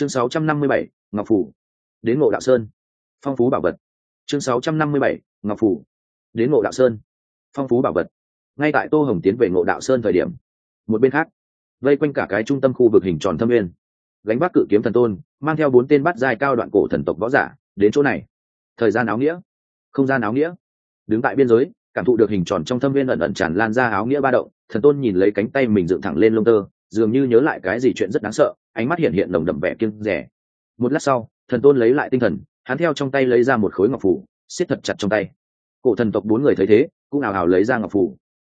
chương 657, ngọc phủ. Đến ngộ đạo sơn. Phong phú bảo vật. Chương 657, ngọc phủ. Đến ngộ đạo sơn. Phong phú bảo vật. Ngay tại tô hồng tiến về ngộ đạo sơn thời điểm một bên khác vây quanh cả cái trung tâm khu vực hình tròn thâm nguyên gánh vác cự kiếm thần tôn mang theo bốn tên bắt dài cao đoạn cổ thần tộc võ giả đến chỗ này. Thời gian áo nghĩa. Không gian áo nghĩa. Đứng tại biên giới cảm thụ được hình tròn trong thâm viên ẩn ẩn tràn lan ra áo nghĩa ba động thần tôn nhìn lấy cánh tay mình dựng thẳng lên lông tơ dường như nhớ lại cái gì chuyện rất đáng sợ, ánh mắt hiện hiện nồng đậm vẻ kiêng rẻ một lát sau, thần tôn lấy lại tinh thần, hắn theo trong tay lấy ra một khối ngọc phủ, siết thật chặt trong tay. Cổ thần tộc bốn người thấy thế, cũng ảo ào lấy ra ngọc phủ.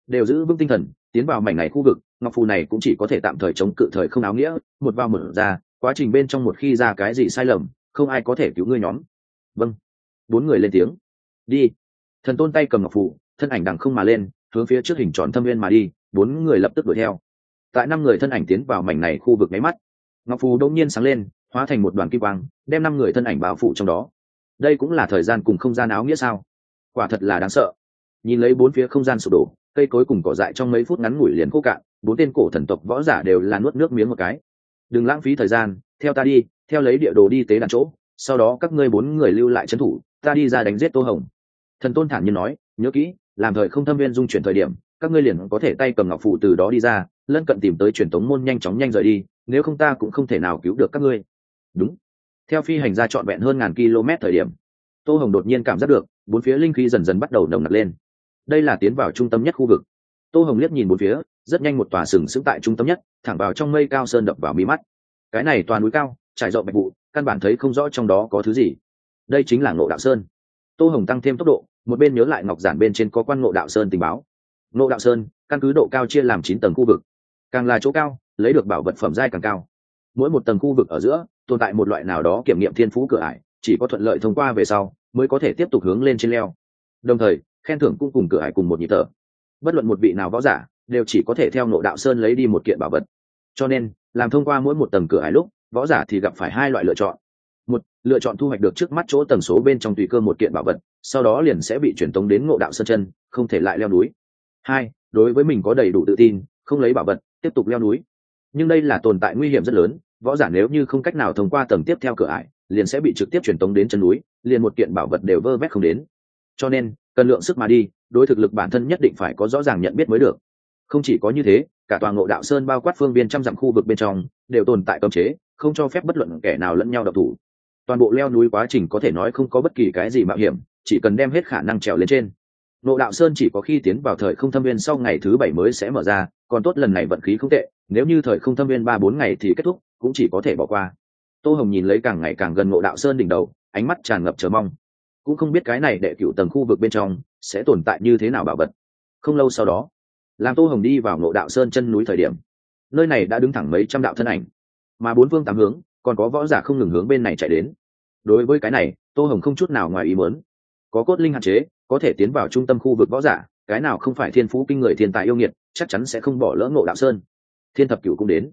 Đều giữ vững tinh thần, tiến vào mảnh này khu vực, ngọc phù này cũng chỉ có thể tạm thời chống cự thời không áo nghĩa, một vào mở ra, quá trình bên trong một khi ra cái gì sai lầm, không ai có thể cứu ngươi nhóm. Vâng. Bốn người lên tiếng. Đi. Thần tôn tay cầm ngọc phù thân ảnh đằng không mà lên, hướng phía trước hình tròn thâm viên mà đi, bốn người lập tức đuổi theo tại năm người thân ảnh tiến vào mảnh này khu vực máy mắt. Ngọc phù đông nhiên sáng lên, hóa thành một đoàn kim quang, đem năm người thân ảnh bao phủ trong đó. Đây cũng là thời gian cùng không gian áo nghĩa sao? Quả thật là đáng sợ. Nhìn lấy bốn phía không gian sụp đổ, cây cối cùng cỏ dại trong mấy phút ngắn ngủi liền khô cạn, bốn tên cổ thần tộc võ giả đều là nuốt nước miếng một cái. Đừng lãng phí thời gian, theo ta đi, theo lấy địa đồ đi tế đàn chỗ, sau đó các ngươi bốn người lưu lại trấn thủ, ta đi ra đánh giết tô hồng. Thần tôn thản nhiên nói, nhớ kỹ, làm thời không thâm viên dung chuyển thời điểm, các ngươi liền có thể tay cầm ngọc phụ từ đó đi ra lân cận tìm tới truyền tống môn nhanh chóng nhanh rời đi, nếu không ta cũng không thể nào cứu được các ngươi. Đúng. Theo phi hành ra trọn vẹn hơn ngàn km thời điểm, tô hồng đột nhiên cảm giác được, bốn phía linh khí dần dần bắt đầu nồng nặc lên. Đây là tiến vào trung tâm nhất khu vực. Tô hồng liếc nhìn bốn phía, rất nhanh một tòa sừng sững tại trung tâm nhất, thẳng vào trong mây cao sơn đập vào mí mắt. Cái này toàn núi cao, trải rộng bạch vụ, căn bản thấy không rõ trong đó có thứ gì. Đây chính là ngộ đạo sơn. Tô hồng tăng thêm tốc độ, một bên nhớ lại ngọc giản bên trên có quan ngộ đạo sơn tình báo. Ngộ đạo sơn, căn cứ độ cao chia làm chín tầng khu vực càng là chỗ cao, lấy được bảo vật phẩm giai càng cao. Mỗi một tầng khu vực ở giữa, tồn tại một loại nào đó kiểm nghiệm thiên phú cửa ải, chỉ có thuận lợi thông qua về sau, mới có thể tiếp tục hướng lên trên leo. Đồng thời, khen thưởng cũng cùng cửa ải cùng một nhịp thở. Bất luận một vị nào võ giả, đều chỉ có thể theo nộ đạo sơn lấy đi một kiện bảo vật. Cho nên, làm thông qua mỗi một tầng cửa ải lúc, võ giả thì gặp phải hai loại lựa chọn. Một, lựa chọn thu hoạch được trước mắt chỗ tầng số bên trong tùy cơ một kiện bảo vật, sau đó liền sẽ bị truyền tống đến ngộ đạo sơn chân, không thể lại leo núi. Hai, đối với mình có đầy đủ tự tin, không lấy bảo vật tiếp tục leo núi. Nhưng đây là tồn tại nguy hiểm rất lớn, võ giả nếu như không cách nào thông qua tầng tiếp theo cửa ải, liền sẽ bị trực tiếp truyền tống đến chân núi, liền một kiện bảo vật đều vơ vét không đến. Cho nên, cần lượng sức mà đi, đối thực lực bản thân nhất định phải có rõ ràng nhận biết mới được. Không chỉ có như thế, cả toàn ngộ đạo sơn bao quát phương viên trăm dặm khu vực bên trong, đều tồn tại cấm chế, không cho phép bất luận kẻ nào lẫn nhau độc thủ. Toàn bộ leo núi quá trình có thể nói không có bất kỳ cái gì mạo hiểm, chỉ cần đem hết khả năng trèo lên trên ngộ đạo sơn chỉ có khi tiến vào thời không thâm viên sau ngày thứ bảy mới sẽ mở ra, còn tốt lần này vận khí không tệ, nếu như thời không thâm viên ba bốn ngày thì kết thúc, cũng chỉ có thể bỏ qua. Tô hồng nhìn lấy càng ngày càng gần ngộ đạo sơn đỉnh đầu, ánh mắt tràn ngập chờ mong. Cũng không biết cái này đệ cựu tầng khu vực bên trong sẽ tồn tại như thế nào bảo vật. Không lâu sau đó, làm tô hồng đi vào ngộ đạo sơn chân núi thời điểm, nơi này đã đứng thẳng mấy trăm đạo thân ảnh. Mà bốn phương tám hướng, còn có võ giả không ngừng hướng bên này chạy đến. Đối với cái này, tô hồng không chút nào ngoài ý muốn. Có cốt linh hạn chế có thể tiến vào trung tâm khu vực võ giả, cái nào không phải thiên phú kinh người thiên tài yêu nghiệt, chắc chắn sẽ không bỏ lỡ ngộ đạo sơn. Thiên thập cửu cũng đến.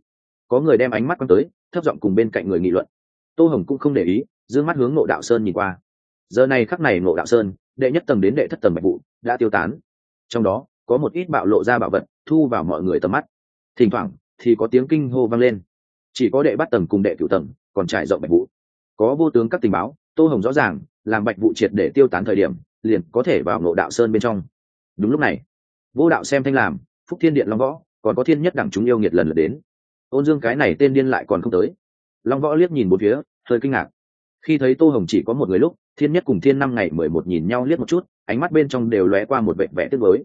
Có người đem ánh mắt quăng tới, thấp giọng cùng bên cạnh người nghị luận. Tô hồng cũng không để ý, d ư ơ n g mắt hướng ngộ đạo sơn nhìn qua. Giờ này khắc này ngộ đạo sơn, đệ nhất tầng đến đệ thất tầng bạch vụ, đã tiêu tán. Trong đó, có một ít bạo lộ ra bảo vật, thu vào mọi người tầm mắt. Thỉnh thoảng, thì có tiếng kinh hô vang lên. Chỉ có đệ bắt tầng cùng đệ cửu tầng, còn trải rộng bạch vụ. Có vô tướng các tình báo, tô hồng rõ ràng, làm bạch vụ triệt để tiêu tán thời điểm liền có thể vào ngộ đạo sơn bên trong. Đúng lúc này, vô đạo xem thanh làm, phúc thiên điện long võ, còn có thiên nhất đẳng chúng yêu nghiệt lần lượt đến. Ôn dương cái này tên điên lại còn không tới. Long võ liếc nhìn một phía, hơi kinh ngạc. Khi thấy tô hồng chỉ có một người lúc, thiên nhất cùng thiên năm ngày mười một nhìn nhau liếc một chút, ánh mắt bên trong đều lóe qua một vệ vẽ tiếc với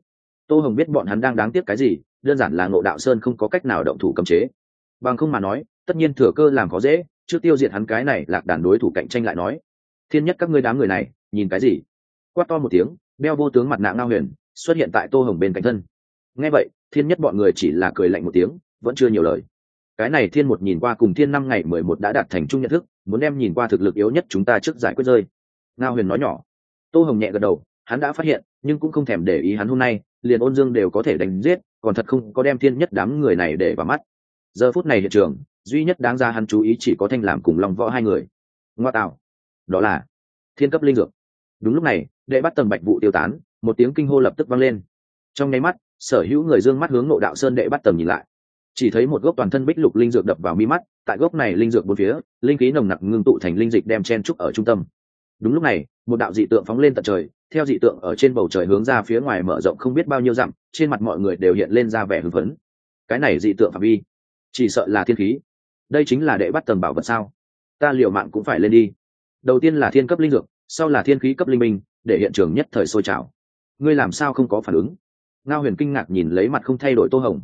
tô hồng biết bọn hắn đang đáng tiếc cái gì, đơn giản là ngộ đạo sơn không có cách nào động thủ cầm chế. Bằng không mà nói, tất nhiên thừa cơ làm có dễ, trước tiêu diệt hắn cái này, lạc đàn đối thủ cạnh tranh lại nói. Thiên nhất các ngươi đám người này, nhìn cái gì? Quát to một tiếng, đeo vô tướng mặt nạ ngao huyền, xuất hiện tại tô hồng bên cạnh thân. Nghe vậy, thiên nhất bọn người chỉ là cười lạnh một tiếng, vẫn chưa nhiều lời. Cái này thiên một nhìn qua cùng thiên năm ngày mười một đã đạt thành chung nhận thức, muốn đem nhìn qua thực lực yếu nhất chúng ta trước giải quyết rơi. Ngao huyền nói nhỏ. Tô hồng nhẹ gật đầu, hắn đã phát hiện, nhưng cũng không thèm để ý hắn hôm nay, liền ôn dương đều có thể đánh giết, còn thật không có đem thiên nhất đám người này để vào mắt. Giờ phút này hiện trường, duy nhất đáng ra hắn chú ý chỉ có thanh làm cùng lòng võ hai người. Ngoa tạo. Đó là thiên cấp linh dược đúng lúc này, đệ bắt tầng bạch vụ tiêu tán, một tiếng kinh hô lập tức vang lên. Trong nháy mắt, sở hữu người dương mắt hướng nộ đạo sơn đệ bắt tầng nhìn lại. Chỉ thấy một gốc toàn thân bích lục linh dược đập vào mi mắt, tại gốc này linh dược bốn phía, linh khí nồng nặc ngưng tụ thành linh dịch đem chen trúc ở trung tâm. Đúng lúc này, một đạo dị tượng phóng lên tận trời, theo dị tượng ở trên bầu trời hướng ra phía ngoài mở rộng không biết bao nhiêu dặm, trên mặt mọi người đều hiện lên ra vẻ hưng phấn. Cái này dị tượng phạm vi, chỉ sợ là thiên khí. Đây chính là đệ bắt tầng bảo vật sao? Ta liệu mạng cũng phải lên đi. Đầu tiên là thiên cấp linh dược sau là thiên khí cấp linh minh, để hiện trường nhất thời sôi trào. Ngươi làm sao không có phản ứng? Ngao huyền kinh ngạc nhìn lấy mặt không thay đổi tô hồng.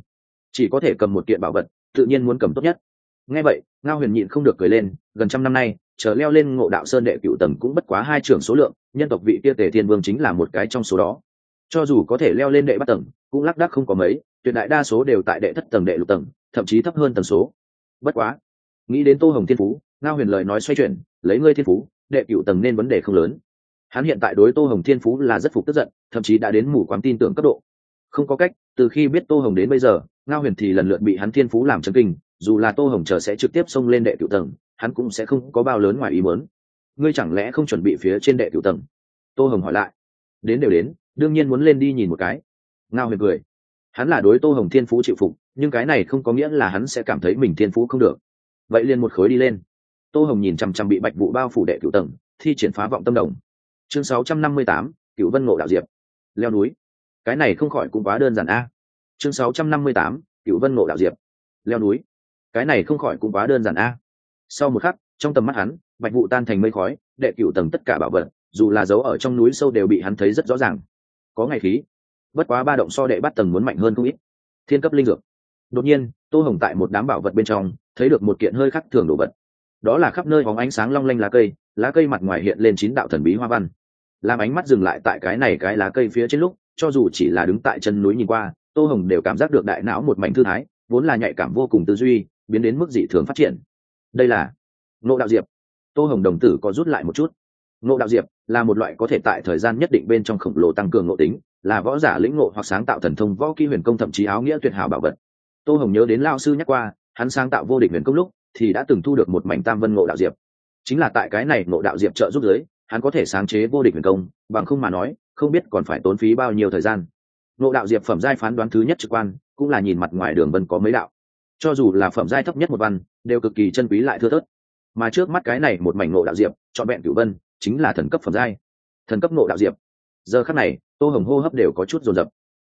Chỉ có thể cầm một kiện bảo vật, tự nhiên muốn cầm tốt nhất. Nghe vậy, ngao huyền nhịn không được cười lên, gần trăm năm nay, chờ leo lên ngộ đạo sơn đệ cựu tầng cũng bất quá hai trường số lượng, nhân tộc vị kia tề thiên vương chính là một cái trong số đó. Cho dù có thể leo lên đệ bắt tầng, cũng lác đác không có mấy, tuyệt đại đa số đều tại đệ thất tầng, đệ lục tầng, thậm chí thấp hơn tầng số. Bất quá, nghĩ đến tô hồng thiên phú, ngao huyền lời nói xoay chuyển, lấy ngươi thiên phú đệ cựu tầng nên vấn đề không lớn. Hắn hiện tại đối tô hồng thiên phú là rất phục tức giận, thậm chí đã đến mù quáng tin tưởng cấp độ. Không có cách, từ khi biết tô hồng đến bây giờ, ngao huyền thì lần lượt bị hắn thiên phú làm chân kinh, dù là tô hồng chờ sẽ trực tiếp xông lên đệ cựu tầng, hắn cũng sẽ không có bao lớn ngoài ý muốn. Ngươi chẳng lẽ không chuẩn bị phía trên đệ cựu tầng? Tô hồng hỏi lại. Đến đều đến, đương nhiên muốn lên đi nhìn một cái. Ngao huyền cười. Hắn là đối tô hồng thiên phú chịu phục, nhưng cái này không có nghĩa là hắn sẽ cảm thấy mình thiên phú không được. Vậy liền một khối đi lên tô hồng nhìn chằm chằm bị bạch vụ bao phủ đệ cựu tầng thi triển phá vọng tâm đồng. Chương 658, cựu vân ngộ đạo diệp. Leo núi. Cái này không khỏi cũng quá đơn giản a. Chương 658, cựu vân ngộ đạo diệp. Leo núi. Cái này không khỏi cũng quá đơn giản a. Sau một khắc trong tầm mắt hắn bạch vụ tan thành mây khói đệ cựu tầng tất cả bảo vật dù là dấu ở trong núi sâu đều bị hắn thấy rất rõ ràng. Có ngày khí. Bất quá ba động so đệ bắt tầng muốn mạnh hơn không ít. Thiên cấp linh dược. Đột nhiên tô hồng tại một đám bảo vật bên trong thấy được một kiện hơi khắc thường đồ vật đó là khắp nơi bóng ánh sáng long lanh lá cây lá cây mặt ngoài hiện lên chín đạo thần bí hoa văn. Làm ánh mắt dừng lại tại cái này cái lá cây phía trên lúc, cho dù chỉ là đứng tại chân núi nhìn qua, tô hồng đều cảm giác được đại não một mảnh thư thái, vốn là nhạy cảm vô cùng tư duy, biến đến mức dị thường phát triển. Đây là nộ đạo diệp. Tô hồng đồng tử có rút lại một chút. Nộ đạo diệp là một loại có thể tại thời gian nhất định bên trong khổng lồ tăng cường nộ tính, là võ giả lĩnh ngộ hoặc sáng tạo thần thông võ kỹ huyền công thậm chí áo nghĩa tuyệt hảo bảo vật. Tô hồng nhớ đến lao sư nhắc qua, hắn sáng tạo vô địch huyền công lúc thì đã từng thu được một mảnh tam vân ngộ đạo diệp. Chính là tại cái này ngộ đạo diệp trợ giúp giới, hắn có thể sáng chế vô địch huyền công, bằng không mà nói, không biết còn phải tốn phí bao nhiêu thời gian. Ngộ đạo diệp phẩm giai phán đoán thứ nhất trực quan, cũng là nhìn mặt ngoài đường vân có mấy đạo. Cho dù là phẩm giai thấp nhất một văn, đều cực kỳ chân quý lại thưa thớt. Mà trước mắt cái này một mảnh ngộ đạo diệp chọn vẹn cửu vân, chính là thần cấp phẩm giai. Thần cấp ngộ đạo diệp. Giờ khắc này, tô hồng hô hấp đều có chút dồn dập.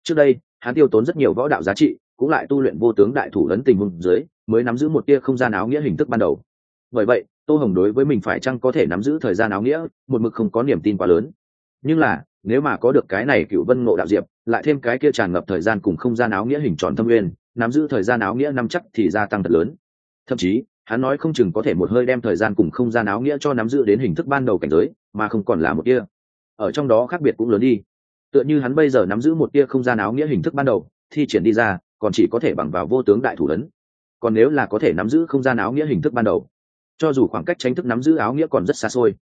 Trước đây, hắn tiêu tốn rất nhiều võ đạo giá trị cũng lại tu luyện vô tướng đại thủ lớn tình huống dưới, mới nắm giữ một tia không gian áo nghĩa hình thức ban đầu. Bởi vậy, tô hồng đối với mình phải chăng có thể nắm giữ thời gian áo nghĩa, một mực không có niềm tin quá lớn. Nhưng là, nếu mà có được cái này cựu vân ngộ đạo diệp, lại thêm cái kia tràn ngập thời gian cùng không gian áo nghĩa hình tròn thâm nguyên, nắm giữ thời gian áo nghĩa năm chắc thì gia tăng thật lớn. Thậm chí, hắn nói không chừng có thể một hơi đem thời gian cùng không gian áo nghĩa cho nắm giữ đến hình thức ban đầu cảnh giới, mà không còn là một tia. Ở trong đó khác biệt cũng lớn đi. Tựa như hắn bây giờ nắm giữ một tia không gian áo nghĩa hình thức ban đầu, thi triển đi ra còn chỉ có thể bằng vào vô tướng đại thủ lớn còn nếu là có thể nắm giữ không gian áo nghĩa hình thức ban đầu, cho dù khoảng cách tranh thức nắm giữ áo nghĩa còn rất xa xôi,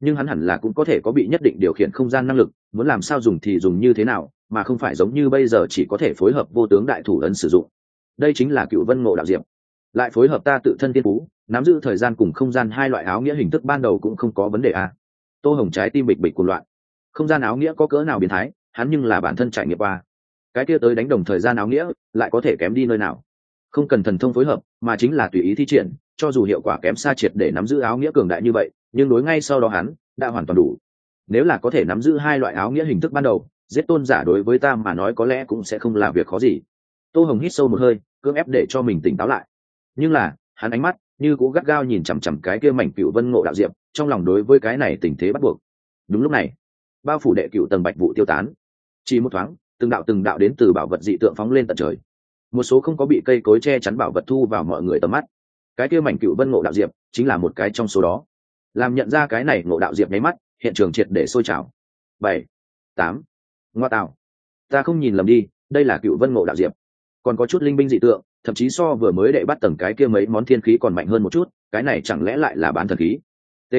nhưng hắn hẳn là cũng có thể có bị nhất định điều khiển không gian năng lực, muốn làm sao dùng thì dùng như thế nào, mà không phải giống như bây giờ chỉ có thể phối hợp vô tướng đại thủ ấn sử dụng. Đây chính là cựu vân ngộ đạo diệp. Lại phối hợp ta tự thân tiên phú, nắm giữ thời gian cùng không gian hai loại áo nghĩa hình thức ban đầu cũng không có vấn đề à. tô hồng trái tim bịch bịch cuộn loạn. Không gian áo nghĩa có cỡ nào biến thái, hắn nhưng là bản thân trải nghiệm qua cái kia tới đánh đồng thời gian áo nghĩa, lại có thể kém đi nơi nào? Không cần thần thông phối hợp, mà chính là tùy ý thi triển, cho dù hiệu quả kém xa triệt để nắm giữ áo nghĩa cường đại như vậy, nhưng đối ngay sau đó hắn, đã hoàn toàn đủ. Nếu là có thể nắm giữ hai loại áo nghĩa hình thức ban đầu, giết tôn giả đối với ta mà nói có lẽ cũng sẽ không là việc khó gì. Tô hồng hít sâu một hơi, cưỡng ép để cho mình tỉnh táo lại. Nhưng là, hắn ánh mắt như cũng gắt gao nhìn chằm chằm cái kia mảnh cựu vân ngộ đạo diệp, trong lòng đối với cái này tình thế bắt buộc. Đúng lúc này, bao phủ đệ cựu tầng bạch vụ tiêu tán. Chỉ một thoáng từng đạo từng đạo đến từ bảo vật dị tượng phóng lên tận trời. Một số không có bị cây cối che chắn bảo vật thu vào mọi người tầm mắt. Cái kia mảnh cựu vân ngộ đạo diệp chính là một cái trong số đó. Làm nhận ra cái này ngộ đạo diệp nháy mắt, hiện trường triệt để sôi trào. Bảy, tám, ngoa tạo. Ta không nhìn lầm đi, đây là cựu vân ngộ đạo diệp. Còn có chút linh binh dị tượng, thậm chí so vừa mới đệ bắt tầng cái kia mấy món thiên khí còn mạnh hơn một chút, cái này chẳng lẽ lại là bán thần khí? T,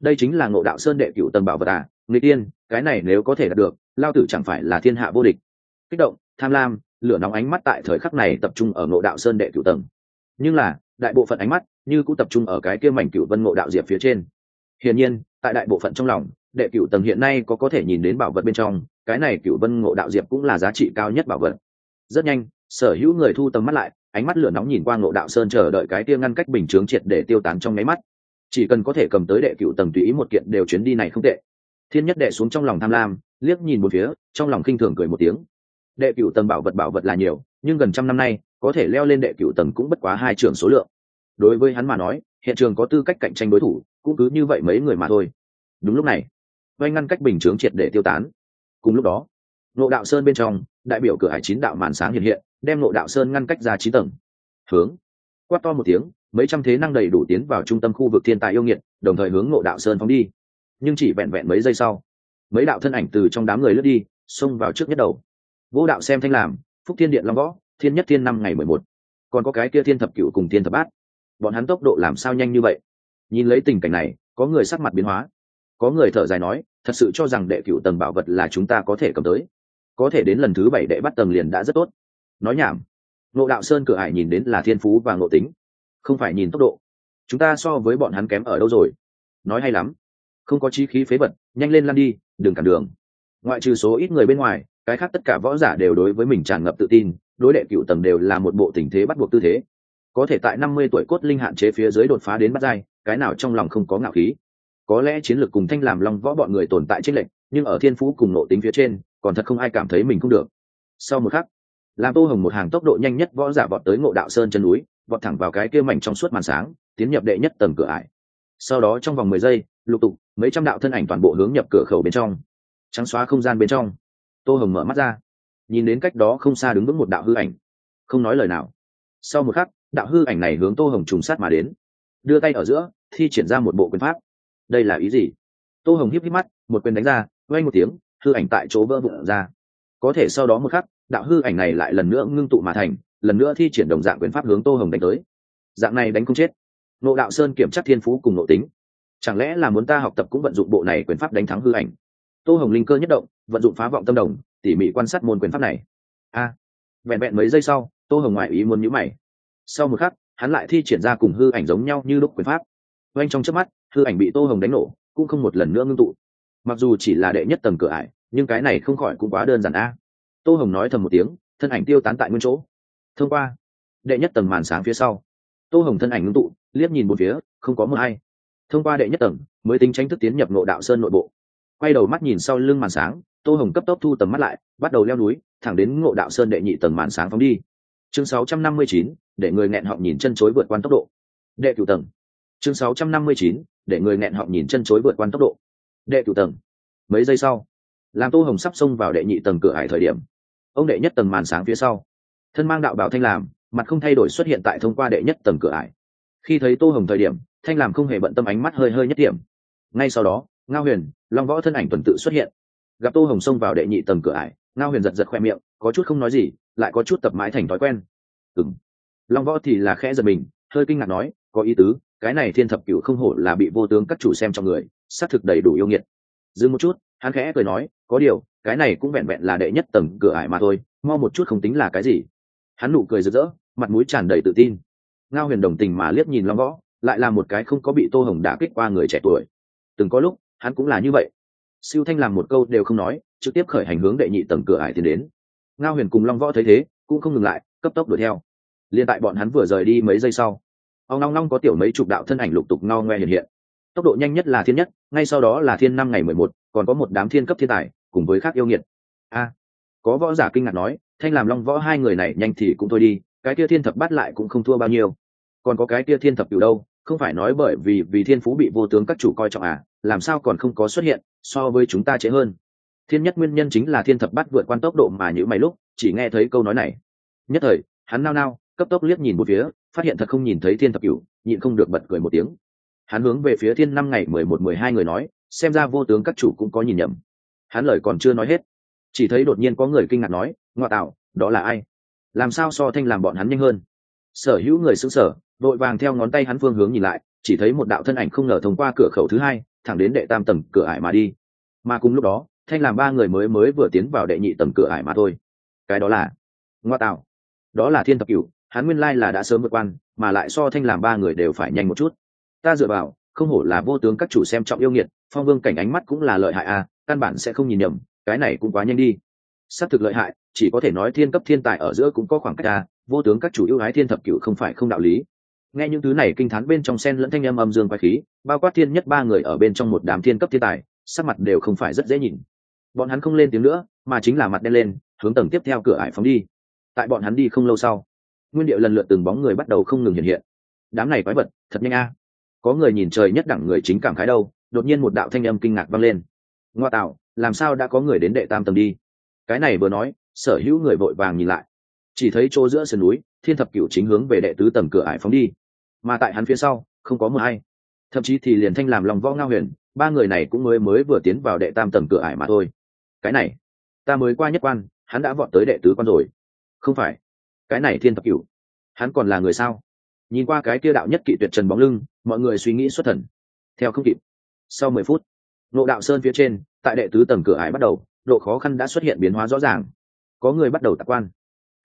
đây chính là ngộ đạo sơn đệ cựu tầng bảo vật à? Người tiên, cái này nếu có thể đạt được lao tử chẳng phải là thiên hạ vô địch. Kích động, tham lam, lửa nóng ánh mắt tại thời khắc này tập trung ở ngộ đạo sơn đệ cửu tầng. Nhưng là, đại bộ phận ánh mắt như cũng tập trung ở cái kia mảnh cửu vân ngộ đạo diệp phía trên. Hiển nhiên, tại đại bộ phận trong lòng, đệ cửu tầng hiện nay có có thể nhìn đến bảo vật bên trong, cái này cửu vân ngộ đạo diệp cũng là giá trị cao nhất bảo vật. Rất nhanh, sở hữu người thu tầm mắt lại, ánh mắt lửa nóng nhìn qua ngộ đạo sơn chờ đợi cái kia ngăn cách bình chướng triệt để tiêu tán trong máy mắt. Chỉ cần có thể cầm tới đệ cựu tầng tùy ý một kiện đều chuyến đi này không tệ. Thiên nhất đệ xuống trong lòng tham lam liếc nhìn một phía, trong lòng khinh thường cười một tiếng. Đệ cửu tầng bảo vật bảo vật là nhiều, nhưng gần trăm năm nay, có thể leo lên đệ cửu tầng cũng bất quá hai trường số lượng. Đối với hắn mà nói, hiện trường có tư cách cạnh tranh đối thủ, cũng cứ như vậy mấy người mà thôi. Đúng lúc này, vây ngăn cách bình chướng triệt để tiêu tán. Cùng lúc đó nộ đạo sơn bên trong, đại biểu cửa hải chín đạo màn sáng hiện hiện, đem nộ đạo sơn ngăn cách ra chín tầng. Hướng, quát to một tiếng, mấy trăm thế năng đầy đủ tiến vào trung tâm khu vực thiên tài yêu nghiệt, đồng thời hướng nộ đạo sơn phóng đi. Nhưng chỉ vẹn vẹn mấy giây sau mấy đạo thân ảnh từ trong đám người lướt đi, xông vào trước nhất đầu. Vô đạo xem thanh làm, phúc thiên điện long võ, thiên nhất thiên năm ngày mười một. Còn có cái kia thiên thập cựu cùng thiên thập bát. Bọn hắn tốc độ làm sao nhanh như vậy? Nhìn lấy tình cảnh này, có người sắc mặt biến hóa. Có người thở dài nói, thật sự cho rằng đệ cựu tầng bảo vật là chúng ta có thể cầm tới. Có thể đến lần thứ bảy đệ bắt tầng liền đã rất tốt. Nói nhảm. Ngộ đạo sơn cửa hải nhìn đến là thiên phú và ngộ tính. Không phải nhìn tốc độ. Chúng ta so với bọn hắn kém ở đâu rồi? Nói hay lắm không có chi khí phế vật, nhanh lên lăn đi đừng cản đường. Ngoại trừ số ít người bên ngoài, cái khác tất cả võ giả đều đối với mình tràn ngập tự tin, đối đệ cựu tầng đều là một bộ tình thế bắt buộc tư thế. Có thể tại năm mươi tuổi cốt linh hạn chế phía dưới đột phá đến bắt dai cái nào trong lòng không có ngạo khí. Có lẽ chiến lược cùng thanh làm long võ bọn người tồn tại trên lệnh nhưng ở thiên phú cùng nộ tính phía trên, còn thật không ai cảm thấy mình không được. Sau một khắc làm tô hồng một hàng tốc độ nhanh nhất võ giả vọt tới ngộ đạo sơn chân núi, vọt thẳng vào cái kia mảnh trong suốt màn sáng, tiến nhập đệ nhất tầng cửa ải. Sau đó trong vòng mười giây lục tục, mấy trăm đạo thân ảnh toàn bộ hướng nhập cửa khẩu bên trong. Trắng xóa không gian bên trong. Tô hồng mở mắt ra. Nhìn đến cách đó không xa đứng vững một đạo hư ảnh. Không nói lời nào. Sau một khắc, đạo hư ảnh này hướng tô hồng trùng sát mà đến. Đưa tay ở giữa, thi triển ra một bộ quyền pháp. Đây là ý gì? Tô hồng hiếp hiếp mắt, một quyền đánh ra quay một tiếng, hư ảnh tại chỗ vỡ vụn ra. Có thể sau đó một khắc, đạo hư ảnh này lại lần nữa ngưng tụ mà thành, lần nữa thi triển đồng dạng quyền pháp hướng tô hồng đánh tới. Dạng này đánh không chết. Nộ đạo sơn kiểm tra thiên phú cùng nội tính chẳng lẽ là muốn ta học tập cũng vận dụng bộ này quyền pháp đánh thắng hư ảnh? Tô hồng linh cơ nhất động, vận dụng phá vọng tâm đồng, tỉ mỉ quan sát môn quyền pháp này. A. Vẹn vẹn mấy giây sau, tô hồng ngoại ý muốn nhữ mày. Sau một khắc, hắn lại thi triển ra cùng hư ảnh giống nhau như lúc quyền pháp. Oanh trong trước mắt, hư ảnh bị tô hồng đánh nổ, cũng không một lần nữa ngưng tụ. Mặc dù chỉ là đệ nhất tầng cửa ải, nhưng cái này không khỏi cũng quá đơn giản a. Tô hồng nói thầm một tiếng, thân ảnh tiêu tán tại nguyên chỗ. Thông qua, đệ nhất tầng màn sáng phía sau, tô hồng thân ảnh ngưng tụ, liếc nhìn một phía, không có một ai thông qua đệ nhất tầng mới tính tranh thức tiến nhập nội đạo sơn nội bộ. Quay đầu mắt nhìn sau lưng màn sáng tô hồng cấp tốc thu tầm mắt lại bắt đầu leo núi thẳng đến ngộ đạo sơn đệ nhị tầng màn sáng phóng đi. Chương 659, để người nghẹn họng nhìn chân chối vượt quan tốc độ. Đệ cửu tầng. Chương 659, để người nghẹn họng nhìn chân chối vượt quan tốc độ. Đệ cửu tầng. Mấy giây sau làm tô hồng sắp xông vào đệ nhị tầng cửa hải thời điểm ông đệ nhất tầng màn sáng phía sau thân mang đạo bảo thanh làm mặt không thay đổi xuất hiện tại thông qua đệ nhất tầng cửa ải. Khi thấy tô hồng thời điểm thanh làm không hề bận tâm ánh mắt hơi hơi nhất điểm. Ngay sau đó, ngao huyền, long võ thân ảnh tuần tự xuất hiện. Gặp tô hồng xông vào đệ nhị tầng cửa ải, ngao huyền giật giật khoe miệng, có chút không nói gì, lại có chút tập mãi thành thói quen. Ừng long võ thì là khẽ giật mình, hơi kinh ngạc nói, có ý tứ, cái này thiên thập cựu không hổ là bị vô tướng các chủ xem trong người, xác thực đầy đủ yêu nghiệt. Dừng một chút, hắn khẽ cười nói, có điều, cái này cũng vẹn vẹn là đệ nhất tầng cửa ải mà thôi mo một chút không tính là cái gì. Hắn nụ cười rực rỡ, mặt mũi tràn đầy tự tin. Ngao huyền đồng tình mà liếc nhìn long võ lại là một cái không có bị tô hồng đả kích qua người trẻ tuổi. Từng có lúc, hắn cũng là như vậy. Siêu thanh làm một câu đều không nói, trực tiếp khởi hành hướng đệ nhị tầng cửa ải tiến đến. Ngao huyền cùng long võ thấy thế, cũng không ngừng lại, cấp tốc đuổi theo. Liên tại bọn hắn vừa rời đi mấy giây sau ông long long có tiểu mấy chục đạo thân ảnh lục tục no ngoe hiện hiện. Tốc độ nhanh nhất là thiên nhất, ngay sau đó là thiên năm ngày mười một, còn có một đám thiên cấp thiên tài, cùng với khác yêu nghiệt. A! Có võ giả kinh ngạc nói, thanh làm long võ hai người này nhanh thì cũng thôi đi, cái kia thiên thập bắt lại cũng không thua bao nhiêu còn có cái kia thiên thập cửu đâu, không phải nói bởi vì vì thiên phú bị vô tướng các chủ coi trọng à làm sao còn không có xuất hiện, so với chúng ta trễ hơn. Thiên nhất nguyên nhân chính là thiên thập bắt vượt quan tốc độ mà những mày lúc, chỉ nghe thấy câu nói này. Nhất thời, hắn nao nao, cấp tốc liếc nhìn một phía, phát hiện thật không nhìn thấy thiên thập cửu, nhịn không được bật cười một tiếng. Hắn hướng về phía thiên năm ngày mười một, mười hai người nói, xem ra vô tướng các chủ cũng có nhìn nhầm. Hắn lời còn chưa nói hết, chỉ thấy đột nhiên có người kinh ngạc nói, ngoa tạo, đó là ai? Làm sao so thanh làm bọn hắn nhanh hơn? Sở hữu người xứng sở vội vàng theo ngón tay hắn phương hướng nhìn lại, chỉ thấy một đạo thân ảnh không ngờ thông qua cửa khẩu thứ hai, thẳng đến đệ tam tầng cửa ải mà đi. Mà cùng lúc đó, thanh làm ba người mới mới vừa tiến vào đệ nhị tầng cửa ải mà thôi. Cái đó là ngoa tạo đó là thiên thập cửu, hắn nguyên lai là đã sớm vượt quan, mà lại so thanh làm ba người đều phải nhanh một chút. Ta dựa vào, không hổ là vô tướng các chủ xem trọng yêu nghiệt, phong vương cảnh ánh mắt cũng là lợi hại à căn bản sẽ không nhìn nhầm, cái này cũng quá nhanh đi. Xác thực lợi hại, chỉ có thể nói thiên cấp thiên tài ở giữa cũng có khoảng cách à vô tướng các chủ yêu ái thiên thập cựu không phải không đạo lý nghe những thứ này kinh thán bên trong sen lẫn thanh âm âm dương quái khí, bao quát thiên nhất ba người ở bên trong một đám thiên cấp thiên tài, sắc mặt đều không phải rất dễ nhìn. Bọn hắn không lên tiếng nữa, mà chính là mặt đen lên, hướng tầng tiếp theo cửa ải phóng đi. Tại bọn hắn đi không lâu sau, nguyên điệu lần lượt từng bóng người bắt đầu không ngừng hiện hiện. Đám này quái vật, thật nhanh a. Có người nhìn trời nhất đẳng người chính cảm khái đâu, đột nhiên một đạo thanh âm kinh ngạc vang lên. Ngoa tạo, làm sao đã có người đến đệ tam tầng đi? Cái này vừa nói, sở hữu người vội vàng nhìn lại. Chỉ thấy chỗ giữa sườn núi thiên thập cựu chính hướng về đệ tứ tầng cửa ải phóng đi. Mà tại hắn phía sau, không có mưa hay thậm chí thì liền thanh làm lòng võ ngao huyền, ba người này cũng mới mới vừa tiến vào đệ tam tầng cửa ải mà thôi. Cái này, ta mới qua nhất quan, hắn đã vọt tới đệ tứ quan rồi. Không phải, cái này thiên thập cửu, hắn còn là người sao? Nhìn qua cái kia đạo nhất kỵ tuyệt trần bóng lưng, mọi người suy nghĩ xuất thần. Theo không kịp. Sau mười phút nộ đạo sơn phía trên, tại đệ tứ tầng cửa ải bắt đầu, độ khó khăn đã xuất hiện biến hóa rõ ràng. Có người bắt đầu tạc quan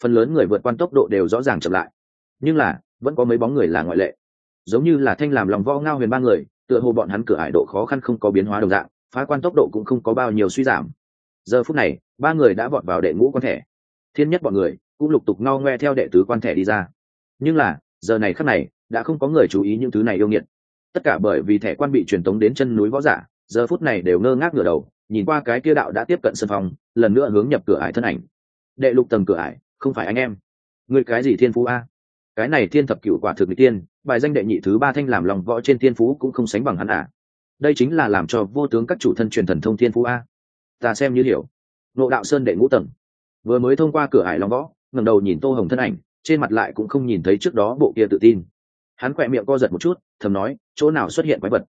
phần lớn người vượt quan tốc độ đều rõ ràng chậm lại. Nhưng là, vẫn có mấy bóng người là ngoại lệ. Giống như là thanh làm lòng võ ngao huyền ba người, tựa hồ bọn hắn cửa ải độ khó khăn không có biến hóa đồng dạng, phá quan tốc độ cũng không có bao nhiêu suy giảm. Giờ phút này, ba người đã vọt vào đệ ngũ quan thẻ thiên nhất bọn người cũng lục tục ngao ngoe theo đệ tứ quan thẻ đi ra. Nhưng là, giờ này khắc này, đã không có người chú ý những thứ này yêu nghiệt. Tất cả bởi vì thẻ quan bị truyền tống đến chân núi võ giả, giờ phút này đều ngơ ngác ngửa đầu, nhìn qua cái kia đạo đã tiếp cận sân phòng, lần nữa hướng nhập cửa ải thân ảnh. Đệ lục tầng cửa ải không phải anh em. Người cái gì thiên phú a? Cái này thiên thập cựu quả thực mỹ tiên, bài danh đệ nhị thứ ba thanh làm lòng võ trên thiên phú cũng không sánh bằng hắn à? Đây chính là làm cho vô tướng các chủ thân truyền thần thông thiên phú a. Ta xem như hiểu. Nộ đạo sơn đệ ngũ tầng. Vừa mới thông qua cửa hải lòng võ, ngẩng đầu nhìn tô hồng thân ảnh, trên mặt lại cũng không nhìn thấy trước đó bộ kia tự tin. Hắn khỏe miệng co giật một chút, thầm nói, chỗ nào xuất hiện quái vật?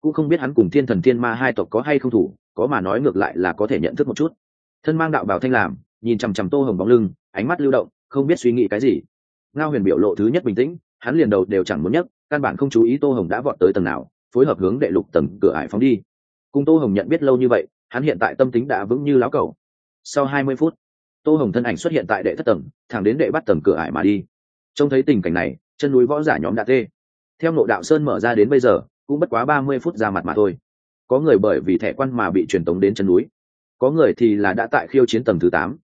Cũng không biết hắn cùng thiên thần thiên ma hai tộc có hay không thủ, có mà nói ngược lại là có thể nhận thức một chút. Thân mang đạo bảo thanh làm nhìn chằm chằm tô hồng bóng lưng, ánh mắt lưu động, không biết suy nghĩ cái gì. Ngao huyền biểu lộ thứ nhất bình tĩnh, hắn liền đầu đều chẳng muốn nhấc, căn bản không chú ý tô hồng đã vọt tới tầng nào, phối hợp hướng đệ lục tầng cửa ải phóng đi. Cùng tô hồng nhận biết lâu như vậy, hắn hiện tại tâm tính đã vững như láo cầu sau hai mươi phút, tô hồng thân ảnh xuất hiện tại đệ thất tầng, thẳng đến đệ bắt tầng cửa ải mà đi. Trông thấy tình cảnh này, chân núi võ giả nhóm đã tê. Theo nội đạo sơn mở ra đến bây giờ, cũng bất quá ba mươi phút ra mặt mà thôi. Có người bởi vì thẻ quan mà bị truyền tống đến chân núi. Có người thì là đã tại khiêu chiến tầng thứ tám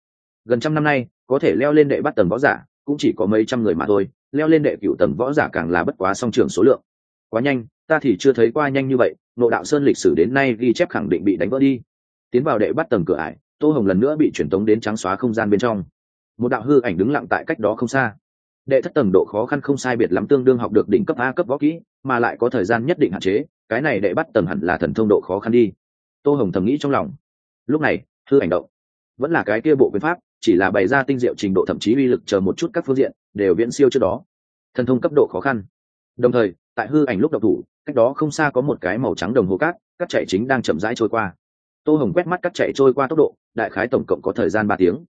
gần trăm năm nay, có thể leo lên đệ bắt tầng võ giả, cũng chỉ có mấy trăm người mà thôi, leo lên đệ cửu tầng võ giả càng là bất quá song trường số lượng. Quá nhanh, ta thì chưa thấy qua nhanh như vậy nộ đạo sơn lịch sử đến nay ghi chép khẳng định bị đánh vỡ đi. Tiến vào đệ bắt tầng cửa ải, tô hồng lần nữa bị truyền tống đến trắng xóa không gian bên trong. Một đạo hư ảnh đứng lặng tại cách đó không xa. Đệ thất tầng độ khó khăn không sai biệt lắm tương đương học được đỉnh cấp a cấp võ kỹ, mà lại có thời gian nhất định hạn chế, cái này đệ bắt tầng hẳn là thần thông độ khó khăn đi. Tô hồng thầm nghĩ trong lòng. Lúc này, hư ảnh động. Vẫn là cái kia bộ quyền pháp chỉ là bày ra tinh diệu trình độ thậm chí uy lực chờ một chút các phương diện, đều viễn siêu trước đó. Thần thông cấp độ khó khăn. Đồng thời, tại hư ảnh lúc độc thủ, cách đó không xa có một cái màu trắng đồng hồ cát cắt chạy chính đang chậm rãi trôi qua. Tô hồng quét mắt cắt chạy trôi qua tốc độ, đại khái tổng cộng có thời gian ba tiếng.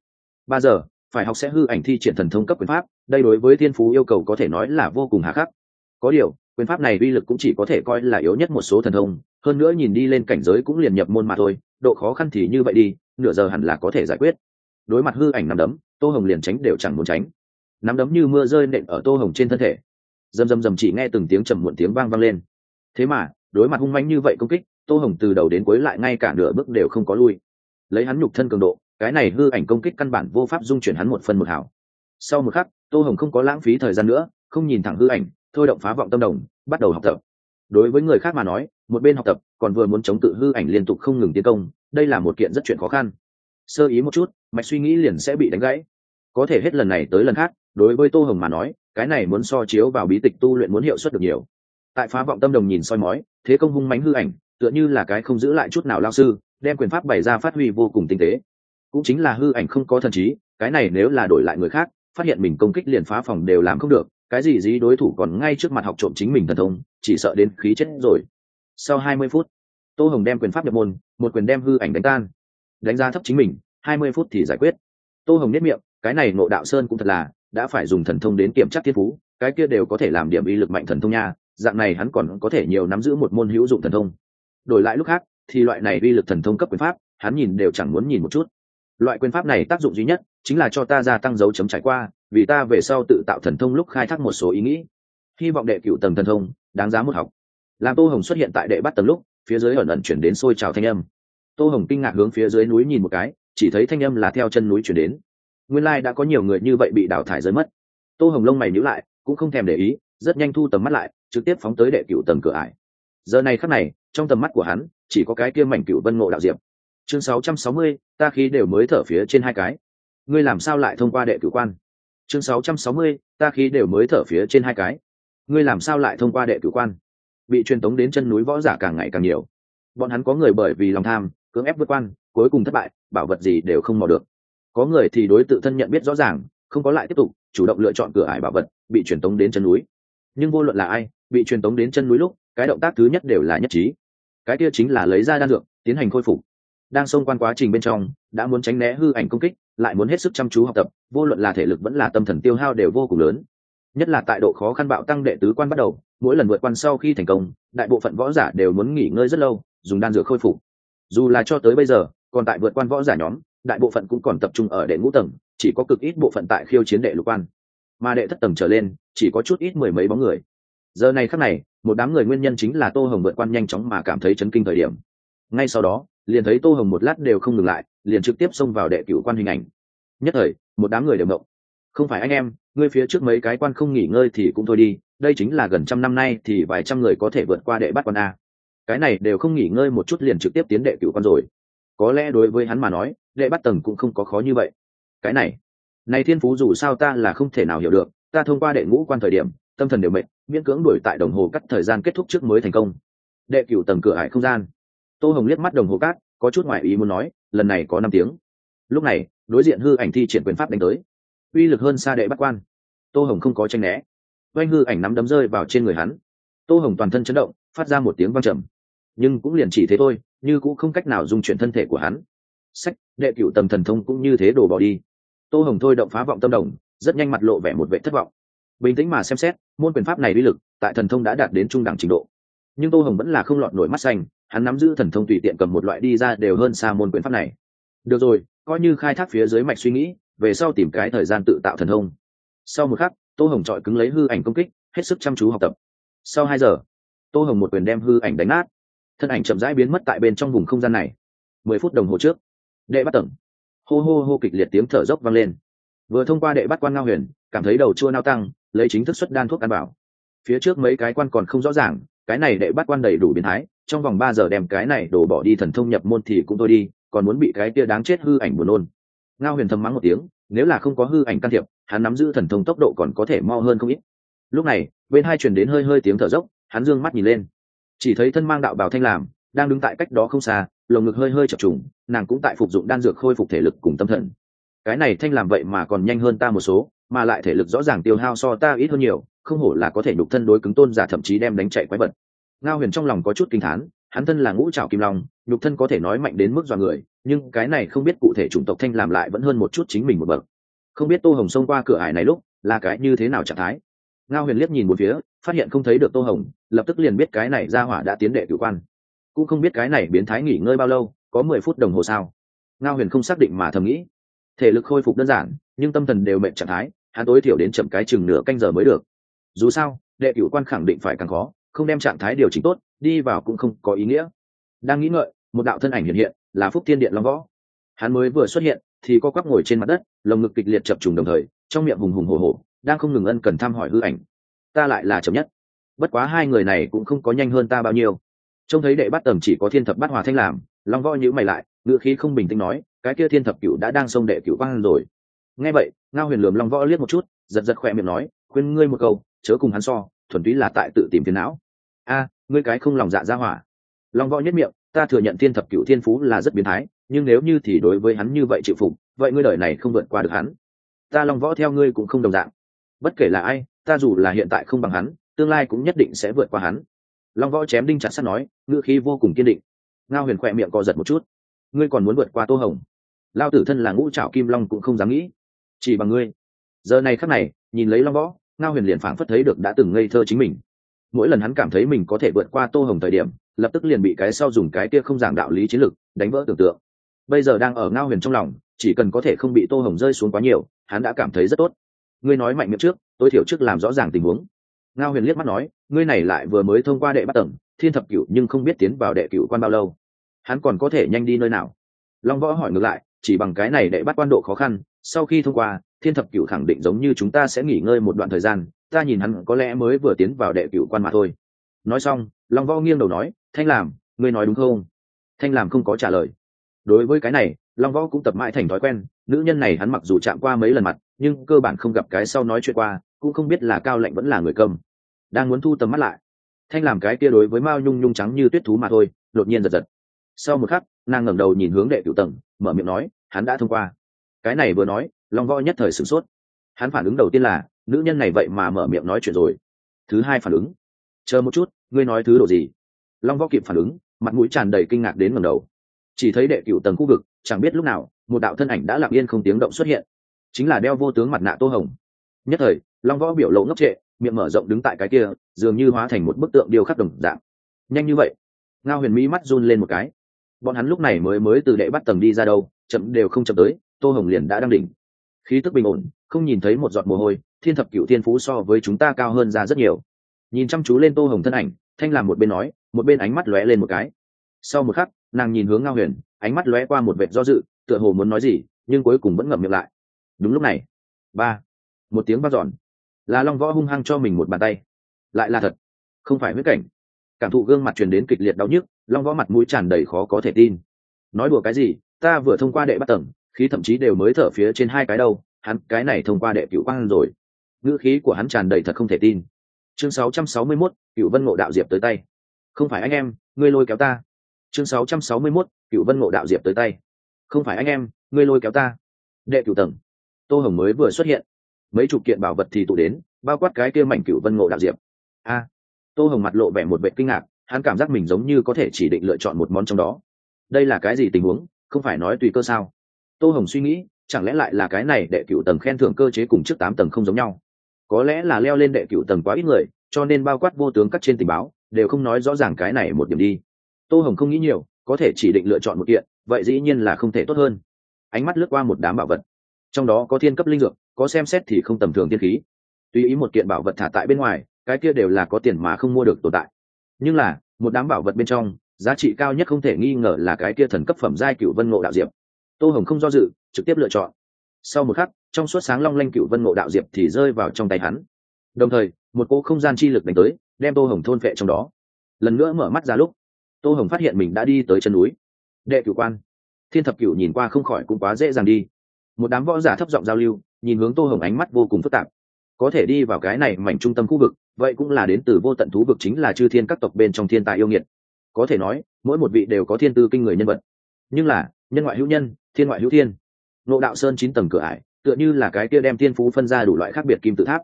Ba giờ, phải học sẽ hư ảnh thi triển thần thông cấp quyền pháp, đây đối với thiên phú yêu cầu có thể nói là vô cùng hà khắc. Có điều, quyền pháp này uy lực cũng chỉ có thể coi là yếu nhất một số thần thông, hơn nữa nhìn đi lên cảnh giới cũng liền nhập môn mà thôi, độ khó khăn thì như vậy đi, nửa giờ hẳn là có thể giải quyết đối mặt hư ảnh nằm đấm, tô hồng liền tránh đều chẳng muốn tránh. Nắm đấm như mưa rơi nện ở tô hồng trên thân thể. Dầm dầm dầm chỉ nghe từng tiếng trầm muộn tiếng vang vang lên. Thế mà, đối mặt hung manh như vậy công kích, tô hồng từ đầu đến cuối lại ngay cả nửa bước đều không có lui. Lấy hắn nhục thân cường độ, cái này hư ảnh công kích căn bản vô pháp dung chuyển hắn một phân một hảo. Sau một khắc, tô hồng không có lãng phí thời gian nữa, không nhìn thẳng hư ảnh, thôi động phá vọng tâm đồng, bắt đầu học tập. Đối với người khác mà nói, một bên học tập, còn vừa muốn chống tự hư ảnh liên tục không ngừng tiến công, đây là một kiện rất chuyện khó khăn sơ ý một chút, mạch suy nghĩ liền sẽ bị đánh gãy. Có thể hết lần này tới lần khác, đối với tô hồng mà nói, cái này muốn so chiếu vào bí tịch tu luyện muốn hiệu suất được nhiều. Tại phá vọng tâm đồng nhìn soi mói, thế công hung mánh hư ảnh, tựa như là cái không giữ lại chút nào lao sư, đem quyền pháp bày ra phát huy vô cùng tinh tế. Cũng chính là hư ảnh không có thần trí, cái này nếu là đổi lại người khác, phát hiện mình công kích liền phá phòng đều làm không được, cái gì dí đối thủ còn ngay trước mặt học trộm chính mình thần thông, chỉ sợ đến khí chết rồi. Sau hai mươi phút, tô hồng đem quyền pháp nhập môn, một quyền đem hư ảnh đánh tan đánh giá thấp chính mình, hai mươi phút thì giải quyết. Tô hồng nhất miệng, cái này nộ đạo sơn cũng thật là, đã phải dùng thần thông đến kiểm tra thiên phú, cái kia đều có thể làm điểm uy lực mạnh thần thông nha, dạng này hắn còn có thể nhiều nắm giữ một môn hữu dụng thần thông. Đổi lại lúc khác, thì loại này uy lực thần thông cấp quyền pháp, hắn nhìn đều chẳng muốn nhìn một chút. Loại quyền pháp này tác dụng duy nhất, chính là cho ta gia tăng dấu chấm trải qua, vì ta về sau tự tạo thần thông lúc khai thác một số ý nghĩ. Hy vọng đệ cựu tầng thần thông, đáng giá một học. Làm tô hồng xuất hiện tại đệ bắt tầng lúc, phía dưới ẩn ẩn chuyển đến sôi trào thanh âm tô hồng kinh ngạc hướng phía dưới núi nhìn một cái chỉ thấy thanh âm là theo chân núi chuyển đến. Nguyên lai、like、đã có nhiều người như vậy bị đào thải rơi mất. Tô hồng lông mày nhữ lại cũng không thèm để ý rất nhanh thu tầm mắt lại trực tiếp phóng tới đệ cựu tầng cửa ải. Giờ này khắc này trong tầm mắt của hắn chỉ có cái kia mảnh cựu vân ngộ đạo diệp. Chương 660, ta khí đều mới thở phía trên hai cái. Ngươi làm sao lại thông qua đệ cửu quan? Chương 660, ta khí đều mới thở phía trên hai cái. Ngươi làm sao lại thông qua đệ cửu quan? Bị truyền tống đến chân núi võ giả càng ngày càng nhiều. Bọn hắn có người bởi vì lòng tham cưỡng ép vượt quan, cuối cùng thất bại, bảo vật gì đều không mò được. Có người thì đối tự thân nhận biết rõ ràng, không có lại tiếp tục, chủ động lựa chọn cửa ải bảo vật, bị truyền tống đến chân núi. Nhưng vô luận là ai, bị truyền tống đến chân núi lúc, cái động tác thứ nhất đều là nhất trí. Cái kia chính là lấy ra đan dược, tiến hành khôi phục. Đang xông quan quá trình bên trong, đã muốn tránh né hư ảnh công kích, lại muốn hết sức chăm chú học tập, vô luận là thể lực vẫn là tâm thần tiêu hao đều vô cùng lớn. Nhất là tại độ khó khăn bạo tăng đệ tứ quan bắt đầu, mỗi lần vượt quan sau khi thành công, đại bộ phận võ giả đều muốn nghỉ ngơi rất lâu, dùng đan dược khôi phục dù là cho tới bây giờ, còn tại vượt quan võ giả nhóm, đại bộ phận cũng còn tập trung ở đệ ngũ tầng, chỉ có cực ít bộ phận tại khiêu chiến đệ lục quan. Mà đệ thất tầng trở lên, chỉ có chút ít mười mấy bóng người. Giờ này khắc này, một đám người nguyên nhân chính là tô hồng vượt quan nhanh chóng mà cảm thấy chấn kinh thời điểm. Ngay sau đó, liền thấy tô hồng một lát đều không ngừng lại, liền trực tiếp xông vào đệ cửu quan hình ảnh. Nhất thời, một đám người đều ngộng không phải anh em, ngươi phía trước mấy cái quan không nghỉ ngơi thì cũng thôi đi, đây chính là gần trăm năm nay thì vài trăm người có thể vượt qua đệ bắt quan a cái này đều không nghỉ ngơi một chút liền trực tiếp tiến đệ cửu quan rồi. Có lẽ đối với hắn mà nói, đệ bắt tầng cũng không có khó như vậy. Cái này này thiên phú dù sao ta là không thể nào hiểu được, ta thông qua đệ ngũ quan thời điểm, tâm thần đều mệnh miễn cưỡng đuổi tại đồng hồ cắt thời gian kết thúc trước mới thành công. Đệ cửu tầng cửa hải không gian. Tô hồng liếc mắt đồng hồ cát có chút ngoại ý muốn nói, lần này có năm tiếng. Lúc này, đối diện hư ảnh thi triển quyền pháp đánh tới. Uy lực hơn xa đệ bắt quan. Tô hồng không có tranh né. Oanh hư ảnh nắm đấm rơi vào trên người hắn. Tô hồng toàn thân chấn động, phát ra một tiếng văng trầm nhưng cũng liền chỉ thế thôi, như cũng không cách nào dung chuyển thân thể của hắn. Sách, đệ cửu tầm thần thông cũng như thế đổ bỏ đi. Tô hồng thôi động phá vọng tâm đồng, rất nhanh mặt lộ vẻ một vệ thất vọng. Bình tĩnh mà xem xét, môn quyền pháp này uy lực, tại thần thông đã đạt đến trung đẳng trình độ. Nhưng tô hồng vẫn là không lọt nổi mắt xanh, hắn nắm giữ thần thông tùy tiện cầm một loại đi ra đều hơn xa môn quyền pháp này. Được rồi, coi như khai thác phía dưới mạch suy nghĩ, về sau tìm cái thời gian tự tạo thần thông. Sau một khắc, tô hồng trọi cứng lấy hư ảnh công kích, hết sức chăm chú học tập. Sau hai giờ, tô hồng một quyền đem hư ảnh đánh nát thân ảnh chậm rãi biến mất tại bên trong vùng không gian này. Mười phút đồng hồ trước, đệ bắt tầng. Hô hô hô kịch liệt tiếng thở dốc vang lên. Vừa thông qua đệ bắt quan ngao huyền, cảm thấy đầu chua nao tăng, lấy chính thức xuất đan thuốc ăn bảo. Phía trước mấy cái quan còn không rõ ràng, cái này đệ bắt quan đầy đủ biến thái, trong vòng ba giờ đem cái này đổ bỏ đi thần thông nhập môn thì cũng thôi đi, còn muốn bị cái kia đáng chết hư ảnh buồn nôn. Ngao huyền thầm mắng một tiếng, nếu là không có hư ảnh can thiệp, hắn nắm giữ thần thông tốc độ còn có thể mo hơn không ít. Lúc này, bên hai chuyển đến hơi hơi tiếng thở dốc, hắn dương mắt nhìn lên chỉ thấy thân mang đạo bào thanh làm, đang đứng tại cách đó không xa, lồng ngực hơi hơi chập trùng, nàng cũng tại phục dụng đan dược khôi phục thể lực cùng tâm thần. Cái này thanh làm vậy mà còn nhanh hơn ta một số, mà lại thể lực rõ ràng tiêu hao so ta ít hơn nhiều, không hổ là có thể nhục thân đối cứng tôn giả thậm chí đem đánh chạy quái vật. Ngao huyền trong lòng có chút kinh thán, hắn thân là ngũ trảo kim long, nhục thân có thể nói mạnh đến mức dọa người, nhưng cái này không biết cụ thể chủng tộc thanh làm lại vẫn hơn một chút chính mình một bậc. Không biết tô hồng xông qua cửa ải này lúc là cái như thế nào trạng thái. Ngao huyền liếc nhìn một phía, phát hiện không thấy được tô hồng lập tức liền biết cái này ra hỏa đã tiến đệ cử quan. Cũng không biết cái này biến thái nghỉ ngơi bao lâu, có mười phút đồng hồ sao. Ngao huyền không xác định mà thầm nghĩ. Thể lực khôi phục đơn giản, nhưng tâm thần đều mệnh trạng thái, hắn tối thiểu đến chậm cái chừng nửa canh giờ mới được. Dù sao, đệ cửu quan khẳng định phải càng khó, không đem trạng thái điều chỉnh tốt, đi vào cũng không có ý nghĩa. Đang nghĩ ngợi, một đạo thân ảnh hiện hiện, là phúc thiên điện long võ. Hắn mới vừa xuất hiện, thì co quắp ngồi trên mặt đất, lồng ngực kịch liệt chập trùng đồng thời, trong miệng hùng hùng hồ hồ đang không ngừng ân cần thăm hỏi hư ảnh. Ta lại là chậm nhất bất quá hai người này cũng không có nhanh hơn ta bao nhiêu. Trông thấy đệ bắt tầm chỉ có thiên thập bát hòa thanh làm, long võ nhữ mày lại ngựa khí không bình tĩnh nói, cái kia thiên thập cựu đã đang xông đệ cựu quang rồi. Nghe vậy, ngao huyền lườm long võ liếc một chút, giật giật khỏe miệng nói, khuyên ngươi một câu, chớ cùng hắn so, thuần túy là tại tự tìm phiền não. A, ngươi cái không lòng dạ ra hỏa. Long võ nhất miệng, ta thừa nhận thiên thập cựu thiên phú là rất biến thái, nhưng nếu như thì đối với hắn như vậy chịu phục, vậy ngươi đời này không vượt qua được hắn. Ta long võ theo ngươi cũng không đồng dạng. Bất kể là ai, ta dù là hiện tại không bằng hắn tương lai cũng nhất định sẽ vượt qua hắn. Long võ chém đinh chặt sắt nói, ngữ khí vô cùng kiên định. Ngao huyền khỏe miệng co giật một chút. Ngươi còn muốn vượt qua tô hồng? Lao tử thân là ngũ trảo kim long cũng không dám nghĩ. Chỉ bằng ngươi. Giờ này khắc này, nhìn lấy long võ, ngao huyền liền phảng phất thấy được đã từng ngây thơ chính mình. Mỗi lần hắn cảm thấy mình có thể vượt qua tô hồng thời điểm, lập tức liền bị cái sau dùng cái kia không giảng đạo lý chiến lược đánh vỡ tưởng tượng. Bây giờ đang ở ngao huyền trong lòng, chỉ cần có thể không bị tô hồng rơi xuống quá nhiều, hắn đã cảm thấy rất tốt. Ngươi nói mạnh miệng trước, tối thiểu trước làm rõ ràng tình huống ngao huyền liếc mắt nói, ngươi này lại vừa mới thông qua đệ bắt tầng, thiên thập cửu nhưng không biết tiến vào đệ cửu quan bao lâu. Hắn còn có thể nhanh đi nơi nào? Long võ hỏi ngược lại, chỉ bằng cái này đệ bắt quan độ khó khăn, sau khi thông qua, thiên thập cửu khẳng định giống như chúng ta sẽ nghỉ ngơi một đoạn thời gian, ta nhìn hắn có lẽ mới vừa tiến vào đệ cửu quan mà thôi. Nói xong, long võ nghiêng đầu nói, thanh làm ngươi nói đúng không? Thanh làm không có trả lời. Đối với cái này, long võ cũng tập mãi thành thói quen, nữ nhân này hắn mặc dù chạm qua mấy lần mặt, nhưng cơ bản không gặp cái sau nói chuyện qua, cũng không biết là cao lệnh vẫn là người cầm đang muốn thu tầm mắt lại. Thanh làm cái kia đối với mao nhung nhung trắng như tuyết thú mà thôi, đột nhiên giật giật. Sau một khắc, nàng ngẩng đầu nhìn hướng đệ cựu tầng, mở miệng nói, hắn đã thông qua. Cái này vừa nói, long võ nhất thời sửng sốt. Hắn phản ứng đầu tiên là, nữ nhân này vậy mà mở miệng nói chuyện rồi. Thứ hai phản ứng, chờ một chút, ngươi nói thứ đồ gì? Long võ kịp phản ứng, mặt mũi tràn đầy kinh ngạc đến ngầm đầu. Chỉ thấy đệ cựu tầng khu vực, chẳng biết lúc nào, một đạo thân ảnh đã lặng yên không tiếng động xuất hiện. Chính là đeo vô tướng mặt nạ tô hồng. Nhất thời, long võ biểu lộ ngốc trệ miệng mở rộng đứng tại cái kia, dường như hóa thành một bức tượng điêu khắc đồng dạng. Nhanh như vậy? Ngao huyền mỹ mắt run lên một cái. Bọn hắn lúc này mới mới từ đệ bắt tầng đi ra đâu, chậm đều không chậm tới, tô hồng liền đã đang đỉnh. Khí tức bình ổn, không nhìn thấy một giọt mồ hôi, thiên thập cựu thiên phú so với chúng ta cao hơn ra rất nhiều. Nhìn chăm chú lên tô hồng thân ảnh, thanh làm một bên nói, một bên ánh mắt lóe lên một cái. Sau một khắc, nàng nhìn hướng ngao huyền, ánh mắt lóe qua một vệt do dự, tựa hồ muốn nói gì, nhưng cuối cùng vẫn ngậm miệng lại. Đúng lúc này. Ba. Một tiếng vang dọn là long võ hung hăng cho mình một bàn tay. Lại là thật. Không phải huyết cảnh. Cảm thụ gương mặt truyền đến kịch liệt đau nhức long võ mặt mũi tràn đầy khó có thể tin. Nói đùa cái gì ta vừa thông qua đệ bắt tầng khí thậm chí đều mới thở phía trên hai cái đâu hắn cái này thông qua đệ cựu quang rồi. Ngữ khí của hắn tràn đầy thật không thể tin. Chương 661, cựu vân ngộ đạo diệp tới tay. Không phải anh em ngươi lôi kéo ta. Chương 661, cựu vân ngộ đạo diệp tới tay. Không phải anh em ngươi lôi kéo ta. Đệ cựu tầng. Tô hồng mới vừa xuất hiện mấy chục kiện bảo vật thì tụ đến, bao quát cái kia mảnh cựu vân ngộ đạo diệp. A, tô hồng mặt lộ vẻ một vệ kinh ngạc, hắn cảm giác mình giống như có thể chỉ định lựa chọn một món trong đó. Đây là cái gì tình huống, không phải nói tùy cơ sao? Tô hồng suy nghĩ, chẳng lẽ lại là cái này đệ cựu tầng khen thưởng cơ chế cùng trước tám tầng không giống nhau? Có lẽ là leo lên đệ cựu tầng quá ít người, cho nên bao quát vô tướng cắt trên tình báo, đều không nói rõ ràng cái này một điểm đi. Tô hồng không nghĩ nhiều, có thể chỉ định lựa chọn một kiện, vậy dĩ nhiên là không thể tốt hơn. Ánh mắt lướt qua một đám bảo vật. Trong đó có thiên cấp linh dược có xem xét thì không tầm thường tiên khí. Tùy ý một kiện bảo vật thả tại bên ngoài, cái kia đều là có tiền mà không mua được tồn tại. Nhưng là, một đám bảo vật bên trong, giá trị cao nhất không thể nghi ngờ là cái kia thần cấp phẩm giai cựu vân ngộ đạo diệp. Tô hồng không do dự, trực tiếp lựa chọn. Sau một khắc, trong suốt sáng long lanh cựu vân ngộ đạo diệp thì rơi vào trong tay hắn. Đồng thời, một cỗ không gian chi lực đánh tới, đem tô hồng thôn vệ trong đó. Lần nữa mở mắt ra lúc, tô hồng phát hiện mình đã đi tới chân núi. Đệ cửu quan. Thiên thập cửu nhìn qua không khỏi cũng quá dễ dàng đi. Một đám võ giả thấp giọng giao lưu nhìn hướng tô hồng ánh mắt vô cùng phức tạp. Có thể đi vào cái này mảnh trung tâm khu vực, vậy cũng là đến từ vô tận thú vực chính là chư thiên các tộc bên trong thiên tài yêu nghiệt. Có thể nói, mỗi một vị đều có thiên tư kinh người nhân vật. Nhưng là, nhân ngoại hữu nhân, thiên ngoại hữu thiên. Nộ đạo sơn chín tầng cửa ải, tựa như là cái kia đem thiên phú phân ra đủ loại khác biệt kim tự tháp.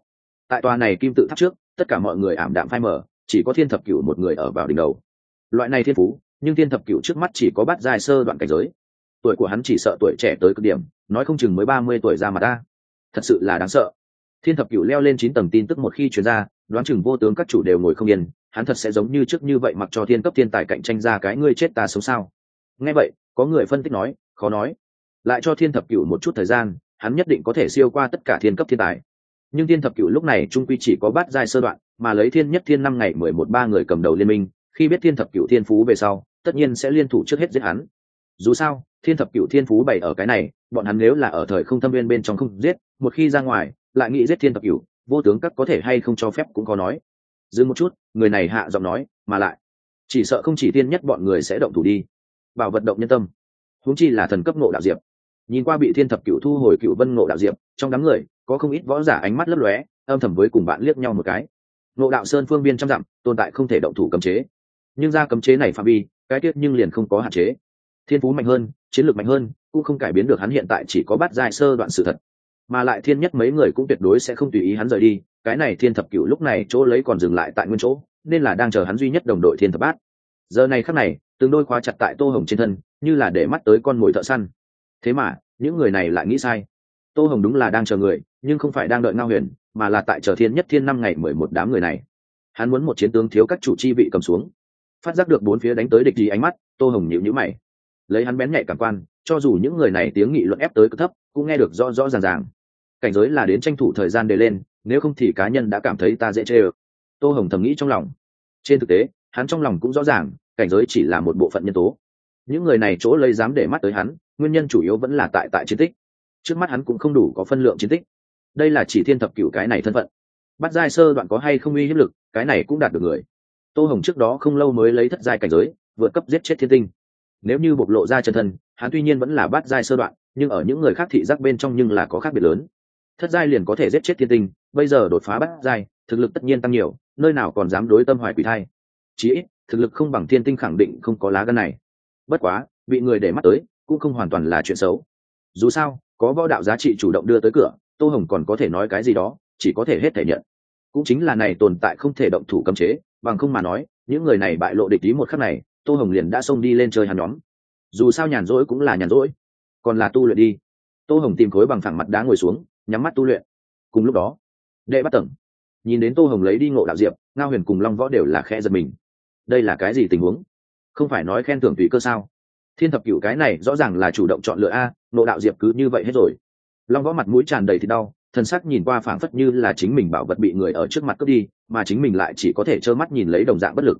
Tại tòa này kim tự tháp trước, tất cả mọi người ảm đạm phai mờ, chỉ có thiên thập cửu một người ở vào đỉnh đầu. Loại này thiên phú, nhưng thiên thập cửu trước mắt chỉ có bắt dài sơ đoạn cảnh giới. Tuổi của hắn chỉ sợ tuổi trẻ tới cực điểm, nói không chừng mới ba mươi tuổi ra mà ta thật sự là đáng sợ. Thiên thập cửu leo lên chín tầng tin tức một khi chuyển ra, đoán chừng vô tướng các chủ đều ngồi không yên, hắn thật sẽ giống như trước như vậy mặc cho thiên cấp thiên tài cạnh tranh ra cái ngươi chết ta sống sao. Nghe vậy, có người phân tích nói, khó nói. Lại cho thiên thập cửu một chút thời gian, hắn nhất định có thể siêu qua tất cả thiên cấp thiên tài. Nhưng thiên thập cửu lúc này trung quy chỉ có bát giai sơ đoạn, mà lấy thiên nhất thiên năm ngày mười một ba người cầm đầu liên minh, khi biết thiên thập cửu thiên phú về sau, tất nhiên sẽ liên thủ trước hết giết hắn. Dù sao thiên thập cửu thiên phú bày ở cái này, bọn hắn nếu là ở thời không thâm viên bên trong không giết, một khi ra ngoài, lại nghĩ giết thiên thập cửu, vô tướng các có thể hay không cho phép cũng có nói. Dừng một chút, người này hạ giọng nói, mà lại, chỉ sợ không chỉ tiên nhất bọn người sẽ động thủ đi. Bảo vận động nhân tâm. Huống chi là thần cấp ngộ đạo diệp. Nhìn qua bị thiên thập cửu thu hồi cửu vân ngộ đạo diệp, trong đám người, có không ít võ giả ánh mắt lấp lóe, âm thầm với cùng bạn liếc nhau một cái. Ngộ đạo sơn phương biên trăm dặm, tồn tại không thể động thủ cấm chế. Nhưng ra cấm chế này phạm vi, cái tiết nhưng liền không có hạn chế thiên phú mạnh hơn, chiến lược mạnh hơn, cũng không cải biến được hắn hiện tại chỉ có bắt dài sơ đoạn sự thật. Mà lại thiên nhất mấy người cũng tuyệt đối sẽ không tùy ý hắn rời đi, cái này thiên thập cửu lúc này chỗ lấy còn dừng lại tại nguyên chỗ, nên là đang chờ hắn duy nhất đồng đội thiên thập bát. Giờ này khắc này, từng đôi khóa chặt tại tô hồng trên thân, như là để mắt tới con mồi thợ săn. Thế mà, những người này lại nghĩ sai. Tô hồng đúng là đang chờ người, nhưng không phải đang đợi ngao huyền, mà là tại chờ thiên nhất thiên năm ngày mười một đám người này. Hắn muốn một chiến tướng thiếu các chủ chi vị cầm xuống. Phát giác được bốn phía đánh tới địch gì ánh mắt, tô hồng nhịu nhữ mày lấy hắn bén nhạy cảm quan, cho dù những người này tiếng nghị luận ép tới cực thấp, cũng nghe được rõ rõ ràng ràng. Cảnh giới là đến tranh thủ thời gian để lên, nếu không thì cá nhân đã cảm thấy ta dễ chê ơ. Tô hồng thầm nghĩ trong lòng. Trên thực tế, hắn trong lòng cũng rõ ràng, cảnh giới chỉ là một bộ phận nhân tố. Những người này chỗ lấy dám để mắt tới hắn, nguyên nhân chủ yếu vẫn là tại tại chiến tích. Trước mắt hắn cũng không đủ có phân lượng chiến tích. Đây là chỉ thiên thập cựu cái này thân phận. Bắt giai sơ đoạn có hay không uy hiếp lực, cái này cũng đạt được người. Tô hồng trước đó không lâu mới lấy thất giai cảnh giới, vượt cấp giết chết thiên tinh nếu như bộc lộ ra chân thân, hắn tuy nhiên vẫn là bát giai sơ đoạn, nhưng ở những người khác thị giác bên trong nhưng là có khác biệt lớn. Thất giai liền có thể giết chết thiên tinh, bây giờ đột phá bát giai, thực lực tất nhiên tăng nhiều, nơi nào còn dám đối tâm hoài quỷ thai. Chí ít, thực lực không bằng thiên tinh khẳng định không có lá gân này. Bất quá, bị người để mắt tới, cũng không hoàn toàn là chuyện xấu. Dù sao, có võ đạo giá trị chủ động đưa tới cửa, tô hồng còn có thể nói cái gì đó, chỉ có thể hết thể nhận. Cũng chính là này tồn tại không thể động thủ cấm chế, bằng không mà nói, những người này bại lộ địch ý một khắc này tô hồng liền đã xông đi lên chơi hắn nhóm. Dù sao nhàn rỗi cũng là nhàn rỗi. Còn là tu luyện đi. Tô hồng tìm khối bằng phẳng mặt đá ngồi xuống, nhắm mắt tu luyện. Cùng lúc đó, đệ bắt tầng. Nhìn đến tô hồng lấy đi ngộ đạo diệp, ngao huyền cùng long võ đều là khe giật mình. Đây là cái gì tình huống? Không phải nói khen thưởng tùy cơ sao? Thiên thập cựu cái này rõ ràng là chủ động chọn lựa a, ngộ đạo diệp cứ như vậy hết rồi. Long võ mặt mũi tràn đầy thì đau thân sắc nhìn qua phảng phất như là chính mình bảo vật bị người ở trước mặt cướp đi, mà chính mình lại chỉ có thể trơ mắt nhìn lấy đồng dạng bất lực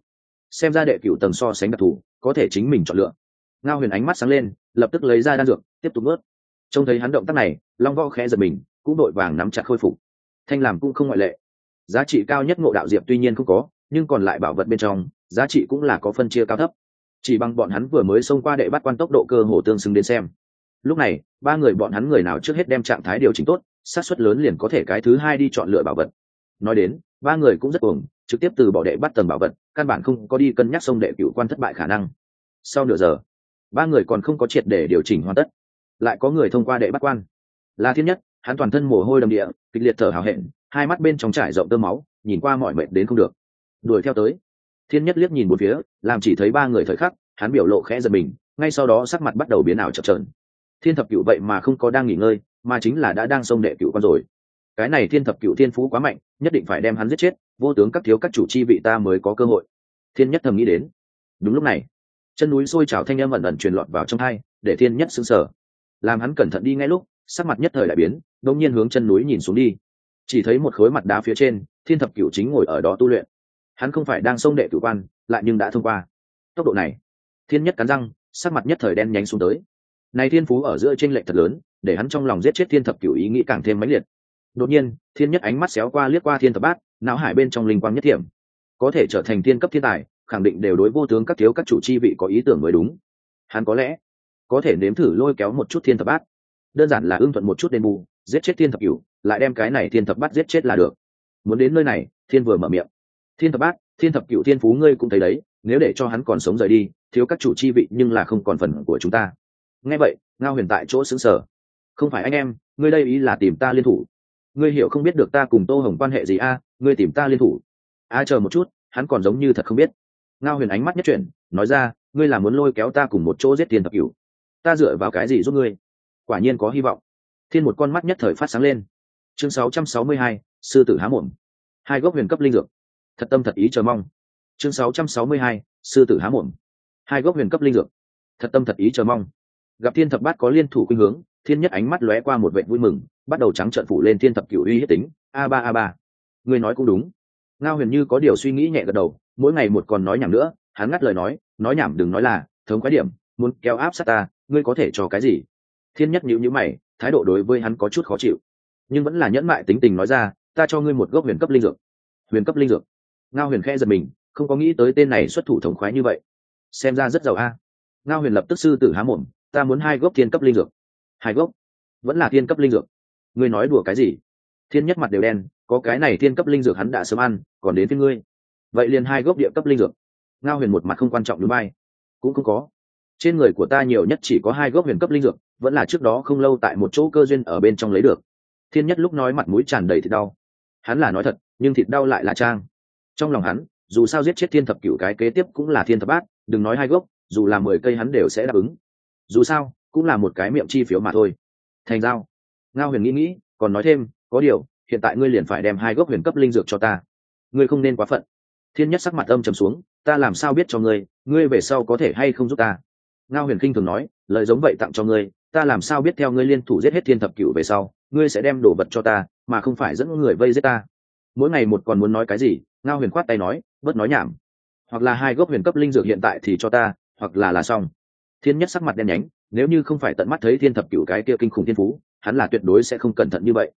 xem ra đệ cửu tầng so sánh đặc thù, có thể chính mình chọn lựa. Ngao huyền ánh mắt sáng lên, lập tức lấy ra đan dược, tiếp tục ướt trông thấy hắn động tác này, long võ khẽ giật mình, cũng đội vàng nắm chặt khôi phục. Thanh làm cũng không ngoại lệ. Giá trị cao nhất ngộ đạo diệp tuy nhiên không có, nhưng còn lại bảo vật bên trong, giá trị cũng là có phân chia cao thấp. Chỉ bằng bọn hắn vừa mới xông qua đệ bắt quan tốc độ cơ hồ tương xứng đến xem. Lúc này, ba người bọn hắn người nào trước hết đem trạng thái điều chỉnh tốt sát suất lớn liền có thể cái thứ hai đi chọn lựa bảo vật. Nói đến, ba người cũng rất uổng trực tiếp từ bỏ đệ bắt tầng bảo vật, căn bản không có đi cân nhắc sông đệ cựu quan thất bại khả năng. Sau nửa giờ, ba người còn không có triệt để điều chỉnh hoàn tất, lại có người thông qua đệ bắt quan. Là thiên nhất, hắn toàn thân mồ hôi đầm địa, kịch liệt thở hào hẹn, hai mắt bên trong trải rộng tơ máu, nhìn qua mọi mệt đến không được. Đuổi theo tới, thiên nhất liếc nhìn một phía, làm chỉ thấy ba người thời khắc, hắn biểu lộ khẽ giật mình, ngay sau đó sắc mặt bắt đầu biến ảo chập trờn thiên thập cựu vậy mà không có đang nghỉ ngơi, mà chính là đã đang xông đệ cựu con rồi. Cái này thiên thập cựu thiên phú quá mạnh, nhất định phải đem hắn giết chết vô tướng các thiếu các chủ chi vị ta mới có cơ hội. Thiên nhất thầm nghĩ đến. Đúng lúc này, chân núi sôi trào thanh âm ẩn ẩn truyền lọt vào trong hai, để thiên nhất sững sờ. Làm hắn cẩn thận đi ngay lúc, sắc mặt nhất thời lại biến đông nhiên hướng chân núi nhìn xuống đi. Chỉ thấy một khối mặt đá phía trên, thiên thập Cửu chính ngồi ở đó tu luyện. Hắn không phải đang xông đệ cửu quan, lại nhưng đã thông qua. Tốc độ này, thiên nhất cắn răng, sắc mặt nhất thời đen nhánh xuống tới. Này thiên phú ở giữa t r ê n lệch thật lớn, để hắn trong lòng giết chết thiên thập cửu ý nghĩ càng thêm mãnh liệt. Đột nhiên, thiên nhất ánh mắt xéo qua liếc qua thiên thập bát não hải bên trong linh quang nhất thiểm. Có thể trở thành thiên cấp thiên tài, khẳng định đều đối vô tướng các thiếu các chủ chi vị có ý tưởng mới đúng. Hắn có lẽ có thể nếm thử lôi kéo một chút thiên thập bát. Đơn giản là ưng thuận một chút đền bù, giết chết thiên thập cửu, lại đem cái này thiên thập bát giết chết là được. Muốn đến nơi này, thiên vừa mở miệng. Thiên thập bát, thiên thập cửu thiên phú ngươi cũng thấy đấy, nếu để cho hắn còn sống rời đi, thiếu các chủ chi vị nhưng là không còn phần của chúng ta. Nghe vậy, ngao huyền tại chỗ xứng sở không phải anh em, ngươi đây ý là tìm ta liên thủ ngươi hiểu không biết được ta cùng tô hồng quan hệ gì a ngươi tìm ta liên thủ. A chờ một chút hắn còn giống như thật không biết. Ngao huyền ánh mắt nhất chuyển nói ra ngươi là muốn lôi kéo ta cùng một chỗ giết tiền thập cửu. Ta dựa vào cái gì giúp ngươi? Quả nhiên có hy vọng. Thiên một con mắt nhất thời phát sáng lên. Chương 662, sư tử há mồm. Hai gốc huyền cấp linh dược. Thật tâm thật ý chờ mong. Chương 662, sư tử há mồm. Hai gốc huyền cấp linh dược. Thật tâm thật ý chờ mong. Gặp thiên thập bát có liên thủ khuynh hướng thiên nhất ánh mắt lóe qua một vệ vui mừng, bắt đầu trắng trợn phủ lên thiên thập cửu uy hiếp tính. A ba a ba. Người nói cũng đúng. Ngao huyền như có điều suy nghĩ nhẹ gật đầu, mỗi ngày một còn nói nhảm nữa, hắn ngắt lời nói nói nhảm đừng nói là, thống quái điểm, muốn kéo áp sát ta, ngươi có thể cho cái gì? Thiên nhất nhíu nhíu mày, thái độ đối với hắn có chút khó chịu. Nhưng vẫn là nhẫn mại tính tình nói ra, ta cho ngươi một gốc huyền cấp linh dược. Huyền cấp linh dược. Ngao huyền khe giật mình, không có nghĩ tới tên này xuất thủ thống khoái như vậy. Xem ra rất giàu a. Ngao huyền lập tức sư tử há mồm, ta muốn hai gốc thiên cấp linh dược hai gốc. Vẫn là thiên cấp linh dược. Ngươi nói đùa cái gì? Thiên nhất mặt đều đen, có cái này thiên cấp linh dược hắn đã sớm ăn, còn đến với ngươi. Vậy liền hai gốc địa cấp linh dược. Ngao huyền một mặt không quan trọng núi bay cũng không có. Trên người của ta nhiều nhất chỉ có hai gốc huyền cấp linh dược, vẫn là trước đó không lâu tại một chỗ cơ duyên ở bên trong lấy được. Thiên nhất lúc nói mặt mũi tràn đầy thịt đau. Hắn là nói thật, nhưng thịt đau lại là trang. Trong lòng hắn, dù sao giết chết thiên thập cựu cái kế tiếp cũng là thiên thập bát, đừng nói hai gốc, dù là mười cây hắn đều sẽ đáp ứng. Dù sao cũng là một cái miệng chi phiếu mà thôi. Thành giao, ngao huyền nghĩ nghĩ, còn nói thêm, có điều, hiện tại ngươi liền phải đem hai gốc huyền cấp linh dược cho ta. Ngươi không nên quá phận. Thiên nhất sắc mặt âm trầm xuống, ta làm sao biết cho ngươi ngươi về sau có thể hay không giúp ta? Ngao huyền kinh thường nói, lời giống vậy tặng cho ngươi, ta làm sao biết theo ngươi liên thủ giết hết thiên thập cựu về sau, ngươi sẽ đem đồ vật cho ta, mà không phải dẫn người vây giết ta. Mỗi ngày một còn muốn nói cái gì, ngao huyền khoát tay nói, bớt nói nhảm. Hoặc là hai gốc huyền cấp linh dược hiện tại thì cho ta, hoặc là là xong. Thiên nhất sắc mặt đen nhánh nếu như không phải tận mắt thấy thiên thập cựu cái kia kinh khủng thiên phú, hắn là tuyệt đối sẽ không cẩn thận như vậy.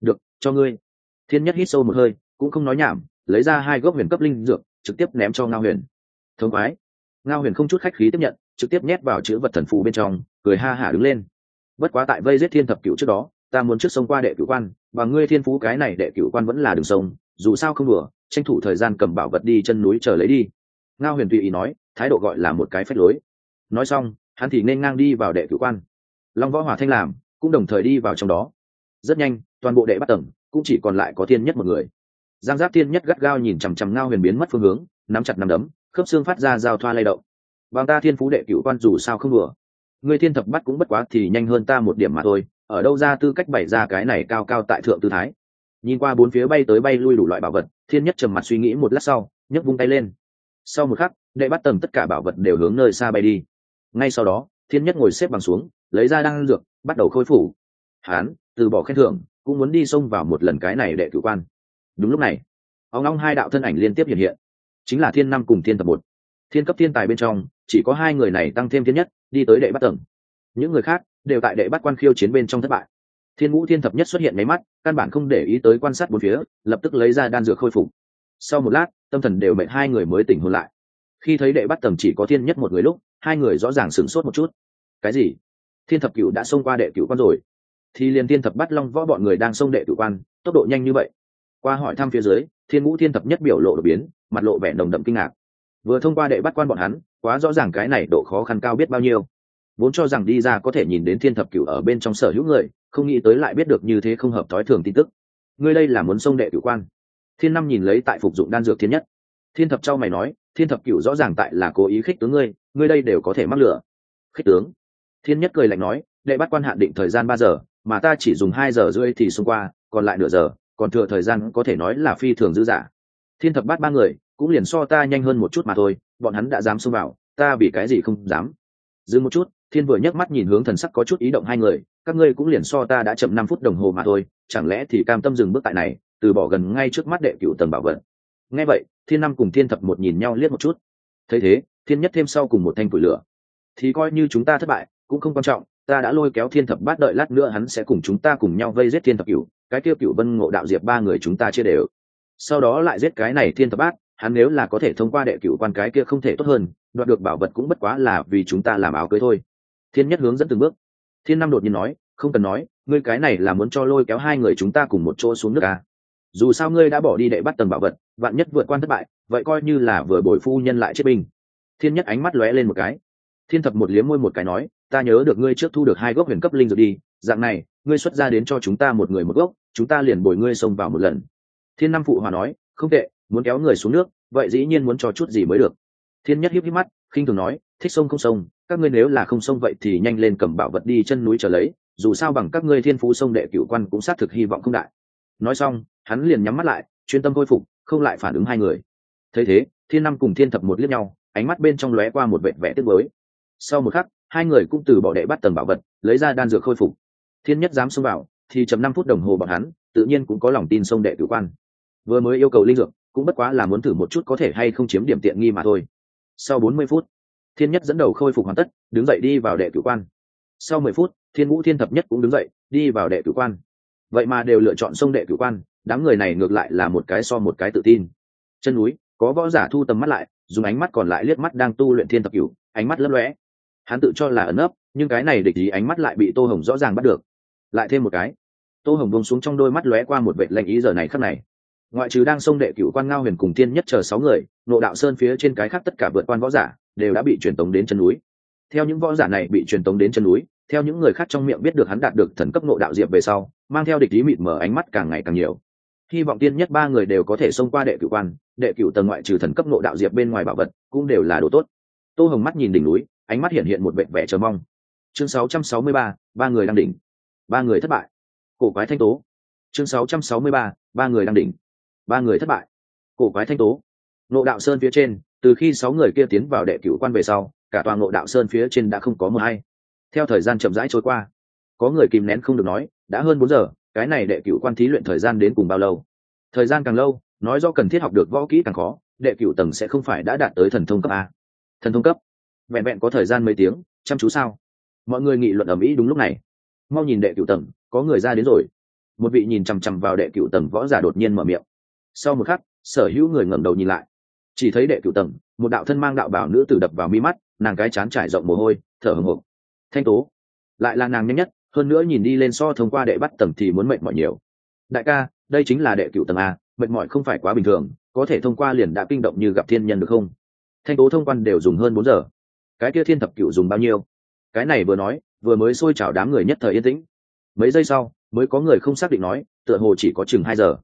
Được, cho ngươi. Thiên nhất hít sâu một hơi, cũng không nói nhảm, lấy ra hai gốc huyền cấp linh dược, trực tiếp ném cho ngao huyền. Thống quái ngao huyền không chút khách khí tiếp nhận, trực tiếp nhét vào chữ vật thần phù bên trong, cười ha hả đứng lên. Bất quá tại vây giết thiên thập cựu trước đó, ta muốn trước sông qua đệ cửu quan, và ngươi thiên phú cái này đệ cửu quan vẫn là đường sông, dù sao không đùa, tranh thủ thời gian cầm bảo vật đi chân núi chờ lấy đi. Ngao huyền tùy ý nói, thái độ gọi là một cái phép lối. Nói xong hắn thì nên ngang đi vào đệ cửu quan. Long võ hòa thanh làm cũng đồng thời đi vào trong đó. Rất nhanh, toàn bộ đệ bắt tầng cũng chỉ còn lại có thiên nhất một người. Giang giáp thiên nhất gắt gao nhìn chằm chằm ngao huyền biến mất phương hướng, nắm chặt nắm đấm, khớp xương phát ra giao thoa lay động. Bằng ta thiên phú đệ cửu quan dù sao không vừa người thiên thập bắt cũng bất quá thì nhanh hơn ta một điểm mà thôi, ở đâu ra tư cách bày ra cái này cao cao tại thượng tư thái. Nhìn qua bốn phía bay tới bay lui đủ loại bảo vật, thiên nhất trầm mặt suy nghĩ một lát sau, nhấc vung tay lên. Sau một khắc, đệ bắt tầng tất cả bảo vật đều hướng nơi xa bay đi ngay sau đó, thiên nhất ngồi xếp bằng xuống, lấy ra đan dược, bắt đầu khôi phủ hán, từ bỏ khen thưởng, cũng muốn đi xông vào một lần cái này đệ cử quan. Đúng lúc này, ông long hai đạo thân ảnh liên tiếp hiện hiện. Chính là thiên năm cùng thiên tập một. Thiên cấp thiên tài bên trong, chỉ có hai người này tăng thêm thiên nhất, đi tới đệ bắt tầng. Những người khác, đều tại đệ bắt quan khiêu chiến bên trong thất bại. Thiên ngũ thiên thập nhất xuất hiện máy mắt, căn bản không để ý tới quan sát bốn phía, lập tức lấy ra đan dược khôi phục. Sau một lát, tâm thần đều mệnh hai người mới tỉnh hôn lại. Khi thấy đệ bắt tầng chỉ có thiên nhất một người lúc hai người rõ ràng sửng sốt một chút. Cái gì? Thiên thập cựu đã xông qua đệ cựu quan rồi. Thì liền thiên thập bắt long võ bọn người đang xông đệ cựu quan, tốc độ nhanh như vậy. Qua hỏi thăm phía dưới, thiên ngũ thiên thập nhất biểu lộ đột biến, mặt lộ vẻ nồng đậm kinh ngạc. Vừa thông qua đệ bắt quan bọn hắn, quá rõ ràng cái này độ khó khăn cao biết bao nhiêu. Vốn cho rằng đi ra có thể nhìn đến thiên thập cửu ở bên trong sở hữu người, không nghĩ tới lại biết được như thế không hợp thói thường tin tức. Ngươi đây là muốn xông đệ cửu quan. Thiên năm nhìn lấy tại phục dụng đan dược thiên nhất. Thiên thập châu mày nói thiên thập cửu rõ ràng tại là cố ý khích tướng ngươi ngươi đây đều có thể mắc lửa. Khích tướng. Thiên nhất cười lạnh nói, đệ bắt quan hạn định thời gian ba giờ, mà ta chỉ dùng hai giờ rưỡi thì xung qua, còn lại nửa giờ, còn thừa thời gian có thể nói là phi thường dư dả. Thiên thập bắt ba người, cũng liền so ta nhanh hơn một chút mà thôi, bọn hắn đã dám xông vào, ta vì cái gì không dám? Dừng một chút, thiên vừa nhấc mắt nhìn hướng thần sắc có chút ý động hai người, các ngươi cũng liền so ta đã chậm năm phút đồng hồ mà thôi, chẳng lẽ thì cam tâm dừng bước tại này, từ bỏ gần ngay trước mắt đệ cựu tầng bảo vật nghe vậy, thiên năm cùng thiên thập một nhìn nhau liếc một chút. Thấy thế, thiên nhất thêm sau cùng một thanh củi lửa. Thì coi như chúng ta thất bại, cũng không quan trọng, ta đã lôi kéo thiên thập bát đợi lát nữa hắn sẽ cùng chúng ta cùng nhau vây giết thiên thập cửu, cái kia cửu vân ngộ đạo diệp ba người chúng ta chia đều. Sau đó lại giết cái này thiên thập bát, hắn nếu là có thể thông qua đệ cửu quan cái kia không thể tốt hơn, đoạt được bảo vật cũng bất quá là vì chúng ta làm áo cưới thôi. Thiên nhất hướng dẫn từng bước. Thiên năm đột nhiên nói, không cần nói, ngươi cái này là muốn cho lôi kéo hai người chúng ta cùng một chỗ xuống nước à. dù sao ngươi đã bỏ đi đệ bắt tầng bảo vật vạn nhất vượt quan thất bại, vậy coi như là vừa bồi phu nhân lại chết binh. Thiên nhất ánh mắt lóe lên một cái. Thiên thập một liếm môi một cái nói, ta nhớ được ngươi trước thu được hai gốc huyền cấp linh dược đi, dạng này, ngươi xuất ra đến cho chúng ta một người một gốc, chúng ta liền bồi ngươi xông vào một lần. Thiên năm phụ hòa nói, không tệ, muốn kéo người xuống nước, vậy dĩ nhiên muốn cho chút gì mới được. Thiên nhất hiếp hiếp mắt, khinh thường nói, thích sông không sông, các ngươi nếu là không sông vậy thì nhanh lên cầm bảo vật đi chân núi trở lấy, dù sao bằng các ngươi thiên phú sông đệ cửu quan cũng xác thực hy vọng không đại. Nói xong, hắn liền nhắm mắt lại, chuyên tâm khôi phục không lại phản ứng hai người. Thấy thế, thiên năm cùng thiên thập một liếc nhau, ánh mắt bên trong lóe qua một vẻ vẽ tiếc mới sau một khắc, hai người cũng từ bỏ đệ bắt tầng bảo vật, lấy ra đan dược khôi phục. Thiên nhất dám xông vào, thì chấm năm phút đồng hồ bằng hắn, tự nhiên cũng có lòng tin sông đệ cửu quan. Vừa mới yêu cầu linh dược, cũng bất quá là muốn thử một chút có thể hay không chiếm điểm tiện nghi mà thôi. Sau bốn mươi phút, thiên nhất dẫn đầu khôi phục hoàn tất, đứng dậy đi vào đệ cửu quan. Sau mười phút, thiên vũ thiên thập nhất cũng đứng dậy, đi vào đệ cửu quan. Vậy mà đều lựa chọn sông đệ cửu quan đám người này ngược lại là một cái so một cái tự tin. Chân núi, có võ giả thu tầm mắt lại, dùng ánh mắt còn lại liếc mắt đang tu luyện thiên thập cửu, ánh mắt lấp lóe. Hắn tự cho là ẩn ấp nhưng cái này địch ý ánh mắt lại bị tô hồng rõ ràng bắt được. Lại thêm một cái, tô hồng bông xuống trong đôi mắt lóe qua một vệ lệnh ý giờ này khắc này. Ngoại trừ đang sông đệ cửu quan ngao huyền cùng tiên nhất chờ sáu người, nộ đạo sơn phía trên cái khác tất cả vượt quan võ giả đều đã bị truyền tống đến chân núi. Theo những võ giả này bị truyền tống đến chân núi, theo những người khác trong miệng biết được hắn đạt được thần cấp nộ đạo diệp về sau, mang theo địch ý mịt mở ánh mắt càng ngày càng nhiều hy vọng tiên nhất ba người đều có thể xông qua đệ cửu quan đệ cửu tầng ngoại trừ thần cấp nộ đạo diệp bên ngoài bảo vật cũng đều là đồ tốt. Tô hồng mắt nhìn đỉnh núi ánh mắt hiện hiện một vẻ vẻ chờ mong. Chương 663, ba người đang đỉnh. Ba người thất bại. Cổ quái thanh tố. Chương 663, ba người đang đỉnh. Ba người thất bại. Cổ quái thanh tố. Nộ đạo sơn phía trên từ khi sáu người kia tiến vào đệ cửu quan về sau cả toàn nộ đạo sơn phía trên đã không có mờ hay. Theo thời gian chậm rãi trôi qua có người kìm nén không được nói đã hơn bốn giờ cái này đệ cửu quan thí luyện thời gian đến cùng bao lâu? Thời gian càng lâu, nói do cần thiết học được võ kỹ càng khó, đệ cửu tầng sẽ không phải đã đạt tới thần thông cấp a. Thần thông cấp? Vẹn vẹn có thời gian mấy tiếng, chăm chú sao? Mọi người nghị luận ở mỹ đúng lúc này. Mau nhìn đệ cửu tầng, có người ra đến rồi. Một vị nhìn chằm chằm vào đệ cửu tầng võ giả đột nhiên mở miệng. Sau một khắc, sở hữu người ngẩng đầu nhìn lại. Chỉ thấy đệ cửu tầng, một đạo thân mang đạo bảo nữ tử đập vào mi mắt, nàng cái chán trải rộng mồ hôi, thở hồng hộc thanh tố. Lại là nàng nhanh nhất hơn nữa nhìn đi lên so thông qua đệ bắt tầng thì muốn mệt mỏi nhiều. Đại ca, đây chính là đệ cựu tầng a, mệt mỏi không phải quá bình thường, có thể thông qua liền đã kinh động như gặp thiên nhân được không? Thanh tố thông quan đều dùng hơn bốn giờ. Cái kia thiên thập cựu dùng bao nhiêu? Cái này vừa nói, vừa mới xôi chảo đám người nhất thời yên tĩnh. Mấy giây sau, mới có người không xác định nói, tựa hồ chỉ có chừng hai giờ.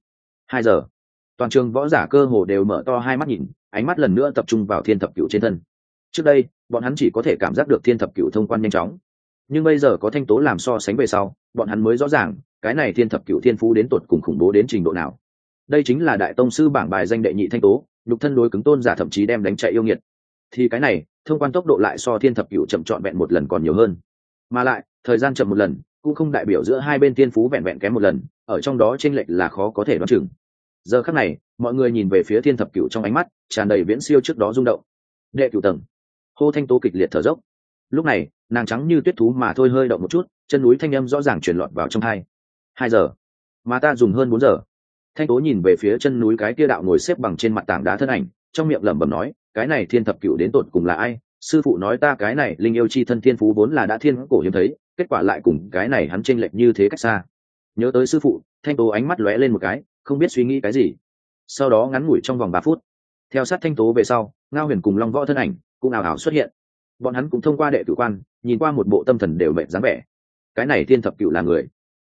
Hai giờ. Toàn trường võ giả cơ hồ đều mở to hai mắt nhìn, ánh mắt lần nữa tập trung vào thiên thập cựu trên thân. Trước đây, bọn hắn chỉ có thể cảm giác được thiên thập cựu thông quan nhanh chóng nhưng bây giờ có thanh tố làm so sánh về sau, bọn hắn mới rõ ràng, cái này thiên thập cựu thiên phú đến tột cùng khủng bố đến trình độ nào. Đây chính là đại tông sư bảng bài danh đệ nhị thanh tố, nhục thân đối cứng tôn giả thậm chí đem đánh chạy yêu nghiệt. Thì cái này, thông quan tốc độ lại so thiên thập cựu chậm trọn vẹn một lần còn nhiều hơn. Mà lại, thời gian chậm một lần, cũng không đại biểu giữa hai bên thiên phú vẹn vẹn kém một lần, ở trong đó tranh lệch là khó có thể đoán chừng. Giờ khắc này, mọi người nhìn về phía thiên thập cựu trong ánh mắt, tràn đầy viễn siêu trước đó rung động. Đệ cựu tầng. Hô thanh tố kịch liệt thở dốc. Lúc này nàng trắng như tuyết thú mà thôi hơi động một chút, chân núi thanh âm rõ ràng truyền lọt vào trong hai. Hai giờ. Mà ta dùng hơn bốn giờ. Thanh tố nhìn về phía chân núi cái kia đạo ngồi xếp bằng trên mặt tảng đá thân ảnh, trong miệng lẩm bẩm nói, cái này thiên thập cựu đến tột cùng là ai? Sư phụ nói ta cái này linh yêu chi thân thiên phú vốn là đã thiên cổ hiếm thấy, kết quả lại cùng cái này hắn chênh lệch như thế cách xa. Nhớ tới sư phụ, thanh tố ánh mắt lóe lên một cái, không biết suy nghĩ cái gì. Sau đó ngắn ngủi trong vòng ba phút, theo sát thanh tố về sau, ngao huyền cùng long võ thân ảnh cũng ảo ảo xuất hiện bọn hắn cũng thông qua đệ cử quan, nhìn qua một bộ tâm thần đều mệt dáng vẻ. Cái này thiên thập cựu là người.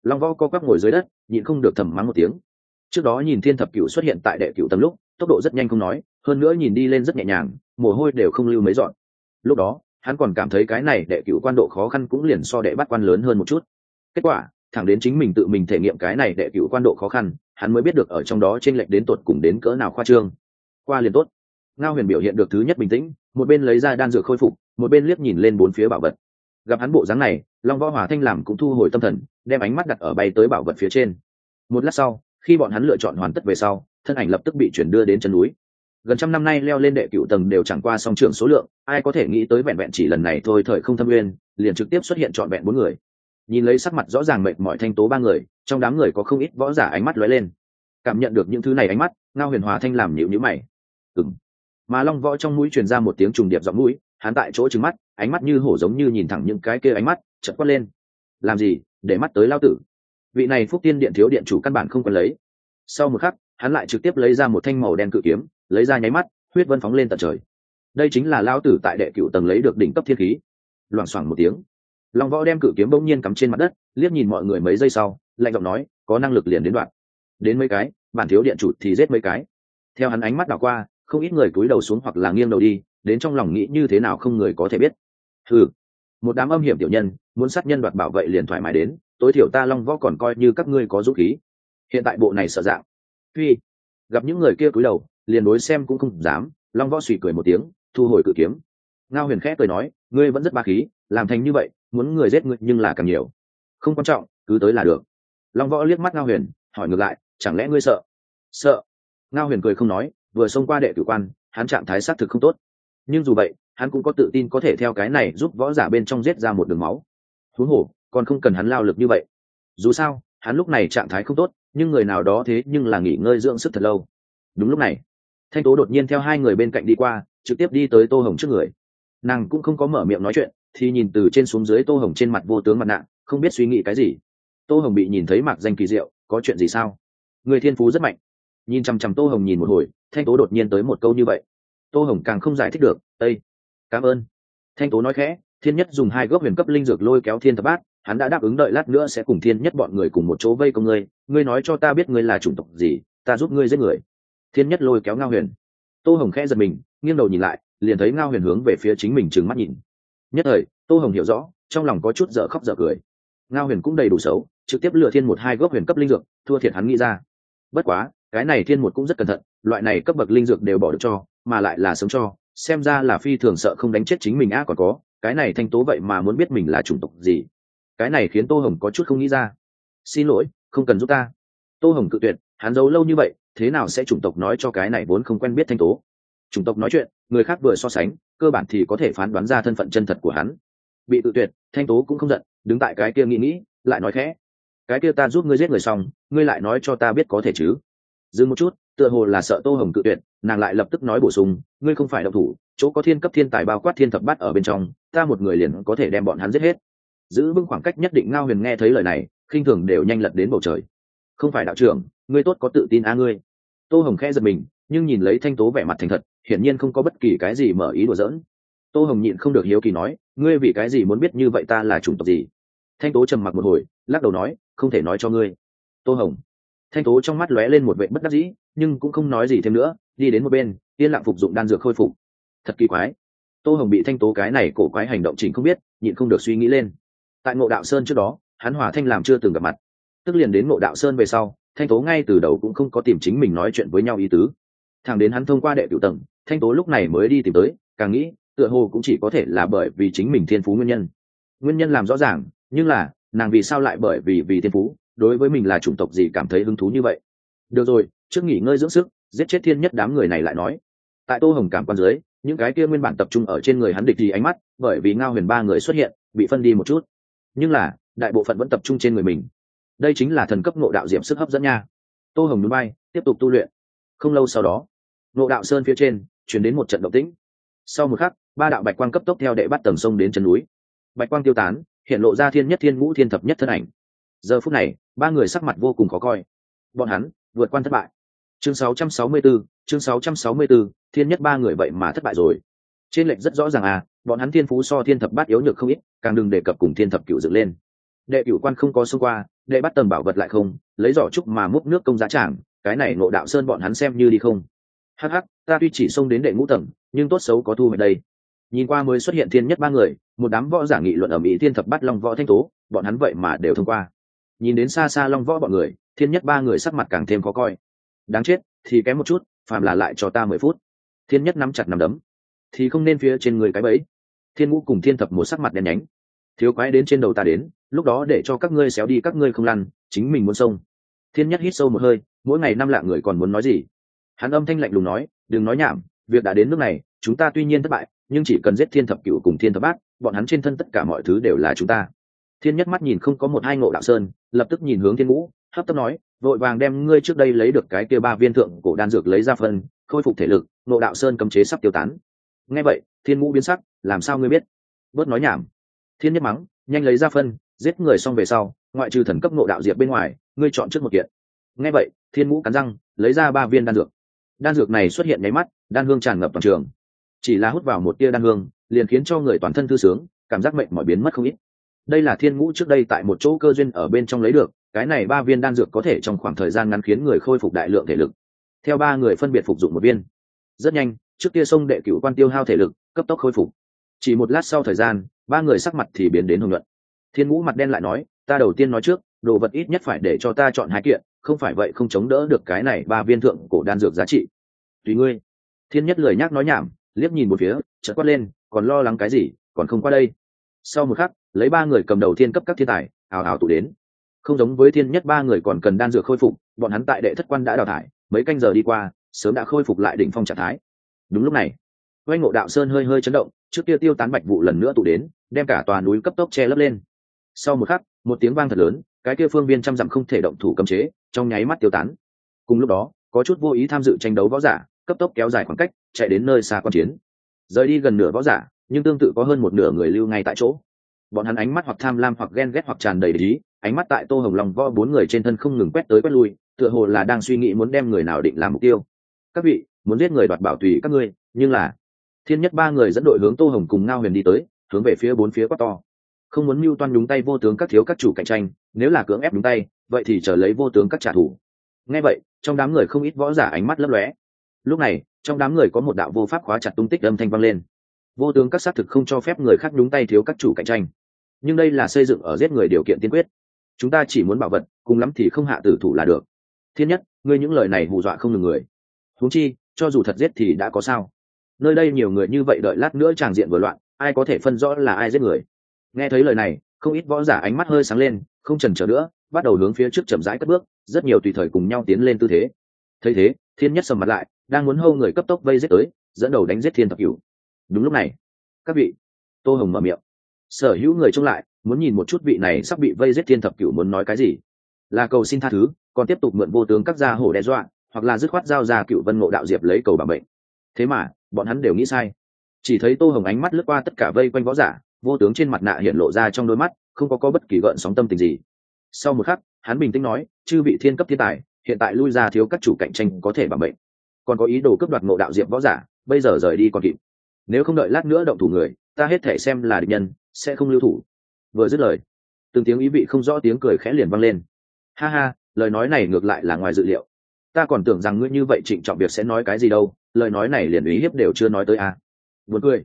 Long võ co quắp ngồi dưới đất, nhịn không được thầm mắng một tiếng. Trước đó nhìn thiên thập cựu xuất hiện tại đệ cựu tầm lúc, tốc độ rất nhanh không nói, hơn nữa nhìn đi lên rất nhẹ nhàng, mồ hôi đều không lưu mấy dọn. Lúc đó, hắn còn cảm thấy cái này đệ cựu quan độ khó khăn cũng liền so đệ bắt quan lớn hơn một chút. Kết quả, thẳng đến chính mình tự mình thể nghiệm cái này đệ cựu quan độ khó khăn, hắn mới biết được ở trong đó t r ê n lệch đến tột cùng đến cỡ nào khoa trương. Qua liền tốt. Ngao huyền biểu hiện được thứ nhất bình tĩnh, một bên lấy ra đan dược khôi phục một bên liếc nhìn lên bốn phía bảo vật. Gặp hắn bộ dáng này, long võ hỏa thanh làm cũng thu hồi tâm thần, đem ánh mắt đặt ở bay tới bảo vật phía trên. Một lát sau, khi bọn hắn lựa chọn hoàn tất về sau, thân ảnh lập tức bị chuyển đưa đến chân núi. Gần trăm năm nay leo lên đệ cựu tầng đều chẳng qua song trường số lượng, ai có thể nghĩ tới vẹn vẹn chỉ lần này thôi thời không thâm uyên liền trực tiếp xuất hiện trọn vẹn bốn người. Nhìn lấy sắc mặt rõ ràng mệt mỏi thanh tố ba người, trong đám người có không ít võ giả ánh mắt lóe lên. Cảm nhận được những thứ này ánh mắt, ngao huyền hòa thanh làm nhịu nhữ mày. Ừng mà long võ trong mũi truyền ra một tiếng trùng điệp giọng mũi hắn tại chỗ trứng mắt, ánh mắt như hổ giống như nhìn thẳng những cái kia ánh mắt chật quát lên. Làm gì? Để mắt tới lao tử. Vị này phúc tiên điện thiếu điện chủ căn bản không còn lấy. Sau một khắc, hắn lại trực tiếp lấy ra một thanh màu đen cự kiếm, lấy ra nháy mắt, huyết vân phóng lên tận trời. Đây chính là lao tử tại đệ cựu tầng lấy được đỉnh cấp thiên khí. Loảng xoảng một tiếng, long võ đem cự kiếm bỗng nhiên cắm trên mặt đất, liếc nhìn mọi người mấy giây sau, lạnh giọng nói, có năng lực liền đến đoạn. Đến mấy cái, bản thiếu điện chủ thì giết mấy cái. Theo hắn ánh mắt đảo qua, không ít người cúi đầu xuống hoặc là nghiêng đầu đi đến trong lòng nghĩ như thế nào không người có thể biết. Ừ một đám âm hiểm tiểu nhân, muốn sát nhân đoạt bảo vệ liền thoải mái đến, tối thiểu ta long võ còn coi như các ngươi có dũng khí. Hiện tại bộ này sợ dạng. Phi gặp những người kia cúi đầu, liền đối xem cũng không dám, long võ suy cười một tiếng, thu hồi cự kiếm. Ngao huyền khẽ cười nói, ngươi vẫn rất ba khí, làm thành như vậy, muốn người giết ngươi nhưng là càng nhiều. Không quan trọng, cứ tới là được. Long võ liếc mắt ngao huyền, hỏi ngược lại, chẳng lẽ ngươi sợ? Sợ? Ngao huyền cười không nói, vừa xông qua đệ tử quan, hắn trạng thái xác thực không tốt nhưng dù vậy, hắn cũng có tự tin có thể theo cái này giúp võ giả bên trong giết ra một đường máu. Thú hổ còn không cần hắn lao lực như vậy. Dù sao, hắn lúc này trạng thái không tốt, nhưng người nào đó thế nhưng là nghỉ ngơi dưỡng sức thật lâu. Đúng lúc này, thanh tố đột nhiên theo hai người bên cạnh đi qua, trực tiếp đi tới tô hồng trước người. Nàng cũng không có mở miệng nói chuyện, thì nhìn từ trên xuống dưới tô hồng trên mặt vô tướng mặt nạ, không biết suy nghĩ cái gì. Tô hồng bị nhìn thấy mạc danh kỳ diệu, có chuyện gì sao? Người thiên phú rất mạnh. Nhìn chằm chằm tô hồng nhìn một hồi, thanh tố đột nhiên tới một câu như vậy tô hồng càng không giải thích được ây cảm ơn. Thanh tố nói khẽ, thiên nhất dùng hai gốc huyền cấp linh dược lôi kéo thiên thập bát, hắn đã đáp ứng đợi lát nữa sẽ cùng thiên nhất bọn người cùng một chỗ vây công ngươi ngươi nói cho ta biết ngươi là chủng tộc gì, ta giúp ngươi giết người. Thiên nhất lôi kéo ngao huyền. Tô hồng khẽ giật mình, nghiêng đầu nhìn lại, liền thấy ngao huyền hướng về phía chính mình trừng mắt nhìn. Nhất thời, tô hồng hiểu rõ, trong lòng có chút dở khóc dở cười. Ngao huyền cũng đầy đủ xấu, trực tiếp lựa thiên một hai gốc huyền cấp linh dược, thua thiệt hắn nghĩ ra. Bất quá, cái này thiên một cũng rất cẩn thận, loại này cấp bậc linh dược đều bỏ được cho mà lại là sống cho, xem ra là phi thường sợ không đánh chết chính mình a còn có, cái này thanh tố vậy mà muốn biết mình là chủng tộc gì. Cái này khiến tô hồng có chút không nghĩ ra. Xin lỗi, không cần giúp ta. Tô hồng cự tuyệt, hắn giấu lâu như vậy, thế nào sẽ chủng tộc nói cho cái này vốn không quen biết thanh tố? Chủng tộc nói chuyện, người khác vừa so sánh, cơ bản thì có thể phán đoán ra thân phận chân thật của hắn. Bị tự tuyệt, thanh tố cũng không giận, đứng tại cái kia nghĩ nghĩ, lại nói khẽ. Cái kia ta giúp ngươi giết người xong, ngươi lại nói cho ta biết có thể chứ? Dừng một chút, tựa hồ là sợ tô hồng cự tuyệt nàng lại lập tức nói bổ sung, ngươi không phải động thủ, chỗ có thiên cấp thiên tài bao quát thiên thập bát ở bên trong, ta một người liền có thể đem bọn hắn giết hết. Giữ vững khoảng cách nhất định ngao huyền nghe thấy lời này, khinh thường đều nhanh lật đến bầu trời. Không phải đạo trưởng, ngươi tốt có tự tin a ngươi. Tô hồng khẽ giật mình, nhưng nhìn lấy thanh tố vẻ mặt thành thật, hiển nhiên không có bất kỳ cái gì mở ý đùa giỡn. Tô hồng nhịn không được hiếu kỳ nói, ngươi vì cái gì muốn biết như vậy ta là chủng tộc gì? Thanh tố trầm mặc một hồi, lắc đầu nói, không thể nói cho ngươi. Tô hồng thanh tố trong mắt lóe lên một vệ bất đắc dĩ, nhưng cũng không nói gì thêm nữa, đi đến một bên, yên lặng phục dụng đan dược khôi phục. Thật kỳ quái. Tô hồng bị thanh tố cái này cổ quái hành động chỉnh không biết, nhịn không được suy nghĩ lên. Tại ngộ đạo sơn trước đó, hắn hòa thanh làm chưa từng gặp mặt. Tức liền đến ngộ đạo sơn về sau, thanh tố ngay từ đầu cũng không có tìm chính mình nói chuyện với nhau ý tứ. Thẳng đến hắn thông qua đệ cựu tầng, thanh tố lúc này mới đi tìm tới, càng nghĩ, tựa hồ cũng chỉ có thể là bởi vì chính mình thiên phú nguyên nhân. Nguyên nhân làm rõ ràng, nhưng là, nàng vì sao lại bởi vì vì thiên phú? Đối với mình là chủng tộc gì cảm thấy hứng thú như vậy? Được rồi, trước nghỉ ngơi dưỡng sức, giết chết thiên nhất đám người này lại nói. Tại tô hồng cảm quan dưới, những cái kia nguyên bản tập trung ở trên người hắn địch thì ánh mắt, bởi vì ngao huyền ba người xuất hiện, bị phân đi một chút. Nhưng là, đại bộ phận vẫn tập trung trên người mình. Đây chính là thần cấp nộ đạo diệm sức hấp dẫn nha. Tô hồng núi bay tiếp tục tu luyện. Không lâu sau đó nộ đạo sơn phía trên chuyển đến một trận động tĩnh. Sau một khắc, ba đạo bạch quang cấp tốc theo đệ bắt tầng sông đến chân núi. Bạch quang tiêu tán, hiện lộ ra thiên nhất thiên ngũ thiên thập nhất thân ảnh. Giờ phút này ba người sắc mặt vô cùng khó coi. Bọn hắn vượt quan thất bại. Chương 664, chương 664, thiên nhất ba người vậy mà thất bại rồi. Trên lệnh rất rõ ràng à bọn hắn thiên phú so thiên thập bát yếu nhược không ít càng đừng đề cập cùng thiên thập cựu dựng lên. Đệ cựu quan không có xung qua đệ bắt tầm bảo vật lại không lấy giỏ trúc mà múc nước công giá trảng cái này ngộ đạo sơn bọn hắn xem như đi không. Hắc hắc ta tuy chỉ xông đến đệ ngũ tầng nhưng tốt xấu có thu về đây. Nhìn qua mới xuất hiện thiên nhất ba người một đám võ giả nghị luận ở mỹ thiên thập bắt long võ thanh tố bọn hắn vậy mà đều thông qua nhìn đến xa xa long võ bọn người, thiên nhất ba người sắc mặt càng thêm khó coi. Đáng chết, thì kém một chút, phàm là lại cho ta mười phút. Thiên nhất nắm chặt nắm đấm. Thì không nên phía trên người cái bẫy. Thiên ngũ cùng thiên thập một sắc mặt đen nhánh. Thiếu quái đến trên đầu ta đến, lúc đó để cho các ngươi xéo đi, các ngươi không lăn, chính mình muốn xông. Thiên nhất hít sâu một hơi, mỗi ngày năm lạ người còn muốn nói gì? Hắn âm thanh lạnh lùng nói, đừng nói nhảm, việc đã đến nước này, chúng ta tuy nhiên thất bại, nhưng chỉ cần giết thiên thập cựu cùng thiên thập bát, bọn hắn trên thân tất cả mọi thứ đều là chúng ta thiên nhất mắt nhìn không có một hai ngộ đạo sơn, lập tức nhìn hướng thiên ngũ, hấp tấp nói, vội vàng đem ngươi trước đây lấy được cái kia ba viên thượng cổ đan dược lấy ra phân, khôi phục thể lực, ngộ đạo sơn cấm chế sắp tiêu tán. Nghe vậy, thiên ngũ biến sắc, làm sao ngươi biết? Bớt nói nhảm. Thiên nhất mắng, nhanh lấy ra phân, giết người xong về sau, ngoại trừ thần cấp ngộ đạo diệp bên ngoài, ngươi chọn trước một kiện. Nghe vậy, thiên ngũ cắn răng, lấy ra ba viên đan dược. Đan dược này xuất hiện nháy mắt, đan hương tràn ngập toàn trường. Chỉ là hút vào một tia đan hương, liền khiến cho người toàn thân thư sướng, cảm giác mệnh mọi biến mất không ít đây là thiên ngũ trước đây tại một chỗ cơ duyên ở bên trong lấy được, cái này ba viên đan dược có thể trong khoảng thời gian ngắn khiến người khôi phục đại lượng thể lực. Theo ba người phân biệt phục dụng một viên. Rất nhanh, trước kia sông đệ cửu quan tiêu hao thể lực, cấp tốc khôi phục. Chỉ một lát sau thời gian, ba người sắc mặt thì biến đến hồng luận thiên ngũ mặt đen lại nói, ta đầu tiên nói trước, đồ vật ít nhất phải để cho ta chọn hai kiện, không phải vậy không chống đỡ được cái này ba viên thượng cổ đan dược giá trị. Tùy ngươi. Thiên nhất lời nhắc nói nhảm, liếc nhìn một phía, chợt quát lên, còn lo lắng cái gì? Còn không qua đây. Sau một khắc lấy ba người cầm đầu thiên cấp các thiên tài ào ào tụ đến. Không giống với thiên nhất ba người còn cần đan dược khôi phục, bọn hắn tại đệ thất quan đã đào thải, mấy canh giờ đi qua, sớm đã khôi phục lại đỉnh phong trạng thái. Đúng lúc này oanh ngộ đạo sơn hơi hơi chấn động, trước kia tiêu tán bạch vụ lần nữa tụ đến, đem cả tòa núi cấp tốc che lấp lên. Sau một khắc, một tiếng vang thật lớn, cái kia phương viên trăm dặm không thể động thủ cấm chế, trong nháy mắt tiêu tán. Cùng lúc đó, có chút vô ý tham dự tranh đấu võ giả, cấp tốc kéo dài khoảng cách, chạy đến nơi xa quan chiến. Rời đi gần nửa võ giả, nhưng tương tự có hơn một nửa người lưu ngay tại chỗ bọn hắn ánh mắt hoặc tham lam hoặc ghen ghét hoặc tràn đầy lý ánh mắt tại tô hồng lòng vo bốn người trên thân không ngừng quét tới quét lui, tựa hồ là đang suy nghĩ muốn đem người nào định làm mục tiêu. Các vị, muốn giết người đoạt bảo tùy các ngươi, nhưng là thiên nhất ba người dẫn đội hướng tô hồng cùng ngao huyền đi tới, hướng về phía bốn phía quát to. Không muốn mưu toan nhúng tay vô tướng các thiếu các chủ cạnh tranh, nếu là cưỡng ép nhúng tay, vậy thì chờ lấy vô tướng các trả thù. Nghe vậy, trong đám người không ít võ giả ánh mắt lấp lóe. Lúc này, trong đám người có một đạo vô pháp khóa chặt tung tích âm thanh vang lên vô tướng các xác thực không cho phép người khác nhúng tay thiếu các chủ cạnh tranh. Nhưng đây là xây dựng ở giết người điều kiện tiên quyết. Chúng ta chỉ muốn bảo vật, cùng lắm thì không hạ tử thủ là được. Thiên nhất, ngươi những lời này hù dọa không ngừng người. Huống chi, cho dù thật giết thì đã có sao? Nơi đây nhiều người như vậy đợi lát nữa tràng diện vừa loạn, ai có thể phân rõ là ai giết người? Nghe thấy lời này, không ít võ giả ánh mắt hơi sáng lên, không trần trở nữa, bắt đầu hướng phía trước chậm rãi cất bước, rất nhiều tùy thời cùng nhau tiến lên tư thế. Thấy thế, thiên nhất sầm mặt lại, đang muốn hâu người cấp tốc vây giết tới, dẫn đầu đánh giết thiên thập cửu đúng lúc này, các vị, tô hồng mở miệng. Sở hữu người trông lại, muốn nhìn một chút vị này sắp bị vây giết thiên thập cửu muốn nói cái gì. Là cầu xin tha thứ, còn tiếp tục mượn vô tướng các gia hổ đe dọa, hoặc là dứt khoát giao ra cựu vân ngộ đạo diệp lấy cầu bảo mệnh. Thế mà, bọn hắn đều nghĩ sai. Chỉ thấy tô hồng ánh mắt lướt qua tất cả vây quanh võ giả, vô tướng trên mặt nạ hiện lộ ra trong đôi mắt, không có có bất kỳ gợn sóng tâm tình gì. Sau một khắc, hắn bình tĩnh nói, chư vị thiên cấp thiên tài, hiện tại lui ra thiếu các chủ cạnh tranh có thể bảo mệnh. Còn có ý đồ cướp đoạt ngộ đạo diệp võ giả, bây giờ rời đi còn kịp nếu không đợi lát nữa động thủ người, ta hết thể xem là địch nhân, sẽ không lưu thủ. Vừa dứt lời, từng tiếng ý vị không rõ tiếng cười khẽ liền vang lên. Ha ha, lời nói này ngược lại là ngoài dự liệu. Ta còn tưởng rằng ngươi như vậy trịnh trọng việc sẽ nói cái gì đâu, lời nói này liền ý hiếp đều chưa nói tới a. À. buồn cười.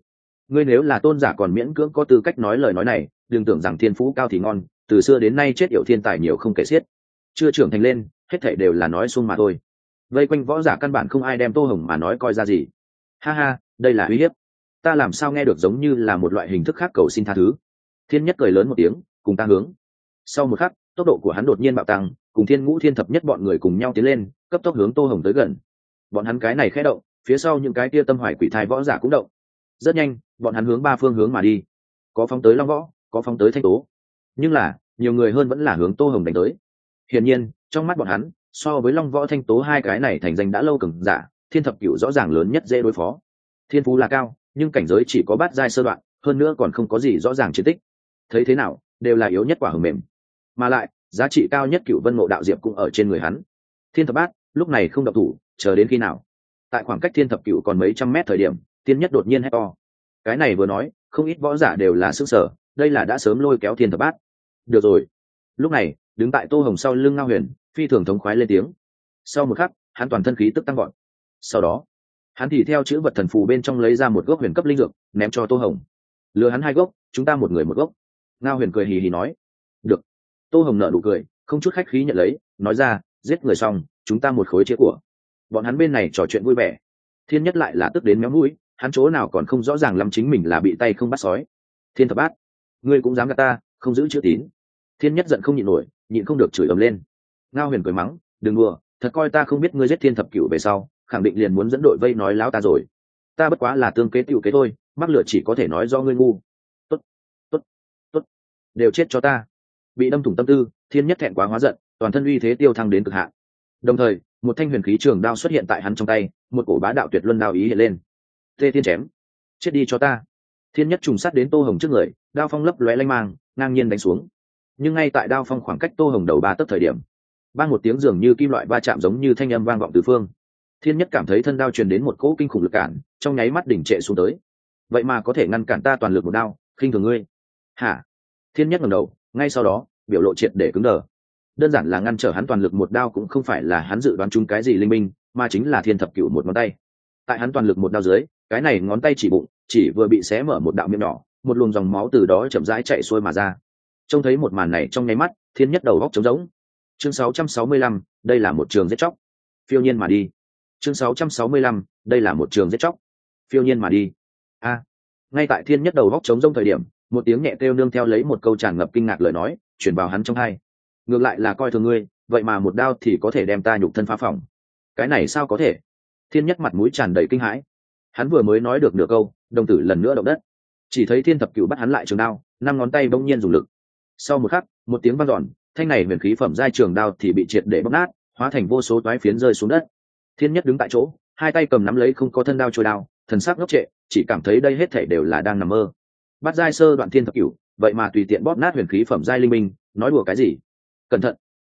Ngươi nếu là tôn giả còn miễn cưỡng có tư cách nói lời nói này, đừng tưởng rằng thiên phú cao thì ngon, từ xưa đến nay chết yểu thiên tài nhiều không kể xiết. Chưa trưởng thành lên, hết thảy đều là nói xuông mà thôi. Vây quanh võ giả căn bản không ai đem tô hồng mà nói coi ra gì. Ha ha, đây là uy hiếp ta làm sao nghe được giống như là một loại hình thức khác cầu xin tha thứ. Thiên nhất cười lớn một tiếng, cùng ta hướng. Sau một khắc, tốc độ của hắn đột nhiên bạo tăng, cùng thiên ngũ thiên thập nhất bọn người cùng nhau tiến lên, cấp tốc hướng tô hồng tới gần. Bọn hắn cái này khẽ động, phía sau những cái kia tâm hoài quỷ thai võ giả cũng động. Rất nhanh, bọn hắn hướng ba phương hướng mà đi. Có phóng tới long võ, có phóng tới thanh tố. Nhưng là, nhiều người hơn vẫn là hướng tô hồng đánh tới. Hiển nhiên, trong mắt bọn hắn, so với long võ thanh tố hai cái này thành danh đã lâu cừng giả, thiên thập cựu rõ ràng lớn nhất dễ đối phó. Thiên phú là cao nhưng cảnh giới chỉ có bát giai sơ đoạn, hơn nữa còn không có gì rõ ràng chiến tích. Thấy thế nào, đều là yếu nhất quả hầm mềm. Mà lại, giá trị cao nhất cựu vân mộ đạo diệp cũng ở trên người hắn. Thiên thập bát, lúc này không độc thủ, chờ đến khi nào? Tại khoảng cách thiên thập cựu còn mấy trăm mét thời điểm, tiên nhất đột nhiên hét to. Cái này vừa nói, không ít võ giả đều là sức sở, đây là đã sớm lôi kéo thiên thập bát. Được rồi. Lúc này, đứng tại tô hồng sau lưng ngao huyền, phi thường thống khoái lên tiếng. Sau một khắc, hắn toàn thân khí tức tăng gọn sau đó hắn thì theo chữ vật thần phù bên trong lấy ra một gốc huyền cấp linh dược, ném cho tô hồng. Lừa hắn hai gốc, chúng ta một người một gốc. Ngao huyền cười hì hì nói. Được. Tô hồng nợ nụ cười, không chút khách khí nhận lấy, nói ra, giết người xong, chúng ta một khối chia của. Bọn hắn bên này trò chuyện vui vẻ. Thiên nhất lại là tức đến méo mũi, hắn chỗ nào còn không rõ ràng lắm chính mình là bị tay không bắt sói. Thiên thập bát, ngươi cũng dám gạt ta, không giữ chữ tín. Thiên nhất giận không nhịn nổi, nhịn không được chửi ầm lên. Ngao huyền cười mắng, đừng đùa, thật coi ta không biết ngươi giết thiên thập cựu về sau khẳng định liền muốn dẫn đội vây nói láo ta rồi. Ta bất quá là tương kế tiểu kế thôi mắc lửa chỉ có thể nói do ngươi ngu. Tốt tốt tốt. Đều chết cho ta. Bị đâm thủng tâm tư, thiên nhất thẹn quá hóa giận, toàn thân uy thế tiêu thăng đến cực hạn. Đồng thời, một thanh huyền khí trường đao xuất hiện tại hắn trong tay, một cổ bá đạo tuyệt luân đao ý hiện lên. Tê thiên chém. Chết đi cho ta. Thiên nhất trùng sát đến tô hồng trước người, đao phong lấp lóe lanh mang, ngang nhiên đánh xuống. Nhưng ngay tại đao phong khoảng cách tô hồng đầu ba tấc thời điểm ban một tiếng dường như kim loại va chạm giống như thanh âm vang vọng từ phương thiên nhất cảm thấy thân đao truyền đến một cỗ kinh khủng lực cản trong nháy mắt đỉnh trệ xuống tới. Vậy mà có thể ngăn cản ta toàn lực một đao khinh thường ngươi. Hả? Thiên nhất ngẩng đầu ngay sau đó biểu lộ triệt để cứng đờ. Đơn giản là ngăn trở hắn toàn lực một đao cũng không phải là hắn dự đoán chung cái gì linh minh mà chính là thiên thập cựu một ngón tay. Tại hắn toàn lực một đao dưới cái này ngón tay chỉ bụng chỉ vừa bị xé mở một đạo miệng nhỏ một luồng dòng máu từ đó chậm rãi chạy xuôi mà ra. Trông thấy một màn này trong nháy mắt thiên nhất đầu góc trống rỗng. Chương 665, đây là một trường giết chóc. Phiêu nhiên mà đi chương 665, đây là một trường giết chóc. Phiêu nhiên mà đi. A. Ngay tại thiên nhất đầu góc trống rông thời điểm một tiếng nhẹ kêu nương theo lấy một câu tràn ngập kinh ngạc lời nói chuyển vào hắn trong hai. Ngược lại là coi thường ngươi vậy mà một đao thì có thể đem ta nhục thân phá phòng cái này sao có thể? Thiên nhất mặt mũi tràn đầy kinh hãi. Hắn vừa mới nói được nửa câu đồng tử lần nữa động đất. Chỉ thấy thiên thập cựu bắt hắn lại trường đao năm ngón tay bỗng nhiên dùng lực. Sau một khắc một tiếng vang dọn thanh này huyền khí phẩm giai trường đao thì bị triệt để bóc nát hóa thành vô số toái phiến rơi xuống đất thiên nhất đứng tại chỗ, hai tay cầm nắm lấy không có thân đao trôi đao, thần sắc ngốc trệ, chỉ cảm thấy đây hết thể đều là đang nằm mơ. Bắt giai sơ đoạn thiên thập cửu, vậy mà tùy tiện bóp nát huyền khí phẩm giai linh minh, nói đùa cái gì? Cẩn thận.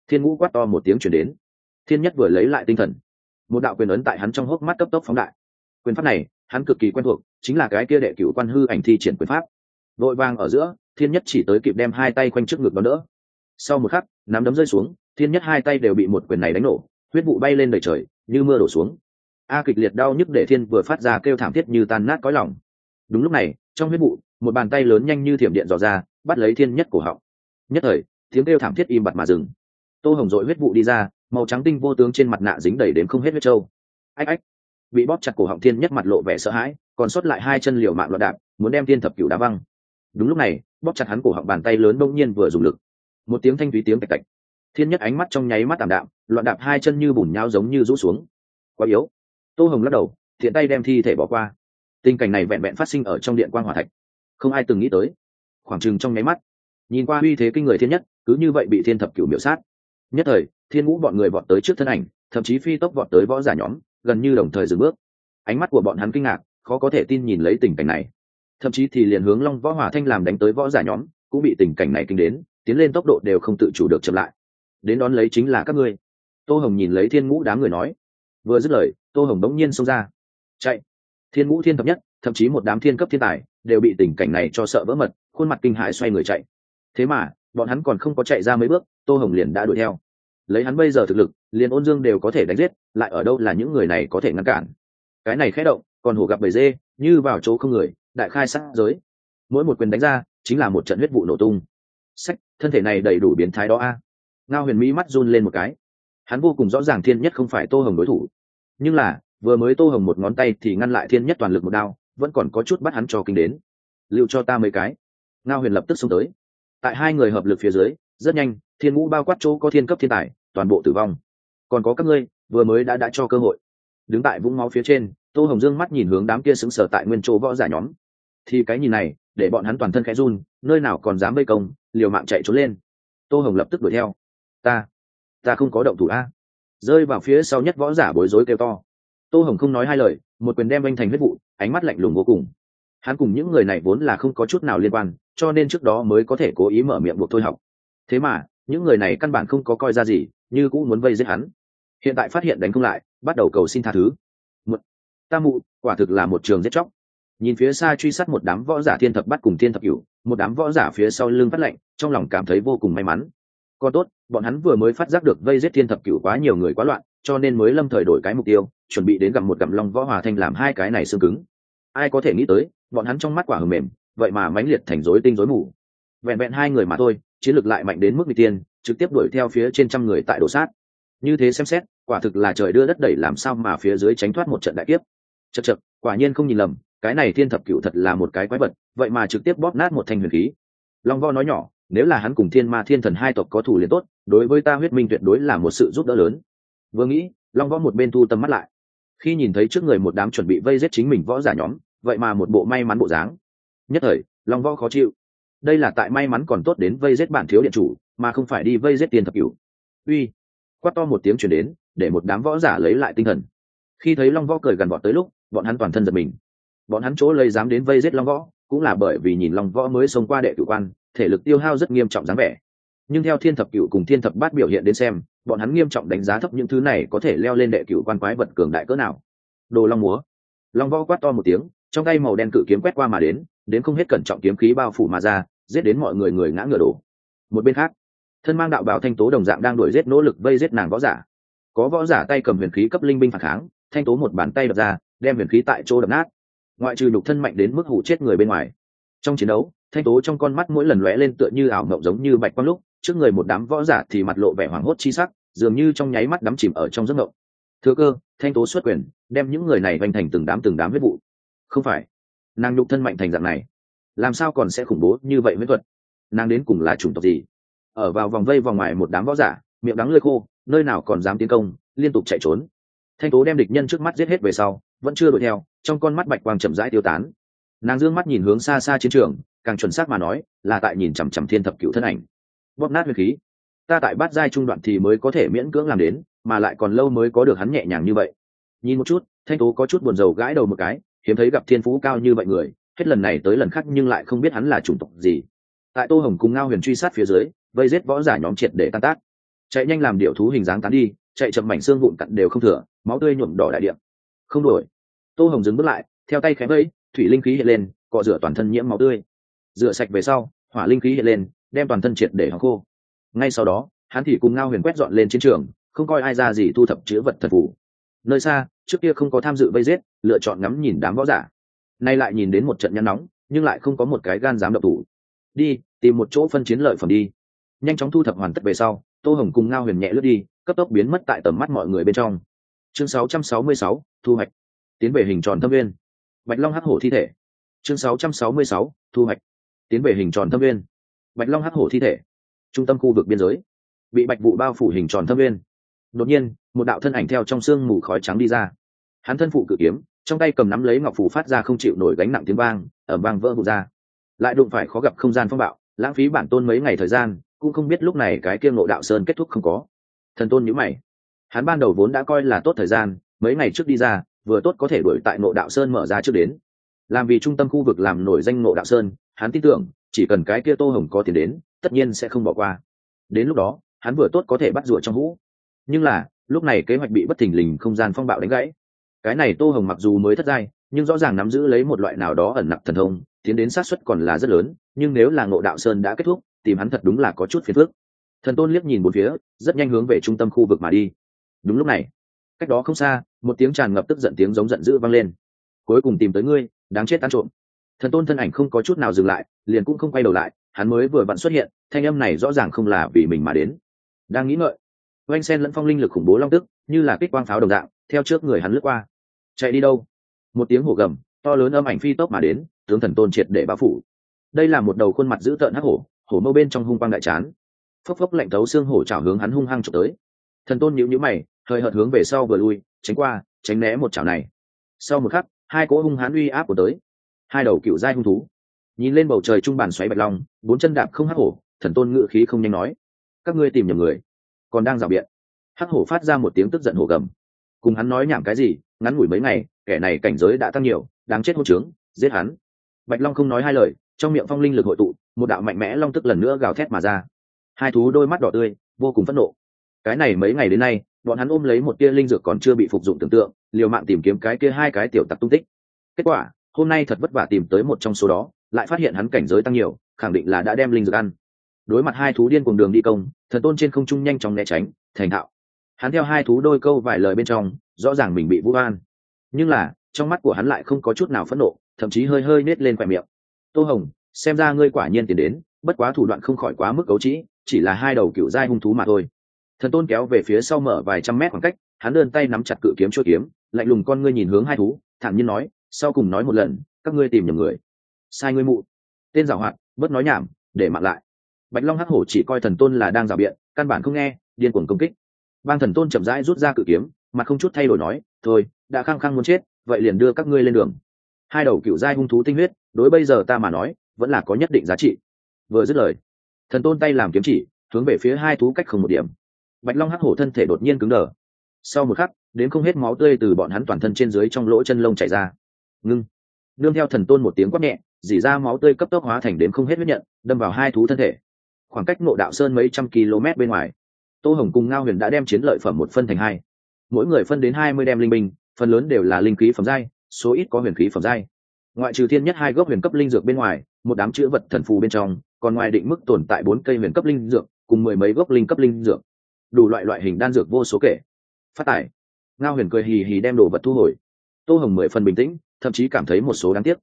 Thiên ngũ quát to một tiếng chuyển đến. Thiên nhất vừa lấy lại tinh thần. Một đạo quyền ấn tại hắn trong hốc mắt cấp tốc phóng đại. Quyền pháp này, hắn cực kỳ quen thuộc, chính là cái kia đệ cửu quan hư ảnh thi triển quyền pháp. Vội vàng ở giữa, thiên nhất chỉ tới kịp đem hai tay quanh trước ngực đó nữa. sau một khắc, nắm đấm rơi xuống, thiên nhất hai tay đều bị một quyền này đánh nổ huyết vụ bay lên đầy trời, như mưa đổ xuống. A kịch liệt đau nhức để thiên vừa phát ra kêu thảm thiết như tan nát cõi lòng. Đúng lúc này, trong huyết vụ, một bàn tay lớn nhanh như thiểm điện dò ra, bắt lấy thiên nhất cổ họng. Nhất thời, tiếng kêu thảm thiết im bặt mà dừng. Tô hồng dội huyết vụ đi ra, màu trắng tinh vô tướng trên mặt nạ dính đầy đến không hết huyết trâu. Ách ách. Bị bóp chặt cổ họng thiên nhất mặt lộ vẻ sợ hãi, còn sót lại hai chân liều mạng loạn đạp, muốn đem thiên thập cửu đá văng. Đúng lúc này, bóp chặt hắn cổ họng bàn tay lớn bỗng nhiên vừa dùng lực. Một tiếng thanh thúy tiếng tạch tạch. Thiên nhất ánh mắt trong nháy mắt tạm đạm loạn đạp hai chân như bùn nhau giống như rũ xuống. Quá yếu. Tô hồng lắc đầu, thiện tay đem thi thể bỏ qua. Tình cảnh này vẹn vẹn phát sinh ở trong điện quan g hòa thạch. Không ai từng nghĩ tới. Khoảng chừng trong nháy mắt, nhìn qua uy thế kinh người thiên nhất, cứ như vậy bị thiên thập cửu miểu sát. Nhất thời, thiên ngũ bọn người vọt tới trước thân ảnh, thậm chí phi tốc vọt tới võ giả nhóm, gần như đồng thời dừng bước. Ánh mắt của bọn hắn kinh ngạc, khó có thể tin nhìn lấy tình cảnh này. Thậm chí thì liền hướng long võ hỏa thanh làm đánh tới võ giả nhóm, cũng bị tình cảnh này kinh đến, tiến lên tốc độ đều không tự chủ được chậm lại. Đến đón lấy chính là các ngươi tô hồng nhìn lấy thiên ngũ đám người nói. Vừa dứt lời, tô hồng bỗng nhiên xông ra. Chạy. Thiên ngũ thiên thập nhất, thậm chí một đám thiên cấp thiên tài, đều bị tình cảnh này cho sợ vỡ mật, khuôn mặt kinh hại xoay người chạy. Thế mà, bọn hắn còn không có chạy ra mấy bước, tô hồng liền đã đuổi theo. Lấy hắn bây giờ thực lực, liền ôn dương đều có thể đánh giết, lại ở đâu là những người này có thể ngăn cản. Cái này khẽ động, còn hổ gặp bầy dê, như vào chỗ không người, đại khai sát giới. Mỗi một quyền đánh ra, chính là một trận huyết vụ nổ tung. Sách, thân thể này đầy đủ biến thái đó a. Ngao huyền mỹ mắt run lên một cái hắn vô cùng rõ ràng thiên nhất không phải tô hồng đối thủ. Nhưng là, vừa mới tô hồng một ngón tay thì ngăn lại thiên nhất toàn lực một đao, vẫn còn có chút bắt hắn cho kinh đến. Liệu cho ta mấy cái. Ngao huyền lập tức xông tới. Tại hai người hợp lực phía dưới, rất nhanh, thiên ngũ bao quát chỗ có thiên cấp thiên tài, toàn bộ tử vong. Còn có các ngươi, vừa mới đã đã cho cơ hội. Đứng tại vũng máu phía trên, tô hồng dương mắt nhìn hướng đám kia xứng sở tại nguyên chỗ võ giả nhóm. Thì cái nhìn này, để bọn hắn toàn thân khẽ run, nơi nào còn dám bê công, liều mạng chạy trốn lên. Tô hồng lập tức đuổi theo. Ta ta không có động thủ a. Rơi vào phía sau nhất võ giả bối rối kêu to. Tô hồng không nói hai lời một quyền đem anh thành huyết vụ ánh mắt lạnh lùng vô cùng. Hắn cùng những người này vốn là không có chút nào liên quan cho nên trước đó mới có thể cố ý mở miệng buộc thôi học. Thế mà những người này căn bản không có coi ra gì như cũng muốn vây giết hắn. Hiện tại phát hiện đánh không lại bắt đầu cầu xin tha thứ. Một, ta mụ quả thực là một trường giết chóc. Nhìn phía xa truy sát một đám võ giả thiên thập bắt cùng thiên thập cửu một đám võ giả phía sau lưng phát lệnh trong lòng cảm thấy vô cùng may mắn còn tốt, bọn hắn vừa mới phát giác được vây giết thiên thập cửu quá nhiều người quá loạn, cho nên mới lâm thời đổi cái mục tiêu, chuẩn bị đến gặp một gặm long võ hòa thanh làm hai cái này xương cứng. Ai có thể nghĩ tới, bọn hắn trong mắt quả hờ mềm, vậy mà mãnh liệt thành rối tinh rối mù. Vẹn vẹn hai người mà thôi, chiến lược lại mạnh đến mức bị tiên, trực tiếp đuổi theo phía trên trăm người tại đổ sát. Như thế xem xét, quả thực là trời đưa đất đẩy làm sao mà phía dưới tránh thoát một trận đại kiếp. Chật chật quả nhiên không nhìn lầm, cái này thiên thập cựu thật là một cái quái vật, vậy mà trực tiếp bóp nát một thanh huyền khí. Long vo nói nhỏ nếu là hắn cùng thiên ma thiên thần hai tộc có thủ liền tốt, đối với ta huyết minh tuyệt đối là một sự giúp đỡ lớn. Vừa nghĩ, long võ một bên thu tâm mắt lại. Khi nhìn thấy trước người một đám chuẩn bị vây giết chính mình võ giả nhóm, vậy mà một bộ may mắn bộ dáng. Nhất thời, long võ khó chịu. Đây là tại may mắn còn tốt đến vây giết bản thiếu điện chủ, mà không phải đi vây giết tiền thập cửu. Uy, quát to một tiếng chuyển đến, để một đám võ giả lấy lại tinh thần. Khi thấy long võ cười gần bọn tới lúc, bọn hắn toàn thân giật mình. Bọn hắn chỗ lấy dám đến vây giết long võ, cũng là bởi vì nhìn long võ mới xông qua đệ cử quan thể lực tiêu hao rất nghiêm trọng dáng vẻ. Nhưng theo thiên thập cựu cùng thiên thập bát biểu hiện đến xem, bọn hắn nghiêm trọng đánh giá thấp những thứ này có thể leo lên đệ cựu quan quái vật cường đại cỡ nào. Đồ long múa. Long võ quát to một tiếng, trong tay màu đen cự kiếm quét qua mà đến đến không hết cẩn trọng kiếm khí bao phủ mà ra, giết đến mọi người người ngã ngựa đổ. Một bên khác, thân mang đạo bào thanh tố đồng dạng đang đuổi giết nỗ lực vây giết nàng võ giả. Có võ giả tay cầm huyền khí cấp linh binh phản kháng, thanh tố một bàn tay đập ra, đem huyền khí tại chỗ đập nát. Ngoại trừ nhục thân mạnh đến mức hụ chết người bên ngoài. Trong chiến đấu thanh tố trong con mắt mỗi lần lóe lên tựa như ảo mộng giống như bạch quang lúc, trước người một đám võ giả thì mặt lộ vẻ hoảng hốt chi sắc, dường như trong nháy mắt đắm chìm ở trong giấc mộng. Thừa cơ, thanh tố xuất quyền, đem những người này vanh thành từng đám từng đám huyết vụ. Không phải. Nàng nhục thân mạnh thành dạng này. Làm sao còn sẽ khủng bố như vậy với thuật? Nàng đến cùng là chủng tộc gì? Ở vào vòng vây vòng ngoài một đám võ giả, miệng đắng lơi khô, nơi nào còn dám tiến công, liên tục chạy trốn. Thanh tố đem địch nhân trước mắt giết hết về sau, vẫn chưa đuổi theo, trong con mắt bạch quang chậm rãi tiêu tán. Nàng d ư ơ n g mắt nhìn hướng xa xa chiến trường càng chuẩn xác mà nói, là tại nhìn chằm chằm thiên thập cựu thân ảnh. Bóp nát huyết khí. Ta tại bát giai trung đoạn thì mới có thể miễn cưỡng làm đến, mà lại còn lâu mới có được hắn nhẹ nhàng như vậy. Nhìn một chút, thanh tố có chút buồn rầu gãi đầu một cái, hiếm thấy gặp thiên phú cao như vậy người, hết lần này tới lần khác nhưng lại không biết hắn là chủng tộc gì. Tại tô hồng cùng ngao huyền truy sát phía dưới, vây giết võ giả nhóm triệt để tan tác. Chạy nhanh làm điệu thú hình dáng tán đi, chạy chậm mảnh xương vụn cặn đều không thừa, máu tươi nhuộm đỏ đại điện không đổi. Tô hồng dừng bước lại, theo tay khẽ vẫy, thủy linh khí hiện lên, cọ rửa toàn thân nhiễm máu tươi rửa sạch về sau hỏa linh khí hiện lên đem toàn thân triệt để hóng khô. Ngay sau đó hắn thì cùng ngao huyền quét dọn lên chiến trường không coi ai ra gì thu thập chữ vật thật phủ nơi xa trước kia không có tham dự vây giết lựa chọn ngắm nhìn đám võ giả. Nay lại nhìn đến một trận nhăn nóng nhưng lại không có một cái gan dám độc thủ. Đi tìm một chỗ phân chiến lợi phẩm đi. Nhanh chóng thu thập hoàn tất về sau tô hồng cùng ngao huyền nhẹ lướt đi cấp tốc biến mất tại tầm mắt mọi người bên trong. Chương 666, thu hoạch. Tiến về hình tròn thâm viên. Bạch long hắc hổ thi thể. Chương 666, thu hoạch tiến về hình tròn thâm viên. Bạch long hắc hổ thi thể, trung tâm khu vực biên giới, bị bạch vụ bao phủ hình tròn thâm viên. Đột nhiên, một đạo thân ảnh theo trong sương mù khói trắng đi ra. Hắn thân phụ cự kiếm, trong tay cầm nắm lấy ngọc phủ phát ra không chịu nổi gánh nặng tiếng vang ở vang vỡ vụ ra. Lại đụng phải khó gặp không gian phong bạo, lãng phí bản tôn mấy ngày thời gian, cũng không biết lúc này cái kia ngộ đạo sơn kết thúc không có. Thần tôn nhữ mày. Hắn ban đầu vốn đã coi là tốt thời gian, mấy ngày trước đi ra, vừa tốt có thể đuổi tại ngộ đạo sơn mở ra trước đến. Làm vì trung tâm khu vực làm nổi danh ngộ đạo sơn hắn tin tưởng, chỉ cần cái kia tô hồng có tiền đến, tất nhiên sẽ không bỏ qua. Đến lúc đó, hắn vừa tốt có thể bắt rủa trong hũ. Nhưng là, lúc này kế hoạch bị bất thình lình không gian phong bạo đánh gãy. Cái này tô hồng mặc dù mới thất giai, nhưng rõ ràng nắm giữ lấy một loại nào đó ẩn nặc thần thông, tiến đến sát xuất còn là rất lớn, nhưng nếu là ngộ đạo sơn đã kết thúc, tìm hắn thật đúng là có chút phiền phức. Thần tôn liếc nhìn một phía, rất nhanh hướng về trung tâm khu vực mà đi. Đúng lúc này, cách đó không xa, một tiếng tràn ngập tức giận tiếng giống giận dữ vang lên. Cuối cùng tìm tới ngươi, đáng chết tan trộm thần tôn thân ảnh không có chút nào dừng lại, liền cũng không quay đầu lại, hắn mới vừa vặn xuất hiện, thanh âm này rõ ràng không là vì mình mà đến. Đang nghĩ ngợi, oanh sen lẫn phong linh lực khủng bố long tức, như là kích quang pháo đồng dạng, theo trước người hắn lướt qua. Chạy đi đâu? Một tiếng hổ gầm, to lớn âm ảnh phi tốc mà đến, tướng thần tôn triệt để bao phủ. Đây là một đầu khuôn mặt dữ tợn hắc hổ hổ mâu bên trong hung quang đại chán. Phốc phốc lạnh thấu xương hổ chảo hướng hắn hung hăng trộm tới. Thần tôn nhíu nhíu mày, hơi hợt hướng về sau vừa lui, tránh qua, tránh né một chảo này. Sau một khắc, hai cỗ hung hãn uy áp của tới hai đầu cựu giai hung thú. Nhìn lên bầu trời trung bàn xoáy bạch long, bốn chân đạp không hắc hổ, thần tôn ngự khí không nhanh nói. Các ngươi tìm nhầm người. Còn đang rào biện. Hắc hổ phát ra một tiếng tức giận hổ gầm. Cùng hắn nói nhảm cái gì, ngắn ngủi mấy ngày, kẻ này cảnh giới đã tăng nhiều, đáng chết hôn trướng, giết hắn. Bạch long không nói hai lời, trong miệng phong linh lực hội tụ, một đạo mạnh mẽ long tức lần nữa gào thét mà ra. Hai thú đôi mắt đỏ tươi, vô cùng phẫn nộ. Cái này mấy ngày đến nay, bọn hắn ôm lấy một tia linh dược còn chưa bị phục dụng tưởng tượng, liều mạng tìm kiếm cái kia hai cái tiểu tặc tung tích. Kết quả hôm nay thật vất vả tìm tới một trong số đó, lại phát hiện hắn cảnh giới tăng nhiều, khẳng định là đã đem linh dược ăn. Đối mặt hai thú điên cùng đường đi công, thần tôn trên không trung nhanh chóng né tránh, thành thạo. Hắn theo hai thú đôi câu vài lời bên trong, rõ ràng mình bị vũ an. Nhưng là, trong mắt của hắn lại không có chút nào phẫn nộ, thậm chí hơi hơi nết lên khoe miệng. Tô hồng, xem ra ngươi quả nhiên tiền đến, bất quá thủ đoạn không khỏi quá mức cấu trĩ, chỉ là hai đầu cựu giai hung thú mà thôi. Thần tôn kéo về phía sau mở vài trăm mét khoảng cách, hắn đơn tay nắm chặt cự kiếm chua kiếm, lạnh lùng con ngươi nhìn hướng hai thú, thản nhiên nói sau cùng nói một lần, các ngươi tìm nhầm người. Sai ngươi mụ. Tên giảo hoạt, bớt nói nhảm, để mặn lại. Bạch long hắc hổ chỉ coi thần tôn là đang rào biện, căn bản không nghe, điên cuồng công kích. Bang thần tôn chậm rãi rút ra cự kiếm mà không chút thay đổi nói, thôi, đã khăng khăng muốn chết, vậy liền đưa các ngươi lên đường. Hai đầu cựu giai hung thú tinh huyết, đối bây giờ ta mà nói, vẫn là có nhất định giá trị. Vừa dứt lời, thần tôn tay làm kiếm chỉ, hướng về phía hai thú cách không một điểm. Bạch long hắc hổ thân thể đột nhiên cứng đờ. Sau một khắc, đến không hết máu tươi từ bọn hắn toàn thân trên dưới trong lỗ chân lông chảy ra ngưng. Nương theo thần tôn một tiếng quát nhẹ dỉ ra máu tươi cấp tốc hóa thành đến không hết huyết nhận, đâm vào hai thú thân thể. Khoảng cách ngộ đạo sơn mấy trăm km bên ngoài, tô hồng cùng ngao huyền đã đem chiến lợi phẩm một phân thành hai. Mỗi người phân đến hai mươi đem linh binh, phần lớn đều là linh khí phẩm giai, số ít có huyền khí phẩm giai. Ngoại trừ thiên nhất hai gốc huyền cấp linh dược bên ngoài, một đám chữ vật thần phù bên trong, còn ngoài định mức tồn tại bốn cây huyền cấp linh dược, cùng mười mấy gốc linh cấp linh dược. Đủ loại loại hình đan dược vô số kể. Phát tải. Ngao huyền cười hì hì đem đồ vật thu hồi. Tô hồng mười phần bình tĩnh thậm chí cảm thấy một số đáng tiếc.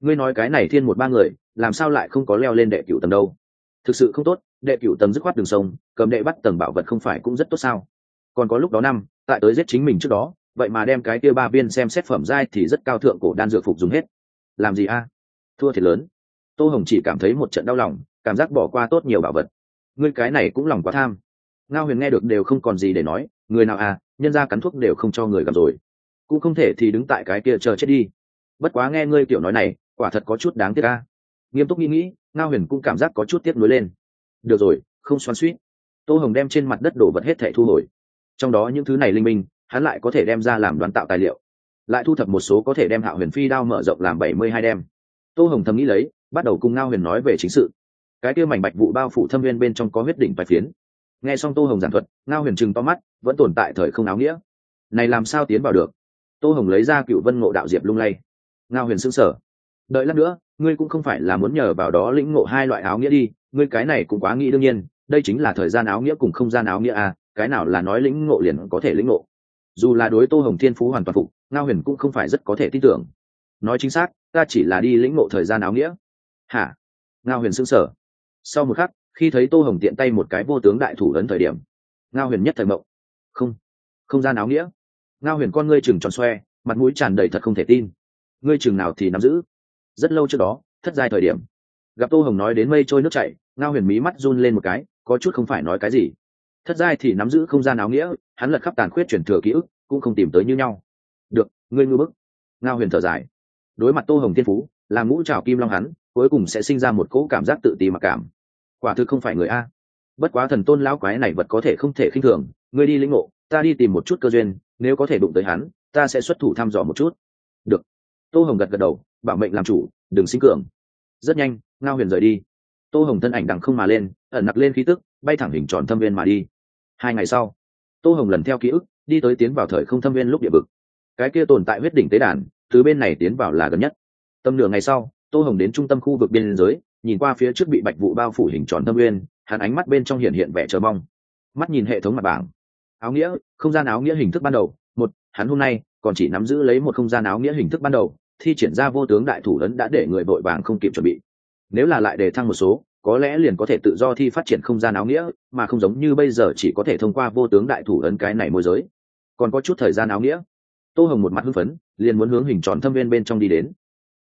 Ngươi nói cái này thiên một ba người, làm sao lại không có leo lên đệ cửu tầng đâu? Thực sự không tốt, đệ cửu tầng dứt khoát đường sông, cầm đệ bắt tầng bảo vật không phải cũng rất tốt sao? Còn có lúc đó năm, tại tới giết chính mình trước đó, vậy mà đem cái kia ba viên xem xét phẩm giai thì rất cao thượng cổ đan dược phục dùng hết. Làm gì a? Thua thiệt lớn. Tô hồng chỉ cảm thấy một trận đau lòng, cảm giác bỏ qua tốt nhiều bảo vật. Ngươi cái này cũng lòng quá tham. Ngao huyền nghe được đều không còn gì để nói, người nào à nhân ra cắn thuốc đều không cho người gặp rồi. Cũng không thể thì đứng tại cái kia chờ chết đi bất quá nghe ngươi tiểu nói này, quả thật có chút đáng tiếc ca nghiêm túc nghĩ nghĩ, ngao huyền cũng cảm giác có chút tiếc nuối lên. Được rồi, không xoắn suýt tô hồng đem trên mặt đất đổ vật hết thẻ thu hồi. Trong đó những thứ này linh minh, hắn lại có thể đem ra làm đoàn tạo tài liệu. Lại thu thập một số có thể đem hạo huyền phi đao mở rộng làm bảy mươi hai đem. Tô hồng thầm nghĩ lấy, bắt đầu cùng ngao huyền nói về chính sự. Cái kia mảnh bạch vụ bao phủ thâm viên bên trong có huyết đỉnh bạch phiến. Nghe xong tô hồng giảng thuật, ngao huyền trừng to mắt, vẫn tồn tại thời không áo nghĩa. Này làm sao tiến vào được? Tô hồng lấy ra cựu vân ngộ đạo diệp lung lay ngao huyền s sở đợi lát nữa, ngươi cũng không phải là muốn nhờ vào đó lĩnh ngộ hai loại áo nghĩa đi, ngươi cái này cũng quá nghĩ đương nhiên, đây chính là thời gian áo nghĩa cùng không gian áo nghĩa à cái nào là nói lĩnh ngộ liền có thể lĩnh ngộ. Dù là đối tô hồng thiên phú hoàn toàn phục, ngao huyền cũng không phải rất có thể tin tưởng. Nói chính xác, ta chỉ là đi lĩnh ngộ thời gian áo nghĩa. Hả? Ngao huyền s sở sau một khắc, khi thấy tô hồng tiện tay một cái vô tướng đại thủ lớn thời điểm, ngao huyền nhất thời mộng. Không không gian áo nghĩa. Ngao huyền con ngươi chừng tròn xoe, mặt mũi tràn đầy thật không thể tin ngươi chừng nào thì nắm giữ. Rất lâu trước đó, thất giai thời điểm, gặp tô hồng nói đến mây trôi nước chảy, ngao huyền mí mắt run lên một cái, có chút không phải nói cái gì. Thất giai thì nắm giữ không gian áo nghĩa, hắn lật khắp tàn khuyết chuyển thừa ký ức, cũng không tìm tới như nhau. Được, ngươi ngư bức. Ngao huyền thở dài. Đối mặt tô hồng tiên phú làm ngũ trào kim long hắn, cuối cùng sẽ sinh ra một cỗ cảm giác tự ti mặc cảm. Quả thực không phải người a. Bất quá thần tôn lão quái này vật có thể không thể khinh thường, ngươi đi lĩnh ngộ, ta đi tìm một chút cơ duyên, nếu có thể đụng tới hắn, ta sẽ xuất thủ thăm dò một chút. Được tô hồng gật gật đầu, bảo mệnh làm chủ, đừng sinh cường. Rất nhanh, ngao huyền rời đi. Tô hồng thân ảnh đằng không mà lên, ẩn nặc lên khí tức, bay thẳng hình tròn thâm viên mà đi. Hai ngày sau, tô hồng lần theo ký ức, đi tới tiến vào thời không thâm viên lúc địa vực. Cái kia tồn tại huyết đỉnh tế đàn, từ bên này tiến vào là gần nhất. Tầm nửa ngày sau, tô hồng đến trung tâm khu vực biên giới, nhìn qua phía trước bị bạch vụ bao phủ hình tròn thâm viên, hắn ánh mắt bên trong hiện hiện vẻ chờ mong. Mắt nhìn hệ thống mặt bảng. Áo nghĩa, không gian áo nghĩa hình thức ban đầu. Một, hắn hôm nay còn chỉ nắm giữ lấy một không gian áo nghĩa hình thức ban đầu thi triển ra vô tướng đại thủ ấn đã để người vội vàng không kịp chuẩn bị. Nếu là lại đề thăng một số, có lẽ liền có thể tự do thi phát triển không gian áo nghĩa, mà không giống như bây giờ chỉ có thể thông qua vô tướng đại thủ ấn cái này môi giới. Còn có chút thời gian áo nghĩa. Tô hồng một mặt hưng phấn, liền muốn hướng hình tròn thâm viên bên trong đi đến.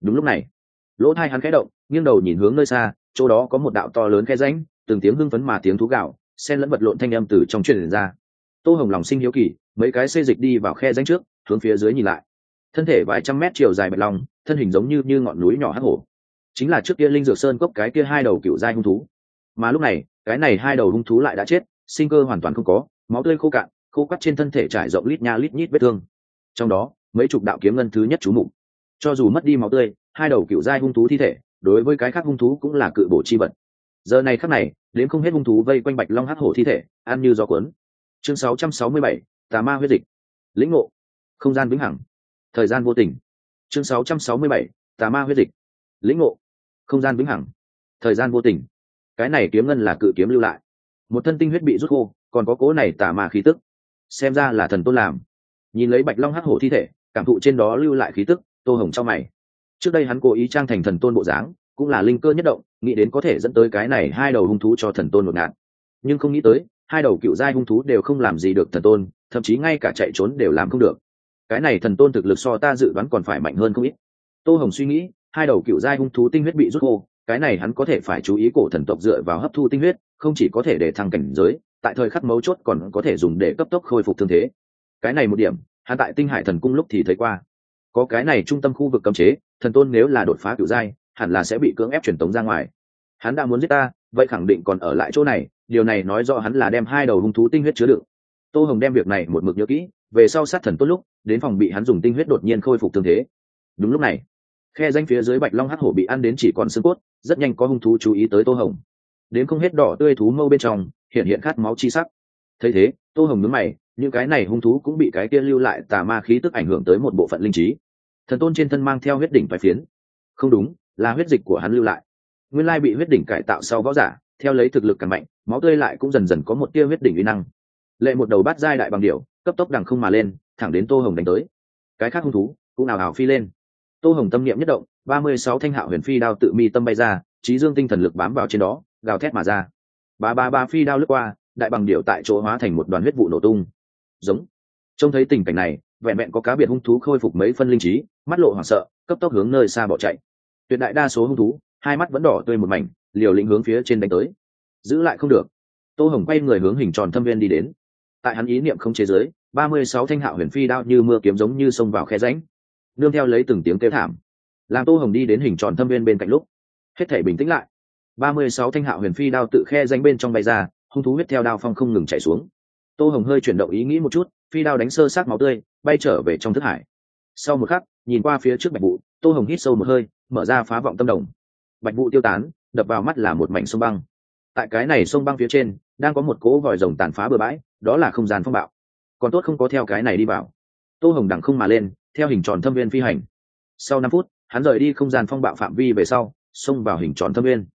Đúng lúc này, lỗ thai hắn khẽ động, nghiêng đầu nhìn hướng nơi xa, chỗ đó có một đạo to lớn khe ránh từng tiếng hưng phấn mà tiếng thú gạo, xen lẫn vật lộn thanh âm từ trong truyền ra. Tô hồng lòng sinh hiếu kỳ, mấy cái xê dịch đi vào khe ránh trước, hướng phía dưới nhìn lại thân thể vài trăm mét chiều dài bạch long thân hình giống như như ngọn núi nhỏ hắc hổ. Chính là trước kia linh dược sơn cốc cái kia hai đầu cựu giai hung thú. Mà lúc này cái này hai đầu hung thú lại đã chết sinh cơ hoàn toàn không có máu tươi khô cạn khô cắt trên thân thể trải rộng lít nha lít nhít vết thương. Trong đó mấy chục đạo kiếm ngân thứ nhất chú mục. Cho dù mất đi máu tươi hai đầu cựu giai hung thú thi thể đối với cái khác hung thú cũng là cự bổ chi vật. Giờ này khắc này đến không hết hung thú vây quanh bạch long hắc hổ thi thể ăn như gió cuốn. Chương 667, tà ma huyết dịch. Lĩnh ngộ. Không gian vĩnh hằng thời gian vô tình. Chương 667, tà ma huyết dịch. Lĩnh ngộ. Không gian vĩnh hằng. Thời gian vô tình. Cái này kiếm ngân là cự kiếm lưu lại. Một thân tinh huyết bị rút khô còn có cố này tà ma khí tức. Xem ra là thần tôn làm. Nhìn lấy bạch long hắc hổ thi thể cảm thụ trên đó lưu lại khí tức tô hồng trong mày. Trước đây hắn cố ý trang thành thần tôn bộ dáng cũng là linh cơ nhất động nghĩ đến có thể dẫn tới cái này hai đầu hung thú cho thần tôn một ngạt. Nhưng không nghĩ tới hai đầu cựu giai hung thú đều không làm gì được thần tôn thậm chí ngay cả chạy trốn đều làm không được cái này thần tôn thực lực so ta dự đoán còn phải mạnh hơn không ít. Tô hồng suy nghĩ, hai đầu cựu giai hung thú tinh huyết bị rút khô, cái này hắn có thể phải chú ý cổ thần tộc dựa vào hấp thu tinh huyết, không chỉ có thể để thăng cảnh giới, tại thời khắc mấu chốt còn có thể dùng để cấp tốc khôi phục thương thế. Cái này một điểm, hắn tại tinh hải thần cung lúc thì thấy qua. Có cái này trung tâm khu vực cấm chế, thần tôn nếu là đột phá cựu giai, hẳn là sẽ bị cưỡng ép truyền tống ra ngoài. Hắn đã muốn giết ta, vậy khẳng định còn ở lại chỗ này, điều này nói rõ hắn là đem hai đầu hung thú tinh huyết chứa đựng tô hồng đem việc này một mực nhớ kỹ, về sau sát thần tốt lúc, đến phòng bị hắn dùng tinh huyết đột nhiên khôi phục tương thế. Đúng lúc này, khe danh phía dưới bạch long hắc hổ bị ăn đến chỉ còn xương cốt, rất nhanh có hung thú chú ý tới tô hồng. Đến không hết đỏ tươi thú mâu bên trong, hiện hiện khát máu chi sắc. Thấy thế, tô hồng nhướng mày, những cái này hung thú cũng bị cái kia lưu lại tà ma khí tức ảnh hưởng tới một bộ phận linh trí. Thần tôn trên thân mang theo huyết đỉnh phải phiến. Không đúng, là huyết dịch của hắn lưu lại. Nguyên lai bị huyết đỉnh cải tạo sau võ giả, theo lấy thực lực càng mạnh, máu tươi lại cũng dần dần có một tia huyết đỉnh uy năng lệ một đầu bát giai đại bằng điểu, cấp tốc đằng không mà lên, thẳng đến tô hồng đánh tới. Cái khác hung thú cũng ảo ảo phi lên. Tô hồng tâm niệm nhất động, ba mươi sáu thanh hạo huyền phi đao tự mi tâm bay ra, trí dương tinh thần lực bám vào trên đó, gào thét mà ra. Ba ba ba phi đao lướt qua, đại bằng điệu tại chỗ hóa thành một đoàn huyết vụ nổ tung. Giống. Trông thấy tình cảnh này, vẹn vẹn có cá biệt hung thú khôi phục mấy phân linh trí, mắt lộ hoảng sợ, cấp tốc hướng nơi xa bỏ chạy. Tuyệt đại đa số hung thú, hai mắt vẫn đỏ tươi một mảnh, liều lĩnh hướng phía trên đánh tới. Giữ lại không được. Tô hồng quay người hướng hình tròn thâm viên đi đến tại hắn ý niệm không chế giới, ba mươi sáu thanh hạo huyền phi đao như mưa kiếm giống như xông vào khe ránh nương theo lấy từng tiếng kêu thảm. Làm tô hồng đi đến hình tròn thâm viên bên cạnh lúc, hết thể bình tĩnh lại. ba mươi sáu thanh hạo huyền phi đao tự khe ránh bên trong bay ra, hung thú huyết theo đao phong không ngừng chạy xuống. Tô hồng hơi chuyển động ý nghĩ một chút, phi đao đánh sơ sát máu tươi, bay trở về trong thức hải. Sau một khắc, nhìn qua phía trước bạch vụ, tô hồng hít sâu một hơi, mở ra phá vọng tâm đồng. Bạch vụ tiêu tán, đập vào mắt là một mảnh sông băng. Tại cái này sông băng phía trên, đang có một cỗ vòi rồng tàn phá bừa bãi đó là không gian phong bạo. Còn tốt không có theo cái này đi vào. Tô hồng đằng không mà lên, theo hình tròn thâm viên phi hành. Sau năm phút, hắn rời đi không gian phong bạo phạm vi về sau, xông vào hình tròn thâm viên.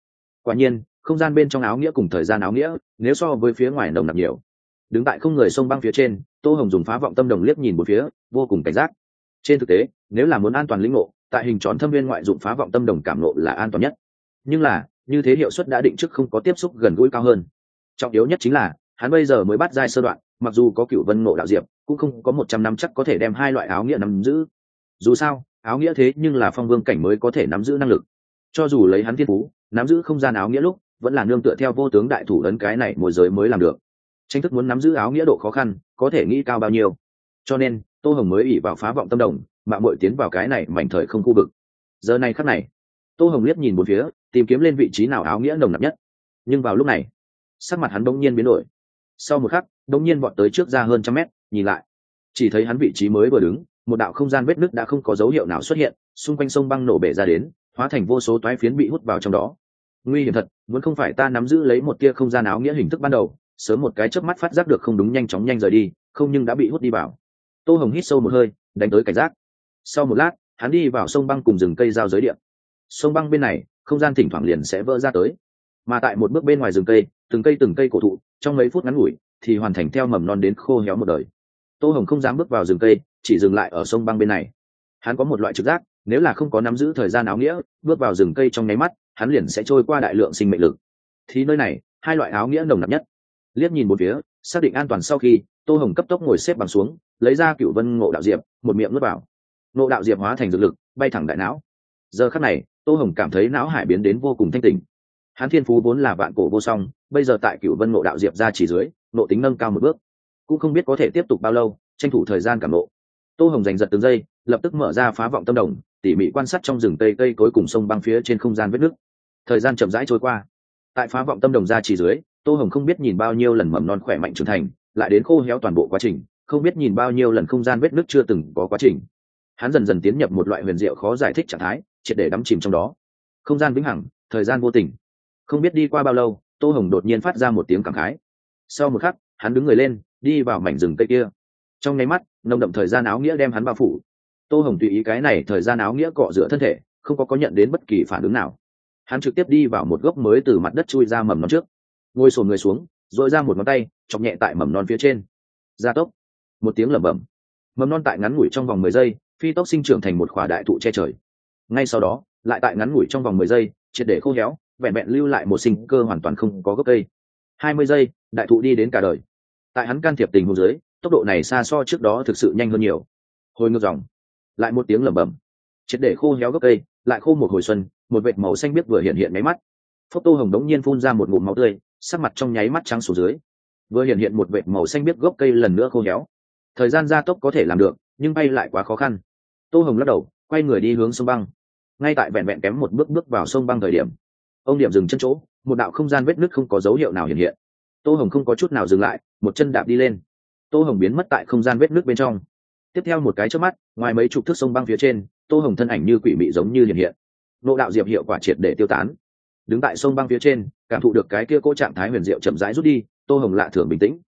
Quả nhiên, không gian bên trong áo nghĩa cùng thời gian áo nghĩa, nếu so với phía ngoài nồng nặc nhiều. Đứng tại không người sông băng phía trên, tô hồng dùng phá vọng tâm đồng liếc nhìn một phía, vô cùng cảnh giác. Trên thực tế, nếu là muốn an toàn lĩnh ngộ, tại hình tròn thâm viên ngoại dụng phá vọng tâm đồng cảm ngộ là an toàn nhất. Nhưng là, như thế hiệu suất đã định trước không có tiếp xúc gần gũi cao hơn. Trọng yếu nhất chính là hắn bây giờ mới bắt giai sơ đoạn, mặc dù có cựu vân ngộ đạo diệp, cũng không có một trăm năm chắc có thể đem hai loại áo nghĩa nắm giữ. Dù sao, áo nghĩa thế nhưng là phong vương cảnh mới có thể nắm giữ năng lực. Cho dù lấy hắn thiên phú, nắm giữ không gian áo nghĩa lúc, vẫn là nương tựa theo vô tướng đại thủ ấn cái này môi giới mới làm được. Tranh thức muốn nắm giữ áo nghĩa độ khó khăn, có thể nghĩ cao bao nhiêu. Cho nên, tô hồng mới ỉ vào phá vọng tâm đồng, mạng mội tiến vào cái này mảnh thời không khu vực. Giờ này khắc này, tô hồng liếc nhìn một phía, tìm kiếm lên vị trí nào áo nghĩa nồng nặc nhất. Nhưng vào lúc này, sắc mặt hắn bỗng nhiên biến đổi sau một khắc đông nhiên bọn tới trước ra hơn trăm mét, nhìn lại. Chỉ thấy hắn vị trí mới vừa đứng, một đạo không gian vết nứt đã không có dấu hiệu nào xuất hiện, xung quanh sông băng nổ bể ra đến, hóa thành vô số toái phiến bị hút vào trong đó. Nguy hiểm thật vẫn không phải ta nắm giữ lấy một tia không gian áo nghĩa hình thức ban đầu, sớm một cái chớp mắt phát giác được không đúng nhanh chóng nhanh rời đi, không nhưng đã bị hút đi vào. Tô hồng hít sâu một hơi, đánh tới cảnh giác. Sau một lát, hắn đi vào sông băng cùng rừng cây giao giới điện sông băng bên này, không gian thỉnh thoảng liền sẽ vỡ ra tới. Mà tại một bước bên ngoài rừng cây, từng cây từng cây cổ thụ trong mấy phút ngắn ngủi thì hoàn thành theo mầm non đến khô héo một đời. Tô hồng không dám bước vào rừng cây, chỉ dừng lại ở sông băng bên này. Hắn có một loại trực giác, nếu là không có nắm giữ thời gian áo nghĩa, bước vào rừng cây trong nháy mắt, hắn liền sẽ trôi qua đại lượng sinh mệnh lực. Thì nơi này, hai loại áo nghĩa nồng nặc nhất. Liếc nhìn một phía, xác định an toàn sau khi, tô hồng cấp tốc ngồi xếp bằng xuống, lấy ra cựu vân ngộ đạo diệp, một miệng nuốt vào. Ngộ đạo diệp hóa thành dược lực, bay thẳng đại não. Giờ khắc này, tô hồng cảm thấy não hải biến đến vô cùng thanh tình hắn thiên phú vốn là vạn cổ vô song, bây giờ tại cựu vân ngộ đạo diệp ra chỉ dưới, nộ tính nâng cao một bước. Cũng không biết có thể tiếp tục bao lâu, tranh thủ thời gian cảm nộ. Tô hồng giành giật từng giây, lập tức mở ra phá vọng tâm đồng, tỉ mỉ quan sát trong rừng tây cây cối cùng sông băng phía trên không gian vết nước. Thời gian chậm rãi trôi qua. Tại phá vọng tâm đồng ra chỉ dưới, tô hồng không biết nhìn bao nhiêu lần mầm non khỏe mạnh trưởng thành, lại đến khô héo toàn bộ quá trình, không biết nhìn bao nhiêu lần không gian vết nước chưa từng có quá trình. Hắn dần dần tiến nhập một loại huyền diệu khó giải thích trạng thái, triệt để đắm chìm trong đó. Không gian vĩnh hằng, thời gian vô tình không biết đi qua bao lâu, tô hồng đột nhiên phát ra một tiếng cảm khái. Sau một khắc, hắn đứng người lên, đi vào mảnh rừng cây kia. Trong nháy mắt, nồng đậm thời gian áo nghĩa đem hắn bao phủ. Tô hồng tùy ý cái này thời gian áo nghĩa cọ rửa thân thể, không có có nhận đến bất kỳ phản ứng nào. Hắn trực tiếp đi vào một gốc mới từ mặt đất chui ra mầm non trước. Ngồi sồn người xuống dội ra một ngón tay, chọc nhẹ tại mầm non phía trên. Gia tốc. Một tiếng lẩm bẩm. Mầm non tại ngắn ngủi trong vòng mười giây, phi tốc sinh trưởng thành một khỏa đại thụ che trời. Ngay sau đó, lại tại ngắn ngủi trong vòng mười giây, triệt để khô héo vẹn vẹn lưu lại một sinh cơ hoàn toàn không có gốc cây. Hai mươi giây, đại thụ đi đến cả đời. Tại hắn can thiệp tình huống dưới, tốc độ này xa so trước đó thực sự nhanh hơn nhiều. Hồi ngược dòng, lại một tiếng lẩm bẩm. Triệt để khô héo gốc cây, lại khô một hồi xuân, một vệt màu xanh biếc vừa hiện hiện máy mắt. Phốc tô hồng đống nhiên phun ra một ngụm máu tươi, sắc mặt trong nháy mắt trắng xuống dưới. Vừa hiện hiện một vệt màu xanh biếc gốc cây lần nữa khô héo. Thời gian gia tốc có thể làm được, nhưng bay lại quá khó khăn. Tô hồng lắc đầu, quay người đi hướng sông băng. Ngay tại vẹn vẹn kém một bước bước vào sông băng thời điểm ông điểm dừng chân chỗ, một đạo không gian vết nứt không có dấu hiệu nào hiện hiện. Tô hồng không có chút nào dừng lại, một chân đạp đi lên. Tô hồng biến mất tại không gian vết nước bên trong. Tiếp theo một cái trước mắt, ngoài mấy chục thước sông băng phía trên, tô hồng thân ảnh như quỷ mị giống như hiện hiện. Nộ đạo diệp hiệu quả triệt để tiêu tán. Đứng tại sông băng phía trên, cảm thụ được cái kia cỗ trạng thái huyền diệu chậm rãi rút đi, tô hồng lạ thường bình tĩnh.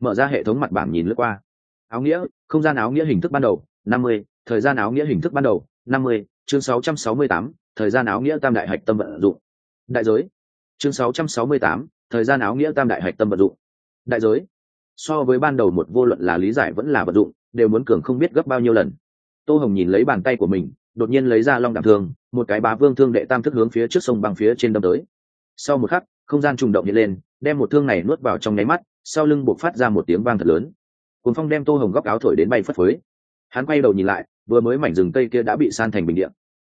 Mở ra hệ thống mặt bảng nhìn lướt qua. Áo nghĩa, không gian áo nghĩa hình thức ban đầu, năm mươi, thời gian áo nghĩa hình thức ban đầu, năm mươi, chương sáu trăm sáu mươi tám, thời gian áo nghĩa tam đại hạch tâm vận dụng đại giới. Chương 668, thời gian áo nghĩa tam đại hạch tâm vận dụng. Đại giới. So với ban đầu một vô luận là lý giải vẫn là vận dụng đều muốn cường không biết gấp bao nhiêu lần. Tô hồng nhìn lấy bàn tay của mình đột nhiên lấy ra long đảm thương một cái bá vương thương đệ tam thức hướng phía trước sông bằng phía trên đâm tới. Sau một khắc không gian trùng động hiện lên đem một thương này nuốt vào trong nháy mắt sau lưng buộc phát ra một tiếng vang thật lớn. Cuốn phong đem tô hồng góc áo thổi đến bay phất phới. Hắn quay đầu nhìn lại vừa mới mảnh rừng cây kia đã bị san thành bình điện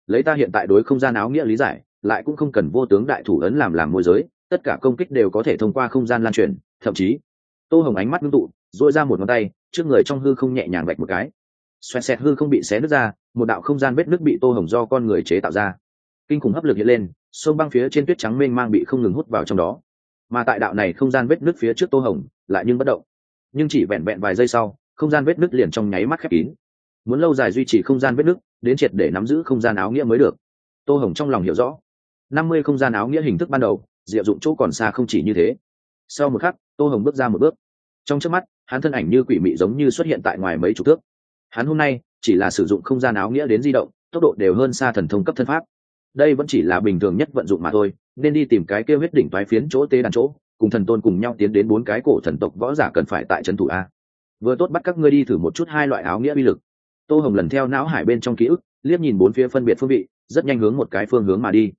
lấy ta hiện tại đối không gian áo nghĩa lý giải lại cũng không cần vô tướng đại thủ ấn làm làm môi giới, tất cả công kích đều có thể thông qua không gian lan truyền, thậm chí, tô hồng ánh mắt ngưng tụ dội ra một ngón tay, trước người trong hư không nhẹ nhàng vạch một cái. Xoẹt xẹt hư không bị xé nứt ra, một đạo không gian vết nước bị tô hồng do con người chế tạo ra. Kinh khủng hấp lực hiện lên, sông băng phía trên tuyết trắng mênh mang bị không ngừng hút vào trong đó. Mà tại đạo này không gian vết nước phía trước tô hồng, lại nhưng bất động. Nhưng chỉ vẹn vẹn vài giây sau, không gian vết nước liền trong nháy mắt khép kín. Muốn lâu dài duy trì không gian vết nước đến triệt để nắm giữ không gian áo nghĩa mới được. Tô hồng trong lòng hiểu rõ năm mươi không gian áo nghĩa hình thức ban đầu, diệu dụng chỗ còn xa không chỉ như thế. Sau một khắc, tô hồng bước ra một bước. Trong trước mắt, hắn thân ảnh như quỷ mị giống như xuất hiện tại ngoài mấy chục thước. Hắn hôm nay, chỉ là sử dụng không gian áo nghĩa đến di động, tốc độ đều hơn xa thần thông cấp thân pháp. Đây vẫn chỉ là bình thường nhất vận dụng mà thôi, nên đi tìm cái kêu huyết đỉnh toái phiến chỗ tê đàn chỗ, cùng thần tôn cùng nhau tiến đến bốn cái cổ thần tộc võ giả cần phải tại trấn thủ a. Vừa tốt bắt các ngươi đi thử một chút hai loại áo nghĩa uy lực. Tô hồng lần theo não hải bên trong ký ức, liếc nhìn bốn phía phân biệt phương vị, rất nhanh hướng một cái phương hướng mà đi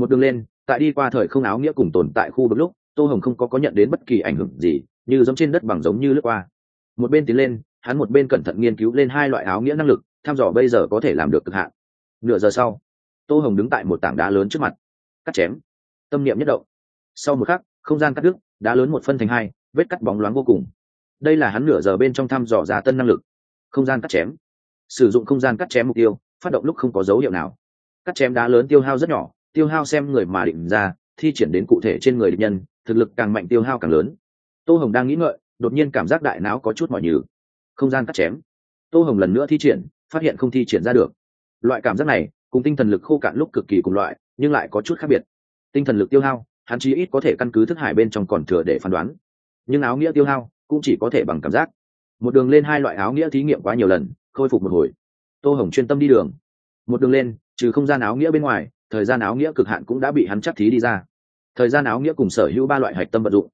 một đường lên, tại đi qua thời không áo nghĩa cùng tồn tại khu vực lúc, tô hồng không có có nhận đến bất kỳ ảnh hưởng gì, như giống trên đất bằng giống như lướt qua. Một bên tiến lên, hắn một bên cẩn thận nghiên cứu lên hai loại áo nghĩa năng lực, thăm dò bây giờ có thể làm được cực hạn. Nửa giờ sau, tô hồng đứng tại một tảng đá lớn trước mặt, cắt chém. Tâm niệm nhất động. Sau một khắc, không gian cắt đứt, đá lớn một phân thành hai, vết cắt bóng loáng vô cùng. Đây là hắn nửa giờ bên trong thăm dò ra tân năng lực. Không gian cắt chém. Sử dụng không gian cắt chém mục tiêu, phát động lúc không có dấu hiệu nào. Cắt chém đá lớn tiêu hao rất nhỏ tiêu hao xem người mà định ra, thi triển đến cụ thể trên người địch nhân, thực lực càng mạnh, tiêu hao càng lớn. Tô hồng đang nghĩ ngợi, đột nhiên cảm giác đại não có chút mỏi nhừ. Không gian cắt chém. Tô hồng lần nữa thi triển, phát hiện không thi triển ra được. Loại cảm giác này, cùng tinh thần lực khô cạn lúc cực kỳ cùng loại, nhưng lại có chút khác biệt. Tinh thần lực tiêu hao, hắn chí ít có thể căn cứ thức hải bên trong còn thừa để phán đoán. Nhưng áo nghĩa tiêu hao, cũng chỉ có thể bằng cảm giác. Một đường lên hai loại áo nghĩa thí nghiệm quá nhiều lần, khôi phục một hồi. Tô hồng chuyên tâm đi đường. Một đường lên, trừ không gian áo nghĩa bên ngoài thời gian áo nghĩa cực hạn cũng đã bị hắn chắc thí đi ra. Thời gian áo nghĩa cùng sở hữu ba loại hạch tâm vận dụng.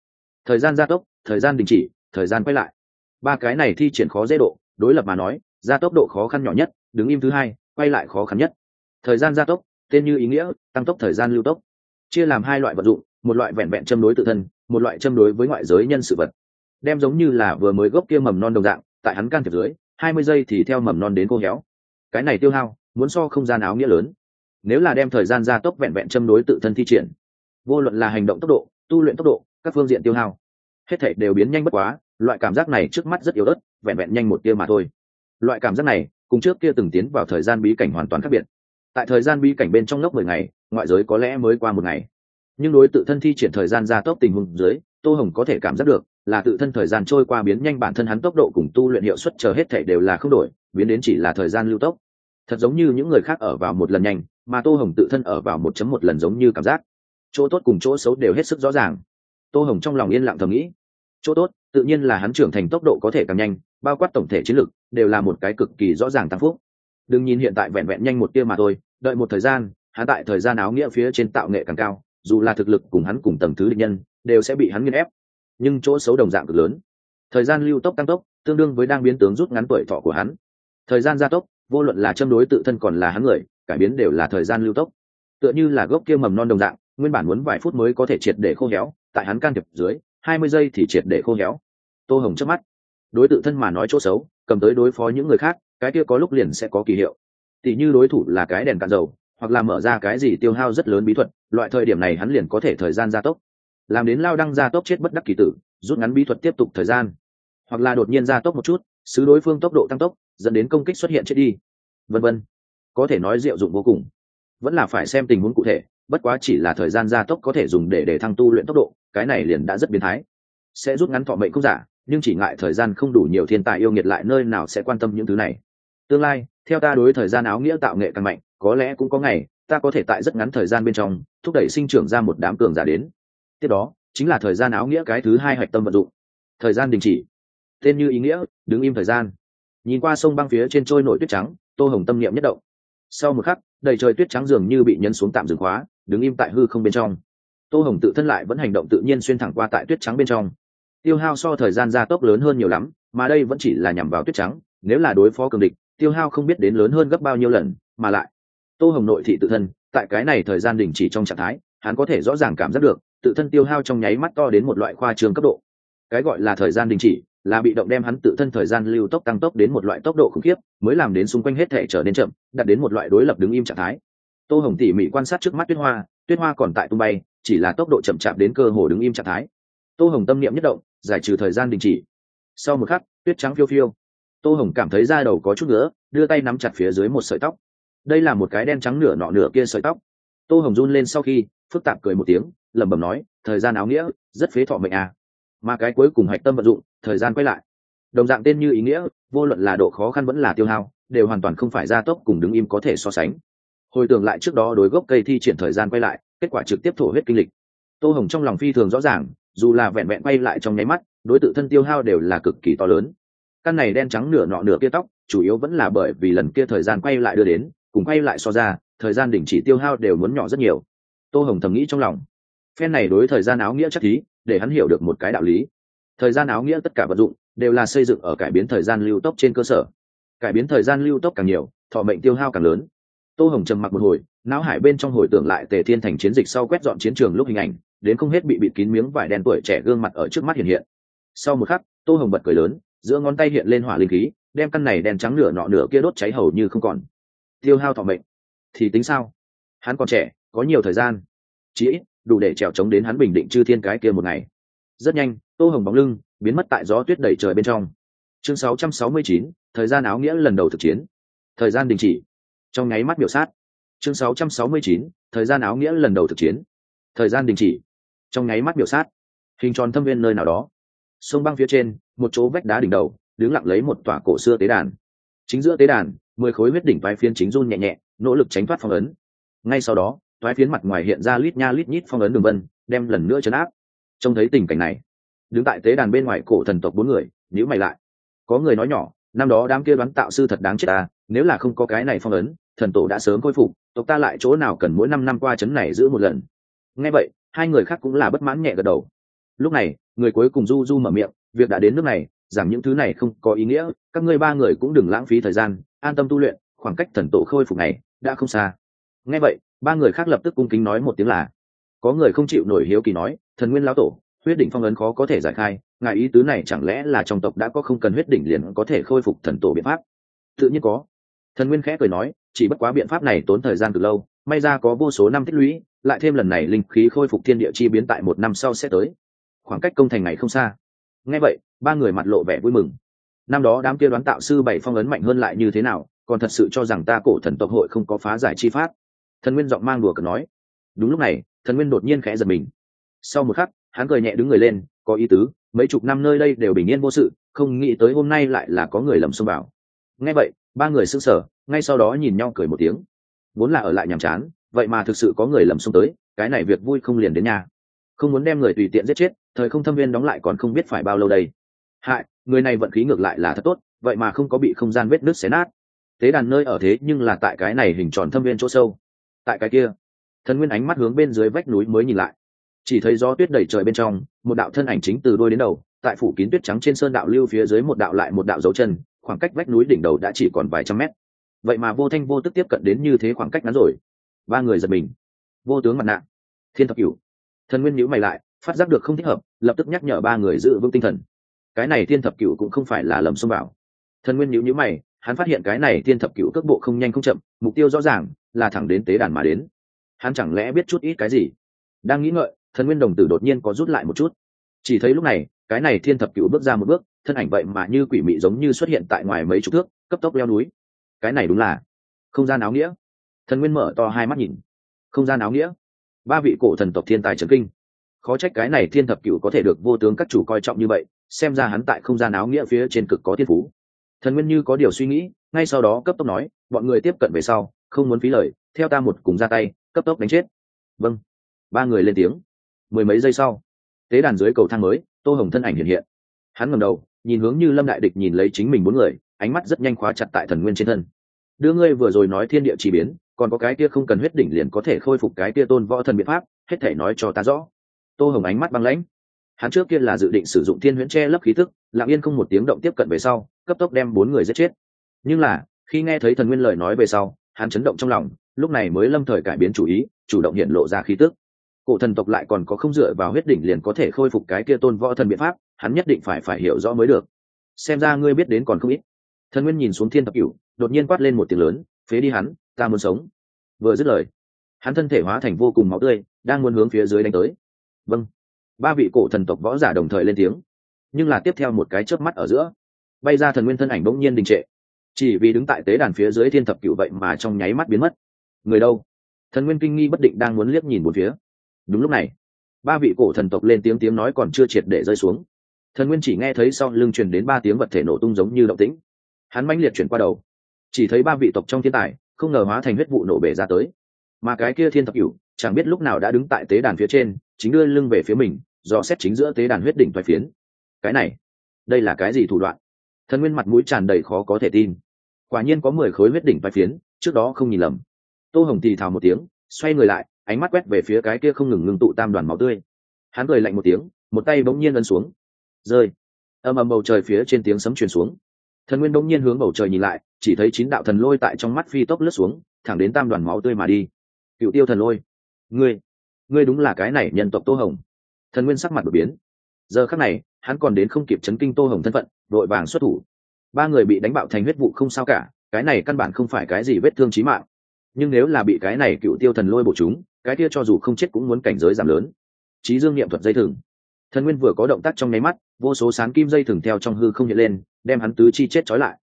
Thời gian gia tốc, thời gian đình chỉ, thời gian quay lại. Ba cái này thi triển khó dễ độ, đối lập mà nói, gia tốc độ khó khăn nhỏ nhất, đứng im thứ hai, quay lại khó khăn nhất. Thời gian gia tốc, tên như ý nghĩa, tăng tốc thời gian lưu tốc. Chia làm hai loại vận dụng, một loại vẹn vẹn châm đối tự thân, một loại châm đối với ngoại giới nhân sự vật. Đem giống như là vừa mới gốc kia mầm non đồng dạng, tại hắn can thiệp dưới, hai mươi giây thì theo mầm non đến cô héo. Cái này tiêu hao, muốn so không gian áo nghĩa lớn nếu là đem thời gian gia tốc vẹn vẹn châm đối tự thân thi triển, vô luận là hành động tốc độ, tu luyện tốc độ, các phương diện tiêu hao, hết thể đều biến nhanh bất quá, loại cảm giác này trước mắt rất yếu ớt, vẹn vẹn nhanh một tia mà thôi. Loại cảm giác này, cùng trước kia từng tiến vào thời gian bí cảnh hoàn toàn khác biệt. Tại thời gian bí cảnh bên trong lốc mười ngày, ngoại giới có lẽ mới qua một ngày. Nhưng đối tự thân thi triển thời gian gia tốc tình huống dưới, tô hồng có thể cảm giác được là tự thân thời gian trôi qua biến nhanh bản thân hắn tốc độ cùng tu luyện hiệu suất chờ hết thể đều là không đổi, biến đến chỉ là thời gian lưu tốc thật giống như những người khác ở vào một lần nhanh, mà tô hồng tự thân ở vào một chấm một lần giống như cảm giác. Chỗ tốt cùng chỗ xấu đều hết sức rõ ràng. Tô hồng trong lòng yên lặng thầm nghĩ. Chỗ tốt, tự nhiên là hắn trưởng thành tốc độ có thể càng nhanh, bao quát tổng thể chiến lược đều là một cái cực kỳ rõ ràng tăng phúc. Đừng nhìn hiện tại vẹn vẹn nhanh một tia mà thôi, đợi một thời gian, hắn tại thời gian áo nghĩa phía trên tạo nghệ càng cao, dù là thực lực cùng hắn cùng tầng thứ định nhân, đều sẽ bị hắn nghiên ép. Nhưng chỗ xấu đồng dạng cực lớn. Thời gian lưu tốc tăng tốc, tương đương với đang biến tướng rút ngắn tuổi thọ của hắn. Thời gian gia tốc vô luận là châm đối tự thân còn là hắn người, cải biến đều là thời gian lưu tốc. Tựa như là gốc kia mầm non đồng dạng, nguyên bản muốn vài phút mới có thể triệt để khô héo, tại hắn can thiệp dưới, hai mươi giây thì triệt để khô héo. Tô hồng trước mắt. Đối tự thân mà nói chỗ xấu, cầm tới đối phó những người khác, cái kia có lúc liền sẽ có kỳ hiệu. Tỉ như đối thủ là cái đèn cạn dầu, hoặc là mở ra cái gì tiêu hao rất lớn bí thuật, loại thời điểm này hắn liền có thể thời gian gia tốc. Làm đến lao đăng gia tốc chết bất đắc kỳ tử, rút ngắn bí thuật tiếp tục thời gian. Hoặc là đột nhiên gia tốc một chút xứ đối phương tốc độ tăng tốc dẫn đến công kích xuất hiện chết đi. Vân vân. Có thể nói diệu dụng vô cùng. Vẫn là phải xem tình huống cụ thể, bất quá chỉ là thời gian gia tốc có thể dùng để để thăng tu luyện tốc độ, cái này liền đã rất biến thái. Sẽ rút ngắn thọ mệnh không giả, nhưng chỉ ngại thời gian không đủ nhiều thiên tài yêu nghiệt lại nơi nào sẽ quan tâm những thứ này. Tương lai, theo ta đối thời gian áo nghĩa tạo nghệ càng mạnh, có lẽ cũng có ngày, ta có thể tại rất ngắn thời gian bên trong, thúc đẩy sinh trưởng ra một đám cường giả đến. Tiếp đó, chính là thời gian áo nghĩa cái thứ hai hạch tâm vận dụng. Thời gian đình chỉ. Tên như ý nghĩa, đứng im thời gian nhìn qua sông băng phía trên trôi nổi tuyết trắng, tô hồng tâm niệm nhất động. Sau một khắc, đầy trời tuyết trắng dường như bị nhấn xuống tạm dừng khóa, đứng im tại hư không bên trong. Tô hồng tự thân lại vẫn hành động tự nhiên xuyên thẳng qua tại tuyết trắng bên trong. Tiêu hao so thời gian gia tốc lớn hơn nhiều lắm, mà đây vẫn chỉ là nhằm vào tuyết trắng, nếu là đối phó cường địch, tiêu hao không biết đến lớn hơn gấp bao nhiêu lần, mà lại, tô hồng nội thị tự thân, tại cái này thời gian đình chỉ trong trạng thái, hắn có thể rõ ràng cảm giác được, tự thân tiêu hao trong nháy mắt to đến một loại khoa trường cấp độ. Cái gọi là thời gian đình chỉ là bị động đem hắn tự thân thời gian lưu tốc tăng tốc đến một loại tốc độ khủng khiếp, mới làm đến xung quanh hết thể trở nên chậm, đạt đến một loại đối lập đứng im trạng thái. Tô hồng tỉ mỉ quan sát trước mắt tuyết hoa tuyết hoa còn tại tung bay, chỉ là tốc độ chậm chạp đến cơ hồ đứng im trạng thái. Tô hồng tâm niệm nhất động, giải trừ thời gian đình chỉ. Sau một khắc, tuyết trắng phiêu phiêu. Tô hồng cảm thấy da đầu có chút nữa đưa tay nắm chặt phía dưới một sợi tóc. Đây là một cái đen trắng nửa nọ nửa kia sợi tóc. Tô hồng run lên sau khi, phức tạp cười một tiếng, lẩm bẩm nói, thời gian áo nghĩa, rất phế thọ mệnh à mà cái cuối cùng hạch tâm vận dụng, thời gian quay lại. Đồng dạng tên như ý nghĩa, vô luận là độ khó khăn vẫn là tiêu hao, đều hoàn toàn không phải gia tốc cùng đứng im có thể so sánh. Hồi tưởng lại trước đó đối gốc cây thi triển thời gian quay lại, kết quả trực tiếp thổ huyết kinh lịch. Tô hồng trong lòng phi thường rõ ràng, dù là vẹn vẹn quay lại trong nháy mắt, đối tượng thân tiêu hao đều là cực kỳ to lớn. Căn này đen trắng nửa nọ nửa kia tóc, chủ yếu vẫn là bởi vì lần kia thời gian quay lại đưa đến, cùng quay lại so ra, thời gian đỉnh chỉ tiêu hao đều muốn nhỏ rất nhiều. Tô hồng thầm nghĩ trong lòng. Phen này đối thời gian áo nghĩa chắc thí để hắn hiểu được một cái đạo lý. Thời gian áo nghĩa tất cả vật dụng đều là xây dựng ở cải biến thời gian lưu tốc trên cơ sở. Cải biến thời gian lưu tốc càng nhiều, thọ mệnh tiêu hao càng lớn. Tô hồng trầm mặc một hồi, não hải bên trong hồi tưởng lại tề thiên thành chiến dịch sau quét dọn chiến trường lúc hình ảnh, đến không hết bị bịt kín miếng vải đen tuổi trẻ gương mặt ở trước mắt hiện hiện. Sau một khắc, tô hồng bật cười lớn, giữa ngón tay hiện lên hỏa linh khí, đem căn này đen trắng nửa nọ nửa kia đốt cháy hầu như không còn. Tiêu hao thọ mệnh. Thì tính sao? Hắn còn trẻ, có nhiều thời gian. Chí ít đủ để trèo trống đến hắn bình định chư thiên cái kia một ngày. Rất nhanh tô hồng bóng lưng biến mất tại gió tuyết đầy trời bên trong. Chương 669, thời gian áo nghĩa lần đầu thực chiến. Thời gian đình chỉ. Trong nháy mắt biểu sát. Chương 669, thời gian áo nghĩa lần đầu thực chiến. Thời gian đình chỉ. Trong nháy mắt biểu sát. Hình tròn thâm viên nơi nào đó. Sông băng phía trên một chỗ vách đá đỉnh đầu đứng lặng lấy một tòa cổ xưa tế đàn. Chính giữa tế đàn mười khối huyết đỉnh vai phiên chính run nhẹ nhẹ nỗ lực tránh thoát phong ấn. Ngay sau đó toái phiến mặt ngoài hiện ra lít nha lít nhít phong ấn đường vân, đem lần nữa chấn áp. Trông thấy tình cảnh này, đứng tại tế đàn bên ngoài cổ thần tộc bốn người nhữ mày lại. Có người nói nhỏ, năm đó đám kia đoán tạo sư thật đáng chết ta, nếu là không có cái này phong ấn, thần tổ đã sớm khôi phục, tộc ta lại chỗ nào cần mỗi năm năm qua chấn này giữ một lần? Nghe vậy, hai người khác cũng là bất mãn nhẹ gật đầu. Lúc này, người cuối cùng du du mở miệng, việc đã đến nước này rằng những thứ này không có ý nghĩa, các ngươi ba người cũng đừng lãng phí thời gian, an tâm tu luyện, khoảng cách thần tổ khôi phục này đã không xa. Nghe vậy ba người khác lập tức cung kính nói một tiếng là, có người không chịu nổi hiếu kỳ nói, thần nguyên lão tổ, huyết đỉnh phong ấn khó có thể giải khai, ngài ý tứ này chẳng lẽ là trong tộc đã có không cần huyết đỉnh liền có thể khôi phục thần tổ biện pháp? Tự nhiên có. Thần nguyên khẽ cười nói, chỉ bất quá biện pháp này tốn thời gian từ lâu, may ra có vô số năm tích lũy, lại thêm lần này linh khí khôi phục thiên địa chi biến tại một năm sau sẽ tới. Khoảng cách công thành này không xa. Nghe vậy, ba người mặt lộ vẻ vui mừng. Năm đó đám kia đoán tạo sư bảy phong ấn mạnh hơn lại như thế nào, còn thật sự cho rằng ta cổ thần tộc hội không có phá giải chi pháp thần nguyên giọng mang đùa cờ nói. Đúng lúc này, thần nguyên đột nhiên khẽ giật mình. Sau một khắc, hắn cười nhẹ đứng người lên, có ý tứ, mấy chục năm nơi đây đều bình yên vô sự, không nghĩ tới hôm nay lại là có người lầm xông vào. Nghe vậy, ba người sững sờ, ngay sau đó nhìn nhau cười một tiếng. Vốn là ở lại nhàm chán, vậy mà thực sự có người lầm xông tới, cái này việc vui không liền đến nhà. Không muốn đem người tùy tiện giết chết, thời không thâm viên đóng lại còn không biết phải bao lâu đây. Hại, người này vận khí ngược lại là thật tốt, vậy mà không có bị không gian vết nứt xé nát. Tế đàn nơi ở thế nhưng là tại cái này hình tròn thâm viên chỗ sâu tại cái kia. Thần nguyên ánh mắt hướng bên dưới vách núi mới nhìn lại. Chỉ thấy gió tuyết đầy trời bên trong, một đạo thân ảnh chính từ đôi đến đầu, tại phủ kín tuyết trắng trên sơn đạo lưu phía dưới một đạo lại một đạo dấu chân, khoảng cách vách núi đỉnh đầu đã chỉ còn vài trăm mét. Vậy mà vô thanh vô tức tiếp cận đến như thế khoảng cách ngắn rồi. Ba người giật mình. Vô tướng mặt nạ. Thiên thập cửu. Thần nguyên nhữ mày lại, phát giác được không thích hợp, lập tức nhắc nhở ba người giữ vững tinh thần. Cái này thiên thập cửu cũng không phải là lầm xông vào. Thần nguyên nhữ nhữ mày, hắn phát hiện cái này thiên thập cửu cước bộ không nhanh không chậm, mục tiêu rõ ràng là thẳng đến tế đàn mà đến. Hắn chẳng lẽ biết chút ít cái gì? Đang nghĩ ngợi, thần nguyên đồng tử đột nhiên có rút lại một chút. Chỉ thấy lúc này, cái này thiên thập cửu bước ra một bước, thân ảnh vậy mà như quỷ mị giống như xuất hiện tại ngoài mấy chục thước, cấp tốc leo núi. Cái này đúng là không gian áo nghĩa. Thần nguyên mở to hai mắt nhìn. Không gian áo nghĩa. Ba vị cổ thần tộc thiên tài trần kinh. Khó trách cái này thiên thập cửu có thể được vô tướng các chủ coi trọng như vậy, xem ra hắn tại không gian áo nghĩa phía trên cực có thiên phú. Thần nguyên như có điều suy nghĩ, ngay sau đó cấp tốc nói, bọn người tiếp cận về sau không muốn phí lời, theo ta một cùng ra tay, cấp tốc đánh chết. Vâng. Ba người lên tiếng. Mười mấy giây sau, tế đàn dưới cầu thang mới, tô hồng thân ảnh hiện hiện. Hắn ngầm đầu, nhìn hướng như lâm đại địch nhìn lấy chính mình bốn người, ánh mắt rất nhanh khóa chặt tại thần nguyên trên thân. Đưa ngươi vừa rồi nói thiên địa chỉ biến, còn có cái kia không cần huyết đỉnh liền có thể khôi phục cái kia tôn võ thần biện pháp, hết thể nói cho ta rõ. Tô hồng ánh mắt băng lãnh. Hắn trước kia là dự định sử dụng thiên huyễn che lấp khí tức, lặng yên không một tiếng động tiếp cận về sau, cấp tốc đem bốn người giết chết. Nhưng là, khi nghe thấy thần nguyên lời nói về sau hắn chấn động trong lòng, lúc này mới lâm thời cải biến chủ ý, chủ động hiện lộ ra khí tức. Cổ thần tộc lại còn có không dựa vào huyết đỉnh liền có thể khôi phục cái kia tôn võ thần biện pháp, hắn nhất định phải phải hiểu rõ mới được. Xem ra ngươi biết đến còn không ít. Thần nguyên nhìn xuống thiên thập cửu, đột nhiên quát lên một tiếng lớn, phế đi hắn, ta muốn sống. Vừa dứt lời, hắn thân thể hóa thành vô cùng máu tươi, đang muốn hướng phía dưới đánh tới. Vâng. Ba vị cổ thần tộc võ giả đồng thời lên tiếng. Nhưng là tiếp theo một cái chớp mắt ở giữa, bay ra thần nguyên thân ảnh bỗng nhiên đình trệ chỉ vì đứng tại tế đàn phía dưới thiên thập cựu vậy mà trong nháy mắt biến mất. Người đâu? Thần nguyên kinh nghi bất định đang muốn liếc nhìn một phía. Đúng lúc này, ba vị cổ thần tộc lên tiếng tiếng nói còn chưa triệt để rơi xuống. Thần nguyên chỉ nghe thấy sau lưng truyền đến ba tiếng vật thể nổ tung giống như động tĩnh. Hắn mãnh liệt chuyển qua đầu, chỉ thấy ba vị tộc trong thiên tài, không ngờ hóa thành huyết vụ nổ bể ra tới. Mà cái kia thiên thập cửu, chẳng biết lúc nào đã đứng tại tế đàn phía trên, chính đưa lưng về phía mình do xét chính giữa tế đàn huyết đỉnh thoại phiến. Cái này, đây là cái gì thủ đoạn? Thần nguyên mặt mũi tràn đầy khó có thể tin quả nhiên có mười khối huyết đỉnh vai phiến, trước đó không nhìn lầm. Tô hồng thì thào một tiếng, xoay người lại, ánh mắt quét về phía cái kia không ngừng ngưng tụ tam đoàn máu tươi. Hắn cười lạnh một tiếng, một tay bỗng nhiên ấn xuống. Rơi. Ầm ầm bầu trời phía trên tiếng sấm truyền xuống. Thần nguyên bỗng nhiên hướng bầu trời nhìn lại, chỉ thấy chín đạo thần lôi tại trong mắt phi tốc lướt xuống, thẳng đến tam đoàn máu tươi mà đi. Cựu tiêu thần lôi. Ngươi ngươi đúng là cái này nhân tộc tô hồng. Thần nguyên sắc mặt đột biến. Giờ khắc này, hắn còn đến không kịp chấn kinh tô hồng thân phận đội vàng xuất thủ ba người bị đánh bạo thành huyết vụ không sao cả, cái này căn bản không phải cái gì vết thương chí mạng. Nhưng nếu là bị cái này cựu tiêu thần lôi bổ chúng, cái kia cho dù không chết cũng muốn cảnh giới giảm lớn. Trí dương niệm thuật dây thừng. Thần nguyên vừa có động tác trong nháy mắt, vô số sán kim dây thừng theo trong hư không hiện lên, đem hắn tứ chi chết trói lại.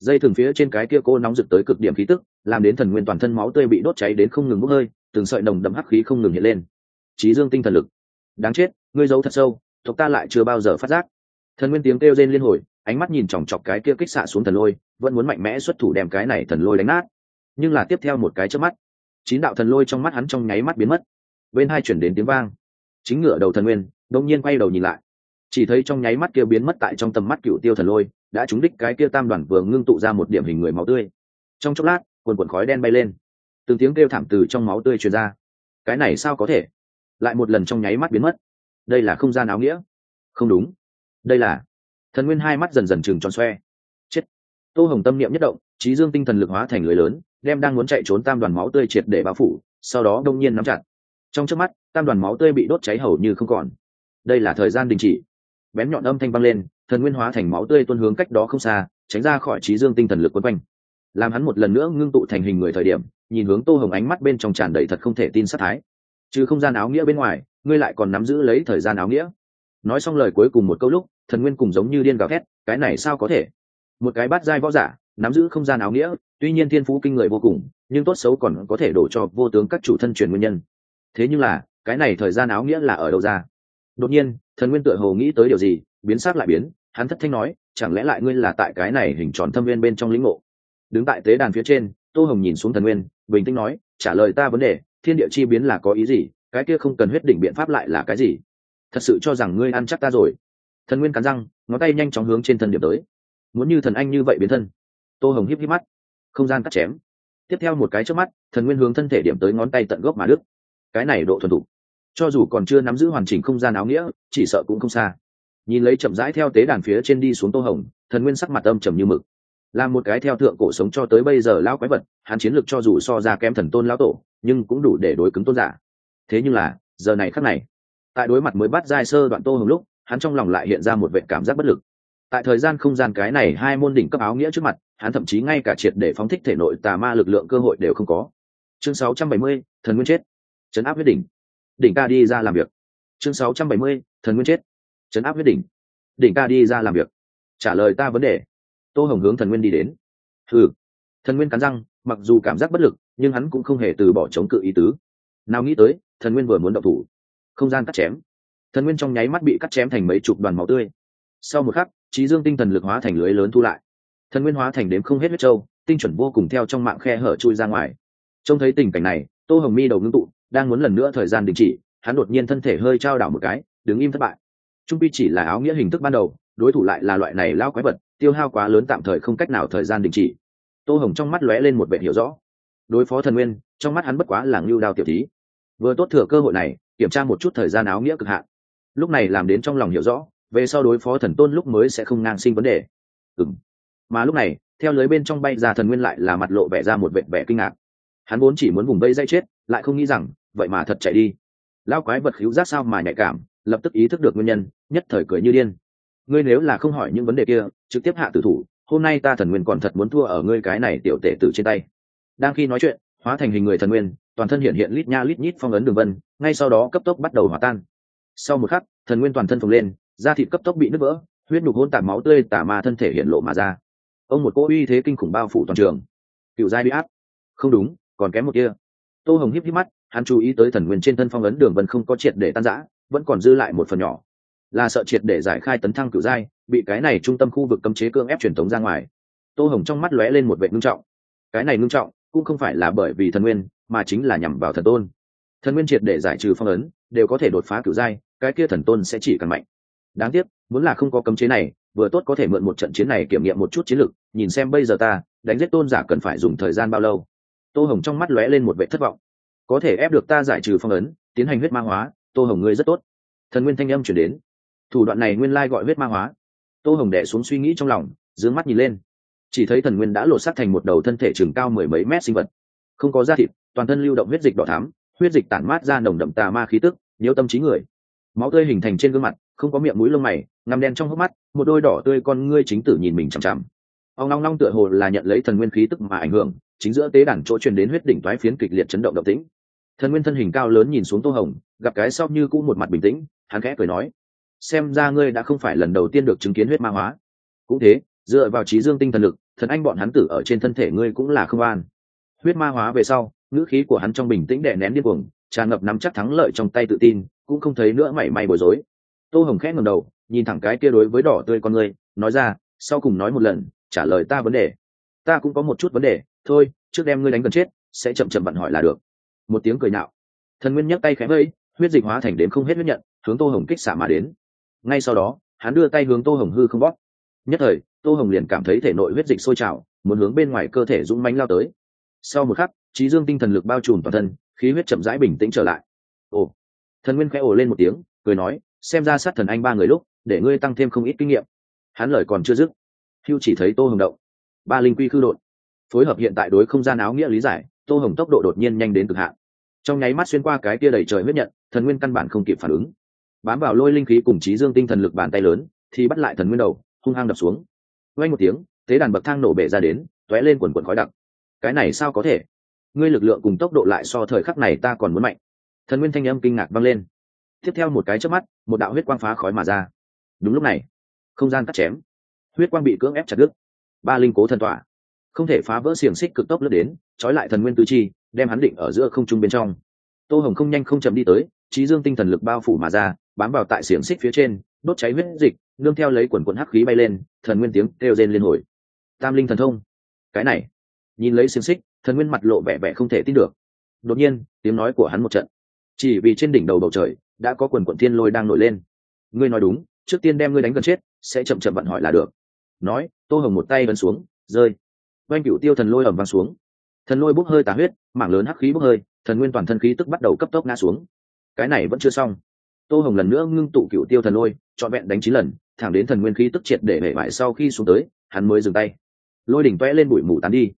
Dây thừng phía trên cái kia cô nóng rực tới cực điểm khí tức, làm đến thần nguyên toàn thân máu tươi bị đốt cháy đến không ngừng bốc hơi, từng sợi nồng đậm hắc khí không ngừng hiện lên. Trí dương tinh thần lực. Đáng chết, ngươi giấu thật sâu, tộc ta lại chưa bao giờ phát giác. Thần nguyên tiếng kêu rên liên hồi ánh mắt nhìn chòng chọc cái kia kích xạ xuống thần lôi, vẫn muốn mạnh mẽ xuất thủ đem cái này thần lôi đánh nát. Nhưng là tiếp theo một cái trước mắt, chín đạo thần lôi trong mắt hắn trong nháy mắt biến mất. Bên hai chuyển đến tiếng vang. Chính ngựa đầu thần nguyên, đông nhiên quay đầu nhìn lại. Chỉ thấy trong nháy mắt kia biến mất tại trong tầm mắt cựu tiêu thần lôi, đã trúng đích cái kia tam đoàn vừa ngưng tụ ra một điểm hình người máu tươi. Trong chốc lát, quần quần khói đen bay lên. Từng tiếng kêu thảm từ trong máu tươi truyền ra. Cái này sao có thể? Lại một lần trong nháy mắt biến mất. Đây là không gian áo nghĩa. Không đúng. Đây là thần nguyên hai mắt dần dần chừng tròn xoe. Chết. Tô hồng tâm niệm nhất động, trí dương tinh thần lực hóa thành lưới lớn, đem đang muốn chạy trốn tam đoàn máu tươi triệt để bao phủ, sau đó đông nhiên nắm chặt. Trong trước mắt, tam đoàn máu tươi bị đốt cháy hầu như không còn. Đây là thời gian đình chỉ. Bén nhọn âm thanh vang lên, thần nguyên hóa thành máu tươi tuôn hướng cách đó không xa, tránh ra khỏi trí dương tinh thần lực quấn quanh. Làm hắn một lần nữa ngưng tụ thành hình người thời điểm, nhìn hướng tô hồng ánh mắt bên trong tràn đầy thật không thể tin sát thái. Chứ không gian áo nghĩa bên ngoài, ngươi lại còn nắm giữ lấy thời gian áo nghĩa. Nói xong lời cuối cùng một câu lúc thần nguyên cùng giống như điên gào thét, cái này sao có thể? Một cái bát giai võ giả, nắm giữ không gian áo nghĩa, tuy nhiên thiên phú kinh người vô cùng, nhưng tốt xấu còn có thể đổ cho vô tướng các chủ thân truyền nguyên nhân. Thế nhưng là, cái này thời gian áo nghĩa là ở đâu ra? Đột nhiên, thần nguyên tựa hồ nghĩ tới điều gì, biến sắc lại biến, hắn thất thanh nói, chẳng lẽ lại ngươi là tại cái này hình tròn thâm viên bên trong lĩnh ngộ? Đứng tại tế đàn phía trên, tô hồng nhìn xuống thần nguyên, bình tĩnh nói, trả lời ta vấn đề, thiên địa chi biến là có ý gì? Cái kia không cần huyết đỉnh biện pháp lại là cái gì? Thật sự cho rằng ngươi ăn chắc ta rồi thần nguyên cắn răng, ngón tay nhanh chóng hướng trên thân điểm tới. Muốn như thần anh như vậy biến thân. Tô hồng híp híp mắt. Không gian cắt chém. Tiếp theo một cái trước mắt, thần nguyên hướng thân thể điểm tới ngón tay tận gốc mà đức cái này độ thuần thục. Cho dù còn chưa nắm giữ hoàn chỉnh không gian áo nghĩa, chỉ sợ cũng không xa. Nhìn lấy chậm rãi theo tế đàn phía trên đi xuống tô hồng, thần nguyên sắc mặt âm trầm như mực. Là một cái theo thượng cổ sống cho tới bây giờ lão quái vật, hắn chiến lược cho dù so ra kém thần tôn lão tổ, nhưng cũng đủ để đối cứng tôn giả. Thế nhưng là, giờ này khắc này, tại đối mặt mới bắt giai sơ đoạn tô hồng lúc hắn trong lòng lại hiện ra một vệ cảm giác bất lực. Tại thời gian không gian cái này hai môn đỉnh cấp áo nghĩa trước mặt hắn thậm chí ngay cả triệt để phóng thích thể nội tà ma lực lượng cơ hội đều không có. Chương 670, thần nguyên chết. Chấn áp huyết đỉnh. Đỉnh ca đi ra làm việc. Chương 670, thần nguyên chết. Chấn áp huyết đỉnh. Đỉnh ca đi ra làm việc. Trả lời ta vấn đề. Tô hồng hướng thần nguyên đi đến. Ừ thần nguyên cắn răng mặc dù cảm giác bất lực nhưng hắn cũng không hề từ bỏ chống cự ý tứ. Nào nghĩ tới thần nguyên vừa muốn động thủ. Không gian cắt chém thần nguyên trong nháy mắt bị cắt chém thành mấy chục đoàn máu tươi. Sau một khắc, trí dương tinh thần lực hóa thành lưới lớn thu lại. Thần nguyên hóa thành đếm không hết huyết trâu, tinh chuẩn vô cùng theo trong mạng khe hở chui ra ngoài. Trông thấy tình cảnh này, tô hồng mi đầu ngưng tụ, đang muốn lần nữa thời gian đình chỉ, hắn đột nhiên thân thể hơi trao đảo một cái, đứng im thất bại. Trung pi chỉ là áo nghĩa hình thức ban đầu, đối thủ lại là loại này lao quái vật, tiêu hao quá lớn tạm thời không cách nào thời gian đình chỉ. Tô hồng trong mắt lóe lên một vệ hiểu rõ. Đối phó thần nguyên, trong mắt hắn bất quá là ngưu đao tiểu thí. Vừa tốt thừa cơ hội này, kiểm tra một chút thời gian áo nghĩa cực hạn lúc này làm đến trong lòng hiểu rõ, về sau đối phó thần tôn lúc mới sẽ không ngang sinh vấn đề. Ừng mà lúc này, theo lưới bên trong bay ra thần nguyên lại là mặt lộ vẻ ra một vệ vẻ kinh ngạc. Hắn vốn chỉ muốn vùng vây dây chết, lại không nghĩ rằng, vậy mà thật chạy đi. Lao quái vật khíu giác sao mà nhạy cảm, lập tức ý thức được nguyên nhân, nhất thời cười như điên. Ngươi nếu là không hỏi những vấn đề kia, trực tiếp hạ tử thủ, hôm nay ta thần nguyên còn thật muốn thua ở ngươi cái này tiểu tể tử trên tay. Đang khi nói chuyện, hóa thành hình người thần nguyên, toàn thân hiện hiện lít nha lít nhít phong ấn đường vân, ngay sau đó cấp tốc bắt đầu hòa tan sau một khắc, thần nguyên toàn thân phồng lên, da thịt cấp tốc bị nứt vỡ, huyết nhục hôn tạp máu tươi tả ma thân thể hiện lộ mà ra. Ông một cỗ uy thế kinh khủng bao phủ toàn trường. Cựu giai bị áp. Không đúng, còn kém một kia. Tô hồng híp híp mắt, hắn chú ý tới thần nguyên trên thân phong ấn đường vân không có triệt để tan rã, vẫn còn dư lại một phần nhỏ. Là sợ triệt để giải khai tấn thăng cựu giai, bị cái này trung tâm khu vực cấm chế cưỡng ép truyền thống ra ngoài. Tô hồng trong mắt lóe lên một vệ ngưng trọng. Cái này ngưng trọng, cũng không phải là bởi vì thần nguyên, mà chính là nhằm vào thần tôn. Thần nguyên triệt để giải trừ phong ấn, đều có thể đột phá cựu giai cái kia thần tôn sẽ chỉ càng mạnh. Đáng tiếc, muốn là không có cấm chế này, vừa tốt có thể mượn một trận chiến này kiểm nghiệm một chút chiến lược nhìn xem bây giờ ta, đánh giết tôn giả cần phải dùng thời gian bao lâu. Tô hồng trong mắt lóe lên một vệ thất vọng. Có thể ép được ta giải trừ phong ấn, tiến hành huyết ma hóa, tô hồng ngươi rất tốt. Thần nguyên thanh âm chuyển đến. Thủ đoạn này nguyên lai gọi huyết ma hóa. Tô hồng đẻ xuống suy nghĩ trong lòng d ư ơ n g mắt nhìn lên. Chỉ thấy thần nguyên đã lột xác thành một đầu thân thể chừng cao mười mấy mét sinh vật. Không có da thịt, toàn thân lưu động huyết dịch đỏ thám huyết dịch tản mát ra nồng đậm tà ma khí tức, nhiều tâm trí người máu tươi hình thành trên gương mặt, không có miệng mũi lông mày, ngăm đen trong hốc mắt, một đôi đỏ tươi con ngươi chính tử nhìn mình chằm chằm. Ông long long tựa hồ là nhận lấy thần nguyên khí tức mà ảnh hưởng, chính giữa tế đàn chỗ truyền đến huyết đỉnh toái phiến kịch liệt chấn động động tĩnh. Thần nguyên thân hình cao lớn nhìn xuống tô hồng, gặp cái sau như cũng một mặt bình tĩnh, hắn khẽ cười nói, xem ra ngươi đã không phải lần đầu tiên được chứng kiến huyết ma hóa. Cũng thế, dựa vào trí dương tinh thần lực, thần anh bọn hắn tử ở trên thân thể ngươi cũng là không an. Huyết ma hóa về sau, ngữ khí của hắn trong bình tĩnh đè nén điên cuồng, tràn ngập nắm chắc thắng lợi trong tay tự tin cũng không thấy nữa mảy may bối rối. Tô hồng khẽ ngầm đầu, nhìn thẳng cái kia đối với đỏ tươi con người, nói ra, sau cùng nói một lần, trả lời ta vấn đề. Ta cũng có một chút vấn đề, thôi, trước đem ngươi đánh gần chết, sẽ chậm chậm vặn hỏi là được. Một tiếng cười nạo. Thần nguyên nhấc tay khẽ vây huyết dịch hóa thành đến không hết huyết nhận, hướng tô hồng kích xả mà đến. Ngay sau đó, hắn đưa tay hướng tô hồng hư không bóp. Nhất thời, tô hồng liền cảm thấy thể nội huyết dịch sôi trào, muốn hướng bên ngoài cơ thể dũng mánh lao tới. Sau một khắc, trí dương tinh thần lực bao trùm toàn thân, khí huyết chậm rãi bình tĩnh trở lại. Ồ thần nguyên khẽ ồ lên một tiếng, cười nói, xem ra sát thần anh ba người lúc, để ngươi tăng thêm không ít kinh nghiệm. Hắn lời còn chưa dứt, hưu chỉ thấy tô hồng động. Ba linh quy khư đột phối hợp hiện tại đối không gian áo nghĩa lý giải, tô hồng tốc độ đột nhiên nhanh đến cực hạn. Trong nháy mắt xuyên qua cái tia đầy trời huyết nhận, thần nguyên căn bản không kịp phản ứng. Bám vào lôi linh khí cùng trí dương tinh thần lực bàn tay lớn, thì bắt lại thần nguyên đầu, hung hăng đập xuống. Quay một tiếng tế đàn bậc thang nổ bể ra đến t ó é lên quần quần khói đặc. Cái này sao có thể? Ngươi lực lượng cùng tốc độ lại so thời khắc này ta còn muốn mạnh thần nguyên thanh âm kinh ngạc vang lên. Tiếp theo một cái trước mắt, một đạo huyết quang phá khói mà ra. Đúng lúc này, không gian cắt chém. Huyết quang bị cưỡng ép chặt đứt. Ba linh cố thần tỏa không thể phá vỡ xiềng xích cực tốc lướt đến, trói lại thần nguyên tứ chi, đem hắn định ở giữa không trung bên trong. Tô hồng không nhanh không chậm đi tới, trí dương tinh thần lực bao phủ mà ra, bám vào tại xiềng xích phía trên, đốt cháy huyết dịch, nương theo lấy quần quần hắc khí bay lên, thần nguyên tiếng kêu rên liên hồi. Tam linh thần thông. Cái này, nhìn lấy xiềng xích, thần nguyên mặt lộ vẻ vẻ không thể tin được. Đột nhiên, tiếng nói của hắn một trận chỉ vì trên đỉnh đầu bầu trời, đã có quần quần thiên lôi đang nổi lên. Ngươi nói đúng, trước tiên đem ngươi đánh gần chết, sẽ chậm chậm vận hỏi là được. Nói, tô hồng một tay ấn xuống, rơi. Oanh cựu tiêu thần lôi ẩm vang xuống. Thần lôi bốc hơi tà huyết, mảng lớn hắc khí bốc hơi, thần nguyên toàn thân khí tức bắt đầu cấp tốc ngã xuống. Cái này vẫn chưa xong. Tô hồng lần nữa ngưng tụ cựu tiêu thần lôi, trọn vẹn đánh chín lần, thẳng đến thần nguyên khí tức triệt để hệ vải sau khi xuống tới, hắn mới dừng tay. Lôi đỉnh vẽ lên bụi mù tán đi.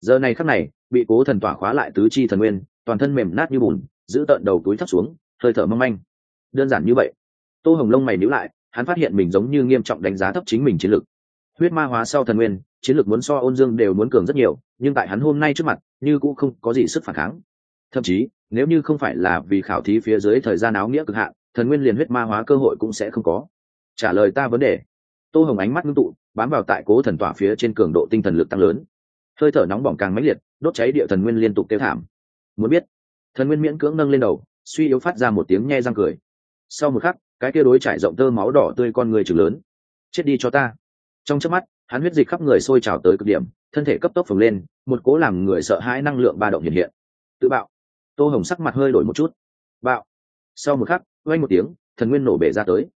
Giờ này khắc này, bị cố thần tỏa khóa lại tứ chi thần nguyên, toàn thân mềm nát như bùn giữ tợn đầu túi thấp xuống, hơi thở mong manh. Đơn giản như vậy. Tô hồng lông mày níu lại, hắn phát hiện mình giống như nghiêm trọng đánh giá thấp chính mình chiến lược. Huyết ma hóa sau thần nguyên, chiến lược muốn so ôn dương đều muốn cường rất nhiều, nhưng tại hắn hôm nay trước mặt, như cũng không có gì sức phản kháng. Thậm chí, nếu như không phải là vì khảo thí phía dưới thời gian áo nghĩa cực hạn, thần nguyên liền huyết ma hóa cơ hội cũng sẽ không có. Trả lời ta vấn đề. Tô hồng ánh mắt ngưng tụ, bám vào tại cố thần tỏa phía trên cường độ tinh thần lực tăng lớn. Hơi thở nóng bỏng càng mãnh liệt, đốt cháy địa thần nguyên liên tục tiêu thảm. Muốn biết thần nguyên miễn cưỡng nâng lên đầu, suy yếu phát ra một tiếng nhe răng cười. Sau một khắc, cái kia đối trải rộng tơ máu đỏ tươi con người chừng lớn. Chết đi cho ta. Trong chớp mắt, hắn huyết dịch khắp người sôi trào tới cực điểm, thân thể cấp tốc phồng lên, một cố làm người sợ hãi năng lượng ba động hiện hiện. Tự bạo. Tô hồng sắc mặt hơi đổi một chút. Bạo. Sau một khắc oanh một tiếng, thần nguyên nổ bể ra tới.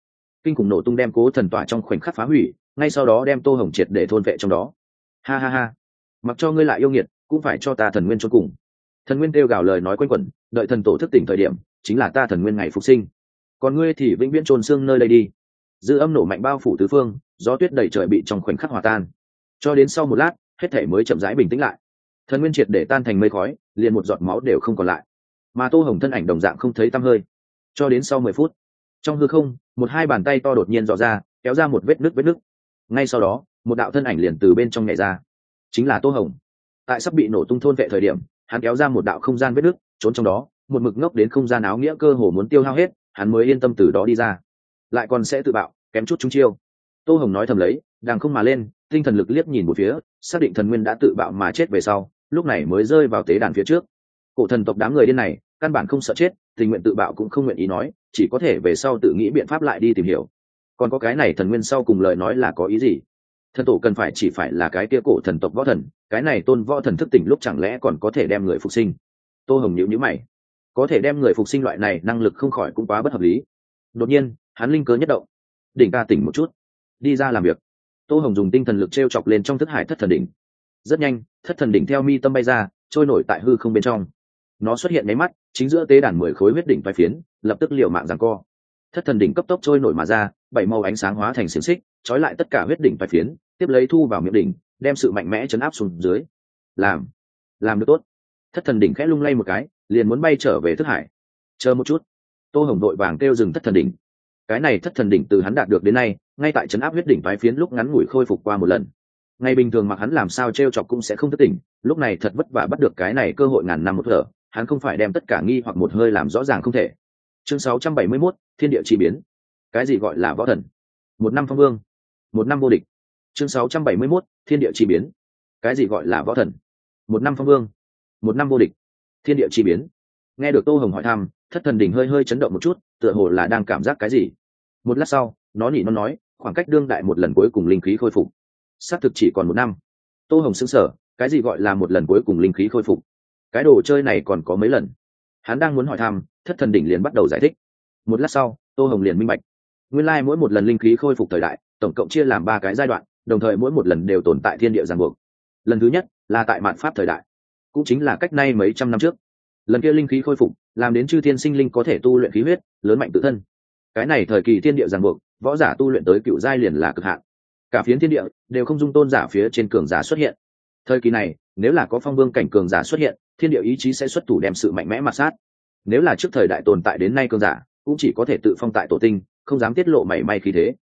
Kinh khủng nổ tung đem cố thần tỏa trong khoảnh khắc phá hủy, ngay sau đó đem tô hồng triệt để thôn vệ trong đó. Ha ha ha. Mặc cho ngươi lại yêu nghiệt, cũng phải cho ta thần nguyên cho cùng thần nguyên kêu gào lời nói quanh quẩn, đợi thần tổ thức tỉnh thời điểm, chính là ta thần nguyên ngày phục sinh. Còn ngươi thì vĩnh viễn trôn xương nơi đây đi. Dư âm nổ mạnh bao phủ tứ phương, gió tuyết đầy trời bị trong khoảnh khắc hòa tan. Cho đến sau một lát, hết thể mới chậm rãi bình tĩnh lại. Thần nguyên triệt để tan thành mây khói, liền một giọt máu đều không còn lại. Mà tô hồng thân ảnh đồng dạng không thấy tăm hơi. Cho đến sau mười phút, trong hư không, một hai bàn tay to đột nhiên dò ra, kéo ra một vết nứt vết nứt. Ngay sau đó, một đạo thân ảnh liền từ bên trong nhảy ra. Chính là tô hồng. Tại sắp bị nổ tung thôn vệ thời điểm hắn kéo ra một đạo không gian vết nứt, trốn trong đó, một mực ngốc đến không gian áo nghĩa cơ hồ muốn tiêu hao hết, hắn mới yên tâm từ đó đi ra. Lại còn sẽ tự bạo, kém chút chúng chiêu. Tô hồng nói thầm lấy đang không mà lên, tinh thần lực liếc nhìn một phía, xác định thần nguyên đã tự bạo mà chết về sau, lúc này mới rơi vào tế đàn phía trước. Cổ thần tộc đám người điên này, căn bản không sợ chết, tình nguyện tự bạo cũng không nguyện ý nói, chỉ có thể về sau tự nghĩ biện pháp lại đi tìm hiểu. Còn có cái này thần nguyên sau cùng lời nói là có ý gì? Thần tổ cần phải chỉ phải là cái kia cổ thần tộc võ thần cái này tôn võ thần thức tỉnh lúc chẳng lẽ còn có thể đem người phục sinh? Tô hồng nhịu nhữ mày. Có thể đem người phục sinh loại này, năng lực không khỏi cũng quá bất hợp lý. Đột nhiên, hắn linh cớ nhất động. Đỉnh ca tỉnh một chút. Đi ra làm việc. Tô hồng dùng tinh thần lực t r e o chọc lên trong thức hải thất thần đỉnh. Rất nhanh, thất thần đỉnh theo mi tâm bay ra, trôi nổi tại hư không bên trong. Nó xuất hiện máy mắt, chính giữa tế đàn mười khối huyết đỉnh vai phiến, lập tức liệu mạng rằng co. Thất thần đỉnh cấp tốc trôi nổi mà ra, bảy màu ánh sáng hóa thành xiềng xích, trói lại tất cả huyết đỉnh vai phiến, tiếp lấy thu vào miệng đỉnh đem sự mạnh mẽ chấn áp xuống dưới. Làm làm được tốt. Thất thần đỉnh khẽ lung lay một cái liền muốn bay trở về thức hải. Chờ một chút. Tô hồng đội vàng kêu dừng thất thần đỉnh. Cái này thất thần đỉnh từ hắn đạt được đến nay ngay tại trấn áp huyết đỉnh phái phiến lúc ngắn ngủi khôi phục qua một lần. Ngày bình thường mặc hắn làm sao t r e o chọc cũng sẽ không thất tỉnh lúc này thật vất vả bắt được cái này cơ hội ngàn năm một thở hắn không phải đem tất cả nghi hoặc một hơi làm rõ ràng không thể. Chương 671, thiên địa chi biến. Cái gì gọi là võ thần? Một năm phong vương một năm vô địch chương 671, thiên địa chi biến. Cái gì gọi là võ thần? Một năm phong vương một năm vô địch. Thiên địa chi biến. Nghe được tô hồng hỏi thăm thất thần đỉnh hơi hơi chấn động một chút tựa hồ là đang cảm giác cái gì. Một lát sau nó nhỉ nó nói khoảng cách đương đại một lần cuối cùng linh khí khôi phục. Xác thực chỉ còn một năm. Tô hồng xứng sở cái gì gọi là một lần cuối cùng linh khí khôi phục? Cái đồ chơi này còn có mấy lần? Hắn đang muốn hỏi thăm thất thần đỉnh liền bắt đầu giải thích. Một lát sau tô hồng liền minh bạch. Nguyên lai mỗi một lần linh khí khôi phục thời đại tổng cộng chia làm ba cái giai đoạn đồng thời mỗi một lần đều tồn tại thiên địa giang buộc. Lần thứ nhất là tại mạn pháp thời đại, cũng chính là cách nay mấy trăm năm trước. Lần kia linh khí khôi phục, làm đến chư thiên sinh linh có thể tu luyện khí huyết, lớn mạnh tự thân. Cái này thời kỳ thiên địa giang buộc, võ giả tu luyện tới cựu giai liền là cực hạn. Cả phiến thiên địa đều không dung tôn giả phía trên cường giả xuất hiện. Thời kỳ này, nếu là có phong vương cảnh cường giả xuất hiện, thiên địa ý chí sẽ xuất thủ đem sự mạnh mẽ mặt sát. Nếu là trước thời đại tồn tại đến nay cường giả, cũng chỉ có thể tự phong tại tổ tinh, không dám tiết lộ mảy may khí thế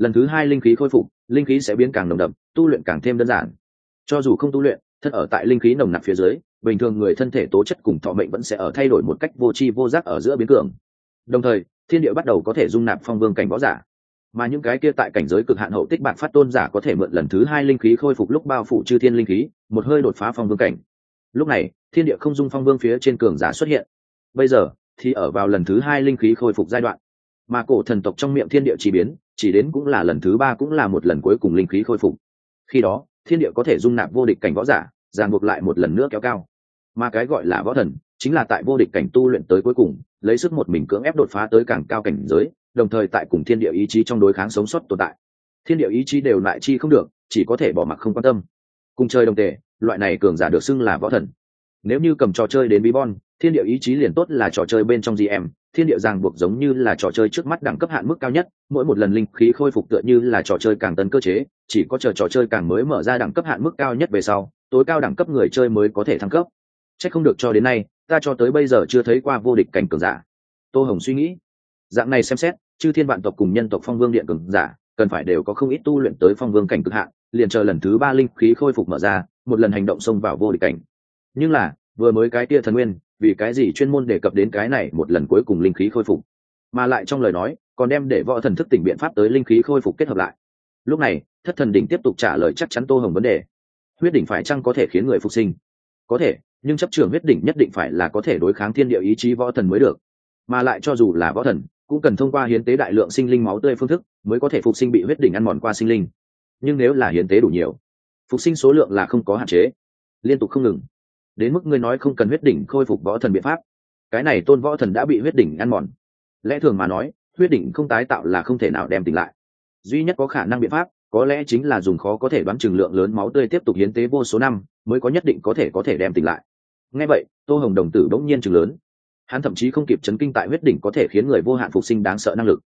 lần thứ hai linh khí khôi phục, linh khí sẽ biến càng nồng đậm, tu luyện càng thêm đơn giản. Cho dù không tu luyện, thân ở tại linh khí nồng nặc phía dưới, bình thường người thân thể tố chất cùng thọ mệnh vẫn sẽ ở thay đổi một cách vô tri vô giác ở giữa biến cường. Đồng thời, thiên địa bắt đầu có thể dung nạp phong vương cảnh võ giả. Mà những cái kia tại cảnh giới cực hạn hậu tích bạc phát tôn giả có thể mượn lần thứ hai linh khí khôi phục lúc bao phủ chư thiên linh khí, một hơi đột phá phong vương cảnh. Lúc này, thiên địa không dung phong vương phía trên cường giả xuất hiện. Bây giờ, thì ở vào lần thứ hai linh khí khôi phục giai đoạn. Mà cổ thần tộc trong miệng thiên địa chỉ biến chỉ đến cũng là lần thứ ba cũng là một lần cuối cùng linh khí khôi phục. Khi đó, thiên địa có thể dung nạp vô địch cảnh võ giả, ràng buộc lại một lần nữa kéo cao. Mà cái gọi là võ thần, chính là tại vô địch cảnh tu luyện tới cuối cùng, lấy sức một mình cưỡng ép đột phá tới càng cao cảnh giới, đồng thời tại cùng thiên địa ý chí trong đối kháng sống sót tồn tại. Thiên địa ý chí đều lại chi không được, chỉ có thể bỏ mặc không quan tâm. Cùng chơi đồng tề, loại này cường giả được xưng là võ thần. Nếu như cầm trò chơi đến bí bon thiên địa ý chí liền tốt là trò chơi bên trong gm thiên địa ràng buộc giống như là trò chơi trước mắt đẳng cấp hạn mức cao nhất, mỗi một lần linh khí khôi phục tựa như là trò chơi càng tân cơ chế, chỉ có chờ trò chơi càng mới mở ra đẳng cấp hạn mức cao nhất về sau, tối cao đẳng cấp người chơi mới có thể thăng cấp. C h ắ c không được cho đến nay, ta cho tới bây giờ chưa thấy qua vô địch cảnh cường giả. Tô hồng suy nghĩ. Dạng này xem xét, chư thiên vạn tộc cùng nhân tộc phong vương điện cường giả, cần phải đều có không ít tu luyện tới phong vương cảnh cực hạn, liền chờ lần thứ ba linh khí khôi phục mở ra, một lần hành động xông vào vô địch cảnh. Nhưng là, vừa mới cái tia thần nguyên vì cái gì chuyên môn đề cập đến cái này một lần cuối cùng linh khí khôi phục? Mà lại trong lời nói, còn đem để võ thần thức tỉnh biện pháp tới linh khí khôi phục kết hợp lại. Lúc này, thất thần đỉnh tiếp tục trả lời chắc chắn tô hồng vấn đề. Huyết đỉnh phải chăng có thể khiến người phục sinh? Có thể, nhưng chấp trường huyết đỉnh nhất định phải là có thể đối kháng thiên địa ý chí võ thần mới được. Mà lại cho dù là võ thần, cũng cần thông qua hiến tế đại lượng sinh linh máu tươi phương thức mới có thể phục sinh bị huyết đỉnh ăn mòn qua sinh linh. Nhưng nếu là hiến tế đủ nhiều, phục sinh số lượng là không có hạn chế. Liên tục không ngừng đến mức ngươi nói không cần huyết đỉnh khôi phục võ thần biện pháp. Cái này tôn võ thần đã bị huyết đỉnh ăn mòn. Lẽ thường mà nói, huyết đỉnh không tái tạo là không thể nào đem tỉnh lại. Duy nhất có khả năng biện pháp, có lẽ chính là dùng khó có thể đoán chừng lượng lớn máu tươi tiếp tục hiến tế vô số năm, mới có nhất định có thể có thể đem tỉnh lại. Ngay vậy, tô hồng đồng tử bỗng nhiên chừng lớn. Hắn thậm chí không kịp chấn kinh tại huyết đỉnh có thể khiến người vô hạn phục sinh đáng sợ năng lực.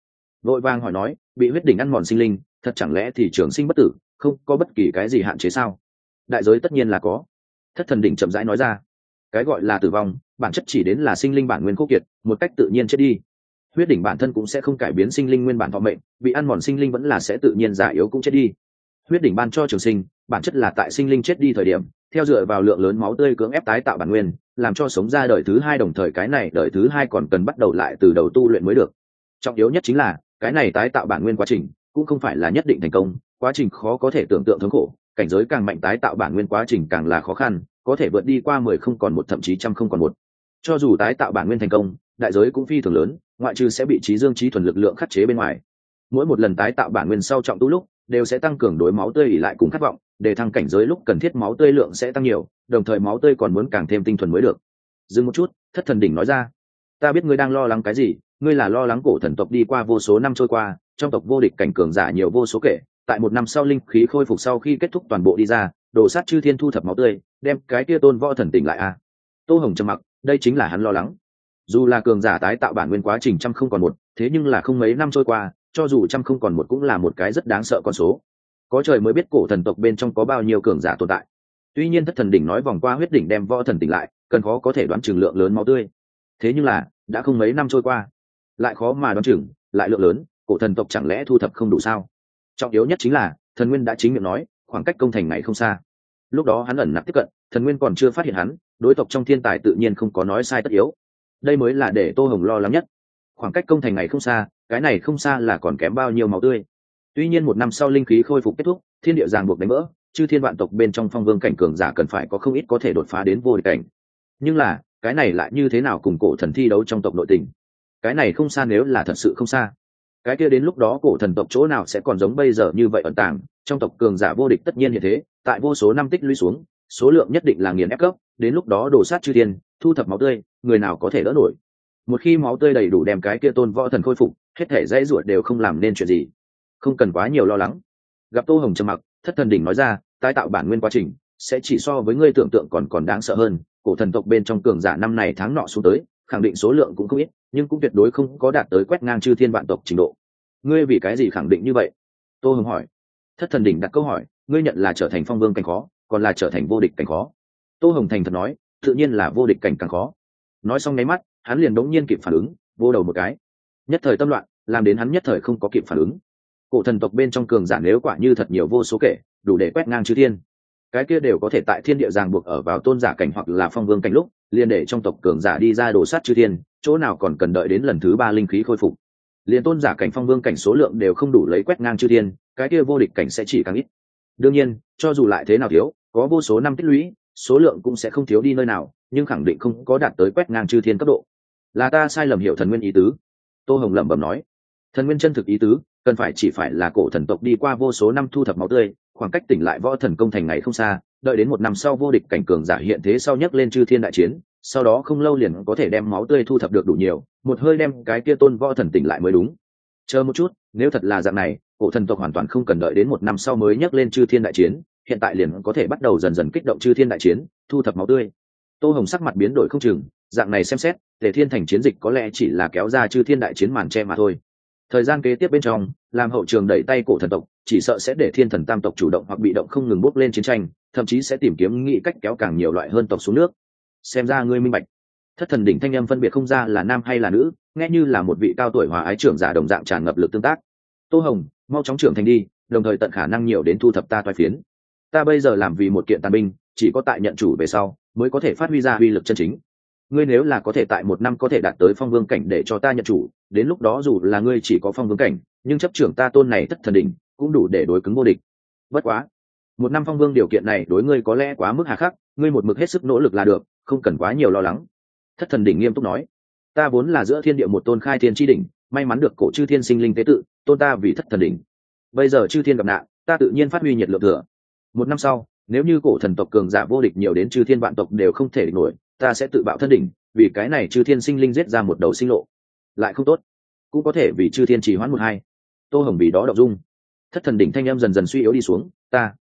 Vội vàng hỏi nói, bị huyết đỉnh ăn mòn sinh linh, thật chẳng lẽ thì trường sinh bất tử, không có bất kỳ cái gì hạn chế sao? Đại giới tất nhiên là có thất thần đỉnh chậm rãi nói ra. Cái gọi là tử vong, bản chất chỉ đến là sinh linh bản nguyên khô kiệt, một cách tự nhiên chết đi. Huyết đỉnh bản thân cũng sẽ không cải biến sinh linh nguyên bản thọ mệnh, bị ăn mòn sinh linh vẫn là sẽ tự nhiên già yếu cũng chết đi. Huyết đỉnh ban cho trường sinh, bản chất là tại sinh linh chết đi thời điểm, theo dựa vào lượng lớn máu tươi cưỡng ép tái tạo bản nguyên, làm cho sống ra đời thứ hai đồng thời cái này đời thứ hai còn cần bắt đầu lại từ đầu tu luyện mới được. Trọng yếu nhất chính là, cái này tái tạo bản nguyên quá trình, cũng không phải là nhất định thành công, quá trình khó có thể tưởng tượng thống khổ cảnh giới càng mạnh tái tạo bản nguyên quá trình càng là khó khăn, có thể vượt đi qua mười không còn một, thậm chí trăm không còn một. Cho dù tái tạo bản nguyên thành công, đại giới cũng phi thường lớn, ngoại trừ sẽ bị trí dương trí thuần lực lượng khắc chế bên ngoài. Mỗi một lần tái tạo bản nguyên sau trọng tu lúc, đều sẽ tăng cường đối máu tươi ỉ lại cùng khát vọng, để thăng cảnh giới lúc cần thiết máu tươi lượng sẽ tăng nhiều, đồng thời máu tươi còn muốn càng thêm tinh thuần mới được. Dừng một chút, thất thần đỉnh nói ra. Ta biết ngươi đang lo lắng cái gì, ngươi là lo lắng cổ thần tộc đi qua vô số năm trôi qua, trong tộc vô địch cảnh cường giả nhiều vô số kể tại một năm sau linh khí khôi phục sau khi kết thúc toàn bộ đi ra đổ sát chư thiên thu thập máu tươi, đem cái kia tôn võ thần tỉnh lại à tô hồng trầm mặc, đây chính là hắn lo lắng. Dù là cường giả tái tạo bản nguyên quá trình trăm không còn một, thế nhưng là không mấy năm trôi qua, cho dù trăm không còn một cũng là một cái rất đáng sợ con số. Có trời mới biết cổ thần tộc bên trong có bao nhiêu cường giả tồn tại. Tuy nhiên thất thần đỉnh nói vòng qua huyết đỉnh đem võ thần tỉnh lại, cần khó có thể đoán chừng lượng lớn máu tươi. Thế nhưng là, đã không mấy năm trôi qua, lại khó mà đoán chừng, lại lượng lớn, cổ thần tộc chẳng lẽ thu thập không đủ sao? Trọng yếu nhất chính là, thần nguyên đã chính miệng nói, khoảng cách công thành này không xa. Lúc đó hắn ẩn nặc tiếp cận, thần nguyên còn chưa phát hiện hắn, đối tộc trong thiên tài tự nhiên không có nói sai tất yếu. Đây mới là để tô hồng lo lắng nhất. Khoảng cách công thành này không xa, cái này không xa là còn kém bao nhiêu máu tươi. Tuy nhiên một năm sau linh khí khôi phục kết thúc, thiên địa giang buộc đánh vỡ, chư thiên vạn tộc bên trong phong vương cảnh cường giả cần phải có không ít có thể đột phá đến vô địch cảnh. Nhưng là, cái này lại như thế nào cùng cổ thần thi đấu trong tộc nội tình? Cái này không xa nếu là thật sự không xa cái kia đến lúc đó cổ thần tộc chỗ nào sẽ còn giống bây giờ như vậy ẩn tàng? Trong tộc cường giả vô địch tất nhiên như thế, tại vô số năm tích lũy xuống, số lượng nhất định là nghiền ép cấp đến lúc đó đổ sát chư thiên, thu thập máu tươi, người nào có thể đỡ nổi? Một khi máu tươi đầy đủ đem cái kia tôn võ thần khôi phục, hết thể dãy ruột đều không làm nên chuyện gì. Không cần quá nhiều lo lắng. Gặp tô hồng trầm mặc, thất thần đỉnh nói ra, tái tạo bản nguyên quá trình, sẽ chỉ so với ngươi tưởng tượng còn còn đáng sợ hơn. Cổ thần tộc bên trong cường giả năm này tháng nọ xuống tới, khẳng định số lượng cũng không ít nhưng cũng tuyệt đối không có đạt tới quét ngang chư thiên vạn tộc trình độ. Ngươi vì cái gì khẳng định như vậy? Tô hồng hỏi. Thất thần đỉnh đặt câu hỏi, ngươi nhận là trở thành phong vương cảnh khó, còn là trở thành vô địch cảnh khó? Tô hồng thành thật nói, tự nhiên là vô địch cảnh càng khó. Nói xong nháy mắt, hắn liền đống nhiên kịp phản ứng, vô đầu một cái. Nhất thời tâm loạn, làm đến hắn nhất thời không có kịp phản ứng. Cổ thần tộc bên trong cường giả nếu quả như thật nhiều vô số kể, đủ để quét ngang chư thiên. Cái kia đều có thể tại thiên địa giang buộc ở vào tôn giả cảnh hoặc là phong vương cảnh lúc liền để trong tộc cường giả đi ra đổ sát chư thiên, chỗ nào còn cần đợi đến lần thứ ba linh khí khôi phục. Liền tôn giả cảnh phong vương cảnh số lượng đều không đủ lấy quét ngang chư thiên, cái kia vô địch cảnh sẽ chỉ càng ít. Đương nhiên, cho dù lại thế nào thiếu, có vô số năm tích lũy, số lượng cũng sẽ không thiếu đi nơi nào, nhưng khẳng định không có đạt tới quét ngang chư thiên cấp độ. Là ta sai lầm hiểu thần nguyên ý tứ. Tô hồng lẩm bẩm nói. Thần nguyên chân thực ý tứ, cần phải chỉ phải là cổ thần tộc đi qua vô số năm thu thập máu tươi, khoảng cách tỉnh lại võ thần công thành ngày không xa đợi đến một năm sau vô địch cảnh cường giả hiện thế sau nhấc lên chư thiên đại chiến, sau đó không lâu liền có thể đem máu tươi thu thập được đủ nhiều, một hơi đem cái kia tôn võ thần tỉnh lại mới đúng. Chờ một chút, nếu thật là dạng này, cổ thần tộc hoàn toàn không cần đợi đến một năm sau mới nhấc lên chư thiên đại chiến, hiện tại liền có thể bắt đầu dần dần kích động chư thiên đại chiến, thu thập máu tươi. Tô hồng sắc mặt biến đổi không chừng, dạng này xem xét để thiên thành chiến dịch có lẽ chỉ là kéo ra chư thiên đại chiến màn che mà thôi. Thời gian kế tiếp bên trong, làm hậu trường đẩy tay cổ thần tộc chỉ sợ sẽ để thiên thần tam tộc chủ động hoặc bị động không ngừng bốc lên chiến tranh, thậm chí sẽ tìm kiếm nghĩ cách kéo càng nhiều loại hơn tộc xuống nước. Xem ra ngươi minh bạch. Thất thần đỉnh thanh âm phân biệt không ra là nam hay là nữ, nghe như là một vị cao tuổi hòa ái trưởng giả đồng dạng tràn ngập lực tương tác. Tô hồng, mau chóng trưởng thành đi, đồng thời tận khả năng nhiều đến thu thập ta toai phiến. Ta bây giờ làm vì một kiện tàn binh, chỉ có tại nhận chủ về sau, mới có thể phát huy ra uy lực chân chính. Ngươi nếu là có thể tại một năm có thể đạt tới phong vương cảnh để cho ta nhận chủ, đến lúc đó dù là ngươi chỉ có phong vương cảnh, nhưng chấp trưởng ta tôn này thất thần đỉnh cũng đủ để đối cứng vô địch. Bất quá, một năm phong vương điều kiện này đối ngươi có lẽ quá mức hà khắc, ngươi một mực hết sức nỗ lực là được, không cần quá nhiều lo lắng. Thất thần đỉnh nghiêm túc nói. Ta vốn là giữa thiên địa một tôn khai thiên tri đỉnh, may mắn được cổ chư thiên sinh linh tế tự, tôn ta vì thất thần đỉnh. Bây giờ chư thiên gặp nạn, ta tự nhiên phát huy nhiệt lượng thừa. Một năm sau, nếu như cổ thần tộc cường giả vô địch nhiều đến chư thiên vạn tộc đều không thể địch nổi, ta sẽ tự bạo thân đỉnh, vì cái này chư thiên sinh linh giết ra một đầu sinh lộ. Lại không tốt, cũng có thể vì chư thiên chỉ hoãn một hai. Tô hồng vì đó đọc dung thất thần đỉnh thanh em dần dần suy yếu đi xuống, ta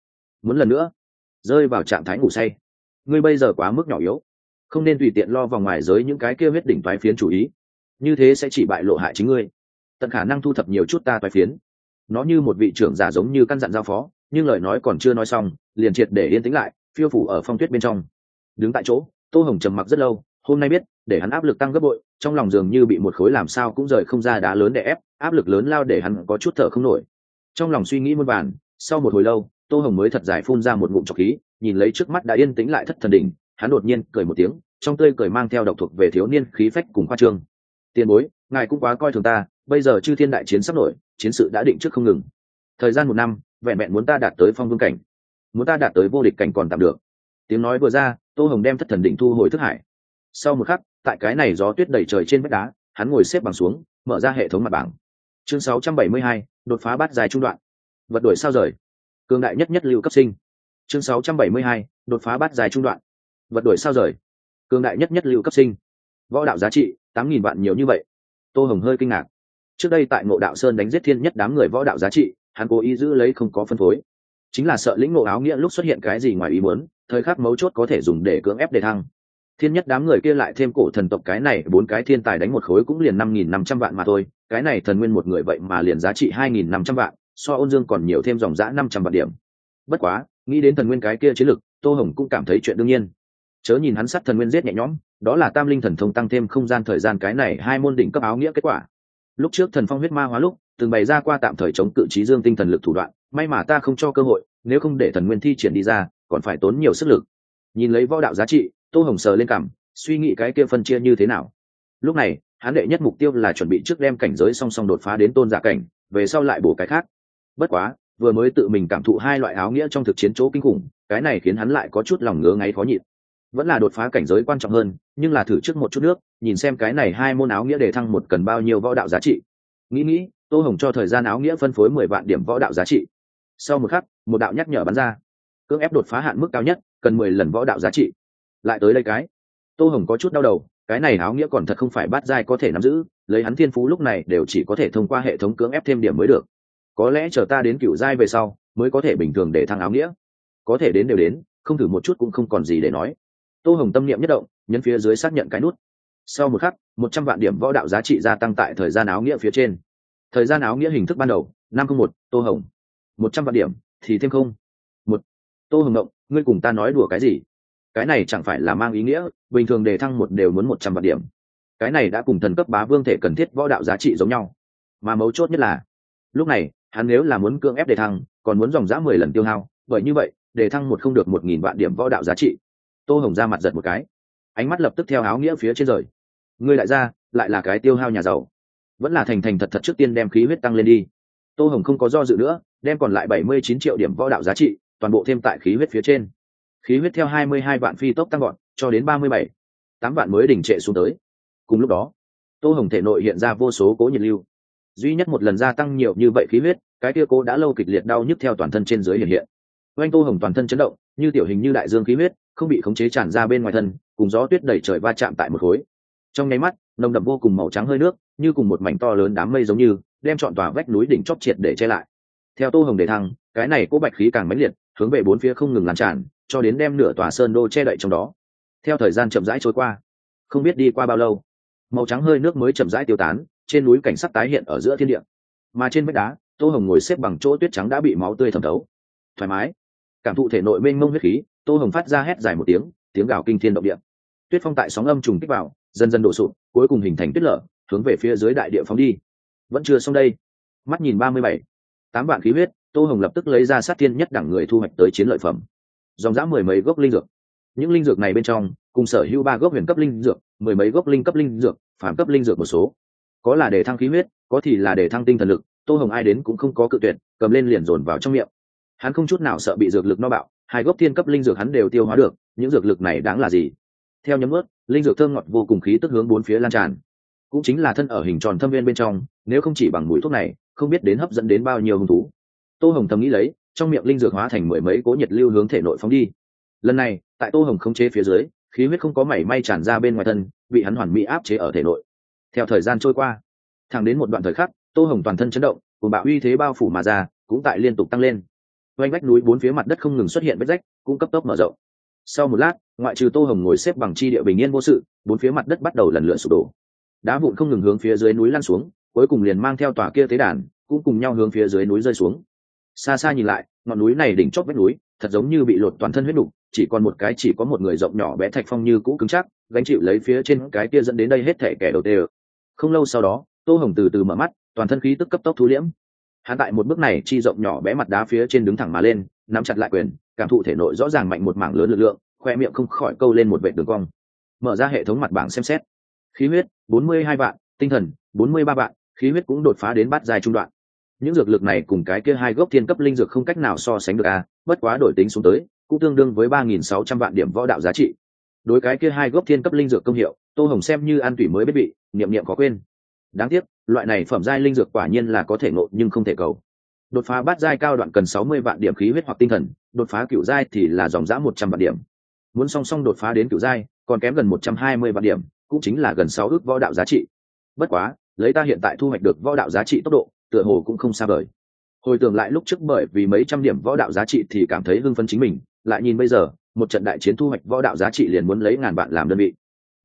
muốn lần nữa rơi vào trạng thái ngủ say. Ngươi bây giờ quá mức nhỏ yếu, không nên tùy tiện lo vào ngoài giới những cái kia huyết đỉnh toái phiến chủ ý. Như thế sẽ chỉ bại lộ hại chính ngươi. Tận khả năng thu thập nhiều chút ta toái phiến. Nó như một vị trưởng giả giống như căn dặn giao phó, nhưng lời nói còn chưa nói xong, liền triệt để yên tĩnh lại, phiêu phủ ở phong tuyết bên trong. Đứng tại chỗ, tô hồng trầm mặc rất lâu, hôm nay biết, để hắn áp lực tăng gấp bội, trong lòng dường như bị một khối làm sao cũng rời không ra đá lớn để ép, áp lực lớn lao để hắn có chút thở không nổi trong lòng suy nghĩ muôn vàn sau một hồi lâu tô hồng mới thật dài phun ra một ngụm trọc khí nhìn lấy trước mắt đã yên tĩnh lại thất thần đỉnh hắn đột nhiên cười một tiếng trong tươi cười mang theo độc thuộc về thiếu niên khí phách cùng khoa trương. Tiền bối ngài cũng quá coi thường ta bây giờ chư thiên đại chiến sắp nổi chiến sự đã định trước không ngừng. Thời gian một năm vẹn vẹn muốn ta đạt tới phong vương cảnh muốn ta đạt tới vô địch cảnh còn tạm được. Tiếng nói vừa ra tô hồng đem thất thần định thu hồi thức hải. Sau một khắc tại cái này gió tuyết đầy trời trên vách đá hắn ngồi xếp bằng xuống mở ra hệ thống mặt bảng. Chương 672, đột phá bát dài trung đoạn. Vật đuổi sao rời. Cường đại nhất nhất lưu cấp sinh. Chương 672, đột phá bát dài trung đoạn. Vật đuổi sao rời. Cường đại nhất nhất lưu cấp sinh. Võ đạo giá trị tám nghìn vạn nhiều như vậy. Tô hồng hơi kinh ngạc. Trước đây tại ngộ đạo sơn đánh giết thiên nhất đám người võ đạo giá trị hắn cố ý giữ lấy không có phân phối. Chính là sợ lĩnh ngộ áo nghĩa lúc xuất hiện cái gì ngoài ý muốn thời khắc mấu chốt có thể dùng để cưỡng ép đề thăng thiên nhất đám người kia lại thêm cổ thần tộc cái này, bốn cái thiên tài đánh một khối cũng liền năm nghìn năm trăm vạn mà thôi. Cái này thần nguyên một người vậy mà liền giá trị hai nghìn năm trăm vạn, so ôn dương còn nhiều thêm dòng giã năm trăm vạn điểm. Bất quá, nghĩ đến thần nguyên cái kia chiến lực, tô hồng cũng cảm thấy chuyện đương nhiên. Chớ nhìn hắn sắt thần nguyên giết nhẹ nhõm, đó là tam linh thần thông tăng thêm không gian thời gian cái này hai môn đỉnh cấp áo nghĩa kết quả. Lúc trước thần phong huyết ma hóa lúc, từng bày ra qua tạm thời chống cự trí dương tinh thần lực thủ đoạn, may mà ta không cho cơ hội, nếu không để thần nguyên thi triển đi ra, còn phải tốn nhiều sức lực. Nhìn lấy võ đạo giá trị tô hồng sờ lên cảm suy nghĩ cái kia phân chia như thế nào. Lúc này, hắn đệ nhất mục tiêu là chuẩn bị trước đem cảnh giới song song đột phá đến tôn giả cảnh, về sau lại bổ cái khác. Bất quá, vừa mới tự mình cảm thụ hai loại áo nghĩa trong thực chiến chỗ kinh khủng, cái này khiến hắn lại có chút lòng ngứa ngáy khó nhịn. Vẫn là đột phá cảnh giới quan trọng hơn, nhưng là thử trước một chút nước, nhìn xem cái này hai môn áo nghĩa để thăng một cần bao nhiêu võ đạo giá trị. Nghĩ nghĩ, tô hồng cho thời gian áo nghĩa phân phối mười vạn điểm võ đạo giá trị. Sau một khắc, một đạo nhắc nhở bắn ra. Cưỡng ép đột phá hạn mức cao nhất, cần mười lần võ đạo giá trị lại tới đây cái. Tô hồng có chút đau đầu, cái này áo nghĩa còn thật không phải bát giai có thể nắm giữ, lấy hắn thiên phú lúc này đều chỉ có thể thông qua hệ thống cưỡng ép thêm điểm mới được. Có lẽ chờ ta đến cựu giai về sau, mới có thể bình thường để thăng áo nghĩa. Có thể đến đều đến, không thử một chút cũng không còn gì để nói. Tô hồng tâm niệm nhất động, nhấn phía dưới xác nhận cái nút. Sau một khắc, một trăm vạn điểm võ đạo giá trị gia tăng tại thời gian áo nghĩa phía trên. Thời gian áo nghĩa hình thức ban đầu, năm không một, tô hồng. Một trăm vạn điểm, thì thêm không. Một. Tô hồng động ngươi cùng ta nói đùa cái gì? Cái này chẳng phải là mang ý nghĩa, bình thường đề thăng một đều muốn một trăm vạn điểm. Cái này đã cùng thần cấp bá vương thể cần thiết võ đạo giá trị giống nhau. Mà mấu chốt nhất là, lúc này, hắn nếu là muốn cưỡng ép đề thăng, còn muốn dòng giá mười lần tiêu hao bởi như vậy, đề thăng một không được một nghìn vạn điểm võ đạo giá trị. Tô hồng ra mặt giật một cái. Ánh mắt lập tức theo áo nghĩa phía trên rời. Ngươi lại ra, lại là cái tiêu hao nhà giàu. Vẫn là thành thành thật thật trước tiên đem khí huyết tăng lên đi. Tô hồng không có do dự nữa, đem còn lại bảy mươi chín triệu điểm võ đạo giá trị, toàn bộ thêm tại khí huyết phía trên khí huyết theo hai mươi hai vạn phi tốc tăng gọn cho đến ba mươi bảy, tám vạn mới đỉnh trệ xuống tới. Cùng lúc đó, tô hồng thể nội hiện ra vô số cố nhiệt lưu. Duy nhất một lần gia tăng nhiều như vậy khí huyết, cái kia cố đã lâu kịch liệt đau nhức theo toàn thân trên dưới hiện hiện. Oanh tô hồng toàn thân chấn động, như tiểu hình như đại dương khí huyết, không bị khống chế tràn ra bên ngoài thân, cùng gió tuyết đẩy trời va chạm tại một khối. Trong nháy mắt, nồng đậm vô cùng màu trắng hơi nước, như cùng một mảnh to lớn đám mây giống như, đem trọn tòa vách núi đỉnh chóp triệt để che lại. Theo tô hồng để thăng, cái này cố bạch khí càng mãnh liệt, hướng về bốn phía không ngừng lan tràn cho đến đem nửa tòa sơn đô che đậy trong đó. Theo thời gian chậm rãi trôi qua, không biết đi qua bao lâu, màu trắng hơi nước mới chậm rãi tiêu tán, trên núi cảnh sắc tái hiện ở giữa thiên địa. Mà trên vách đá, tô hồng ngồi xếp bằng chỗ tuyết trắng đã bị máu tươi thẩm thấu. Thoải mái, cảm thụ thể nội mênh mông huyết khí, tô hồng phát ra hét dài một tiếng tiếng gào kinh thiên động địa. Tuyết phong tại sóng âm trùng kích vào, dần dần đổ sụp, cuối cùng hình thành tuyết lở, hướng về phía dưới đại địa phóng đi. Vẫn chưa xong đây. Mắt nhìn ba mươi bảy, tám vạn khí huyết, tô hồng lập tức lấy ra sát thiên nhất đẳng người thu hoạch tới chiến lợi phẩm dòng dã mười mấy gốc linh dược. Những linh dược này bên trong, cùng sở hữu ba gốc huyền cấp linh dược, mười mấy gốc linh cấp linh dược phản cấp linh dược một số. Có là để thăng khí huyết, có thì là để thăng tinh thần lực, tô hồng ai đến cũng không có cự tuyệt, cầm lên liền dồn vào trong miệng. Hắn không chút nào sợ bị dược lực no bạo, hai gốc thiên cấp linh dược hắn đều tiêu hóa được, những dược lực này đáng là gì? Theo nhấm ướt linh dược thơm ngọt vô cùng khí tức hướng bốn phía lan tràn. Cũng chính là thân ở hình tròn thâm viên bên trong, nếu không chỉ bằng mũi thuốc này, không biết đến hấp dẫn đến bao nhiêu hung thú. Tô hồng thầm nghĩ lấy trong miệng linh dược hóa thành mười mấy cố nhiệt lưu hướng thể nội phóng đi. Lần này, tại tô hồng không chế phía dưới, khí huyết không có mảy may tràn ra bên ngoài thân, bị hắn hoàn mỹ áp chế ở thể nội. Theo thời gian trôi qua, thẳng đến một đoạn thời khắc, tô hồng toàn thân chấn động, cùng bạo uy thế bao phủ mà ra, cũng tại liên tục tăng lên. Oanh vách núi bốn phía mặt đất không ngừng xuất hiện vết rách, cũng cấp tốc mở rộng. Sau một lát, ngoại trừ tô hồng ngồi xếp bằng chi địa bình yên vô sự, bốn phía mặt đất bắt đầu lần lượt sụp đổ. Đá vụn không ngừng hướng phía dưới núi lăn xuống, cuối cùng liền mang theo tòa kia tế đàn, cũng cùng nhau hướng phía dưới núi rơi xuống xa xa nhìn lại, ngọn núi này đỉnh chót vách núi, thật giống như bị lột toàn thân huyết đục, chỉ còn một cái chỉ có một người rộng nhỏ bé thạch phong như cũ cứng chắc, gánh chịu lấy phía trên cái kia dẫn đến đây hết thể kẻ đầu tê không lâu sau đó, tô hồng từ từ mở mắt, toàn thân khí tức cấp tốc thu liễm. Hắn tại một bước này chi rộng nhỏ bé mặt đá phía trên đứng thẳng mà lên, nắm chặt lại quyền, cảm thụ thể nội rõ ràng mạnh một mảng lớn lực lượng, khoe miệng không khỏi câu lên một vệ đường cong. Mở ra hệ thống mặt bảng xem xét. Khí huyết, bốn mươi hai vạn, tinh thần, bốn mươi ba vạn, khí huyết cũng đột phá đến bát dài trung đoạn những dược lực này cùng cái kia hai gốc thiên cấp linh dược không cách nào so sánh được a à, bất quá đổi tính xuống tới cũng tương đương với ba nghìn sáu trăm vạn điểm võ đạo giá trị. Đối cái kia hai gốc thiên cấp linh dược công hiệu tô hồng xem như an tủy mới biết bị niệm niệm có quên. Đáng tiếc loại này phẩm giai linh dược quả nhiên là có thể ngộ nhưng không thể cầu. Đột phá bát giai cao đoạn cần sáu mươi vạn điểm khí huyết hoặc tinh thần đột phá cựu giai thì là dòng giã một trăm vạn điểm. Muốn song song đột phá đến cựu giai còn kém gần một trăm hai mươi vạn điểm cũng chính là gần sáu ước võ đạo giá trị. Bất quá lấy ta hiện tại thu hoạch được võ đạo giá trị tốc độ tựa hồ cũng không xa vời. Hồi tưởng lại lúc trước bởi vì mấy trăm điểm võ đạo giá trị thì cảm thấy hưng phấn chính mình, lại nhìn bây giờ, một trận đại chiến thu hoạch võ đạo giá trị liền muốn lấy ngàn vạn làm đơn vị.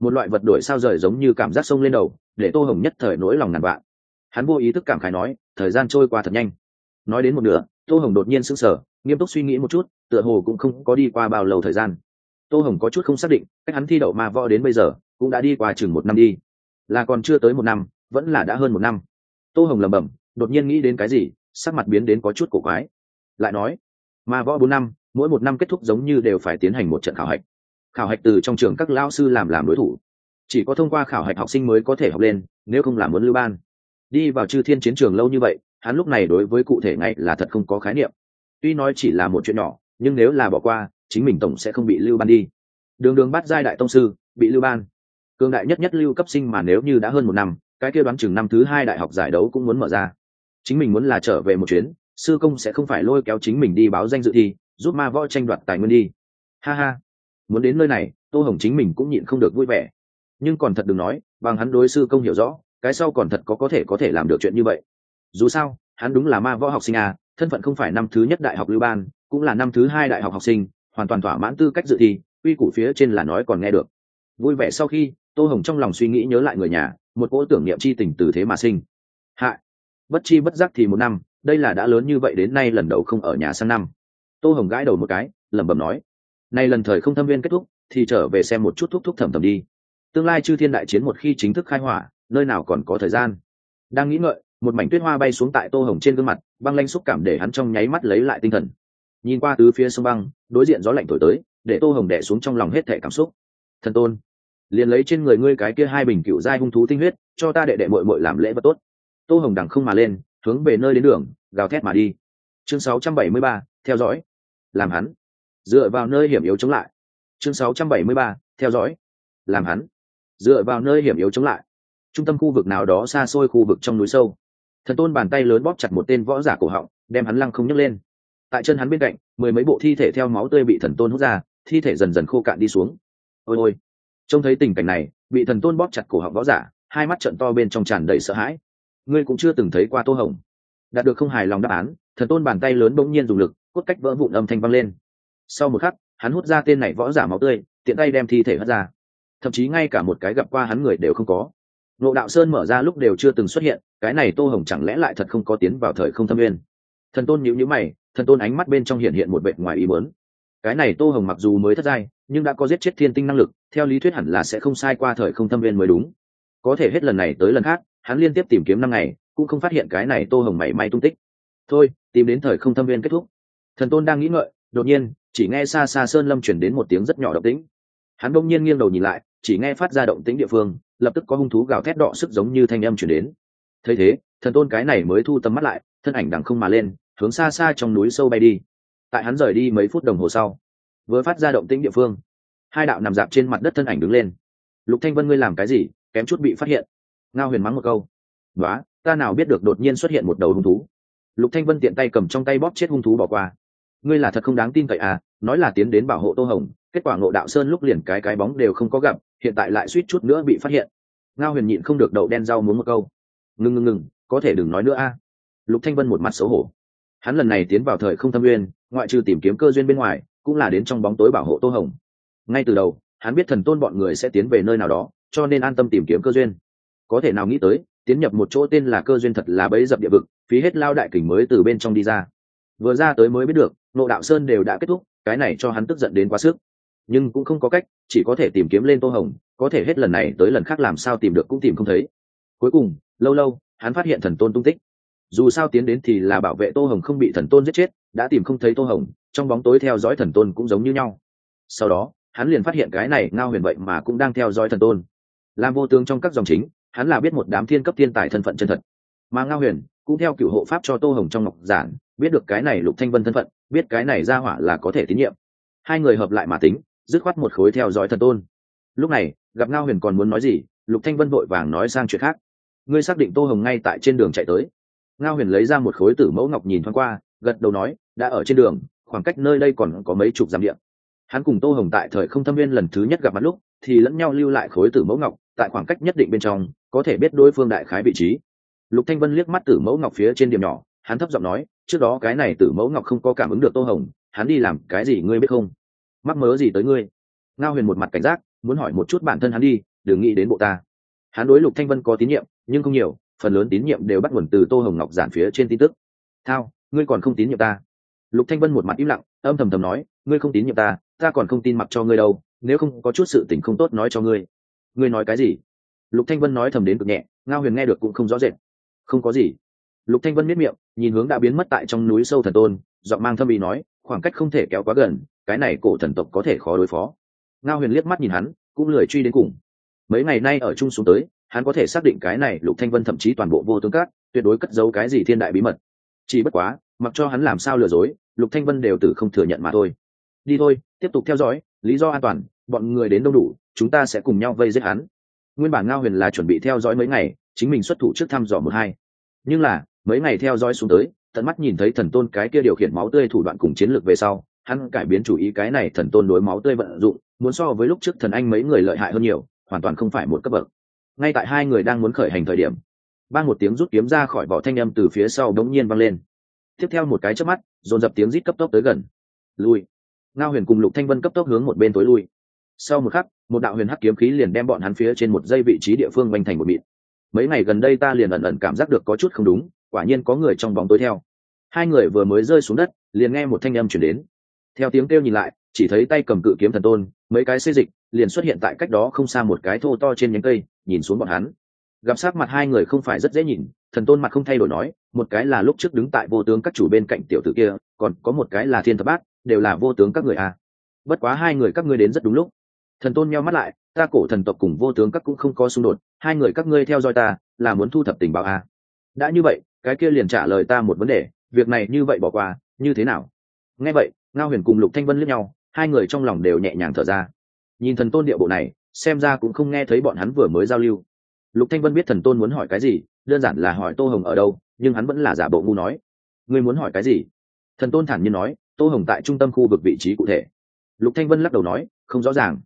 Một loại vật đổi sao rời giống như cảm giác sông lên đầu, để tô hồng nhất thời nỗi lòng ngàn vạn. Hắn vô ý thức cảm khái nói, thời gian trôi qua thật nhanh. Nói đến một nửa, tô hồng đột nhiên sững sờ, nghiêm túc suy nghĩ một chút, tựa hồ cũng không có đi qua bao lâu thời gian. Tô hồng có chút không xác định, cách hắn thi đậu ma võ đến bây giờ, cũng đã đi qua chừng một năm đi. Là còn chưa tới một năm, vẫn là đã hơn một năm. Tô hồng lẩm bẩm đột nhiên nghĩ đến cái gì, sắc mặt biến đến có chút cổ quái. Lại nói, ma võ bốn năm, mỗi một năm kết thúc giống như đều phải tiến hành một trận khảo hạch. Khảo hạch từ trong trường các lao sư làm làm đối thủ. Chỉ có thông qua khảo hạch học sinh mới có thể học lên, nếu không làm muốn lưu ban. Đi vào chư thiên chiến trường lâu như vậy, hắn lúc này đối với cụ thể ngày là thật không có khái niệm. Tuy nói chỉ là một chuyện nhỏ, nhưng nếu là bỏ qua, chính mình tổng sẽ không bị lưu ban đi. Đường đường bắt giai đại tông sư, bị lưu ban. Cường đại nhất nhất lưu cấp sinh mà nếu như đã hơn một năm, cái kia đoán chừng năm thứ hai đại học giải đấu cũng muốn mở ra chính mình muốn là trở về một chuyến, sư công sẽ không phải lôi kéo chính mình đi báo danh dự thi, giúp ma võ tranh đoạt tài nguyên đi. Ha ha. Muốn đến nơi này, tô hồng chính mình cũng nhịn không được vui vẻ. Nhưng còn thật đừng nói, bằng hắn đối sư công hiểu rõ, cái sau còn thật có có thể có thể làm được chuyện như vậy. Dù sao, hắn đúng là ma võ học sinh à thân phận không phải năm thứ nhất đại học lưu ban, cũng là năm thứ hai đại học học sinh, hoàn toàn thỏa mãn tư cách dự thi uy củ phía trên là nói còn nghe được. Vui vẻ sau khi, tô hồng trong lòng suy nghĩ nhớ lại người nhà, một cỗ tưởng niệm c h i tình từ thế mà sinh. Hạ bất chi bất giác thì một năm, đây là đã lớn như vậy đến nay lần đầu không ở nhà sang năm. Tô hồng gãi đầu một cái, lẩm bẩm nói, nay lần thời không thâm viên kết thúc, thì trở về xem một chút thúc thúc thẩm thẩm đi. Tương lai chư thiên đại chiến một khi chính thức khai hỏa, nơi nào còn có thời gian. Đang nghĩ ngợi, một mảnh tuyết hoa bay xuống tại tô hồng trên gương mặt, băng lanh xúc cảm để hắn trong nháy mắt lấy lại tinh thần. Nhìn qua tứ phía sông băng, đối diện gió lạnh thổi tới, để tô hồng đẻ xuống trong lòng hết thẻ cảm xúc. Thần tôn, liền lấy trên người ngươi cái kia hai bình cựu giai hung thú tinh huyết, cho ta đệ đệ mội mội làm lễ vật tốt tô hồng đằng không mà lên hướng về nơi đến đường gào thét mà đi. Chương 673, theo dõi. Làm hắn. Dựa vào nơi hiểm yếu chống lại. Chương 673, theo dõi. Làm hắn. Dựa vào nơi hiểm yếu chống lại. Trung tâm khu vực nào đó xa xôi khu vực trong núi sâu. Thần tôn bàn tay lớn bóp chặt một tên võ giả cổ họng đem hắn lăng không nhấc lên. Tại chân hắn bên cạnh mười mấy bộ thi thể theo máu tươi bị thần tôn hút ra thi thể dần dần khô cạn đi xuống. Ôi ôi. Trông thấy tình cảnh này bị thần tôn bóp chặt cổ họng võ giả hai mắt trận to bên trong tràn đầy sợ hãi ngươi cũng chưa từng thấy qua tô hồng đạt được không hài lòng đáp án thần tôn bàn tay lớn bỗng nhiên dùng lực cốt cách vỡ vụn âm thanh vang lên sau một khắc hắn hút ra tên này võ giả máu tươi tiện tay đem thi thể hất ra thậm chí ngay cả một cái gặp qua hắn người đều không có nộ đạo sơn mở ra lúc đều chưa từng xuất hiện cái này tô hồng chẳng lẽ lại thật không có tiến vào thời không thâm viên thần tôn nhíu nhíu mày thần tôn ánh mắt bên trong hiện hiện một vệ ngoài ý muốn cái này tô hồng mặc dù mới thất giai nhưng đã có giết chết thiên tinh năng lực theo lý thuyết hẳn là sẽ không sai qua thời không thâm viên mới đúng có thể hết lần này tới lần khác hắn liên tiếp tìm kiếm năm ngày, cũng không phát hiện cái này tô hồng mảy may tung tích. Thôi, tìm đến thời không thâm viên kết thúc. Thần tôn đang nghĩ ngợi, đột nhiên, chỉ nghe xa xa sơn lâm chuyển đến một tiếng rất nhỏ động tĩnh. Hắn đông nhiên nghiêng đầu nhìn lại, chỉ nghe phát ra động tĩnh địa phương, lập tức có hung thú gào thét đọ sức giống như thanh âm chuyển đến. Thấy thế, thần tôn cái này mới thu tầm mắt lại, thân ảnh đằng không mà lên, hướng xa xa trong núi sâu bay đi. Tại hắn rời đi mấy phút đồng hồ sau, vừa phát ra động tĩnh địa phương, hai đạo nằm dạp trên mặt đất thân ảnh đứng lên. Lục thanh vân ngươi làm cái gì? Kém chút bị phát hiện ngao huyền mắng một câu. Đó ta nào biết được đột nhiên xuất hiện một đầu hung thú? Lục thanh vân tiện tay cầm trong tay bóp chết hung thú bỏ qua. Ngươi là thật không đáng tin cậy à nói là tiến đến bảo hộ tô hồng, kết quả ngộ đạo sơn lúc liền cái cái bóng đều không có gặp, hiện tại lại suýt chút nữa bị phát hiện. Ngao huyền nhịn không được đậu đen rau muốn một câu. Ngừng ngừng ngừng có thể đừng nói nữa a. Lục thanh vân một mặt xấu hổ. Hắn lần này tiến vào thời không thâm nguyên, ngoại trừ tìm kiếm cơ duyên bên ngoài, cũng là đến trong bóng tối bảo hộ tô hồng. Ngay từ đầu, hắn biết thần tôn bọn người sẽ tiến về nơi nào đó, cho nên an tâm tìm kiếm cơ duyên có thể nào nghĩ tới, tiến nhập một chỗ tên là cơ duyên thật là bấy dập địa vực, phí hết lao đại kình mới từ bên trong đi ra. Vừa ra tới mới biết được nộ đạo sơn đều đã kết thúc, cái này cho hắn tức giận đến quá sức. Nhưng cũng không có cách, chỉ có thể tìm kiếm lên tô hồng, có thể hết lần này tới lần khác làm sao tìm được cũng tìm không thấy. Cuối cùng, lâu lâu, hắn phát hiện thần tôn tung tích. Dù sao tiến đến thì là bảo vệ tô hồng không bị thần tôn giết chết, đã tìm không thấy tô hồng, trong bóng tối theo dõi thần tôn cũng giống như nhau. Sau đó, hắn liền phát hiện cái này ngao huyền vậy mà cũng đang theo dõi thần tôn. Làm vô tướng trong các dòng chính hắn là biết một đám thiên cấp thiên tài thân phận chân thật. Mà ngao huyền cũng theo cựu hộ pháp cho tô hồng trong ngọc giản, biết được cái này lục thanh vân thân phận, biết cái này ra hỏa là có thể tín nhiệm. Hai người hợp lại mà tính, dứt khoát một khối theo dõi thần tôn. Lúc này, gặp ngao huyền còn muốn nói gì, lục thanh vân vội vàng nói sang chuyện khác. Ngươi xác định tô hồng ngay tại trên đường chạy tới? Ngao huyền lấy ra một khối tử mẫu ngọc nhìn thoáng qua, gật đầu nói, đã ở trên đường, khoảng cách nơi đây còn có mấy chục dặm điện hắn cùng tô hồng tại thời không thâm viên lần thứ nhất gặp mặt lúc, thì lẫn nhau lưu lại khối tử mẫu ngọc tại khoảng cách nhất định bên trong, có thể biết đối phương đại khái vị trí. Lục thanh vân liếc mắt tử mẫu ngọc phía trên điểm nhỏ, hắn thấp giọng nói, trước đó cái này tử mẫu ngọc không có cảm ứng được tô hồng, hắn đi làm cái gì ngươi biết không? Mắc mớ gì tới ngươi? Ngao huyền một mặt cảnh giác, muốn hỏi một chút bản thân hắn đi, đừng nghĩ đến bộ ta. Hắn đối lục thanh vân có tín nhiệm, nhưng không nhiều, phần lớn tín nhiệm đều bắt nguồn từ tô hồng ngọc giản phía trên tin tức. Thao, ngươi còn không tín nhiệm ta? Lục thanh vân một mặt im lặng, âm thầm thầm nói, ngươi không tín nhiệm ta ta còn không tin mặc cho ngươi đâu, nếu không có chút sự tình không tốt nói cho ngươi ngươi nói cái gì? Lục thanh vân nói thầm đến cực nhẹ, ngao huyền nghe được cũng không rõ rệt. Không có gì. Lục thanh vân miết miệng, nhìn hướng đã biến mất tại trong núi sâu thần tôn, giọng mang thâm ý nói, khoảng cách không thể kéo quá gần, cái này cổ thần tộc có thể khó đối phó. Ngao huyền liếc mắt nhìn hắn, cũng lười truy đến cùng. Mấy ngày nay ở chung xuống tới, hắn có thể xác định cái này lục thanh vân thậm chí toàn bộ vô tướng cát tuyệt đối cất giấu cái gì thiên đại bí mật. Chỉ bất quá, mặc cho hắn làm sao lừa dối, lục thanh vân đều từ không thừa nhận mà thôi. Đi thôi, tiếp tục theo dõi, lý do an toàn, bọn người đến đông đủ chúng ta sẽ cùng nhau vây giết hắn. Nguyên bản ngao huyền là chuẩn bị theo dõi mấy ngày, chính mình xuất thủ trước thăm dò một hai. Nhưng là, mấy ngày theo dõi xuống tới, tận mắt nhìn thấy thần tôn cái kia điều khiển máu tươi thủ đoạn cùng chiến lược về sau, hắn cải biến chủ ý cái này thần tôn đối máu tươi vận dụng, muốn so với lúc trước thần anh mấy người lợi hại hơn nhiều, hoàn toàn không phải một cấp bậc. Ngay tại hai người đang muốn khởi hành thời điểm ban một tiếng rút kiếm ra khỏi vỏ thanh âm từ phía sau đống nhiên vang lên. Tiếp theo một cái chớp mắt, dồn dập tiếng rít cấp tốc tới gần. Lui. Ngao huyền cùng lục thanh vân cấp tốc hướng một bên tối lui sau một khắc, một đạo huyền hắc kiếm khí liền đem bọn hắn phía trên một dây vị trí địa phương vanh thành một mịn. Mấy ngày gần đây ta liền ẩn ẩn cảm giác được có chút không đúng, quả nhiên có người trong bóng tối theo. Hai người vừa mới rơi xuống đất, liền nghe một thanh âm chuyển đến. Theo tiếng kêu nhìn lại, chỉ thấy tay cầm cự kiếm thần tôn, mấy cái xê dịch, liền xuất hiện tại cách đó không xa một cái thô to trên nhánh cây, nhìn xuống bọn hắn. Gặp sát mặt hai người không phải rất dễ nhìn, thần tôn mặt không thay đổi nói, một cái là lúc trước đứng tại vô tướng các chủ bên cạnh tiểu tử kia, còn có một cái là thiên thập bát, đều là vô tướng các người à. bất quá hai người các ngươi đến rất đúng lúc thần tôn nheo mắt lại, ta cổ thần tộc cùng vô tướng các cũng không có xung đột, hai người các ngươi theo dõi ta, là muốn thu thập tình báo à. đã như vậy, cái kia liền trả lời ta một vấn đề, việc này như vậy bỏ qua, như thế nào? Nghe vậy, ngao huyền cùng lục thanh vân lướt nhau, hai người trong lòng đều nhẹ nhàng thở ra. Nhìn thần tôn địa bộ này, xem ra cũng không nghe thấy bọn hắn vừa mới giao lưu. Lục thanh vân biết thần tôn muốn hỏi cái gì, đơn giản là hỏi tô hồng ở đâu, nhưng hắn vẫn là giả bộ ngu nói. Ngươi muốn hỏi cái gì? Thần tôn thản nhiên nói, tô hồng tại trung tâm khu vực vị trí cụ thể. Lục thanh vân lắc đầu nói, không rõ ràng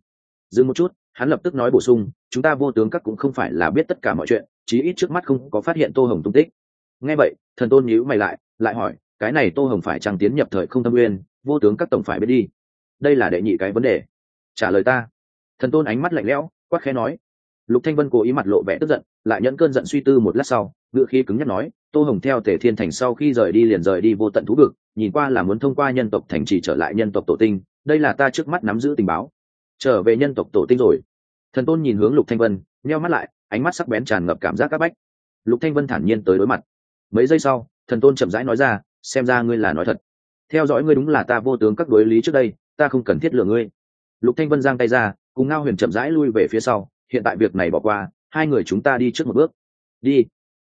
dừng một chút, hắn lập tức nói bổ sung, chúng ta vô tướng các cũng không phải là biết tất cả mọi chuyện, chí ít trước mắt không có phát hiện tô hồng tung tích. Nghe vậy, thần tôn nhíu mày lại lại hỏi, cái này tô hồng phải chẳng tiến nhập thời không tâm nguyên vô tướng các tổng phải biết đi. Đây là đệ nhị cái vấn đề. Trả lời ta. Thần tôn ánh mắt lạnh lẽo, quát khẽ nói. Lục thanh vân cố ý mặt lộ vẻ tức giận, lại nhẫn cơn giận suy tư một lát sau ngựa khí cứng nhắc nói, tô hồng theo tề thiên thành sau khi rời đi liền rời đi vô tận thú vực, nhìn qua là muốn thông qua nhân tộc thành trì trở lại nhân tộc tổ tinh, đây là ta trước mắt nắm giữ tình báo trở về nhân tộc tổ tinh rồi. Thần tôn nhìn hướng lục thanh vân, nheo mắt lại, ánh mắt sắc bén tràn ngập cảm giác các bách. Lục thanh vân thản nhiên tới đối mặt. Mấy giây sau, thần tôn chậm rãi nói ra, xem ra ngươi là nói thật. Theo dõi ngươi đúng là ta vô tướng các đối lý trước đây, ta không cần thiết lừa ngươi. Lục thanh vân giang tay ra, cùng ngao huyền chậm rãi lui về phía sau, hiện tại việc này bỏ qua, hai người chúng ta đi trước một bước. Đi.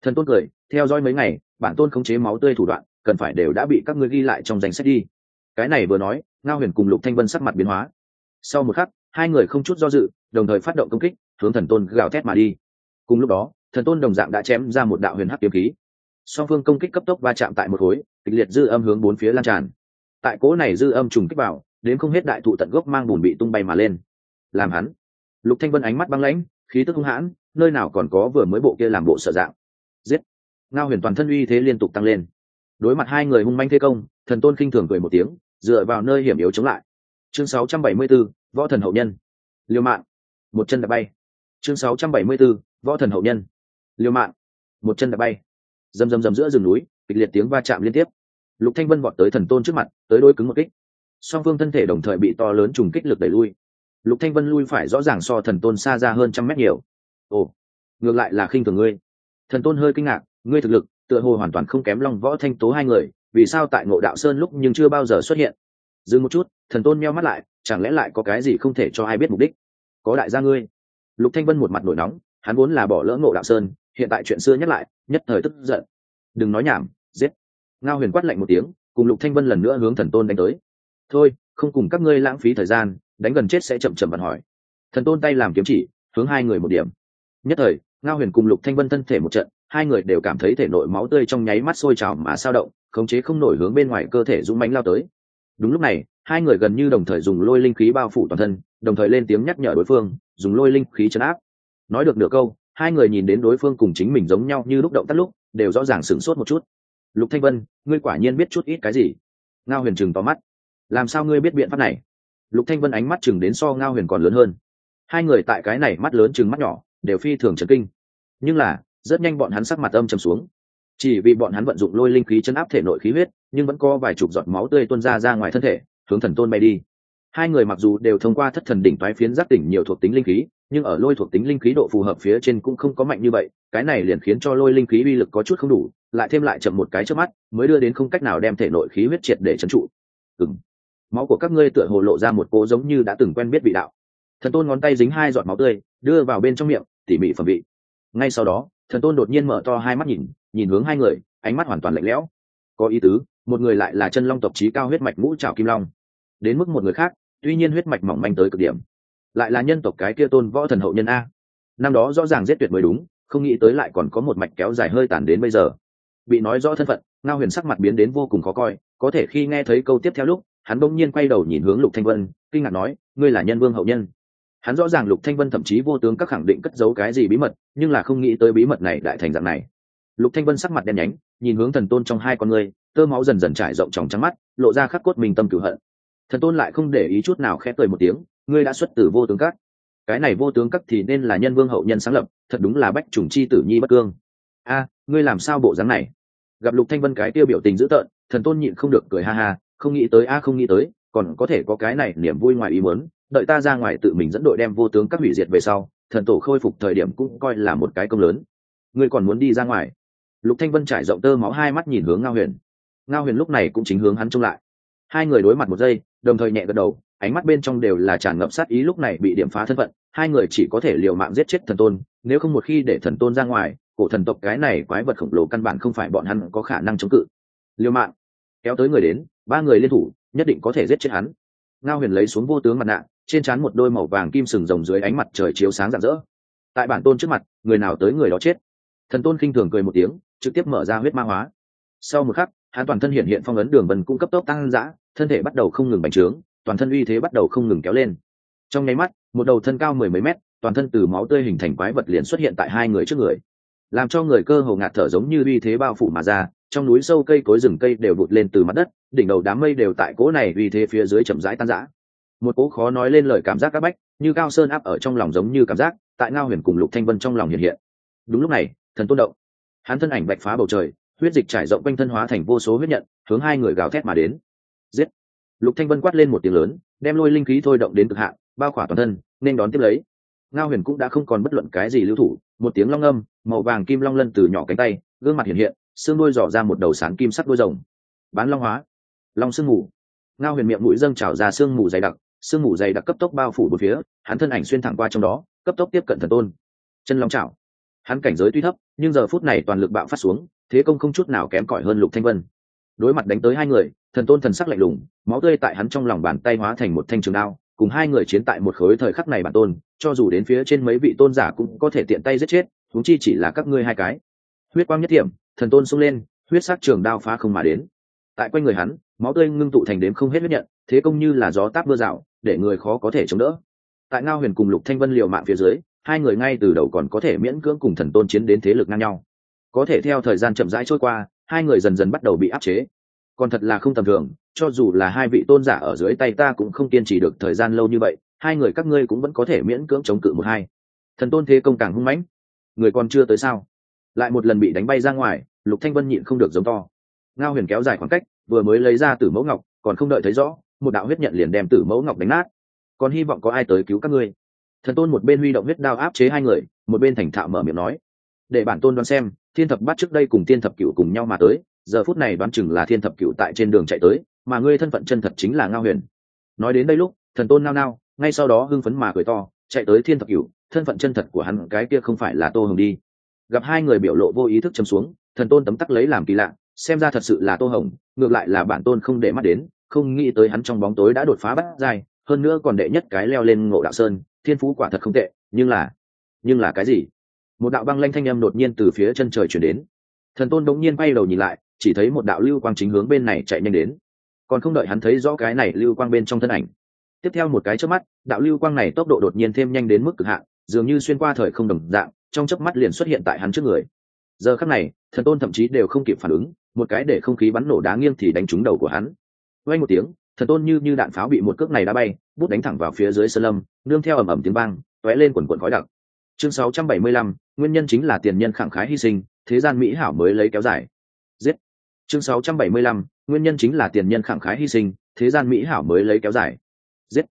Thần tôn cười, theo dõi mấy ngày, bản tôn khống chế máu tươi thủ đoạn, cần phải đều đã bị các ngươi ghi lại trong danh sách đi. Cái này vừa nói, ngao huyền cùng lục thanh vân sắc mặt biến hóa sau một khắc, hai người không chút do dự, đồng thời phát động công kích, hướng thần tôn gào thét mà đi. Cùng lúc đó, thần tôn đồng dạng đã chém ra một đạo huyền hắc kiếm khí. Song phương công kích cấp tốc va chạm tại một khối, kịch liệt dư âm hướng bốn phía lan tràn. Tại cố này dư âm trùng kích vào, đến không hết đại thụ tận gốc mang bùn bị tung bay mà lên. Làm hắn. Lục thanh vân ánh mắt băng lãnh, khí tức hung hãn, nơi nào còn có vừa mới bộ kia làm bộ sợ dạng. Giết. Ngao huyền toàn thân uy thế liên tục tăng lên. Đối mặt hai người hung manh thế công, thần tôn khinh thường cười một tiếng, dựa vào nơi hiểm yếu chống lại chương 674, võ thần hậu nhân. Liêu mạng một chân đã bay. Chương 674, võ thần hậu nhân. Liêu mạng một chân đã bay. Rầm rầm rầm giữa rừng núi kịch liệt tiếng va chạm liên tiếp. Lục thanh vân vọt tới thần tôn trước mặt tới đôi cứng một kích. Song phương thân thể đồng thời bị to lớn trùng kích lực đẩy lui. Lục thanh vân lui phải rõ ràng so thần tôn xa ra hơn trăm mét nhiều. Ồ ngược lại là khinh thường ngươi. Thần tôn hơi kinh ngạc ngươi thực lực tựa hồ hoàn toàn không kém long võ thanh tố hai người vì sao tại ngộ đạo sơn lúc nhưng chưa bao giờ xuất hiện? Dừng một chút, thần tôn meo mắt lại, chẳng lẽ lại có cái gì không thể cho ai biết mục đích? Có đại gia ngươi. Lục thanh vân một mặt nổi nóng, hắn vốn là bỏ lỡ ngộ đạo sơn, hiện tại chuyện xưa nhắc lại, nhất thời tức giận. Đừng nói nhảm, giết. Ngao huyền quát lạnh một tiếng, cùng lục thanh vân lần nữa hướng thần tôn đánh tới. Thôi, không cùng các ngươi lãng phí thời gian, đánh gần chết sẽ chậm chậm vận hỏi. Thần tôn tay làm kiếm chỉ, hướng hai người một điểm. Nhất thời, ngao huyền cùng lục thanh vân thân thể một trận, hai người đều cảm thấy thể nội máu tươi trong nháy mắt sôi trào mà sao động, khống chế không nổi hướng bên ngoài cơ thể dũng mãnh lao tới đúng lúc này, hai người gần như đồng thời dùng lôi linh khí bao phủ toàn thân, đồng thời lên tiếng nhắc nhở đối phương, dùng lôi linh khí chấn áp. Nói được nửa câu, hai người nhìn đến đối phương cùng chính mình giống nhau như lúc động tắt lúc, đều rõ ràng sửng sốt một chút. Lục thanh vân, ngươi quả nhiên biết chút ít cái gì? Ngao huyền chừng to mắt. Làm sao ngươi biết biện pháp này? Lục thanh vân ánh mắt chừng đến so ngao huyền còn lớn hơn. Hai người tại cái này mắt lớn chừng mắt nhỏ, đều phi thường chấn kinh. Nhưng là, rất nhanh bọn hắn sắc mặt âm trầm xuống chỉ vì bọn hắn vận dụng lôi linh khí chấn áp thể nội khí huyết, nhưng vẫn có vài chục giọt máu tươi tuôn ra ra ngoài thân thể, hướng thần tôn bay đi. Hai người mặc dù đều thông qua thất thần đỉnh toái phiến giác tỉnh nhiều thuộc tính linh khí, nhưng ở lôi thuộc tính linh khí độ phù hợp phía trên cũng không có mạnh như vậy, cái này liền khiến cho lôi linh khí uy lực có chút không đủ, lại thêm lại chậm một cái trước mắt, mới đưa đến không cách nào đem thể nội khí huyết triệt để trấn trụ. Ừng máu của các ngươi tựa hồ lộ ra một cố giống như đã từng quen biết vị đạo. Thần tôn ngón tay dính hai giọt máu tươi, đưa vào bên trong miệng, tỉ mỉ phẩm vị. Ngay sau đó thần tôn đột nhiên mở to hai mắt nhìn nhìn hướng hai người, ánh mắt hoàn toàn lạnh lẽo. Có ý tứ, một người lại là chân long tộc trí cao huyết mạch ngũ trào kim long. Đến mức một người khác, tuy nhiên huyết mạch mỏng manh tới cực điểm, lại là nhân tộc cái kia tôn võ thần hậu nhân a. Năm đó rõ ràng giết tuyệt mới đúng, không nghĩ tới lại còn có một mạch kéo dài hơi tàn đến bây giờ. Bị nói rõ thân phận, ngao huyền sắc mặt biến đến vô cùng khó coi, có thể khi nghe thấy câu tiếp theo lúc, hắn bỗng nhiên quay đầu nhìn hướng lục thanh vân, kinh ngạc nói, ngươi là nhân vương hậu nhân? Hắn rõ ràng lục thanh vân thậm chí vô tướng các khẳng định cất giấu cái gì bí mật, nhưng là không nghĩ tới bí mật này đại thành dạng này. Lục thanh vân sắc mặt đen nhánh, nhìn hướng thần tôn trong hai con ngươi, tơ máu dần dần trải rộng tròng trắng mắt, lộ ra khắc cốt mình tâm cửu hận. Thần tôn lại không để ý chút nào khẽ cười một tiếng, ngươi đã xuất từ vô tướng các. Cái này vô tướng các thì nên là nhân vương hậu nhân sáng lập, thật đúng là bách trùng chi tử nhi bất cương. A, ngươi làm sao bộ dáng này? Gặp lục thanh vân cái tiêu biểu tình dữ tợn, thần tôn nhịn không được cười ha ha, không nghĩ tới, a không nghĩ tới, còn có thể có cái này niềm vui ngoài ý muốn đợi ta ra ngoài tự mình dẫn đội đem vô tướng các hủy diệt về sau, thần tổ khôi phục thời điểm cũng coi là một cái công lớn. Ngươi còn muốn đi ra ngoài? Lục thanh vân trải rộng tơ máu hai mắt nhìn hướng ngao huyền. Ngao huyền lúc này cũng chính hướng hắn trông lại. Hai người đối mặt một giây, đồng thời nhẹ gật đầu, ánh mắt bên trong đều là tràn ngập sát ý lúc này bị điểm phá thân phận, hai người chỉ có thể liều mạng giết chết thần tôn, nếu không một khi để thần tôn ra ngoài, cổ thần tộc cái này quái vật khổng lồ căn bản không phải bọn hắn có khả năng chống cự. Liều mạng. Kéo tới người đến, ba người liên thủ, nhất định có thể giết chết hắn. Ngao huyền lấy xuống vô tướng mặt nạ trên trán một đôi màu vàng kim sừng rồng dưới ánh mặt trời chiếu sáng rạng rỡ. Tại bản tôn trước mặt, người nào tới người đó chết. Thần tôn khinh thường cười một tiếng, trực tiếp mở ra huyết ma hóa. Sau một khắc, hắn toàn thân hiện hiện phong ấn đường vần cũng cấp tốc tăng dã, thân thể bắt đầu không ngừng bành trướng, toàn thân uy thế bắt đầu không ngừng kéo lên. Trong nháy mắt, một đầu thân cao mười mấy mét, toàn thân từ máu tươi hình thành quái vật liền xuất hiện tại hai người trước người. Làm cho người cơ hồ ngạt thở giống như uy thế bao phủ mà ra, trong núi sâu cây cối rừng cây đều đụt lên từ mặt đất, đỉnh đầu đám mây đều tại cỗ này uy thế phía dưới chậm rãi tan rã một cỗ khó nói lên lời cảm giác các bách, như cao sơn áp ở trong lòng giống như cảm giác, tại ngao huyền cùng lục thanh vân trong lòng hiện hiện. Đúng lúc này, thần tôn động. Hắn thân ảnh bạch phá bầu trời, huyết dịch trải rộng quanh thân hóa thành vô số huyết nhận, hướng hai người gào thét mà đến. Giết! Lục thanh vân quát lên một tiếng lớn, đem lôi linh khí thôi động đến cực hạn, bao khỏa toàn thân, nên đón tiếp lấy. Ngao huyền cũng đã không còn bất luận cái gì lưu thủ, một tiếng long âm, màu vàng kim long lân từ nhỏ cánh tay, gương mặt hiện hiện, xương đôi dò ra một đầu sáng kim sắt đôi rồng. Bán long hóa. Long sương mù. Ngao huyền miệng mũi dâng trào ra sương mù dày đặc sương mù dày đặc cấp tốc bao phủ bốn phía, hắn thân ảnh xuyên thẳng qua trong đó, cấp tốc tiếp cận thần tôn. Chân long chảo. Hắn cảnh giới tuy thấp, nhưng giờ phút này toàn lực bạo phát xuống, thế công không chút nào kém cỏi hơn lục thanh vân. Đối mặt đánh tới hai người, thần tôn thần sắc lạnh lùng, máu tươi tại hắn trong lòng bàn tay hóa thành một thanh trường đao, cùng hai người chiến tại một khối thời khắc này bản tôn, cho dù đến phía trên mấy vị tôn giả cũng có thể tiện tay giết chết, huống chi chỉ là các ngươi hai cái. Huyết quang nhất điểm thần tôn xông lên, huyết sắc trường đao phá không mà đến. Tại quanh người hắn, máu tươi ngưng tụ thành đếm không hết huyết nhận, thế công như là gió táp mưa rào để người khó có thể chống đỡ. Tại ngao huyền cùng lục thanh vân liều mạng phía dưới, hai người ngay từ đầu còn có thể miễn cưỡng cùng thần tôn chiến đến thế lực ngang nhau. Có thể theo thời gian chậm rãi trôi qua, hai người dần dần bắt đầu bị áp chế. Còn thật là không tầm thường, cho dù là hai vị tôn giả ở dưới tay ta cũng không kiên trì được thời gian lâu như vậy, hai người các ngươi cũng vẫn có thể miễn cưỡng chống cự một hai. Thần tôn thế công càng hung mãnh. Người còn chưa tới sao? Lại một lần bị đánh bay ra ngoài, lục thanh vân nhịn không được giống to. Ngao huyền kéo dài khoảng cách, vừa mới lấy ra tử mẫu ngọc, còn không đợi thấy rõ một đạo huyết nhận liền đem tử mẫu ngọc đánh nát. Còn hy vọng có ai tới cứu các ngươi. Thần tôn một bên huy động huyết đao áp chế hai người, một bên thành thạo mở miệng nói. Để bản tôn đoán xem, thiên thập bắt trước đây cùng thiên thập cựu cùng nhau mà tới, giờ phút này đoán chừng là thiên thập cựu tại trên đường chạy tới, mà ngươi thân phận chân thật chính là ngao huyền. Nói đến đây lúc, thần tôn nao nao, ngay sau đó hưng phấn mà cười to, chạy tới thiên thập cựu thân phận chân thật của hắn cái kia không phải là tô hồng đi. Gặp hai người biểu lộ vô ý thức châm xuống, thần tôn tấm tắc lấy làm kỳ lạ, xem ra thật sự là tô hồng, ngược lại là bản tôn không để mắt đến không nghĩ tới hắn trong bóng tối đã đột phá bắt giai, hơn nữa còn đệ nhất cái leo lên ngộ đạo sơn thiên phú quả thật không tệ nhưng là nhưng là cái gì? Một đạo băng lanh thanh âm đột nhiên từ phía chân trời chuyển đến. Thần tôn đống nhiên bay đầu nhìn lại chỉ thấy một đạo lưu quang chính hướng bên này chạy nhanh đến. Còn không đợi hắn thấy rõ cái này lưu quang bên trong thân ảnh. Tiếp theo một cái chớp mắt đạo lưu quang này tốc độ đột nhiên thêm nhanh đến mức cực hạn dường như xuyên qua thời không đồng dạng trong chớp mắt liền xuất hiện tại hắn trước người. Giờ khắc này thần tôn thậm chí đều không kịp phản ứng một cái để không khí bắn nổ đá nghiêng thì đánh trúng đầu của hắn vay một tiếng thần tôn như như đạn pháo bị một cước này đá bay bút đánh thẳng vào phía dưới sơn lâm nương theo ầm ầm tiếng vang tóe lên quần quần khói đặc. Chương 675, nguyên nhân chính là tiền nhân khẳng khái hy sinh thế gian mỹ hảo mới lấy kéo dài. Giết. Chương 675, nguyên nhân chính là tiền nhân khẳng khái hy sinh thế gian mỹ hảo mới lấy kéo dài. Giết.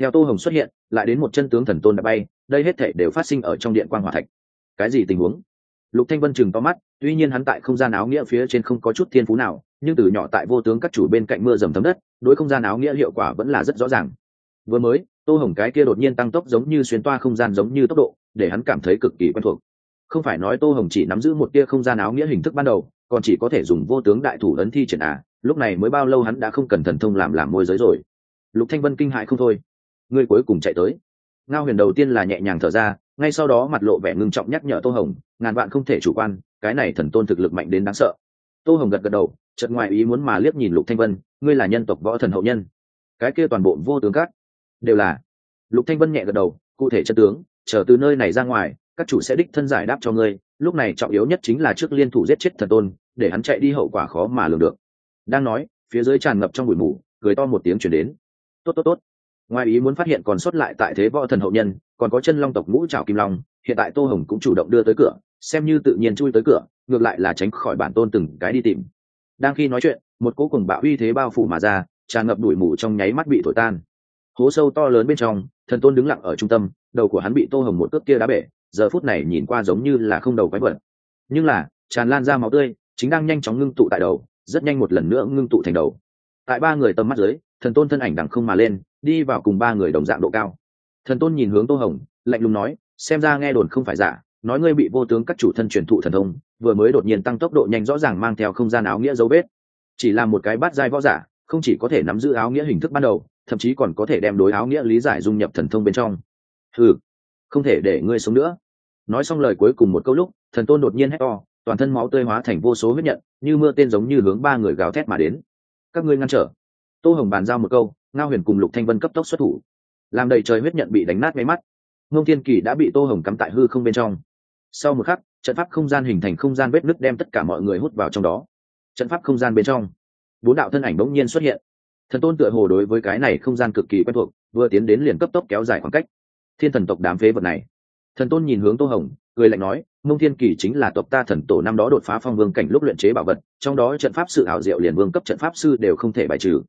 Theo tô hồng xuất hiện lại đến một chân tướng thần tôn đã bay đây hết thể đều phát sinh ở trong điện quan hòa thạch. Cái gì tình huống? Lục thanh vân chừng to mắt tuy nhiên hắn tại không gian áo nghĩa phía trên không có chút thiên phú nào nhưng từ nhỏ tại vô tướng các chủ bên cạnh mưa dầm thấm đất, đối không gian áo nghĩa hiệu quả vẫn là rất rõ ràng. Vừa mới, tô hồng cái kia đột nhiên tăng tốc giống như xuyên toa không gian giống như tốc độ, để hắn cảm thấy cực kỳ quen thuộc. Không phải nói tô hồng chỉ nắm giữ một tia không gian áo nghĩa hình thức ban đầu, còn chỉ có thể dùng vô tướng đại thủ ấn thi triển à lúc này mới bao lâu hắn đã không cần thần thông làm làm môi giới rồi. Lục thanh vân kinh hại không thôi. Ngươi cuối cùng chạy tới. Ngao huyền đầu tiên là nhẹ nhàng thở ra, ngay sau đó mặt lộ vẻ ngưng trọng nhắc nhở tô hồng, ngàn vạn không thể chủ quan, cái này thần tôn thực lực mạnh đến đáng sợ tô hồng gật gật đầu, chợt ngoài ý muốn mà liếc nhìn lục thanh vân, ngươi là nhân tộc võ thần hậu nhân. Cái kia toàn bộ vô tướng các đều là. Lục thanh vân nhẹ gật đầu, cụ thể chân tướng, chờ từ nơi này ra ngoài, các chủ sẽ đích thân giải đáp cho ngươi, lúc này trọng yếu nhất chính là trước liên thủ giết chết thần tôn, để hắn chạy đi hậu quả khó mà lường được. Đang nói, phía dưới tràn ngập trong bụi mù, cười to một tiếng chuyển đến. Tốt tốt tốt. Ngoài ý muốn phát hiện còn sót lại tại thế võ thần hậu nhân, còn có chân long tộc ngũ trào kim long, hiện tại tô hồng cũng chủ động đưa tới cửa, xem như tự nhiên chui tới cửa ngược lại là tránh khỏi bản tôn từng cái đi tìm. Đang khi nói chuyện, một cỗ cùng bạo uy thế bao phủ mà ra, tràn ngập đuổi mù trong nháy mắt bị thổi tan. Hố sâu to lớn bên trong, thần tôn đứng lặng ở trung tâm, đầu của hắn bị tô hồng một cước kia đá bể, giờ phút này nhìn qua giống như là không đầu quái vật. Nhưng là, tràn lan ra máu tươi, chính đang nhanh chóng ngưng tụ tại đầu, rất nhanh một lần nữa ngưng tụ thành đầu. Tại ba người tầm mắt dưới, thần tôn thân ảnh đằng không mà lên, đi vào cùng ba người đồng dạng độ cao. Thần tôn nhìn hướng tô hồng, lạnh lùng nói, xem ra nghe đồn không phải giả, nói ngươi bị vô tướng các chủ thân truyền thụ thần thông vừa mới đột nhiên tăng tốc độ nhanh rõ ràng mang theo không gian áo nghĩa dấu vết. Chỉ là một cái bát giai võ giả, không chỉ có thể nắm giữ áo nghĩa hình thức ban đầu, thậm chí còn có thể đem đối áo nghĩa lý giải dung nhập thần thông bên trong. Ừ không thể để ngươi sống nữa. Nói xong lời cuối cùng một câu lúc, thần tôn đột nhiên hét to, toàn thân máu tươi hóa thành vô số huyết nhận, như mưa tên giống như hướng ba người gào thét mà đến. Các ngươi ngăn trở. Tô hồng bàn giao một câu, ngao huyền cùng lục thanh vân cấp tốc xuất thủ. Làm đầy trời huyết nhận bị đánh nát máy mắt. Ngông thiên kỳ đã bị tô hồng cắm tại hư không bên trong. Sau một khắc trận pháp không gian hình thành không gian vết nứt đem tất cả mọi người hút vào trong đó. Trận pháp không gian bên trong, bốn đạo thân ảnh bỗng nhiên xuất hiện. Thần tôn tựa hồ đối với cái này không gian cực kỳ quen thuộc, vừa tiến đến liền cấp tốc kéo dài khoảng cách. Thiên thần tộc đám phế vật này. Thần tôn nhìn hướng tô hồng người lạnh nói, mông thiên kỳ chính là tộc ta thần tổ năm đó đột phá phong vương cảnh lúc luyện chế bảo vật, trong đó trận pháp sự ảo diệu liền vương cấp trận pháp sư đều không thể bài trừ.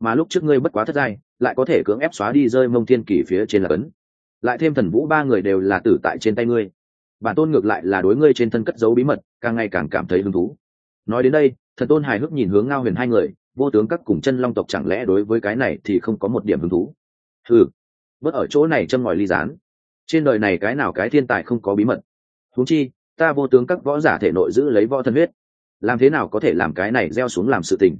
Mà lúc trước ngươi bất quá thất giai, lại có thể cưỡng ép xóa đi rơi mông thiên kỳ phía trên là cấn lại thêm thần vũ ba người đều là tử tại trên tay ngươi bản tôn ngược lại là đối ngươi trên thân cất giấu bí mật, càng ngày càng cảm thấy hứng thú. Nói đến đây, thần tôn hài hước nhìn hướng ngao huyền hai người, vô tướng các cùng chân long tộc chẳng lẽ đối với cái này thì không có một điểm hứng thú? Ừ bớt ở chỗ này châm ngòi ly gián. Trên đời này cái nào cái thiên tài không có bí mật? Huống chi, ta vô tướng các võ giả thể nội giữ lấy võ thân huyết. Làm thế nào có thể làm cái này gieo xuống làm sự tình?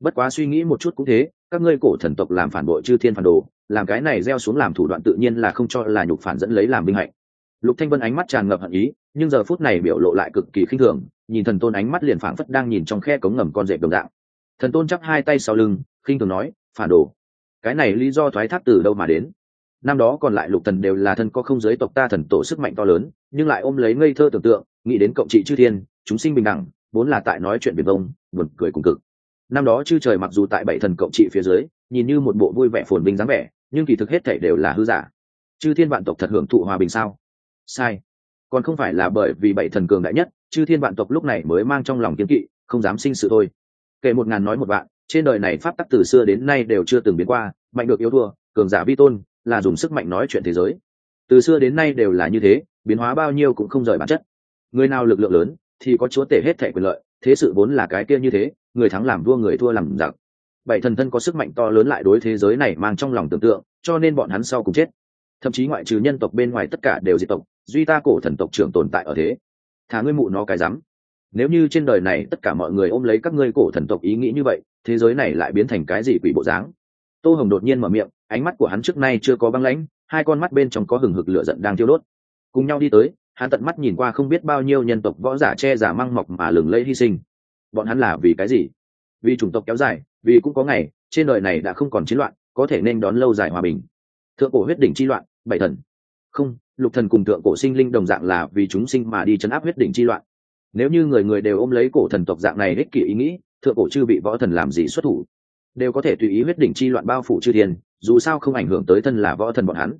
Bất quá suy nghĩ một chút cũng thế, các ngươi cổ thần tộc làm phản bội chư thiên phản đồ, làm cái này gieo xuống làm thủ đoạn tự nhiên là không cho là nhục phản dẫn lấy làm binh hạnh lục thanh vân ánh mắt tràn ngập hận ý, nhưng giờ phút này biểu lộ lại cực kỳ khinh thường, nhìn thần tôn ánh mắt liền phảng phất đang nhìn trong khe cống ngầm con rệp đồng dạng. Thần tôn chắp hai tay sau lưng, khinh thường nói, phản đồ, cái này lý do thoái thác từ đâu mà đến? Năm đó còn lại lục thần đều là thân có không giới tộc ta thần tổ sức mạnh to lớn, nhưng lại ôm lấy ngây thơ tưởng tượng, nghĩ đến cộng trị chư thiên, chúng sinh bình đẳng, vốn là tại nói chuyện biển vông buồn cười cùng cực. Năm đó chư trời mặc dù tại bảy thần cộng trị phía dưới, nhìn như một bộ vui vẻ phồn vinh dáng vẻ, nhưng kỳ thực hết thảy đều là hư giả. Chư thiên vạn tộc thật hưởng thụ hòa bình sao? Sai. Còn không phải là bởi vì bảy thần cường đại nhất, chư thiên vạn tộc lúc này mới mang trong lòng kiếm kỵ, không dám sinh sự thôi. Kể một ngàn nói một vạn, trên đời này pháp tắc từ xưa đến nay đều chưa từng biến qua, mạnh được yếu thua, cường giả vi tôn, là dùng sức mạnh nói chuyện thế giới. Từ xưa đến nay đều là như thế, biến hóa bao nhiêu cũng không rời bản chất. Người nào lực lượng lớn, thì có chúa tể hết thẻ quyền lợi, thế sự vốn là cái kia như thế, người thắng làm vua người thua làm giặc. Bảy thần thân có sức mạnh to lớn lại đối thế giới này mang trong lòng tưởng tượng, cho nên bọn hắn sau cùng chết. Thậm chí ngoại trừ nhân tộc bên ngoài tất cả đều diệt tộc duy ta cổ thần tộc trưởng tồn tại ở thế. Thả ngươi mụ nó cái rắm. Nếu như trên đời này tất cả mọi người ôm lấy các ngươi cổ thần tộc ý nghĩ như vậy, thế giới này lại biến thành cái gì quỷ bộ dáng? Tô hồng đột nhiên mở miệng, ánh mắt của hắn trước nay chưa có băng lãnh, hai con mắt bên trong có hừng hực lửa giận đang thiêu đốt. Cùng nhau đi tới, hắn tận mắt nhìn qua không biết bao nhiêu nhân tộc võ giả che giả măng mọc mà lừng lẫy hy sinh. Bọn hắn là vì cái gì? Vì chủng tộc kéo dài, vì cũng có ngày, trên đời này đã không còn chiến loạn, có thể nên đón lâu dài hòa bình. Thượng cổ huyết đỉnh chi loạn, bảy thần không, lục thần cùng thượng cổ sinh linh đồng dạng là vì chúng sinh mà đi chấn áp huyết đỉnh chi loạn. Nếu như người người đều ôm lấy cổ thần tộc dạng này ích kỷ ý nghĩ, thượng cổ chư bị võ thần làm gì xuất thủ? Đều có thể tùy ý huyết đỉnh chi loạn bao phủ chư thiên, dù sao không ảnh hưởng tới thân là võ thần bọn hắn.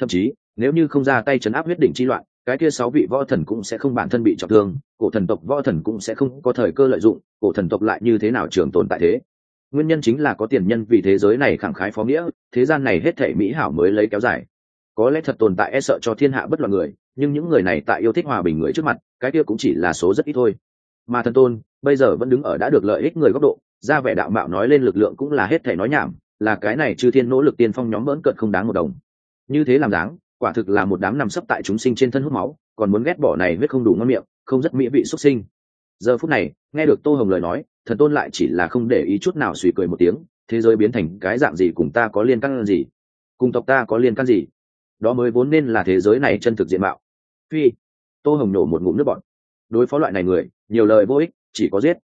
Thậm chí, nếu như không ra tay chấn áp huyết đỉnh chi loạn, cái kia sáu vị võ thần cũng sẽ không bản thân bị trọng thương, cổ thần tộc võ thần cũng sẽ không có thời cơ lợi dụng, cổ thần tộc lại như thế nào trường tồn tại thế? Nguyên nhân chính là có tiền nhân vì thế giới này khẳng khái phó nghĩa, thế gian này hết thể mỹ hảo mới lấy kéo dài có lẽ thật tồn tại e sợ cho thiên hạ bất loạn người, nhưng những người này tại yêu thích hòa bình người trước mặt, cái kia cũng chỉ là số rất ít thôi. Mà thần tôn, bây giờ vẫn đứng ở đã được lợi ích người góc độ, ra vẻ đạo mạo nói lên lực lượng cũng là hết thể nói nhảm, là cái này chư thiên nỗ lực tiên phong nhóm bỡn cận không đáng một đồng. Như thế làm dáng, quả thực là một đám nằm sấp tại chúng sinh trên thân hút máu, còn muốn ghét bỏ này huyết không đủ ngon miệng, không rất mỹ vị xuất sinh. Giờ phút này, nghe được tô hồng lời nói, thần tôn lại chỉ là không để ý chút nào suy cười một tiếng, thế giới biến thành cái dạng gì cùng ta có liên căn gì? Cùng tộc ta có liên căn gì? Đó mới vốn nên là thế giới này chân thực diện mạo. Phi, tô hồng nổ một ngụm nước bọn đối phó loại này người, nhiều lời vô ích, chỉ có giết.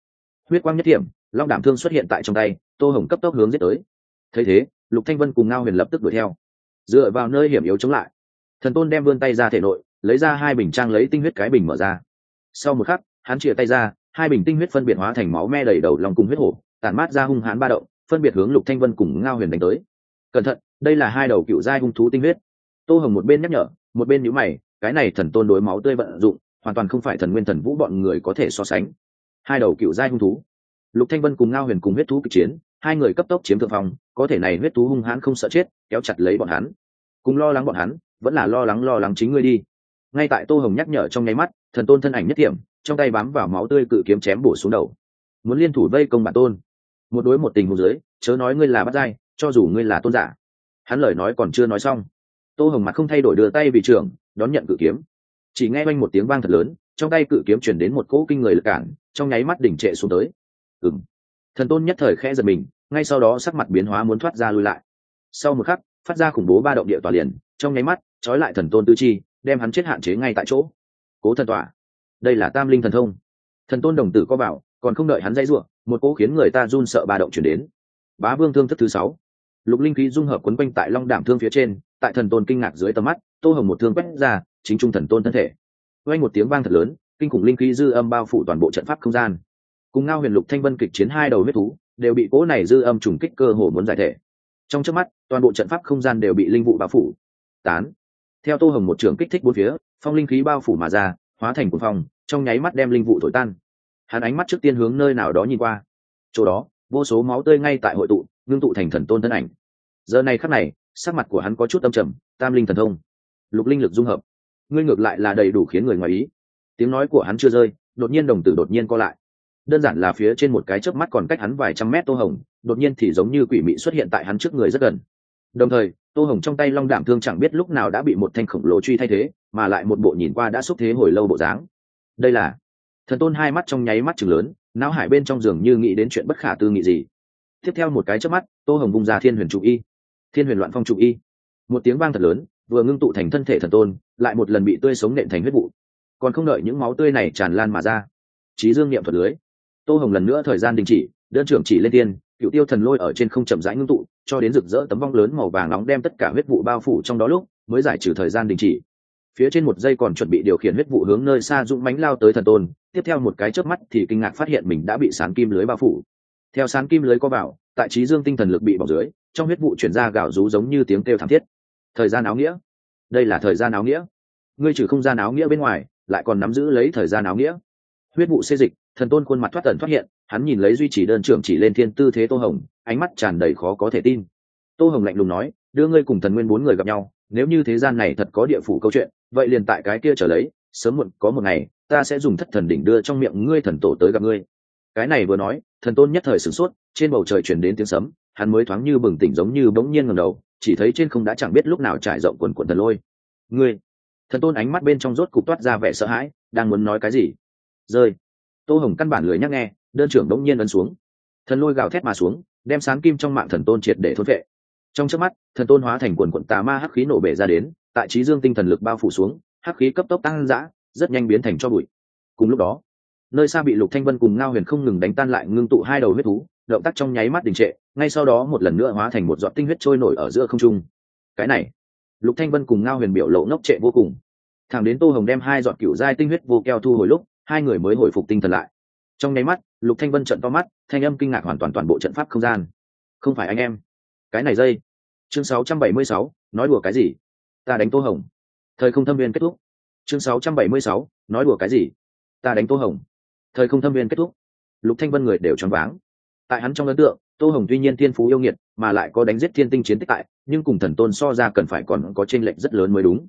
Huyết quang nhất điểm long đảm thương xuất hiện tại trong tay, tô hồng cấp tốc hướng giết tới. Thấy thế, lục thanh vân cùng ngao huyền lập tức đuổi theo. Dựa vào nơi hiểm yếu chống lại, thần tôn đem vươn tay ra thể nội, lấy ra hai bình trang lấy tinh huyết cái bình mở ra. Sau một khắc, hắn chĩa tay ra, hai bình tinh huyết phân biệt hóa thành máu me đầy đầu lòng cùng huyết hổ, tản mát ra hung hãn ba động, phân biệt hướng lục thanh vân cùng ngao huyền đánh tới. Cẩn thận, đây là hai đầu cựu giai hung thú tinh huyết tô hồng một bên nhắc nhở, một bên nhíu mày, cái này thần tôn đối máu tươi vận dụng, hoàn toàn không phải thần nguyên thần vũ bọn người có thể so sánh. Hai đầu cựu giai hung thú. Lục thanh vân cùng ngao huyền cùng huyết thú kịch chiến, hai người cấp tốc chiếm thượng phong, có thể này huyết thú hung hãn không sợ chết, kéo chặt lấy bọn hắn. Cùng lo lắng bọn hắn, vẫn là lo lắng lo lắng chính ngươi đi. Ngay tại tô hồng nhắc nhở trong nháy mắt, thần tôn thân ảnh nhất điểm trong tay bám vào máu tươi cự kiếm chém bổ xuống đầu. Muốn liên thủ vây công bản tôn. Một đối một tình hồ dưới, chớ nói ngươi là bắt dai cho dù ngươi là tôn giả. Hắn lời nói còn chưa nói xong tô hồng mặt không thay đổi đưa tay vị trưởng, đón nhận cự kiếm. Chỉ nghe oanh một tiếng vang thật lớn, trong tay cự kiếm chuyển đến một cỗ kinh người lực cản, trong nháy mắt đỉnh trệ xuống tới. Ừng thần tôn nhất thời khẽ giật mình, ngay sau đó sắc mặt biến hóa muốn thoát ra lui lại. Sau một khắc, phát ra khủng bố ba động địa tòa liền, trong nháy mắt, trói lại thần tôn tư chi, đem hắn chết hạn chế ngay tại chỗ. Cố thần tỏa. Đây là tam linh thần thông. Thần tôn đồng tử có bảo, còn không đợi hắn dây ruộng một cỗ khiến người ta run sợ ba động chuyển đến. Bá vương thương thức thứ sáu. Lục linh khí dung hợp quấn quanh tại long đảm thương phía trên tại thần tôn kinh ngạc dưới tầm mắt, tô hồng một thương quét ra, chính trung thần tôn thân thể. Quanh một tiếng vang thật lớn, kinh khủng linh khí dư âm bao phủ toàn bộ trận pháp không gian. Cùng ngao huyền lục thanh vân kịch chiến hai đầu huyết thú, đều bị cỗ này dư âm trùng kích cơ hồ muốn giải thể. Trong trước mắt, toàn bộ trận pháp không gian đều bị linh vụ bao phủ. Tán. Theo tô hồng một trường kích thích bốn phía, phong linh khí bao phủ mà ra, hóa thành cuồng phong, trong nháy mắt đem linh vụ thổi tan. Hắn ánh mắt trước tiên hướng nơi nào đó nhìn qua. Chỗ đó, vô số máu tươi ngay tại hội tụ, ngưng tụ thành thần tôn thân ảnh. Giờ này khắc này sắc mặt của hắn có chút âm trầm, tam linh thần thông, lục linh lực dung hợp. Ngươi ngược lại là đầy đủ khiến người ngoài ý. Tiếng nói của hắn chưa rơi, đột nhiên đồng tử đột nhiên co lại. Đơn giản là phía trên một cái chớp mắt còn cách hắn vài trăm mét tô hồng, đột nhiên thì giống như quỷ mị xuất hiện tại hắn trước người rất gần. Đồng thời, tô hồng trong tay long đảm thương chẳng biết lúc nào đã bị một thanh khổng lồ truy thay thế, mà lại một bộ nhìn qua đã xúc thế hồi lâu bộ dáng. Đây là thần tôn hai mắt trong nháy mắt chừng lớn, não hải bên trong giường như nghĩ đến chuyện bất khả tư nghị gì. Tiếp theo một cái chớp mắt, tô hồng bung ra thiên huyền trụ y thiên huyền loạn phong trụ y. Một tiếng vang thật lớn, vừa ngưng tụ thành thân thể thần tôn, lại một lần bị tươi sống nện thành huyết vụ. Còn không đợi những máu tươi này tràn lan mà ra, trí dương niệm thuật lưới. Tô hồng lần nữa thời gian đình chỉ, đơn trưởng chỉ lên tiên, cựu tiêu thần lôi ở trên không chậm rãi ngưng tụ, cho đến rực rỡ tấm vong lớn màu vàng nóng đem tất cả huyết vụ bao phủ trong đó lúc, mới giải trừ thời gian đình chỉ. Phía trên một giây còn chuẩn bị điều khiển huyết vụ hướng nơi xa dũng mánh lao tới thần tôn, tiếp theo một cái chớp mắt thì kinh ngạc phát hiện mình đã bị sán kim lưới bao phủ. Theo sán kim lưới có vào tại trí dương tinh thần lực bị bỏng dưới, trong huyết vụ chuyển ra gạo rú giống như tiếng kêu thảm thiết. Thời gian áo nghĩa. Đây là thời gian áo nghĩa. Ngươi trừ không gian áo nghĩa bên ngoài, lại còn nắm giữ lấy thời gian áo nghĩa. Huyết vụ xê dịch, thần tôn khuôn mặt thoát tần thoát hiện, hắn nhìn lấy duy trì đơn trưởng chỉ lên thiên tư thế tô hồng, ánh mắt tràn đầy khó có thể tin. Tô hồng lạnh lùng nói, đưa ngươi cùng thần nguyên bốn người gặp nhau, nếu như thế gian này thật có địa phủ câu chuyện, vậy liền tại cái kia trở lấy, sớm muộn có một ngày, ta sẽ dùng thất thần đỉnh đưa trong miệng ngươi thần tổ tới gặp ngươi. Cái này vừa nói, thần tôn nhất thời sửng sốt trên bầu trời chuyển đến tiếng sấm, hắn mới thoáng như bừng tỉnh giống như bỗng nhiên ngầm đầu, chỉ thấy trên không đã chẳng biết lúc nào trải rộng quần quần thần lôi. Ngươi! Thần tôn ánh mắt bên trong rốt cục toát ra vẻ sợ hãi, đang muốn nói cái gì? Rơi! Tô hồng căn bản lười nhắc nghe, đơn trưởng bỗng nhiên ấn xuống. Thần lôi gào thét mà xuống, đem sáng kim trong mạng thần tôn triệt để thốt vệ. Trong trước mắt, thần tôn hóa thành quần quận tà ma hắc khí nổ bể ra đến, tại trí dương tinh thần lực bao phủ xuống, hắc khí cấp tốc tăng dã, rất nhanh biến thành cho bụi. Cùng lúc đó, nơi xa bị lục thanh vân cùng ngao huyền không ngừng đánh tan lại, ngưng tụ hai đầu huyết thú động tác trong nháy mắt đình trệ ngay sau đó một lần nữa hóa thành một giọt tinh huyết trôi nổi ở giữa không trung. Cái này lục thanh vân cùng ngao huyền biểu lộ ngốc trệ vô cùng. Thẳng đến tô hồng đem hai giọt cựu giai tinh huyết vô keo thu hồi lúc hai người mới hồi phục tinh thần lại. Trong nháy mắt lục thanh vân trận to mắt thanh âm kinh ngạc hoàn toàn toàn bộ trận pháp không gian. Không phải anh em. Cái này dây. Chương 676, nói đùa cái gì? Ta đánh tô hồng. Thời không thâm viên kết thúc. Chương 676, nói đùa cái gì? Ta đánh tô hồng. Thời không thâm viên kết thúc. Lục thanh vân người đều choáng váng tại hắn trong ấn tượng, tô hồng tuy nhiên thiên phú yêu nghiệt, mà lại có đánh giết thiên tinh chiến tích tại, nhưng cùng thần tôn so ra cần phải còn có tranh lệch rất lớn mới đúng.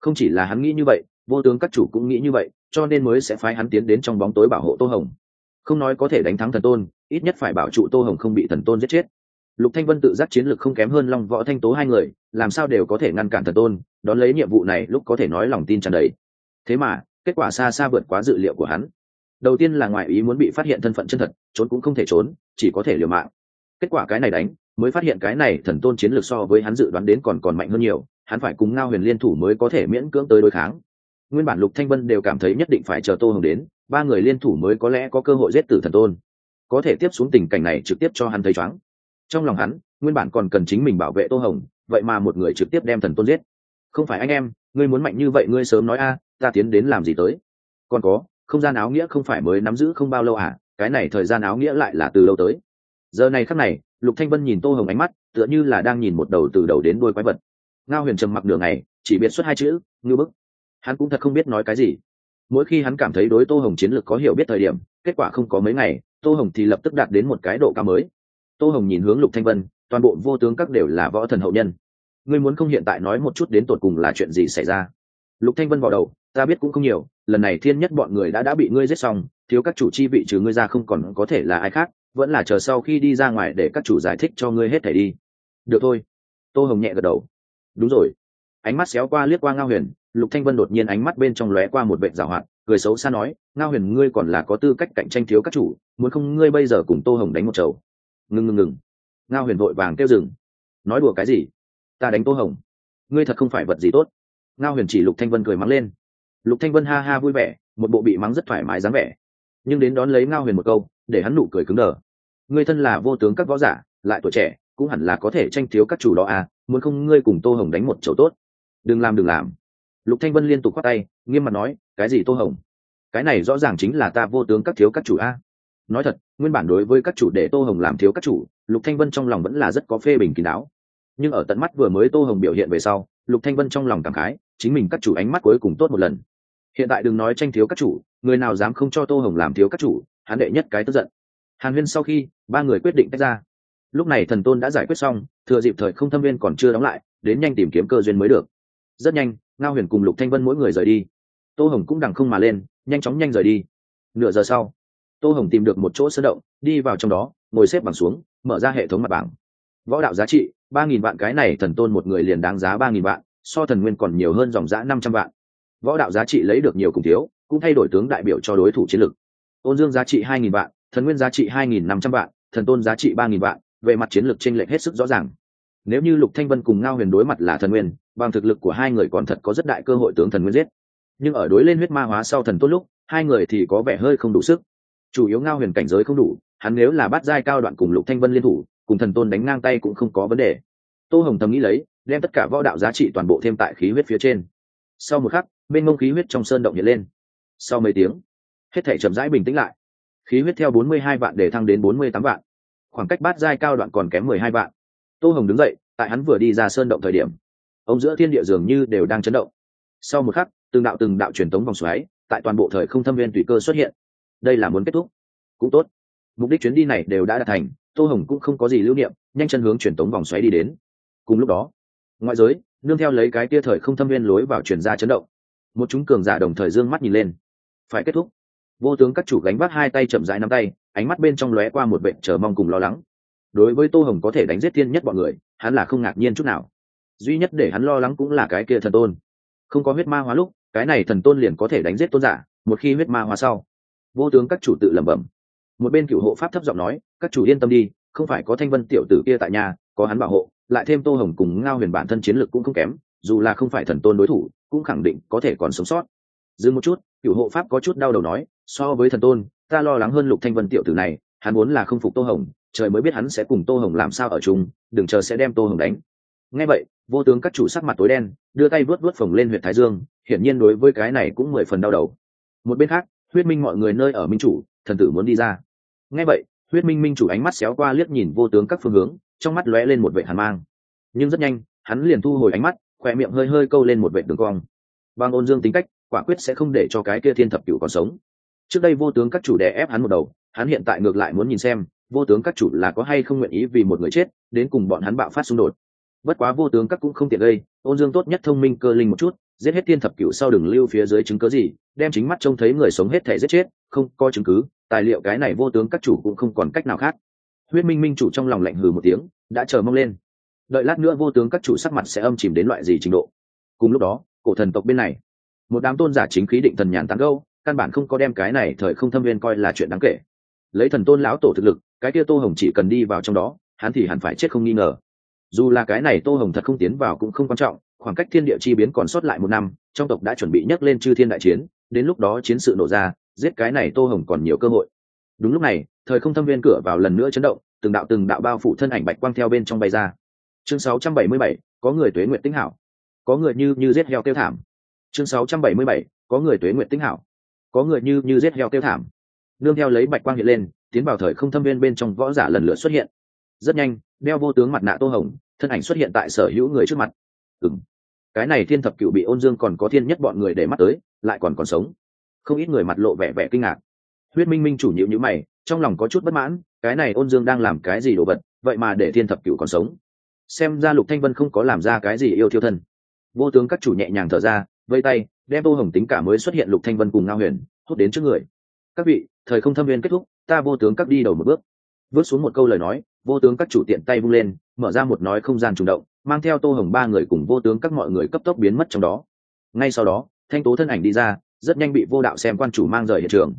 Không chỉ là hắn nghĩ như vậy, vô tướng các chủ cũng nghĩ như vậy, cho nên mới sẽ phái hắn tiến đến trong bóng tối bảo hộ tô hồng. Không nói có thể đánh thắng thần tôn, ít nhất phải bảo trụ tô hồng không bị thần tôn giết chết. Lục thanh vân tự giác chiến lược không kém hơn long võ thanh tố hai người, làm sao đều có thể ngăn cản thần tôn, đón lấy nhiệm vụ này lúc có thể nói lòng tin tràn đầy. Thế mà, kết quả xa xa vượt quá dự liệu của hắn đầu tiên là ngoại ý muốn bị phát hiện thân phận chân thật, trốn cũng không thể trốn, chỉ có thể liều mạng. Kết quả cái này đánh, mới phát hiện cái này thần tôn chiến lược so với hắn dự đoán đến còn còn mạnh hơn nhiều, hắn phải cùng ngao huyền liên thủ mới có thể miễn cưỡng tới đối kháng. Nguyên bản lục thanh vân đều cảm thấy nhất định phải chờ tô hồng đến, ba người liên thủ mới có lẽ có cơ hội giết tử thần tôn. Có thể tiếp xuống tình cảnh này trực tiếp cho hắn thấy chóng. Trong lòng hắn, nguyên bản còn cần chính mình bảo vệ tô hồng, vậy mà một người trực tiếp đem thần tôn giết. Không phải anh em, ngươi muốn mạnh như vậy ngươi sớm nói a, ta tiến đến làm gì tới? Còn có không gian áo nghĩa không phải mới nắm giữ không bao lâu à cái này thời gian áo nghĩa lại là từ lâu tới. Giờ này khắc này, lục thanh vân nhìn tô hồng ánh mắt, tựa như là đang nhìn một đầu từ đầu đến đuôi quái vật. Ngao huyền trầm mặc đường này chỉ biết xuất hai chữ ngư bức. Hắn cũng thật không biết nói cái gì. Mỗi khi hắn cảm thấy đối tô hồng chiến lược có hiểu biết thời điểm, kết quả không có mấy ngày, tô hồng thì lập tức đạt đến một cái độ cao mới. Tô hồng nhìn hướng lục thanh vân, toàn bộ vô tướng các đều là võ thần hậu nhân. Ngươi muốn không hiện tại nói một chút đến tột cùng là chuyện gì xảy ra? Lục thanh vân vào đầu ta biết cũng không nhiều, lần này thiên nhất bọn người đã đã bị ngươi giết xong, thiếu các chủ chi vị trừ ngươi ra không còn có thể là ai khác, vẫn là chờ sau khi đi ra ngoài để các chủ giải thích cho ngươi hết thể đi. Được thôi. Tô hồng nhẹ gật đầu. Đúng rồi. Ánh mắt xéo qua liếc qua ngao huyền, lục thanh vân đột nhiên ánh mắt bên trong lóe qua một vệ giảo hoạt, cười xấu xa nói, ngao huyền, ngươi còn là có tư cách cạnh tranh thiếu các chủ, muốn không ngươi bây giờ cùng tô hồng đánh một chầu. Ngừng ngừng ngừng. Ngao huyền vội vàng kêu dừng. Nói đùa cái gì? Ta đánh tô hồng. Ngươi thật không phải vật gì tốt. Ngao huyền chỉ lục thanh vân cười mắng lên lục thanh vân ha ha vui vẻ, một bộ bị mắng rất thoải mái dáng vẻ. Nhưng đến đón lấy ngao huyền một câu, để hắn nụ cười cứng đờ. Ngươi thân là vô tướng các võ giả, lại tuổi trẻ, cũng hẳn là có thể tranh thiếu các chủ đó à muốn không ngươi cùng tô hồng đánh một chỗ tốt. Đừng làm đừng làm. Lục thanh vân liên tục quát tay, nghiêm mặt nói, cái gì tô hồng? Cái này rõ ràng chính là ta vô tướng các thiếu các chủ a. Nói thật, nguyên bản đối với các chủ để tô hồng làm thiếu các chủ, lục thanh vân trong lòng vẫn là rất có phê bình kín đáo. Nhưng ở tận mắt vừa mới tô hồng biểu hiện về sau, lục thanh vân trong lòng cảm khái, chính mình các chủ ánh mắt cuối cùng tốt một lần hiện tại đừng nói tranh thiếu các chủ, người nào dám không cho tô hồng làm thiếu các chủ, hắn đệ nhất cái tức giận. Hàn huyên sau khi, ba người quyết định tách ra. Lúc này thần tôn đã giải quyết xong, thừa dịp thời không thâm viên còn chưa đóng lại, đến nhanh tìm kiếm cơ duyên mới được. Rất nhanh, ngao huyền cùng lục thanh vân mỗi người rời đi. Tô hồng cũng đằng không mà lên, nhanh chóng nhanh rời đi. Nửa giờ sau, tô hồng tìm được một chỗ sơn động, đi vào trong đó, ngồi xếp bằng xuống, mở ra hệ thống mặt bảng. Võ đạo giá trị, ba nghìn vạn, cái này thần tôn một người liền đáng giá ba nghìn vạn, so thần nguyên còn nhiều hơn dòng giã năm trăm vạn võ đạo giá trị lấy được nhiều cùng thiếu, cũng thay đổi tướng đại biểu cho đối thủ chiến lược. Ôn dương giá trị hai nghìn vạn, thần nguyên giá trị hai nghìn năm trăm vạn, thần tôn giá trị ba nghìn vạn, về mặt chiến lược t r ê n lệch hết sức rõ ràng. Nếu như lục thanh vân cùng ngao huyền đối mặt là thần nguyên, bằng thực lực của hai người còn thật có rất đại cơ hội tướng thần nguyên giết. Nhưng ở đối lên huyết ma hóa sau thần tốt lúc, hai người thì có vẻ hơi không đủ sức. Chủ yếu ngao huyền cảnh giới không đủ, hắn nếu là bắt giai cao đoạn cùng lục thanh vân liên thủ, cùng thần tôn đánh ngang tay cũng không có vấn đề. Tô hồng thầm nghĩ lấy, đem tất cả võ đạo giá trị toàn bộ thêm tại khí huyết phía trên. Sau một khắc bên mông khí huyết trong sơn động nhiệt lên. Sau mấy tiếng, hết thể chậm rãi bình tĩnh lại. Khí huyết theo bốn mươi hai vạn để thăng đến bốn mươi tám vạn. Khoảng cách bát giai cao đoạn còn kém mười hai vạn. Tô hồng đứng dậy, tại hắn vừa đi ra sơn động thời điểm, ông giữa thiên địa dường như đều đang chấn động. Sau một khắc, từng đạo từng đạo truyền tống vòng xoáy tại toàn bộ thời không thâm viên tùy cơ xuất hiện. Đây là muốn kết thúc. Cũng tốt. Mục đích chuyến đi này đều đã đạt thành, tô hồng cũng không có gì lưu niệm, nhanh chân hướng truyền tống vòng xoáy đi đến. Cùng lúc đó, ngoại giới, nương theo lấy cái tia thời không thâm viên lối vào truyền ra chấn động một chúng cường giả đồng thời d ư ơ n g mắt nhìn lên. Phải kết thúc. Vô tướng các chủ gánh vác hai tay chậm rãi nắm tay, ánh mắt bên trong lóe qua một bệnh chờ mong cùng lo lắng. Đối với tô hồng có thể đánh giết thiên nhất bọn người, hắn là không ngạc nhiên chút nào. Duy nhất để hắn lo lắng cũng là cái kia thần tôn. Không có huyết ma hóa lúc, cái này thần tôn liền có thể đánh giết tôn giả, một khi huyết ma hóa sau. Vô tướng các chủ tự lẩm bẩm. Một bên cựu hộ pháp thấp giọng nói, các chủ yên tâm đi, không phải có thanh vân tiểu tử kia tại nhà, có hắn bảo hộ, lại thêm tô hồng cùng ngao huyền bản thân chiến lược cũng không kém dù là không phải thần tôn đối thủ, cũng khẳng định có thể còn sống sót. Dừng một chút cựu hộ pháp có chút đau đầu nói, so với thần tôn, ta lo lắng hơn lục thanh vân tiểu tử này, hắn muốn là không phục tô hồng, trời mới biết hắn sẽ cùng tô hồng làm sao ở chung, đừng chờ sẽ đem tô hồng đánh. Nghe vậy, vô tướng các chủ sắc mặt tối đen, đưa tay vuốt vuốt phồng lên huyện thái dương, hiển nhiên đối với cái này cũng mười phần đau đầu. Một bên khác, huyết minh mọi người nơi ở minh chủ, thần tử muốn đi ra. Nghe vậy, huyết minh minh chủ ánh mắt xéo qua liếc nhìn vô tướng các phương hướng, trong mắt lóe lên một vệ hàn mang. Nhưng rất nhanh, hắn liền thu hồi ánh mắt khoe miệng hơi hơi câu lên một vệ đường cong. Bằng ôn dương tính cách, quả quyết sẽ không để cho cái kia thiên thập cửu còn sống. Trước đây vô tướng các chủ đè ép hắn một đầu, hắn hiện tại ngược lại muốn nhìn xem, vô tướng các chủ là có hay không nguyện ý vì một người chết, đến cùng bọn hắn bạo phát xung đột. Bất quá vô tướng các cũng không tiện gây, ôn dương tốt nhất thông minh cơ linh một chút, giết hết thiên thập cửu sau đường lưu phía dưới chứng cứ gì, đem chính mắt trông thấy người sống hết thể giết chết, không có chứng cứ, tài liệu cái này vô tướng các chủ cũng không còn cách nào khác. Huyết minh minh chủ trong lòng lạnh hừ một tiếng, đã chờ mong lên đợi lát nữa vô tướng các chủ sắc mặt sẽ âm chìm đến loại gì trình độ. Cùng lúc đó, cổ thần tộc bên này, một đám tôn giả chính khí định thần nhàn tán gâu căn bản không có đem cái này thời không thâm viên coi là chuyện đáng kể. Lấy thần tôn lão tổ thực lực, cái kia tô hồng chỉ cần đi vào trong đó, hắn thì hẳn phải chết không nghi ngờ. Dù là cái này tô hồng thật không tiến vào cũng không quan trọng, khoảng cách thiên địa chi biến còn sót lại một năm, trong tộc đã chuẩn bị nhấc lên chư thiên đại chiến, đến lúc đó chiến sự nổ ra, giết cái này tô hồng còn nhiều cơ hội. Đúng lúc này, thời không thâm viên cửa vào lần nữa chấn động, từng đạo từng đạo bao phủ thân ảnh bạch quang theo bên trong bay ra chương 677, có người tuế nguyện tinh hảo. Có người như như giết heo tiêu thảm. Chương 677, có người tuế nguyện tinh hảo. Có người như như giết heo tiêu thảm. Nương theo lấy bạch quang hiện lên tiến vào thời không thâm viên bên trong võ giả lần lượt xuất hiện. Rất nhanh đeo vô tướng mặt nạ tô hồng thân ảnh xuất hiện tại sở hữu người trước mặt. Ừng cái này thiên thập cựu bị ôn dương còn có thiên nhất bọn người để mắt tới lại còn còn sống. Không ít người mặt lộ vẻ vẻ kinh ngạc. Huyết minh minh chủ nhịu nhữ mày trong lòng có chút bất mãn cái này ôn dương đang làm cái gì đồ vật vậy mà để thiên thập cựu còn sống xem ra lục thanh vân không có làm ra cái gì yêu thiêu thân. Vô tướng các chủ nhẹ nhàng thở ra, vây tay, đem tô hồng tính cả mới xuất hiện lục thanh vân cùng ngao huyền, hút đến trước người. Các vị, thời không thâm viên kết thúc, ta vô tướng các đi đầu một bước. Vớt xuống một câu lời nói, vô tướng các chủ tiện tay vung lên, mở ra một nói không gian trùng động, mang theo tô hồng ba người cùng vô tướng các mọi người cấp tốc biến mất trong đó. Ngay sau đó, thanh tố thân ảnh đi ra, rất nhanh bị vô đạo xem quan chủ mang rời hiện trường.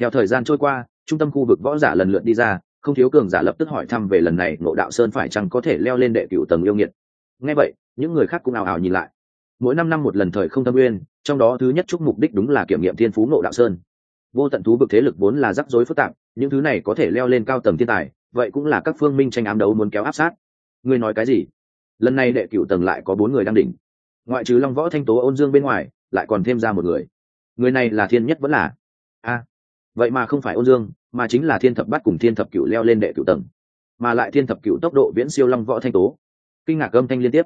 Theo thời gian trôi qua, trung tâm khu vực võ giả lần lượt đi ra không thiếu cường giả lập tức hỏi thăm về lần này, ngộ đạo sơn phải chăng có thể leo lên đệ cựu tầng yêu nghiệt. Ngay vậy, những người khác cũng ào ào nhìn lại. Mỗi năm năm một lần thời không tâm nguyên, trong đó thứ nhất chúc mục đích đúng là kiểm nghiệm thiên phú ngộ đạo sơn. Vô tận thú vực thế lực vốn là rắc rối phức tạp, những thứ này có thể leo lên cao tầng thiên tài, vậy cũng là các phương minh tranh ám đấu muốn kéo áp sát. Ngươi nói cái gì? Lần này đệ cựu tầng lại có bốn người đang đỉnh. Ngoại trừ long võ thanh tố ôn dương bên ngoài, lại còn thêm ra một người. Người này là thiên nhất vẫn là? A vậy mà không phải ôn dương mà chính là thiên thập bắt cùng thiên thập cựu leo lên đệ cựu tầng, mà lại thiên thập cựu tốc độ viễn siêu long võ thanh tố. Kinh ngạc âm thanh liên tiếp.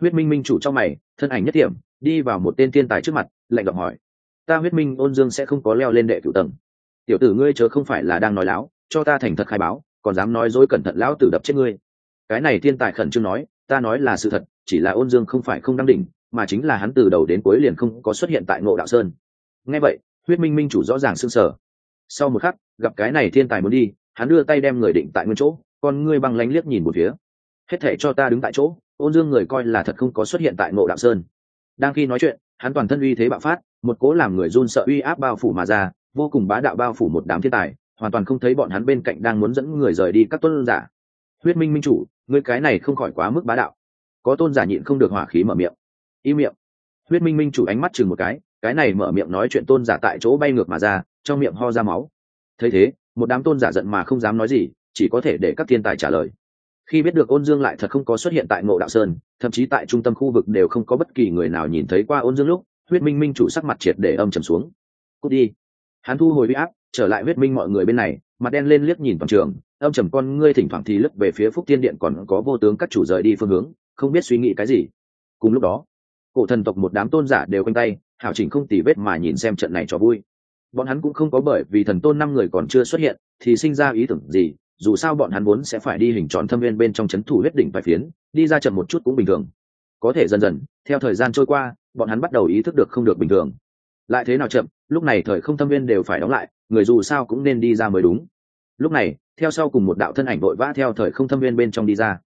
Huyết minh minh chủ trong mày, thân ảnh nhất điểm, đi vào một tên thiên tài trước mặt, lạnh giọng hỏi, ta huyết minh ôn dương sẽ không có leo lên đệ cựu tầng. Tiểu tử ngươi chớ không phải là đang nói láo, cho ta thành thật khai báo, còn dám nói dối cẩn thận lão tử đập chết ngươi. Cái này thiên tài khẩn trương nói, ta nói là sự thật, chỉ là ôn dương không phải không đăng đỉnh, mà chính là hắn từ đầu đến cuối liền không có xuất hiện tại ngộ đạo sơn. Nghe vậy, huyết minh minh chủ rõ ràng sưng sở sau một khắc, gặp cái này thiên tài muốn đi, hắn đưa tay đem người định tại nguyên chỗ, con ngươi băng lánh liếc nhìn một phía. Hết thể cho ta đứng tại chỗ, ôn dương người coi là thật không có xuất hiện tại ngộ đạo sơn. Đang khi nói chuyện, hắn toàn thân uy thế bạo phát, một cố làm người run sợ uy áp bao phủ mà ra, vô cùng bá đạo bao phủ một đám thiên tài, hoàn toàn không thấy bọn hắn bên cạnh đang muốn dẫn người rời đi các tôn giả. Huyết minh minh chủ người cái này không khỏi quá mức bá đạo. Có tôn giả nhịn không được hỏa khí mở miệng. Y miệng. Huyết minh minh chủ ánh mắt chừng một cái cái này mở miệng nói chuyện tôn giả tại chỗ bay ngược mà ra trong miệng ho ra máu. Thấy thế, một đám tôn giả giận mà không dám nói gì, chỉ có thể để các thiên tài trả lời. Khi biết được ôn dương lại thật không có xuất hiện tại ngộ đạo sơn, thậm chí tại trung tâm khu vực đều không có bất kỳ người nào nhìn thấy qua ôn dương lúc, huyết minh minh chủ sắc mặt triệt để âm trầm xuống. Cút đi. Hắn thu hồi huy áp, trở lại huyết minh mọi người bên này, mặt đen lên liếc nhìn toàn trường, âm trầm con ngươi thỉnh thoảng thì lướt về phía phúc tiên điện còn có vô tướng các chủ rời đi phương hướng, không biết suy nghĩ cái gì. Cùng lúc đó, cổ thần tộc một đám tôn giả đều quanh tay, hảo chỉnh không tỉ vết mà nhìn xem trận này cho vui bọn hắn cũng không có bởi vì thần tôn năm người còn chưa xuất hiện, thì sinh ra ý tưởng gì, dù sao bọn hắn vốn sẽ phải đi hình tròn thâm viên bên trong c h ấ n thủ huyết đỉnh phải phiến, đi ra chậm một chút cũng bình thường. Có thể dần dần, theo thời gian trôi qua, bọn hắn bắt đầu ý thức được không được bình thường. Lại thế nào chậm, lúc này thời không thâm viên đều phải đóng lại, người dù sao cũng nên đi ra mới đúng. Lúc này, theo sau cùng một đạo thân ảnh vội vã theo thời không thâm viên bên trong đi ra.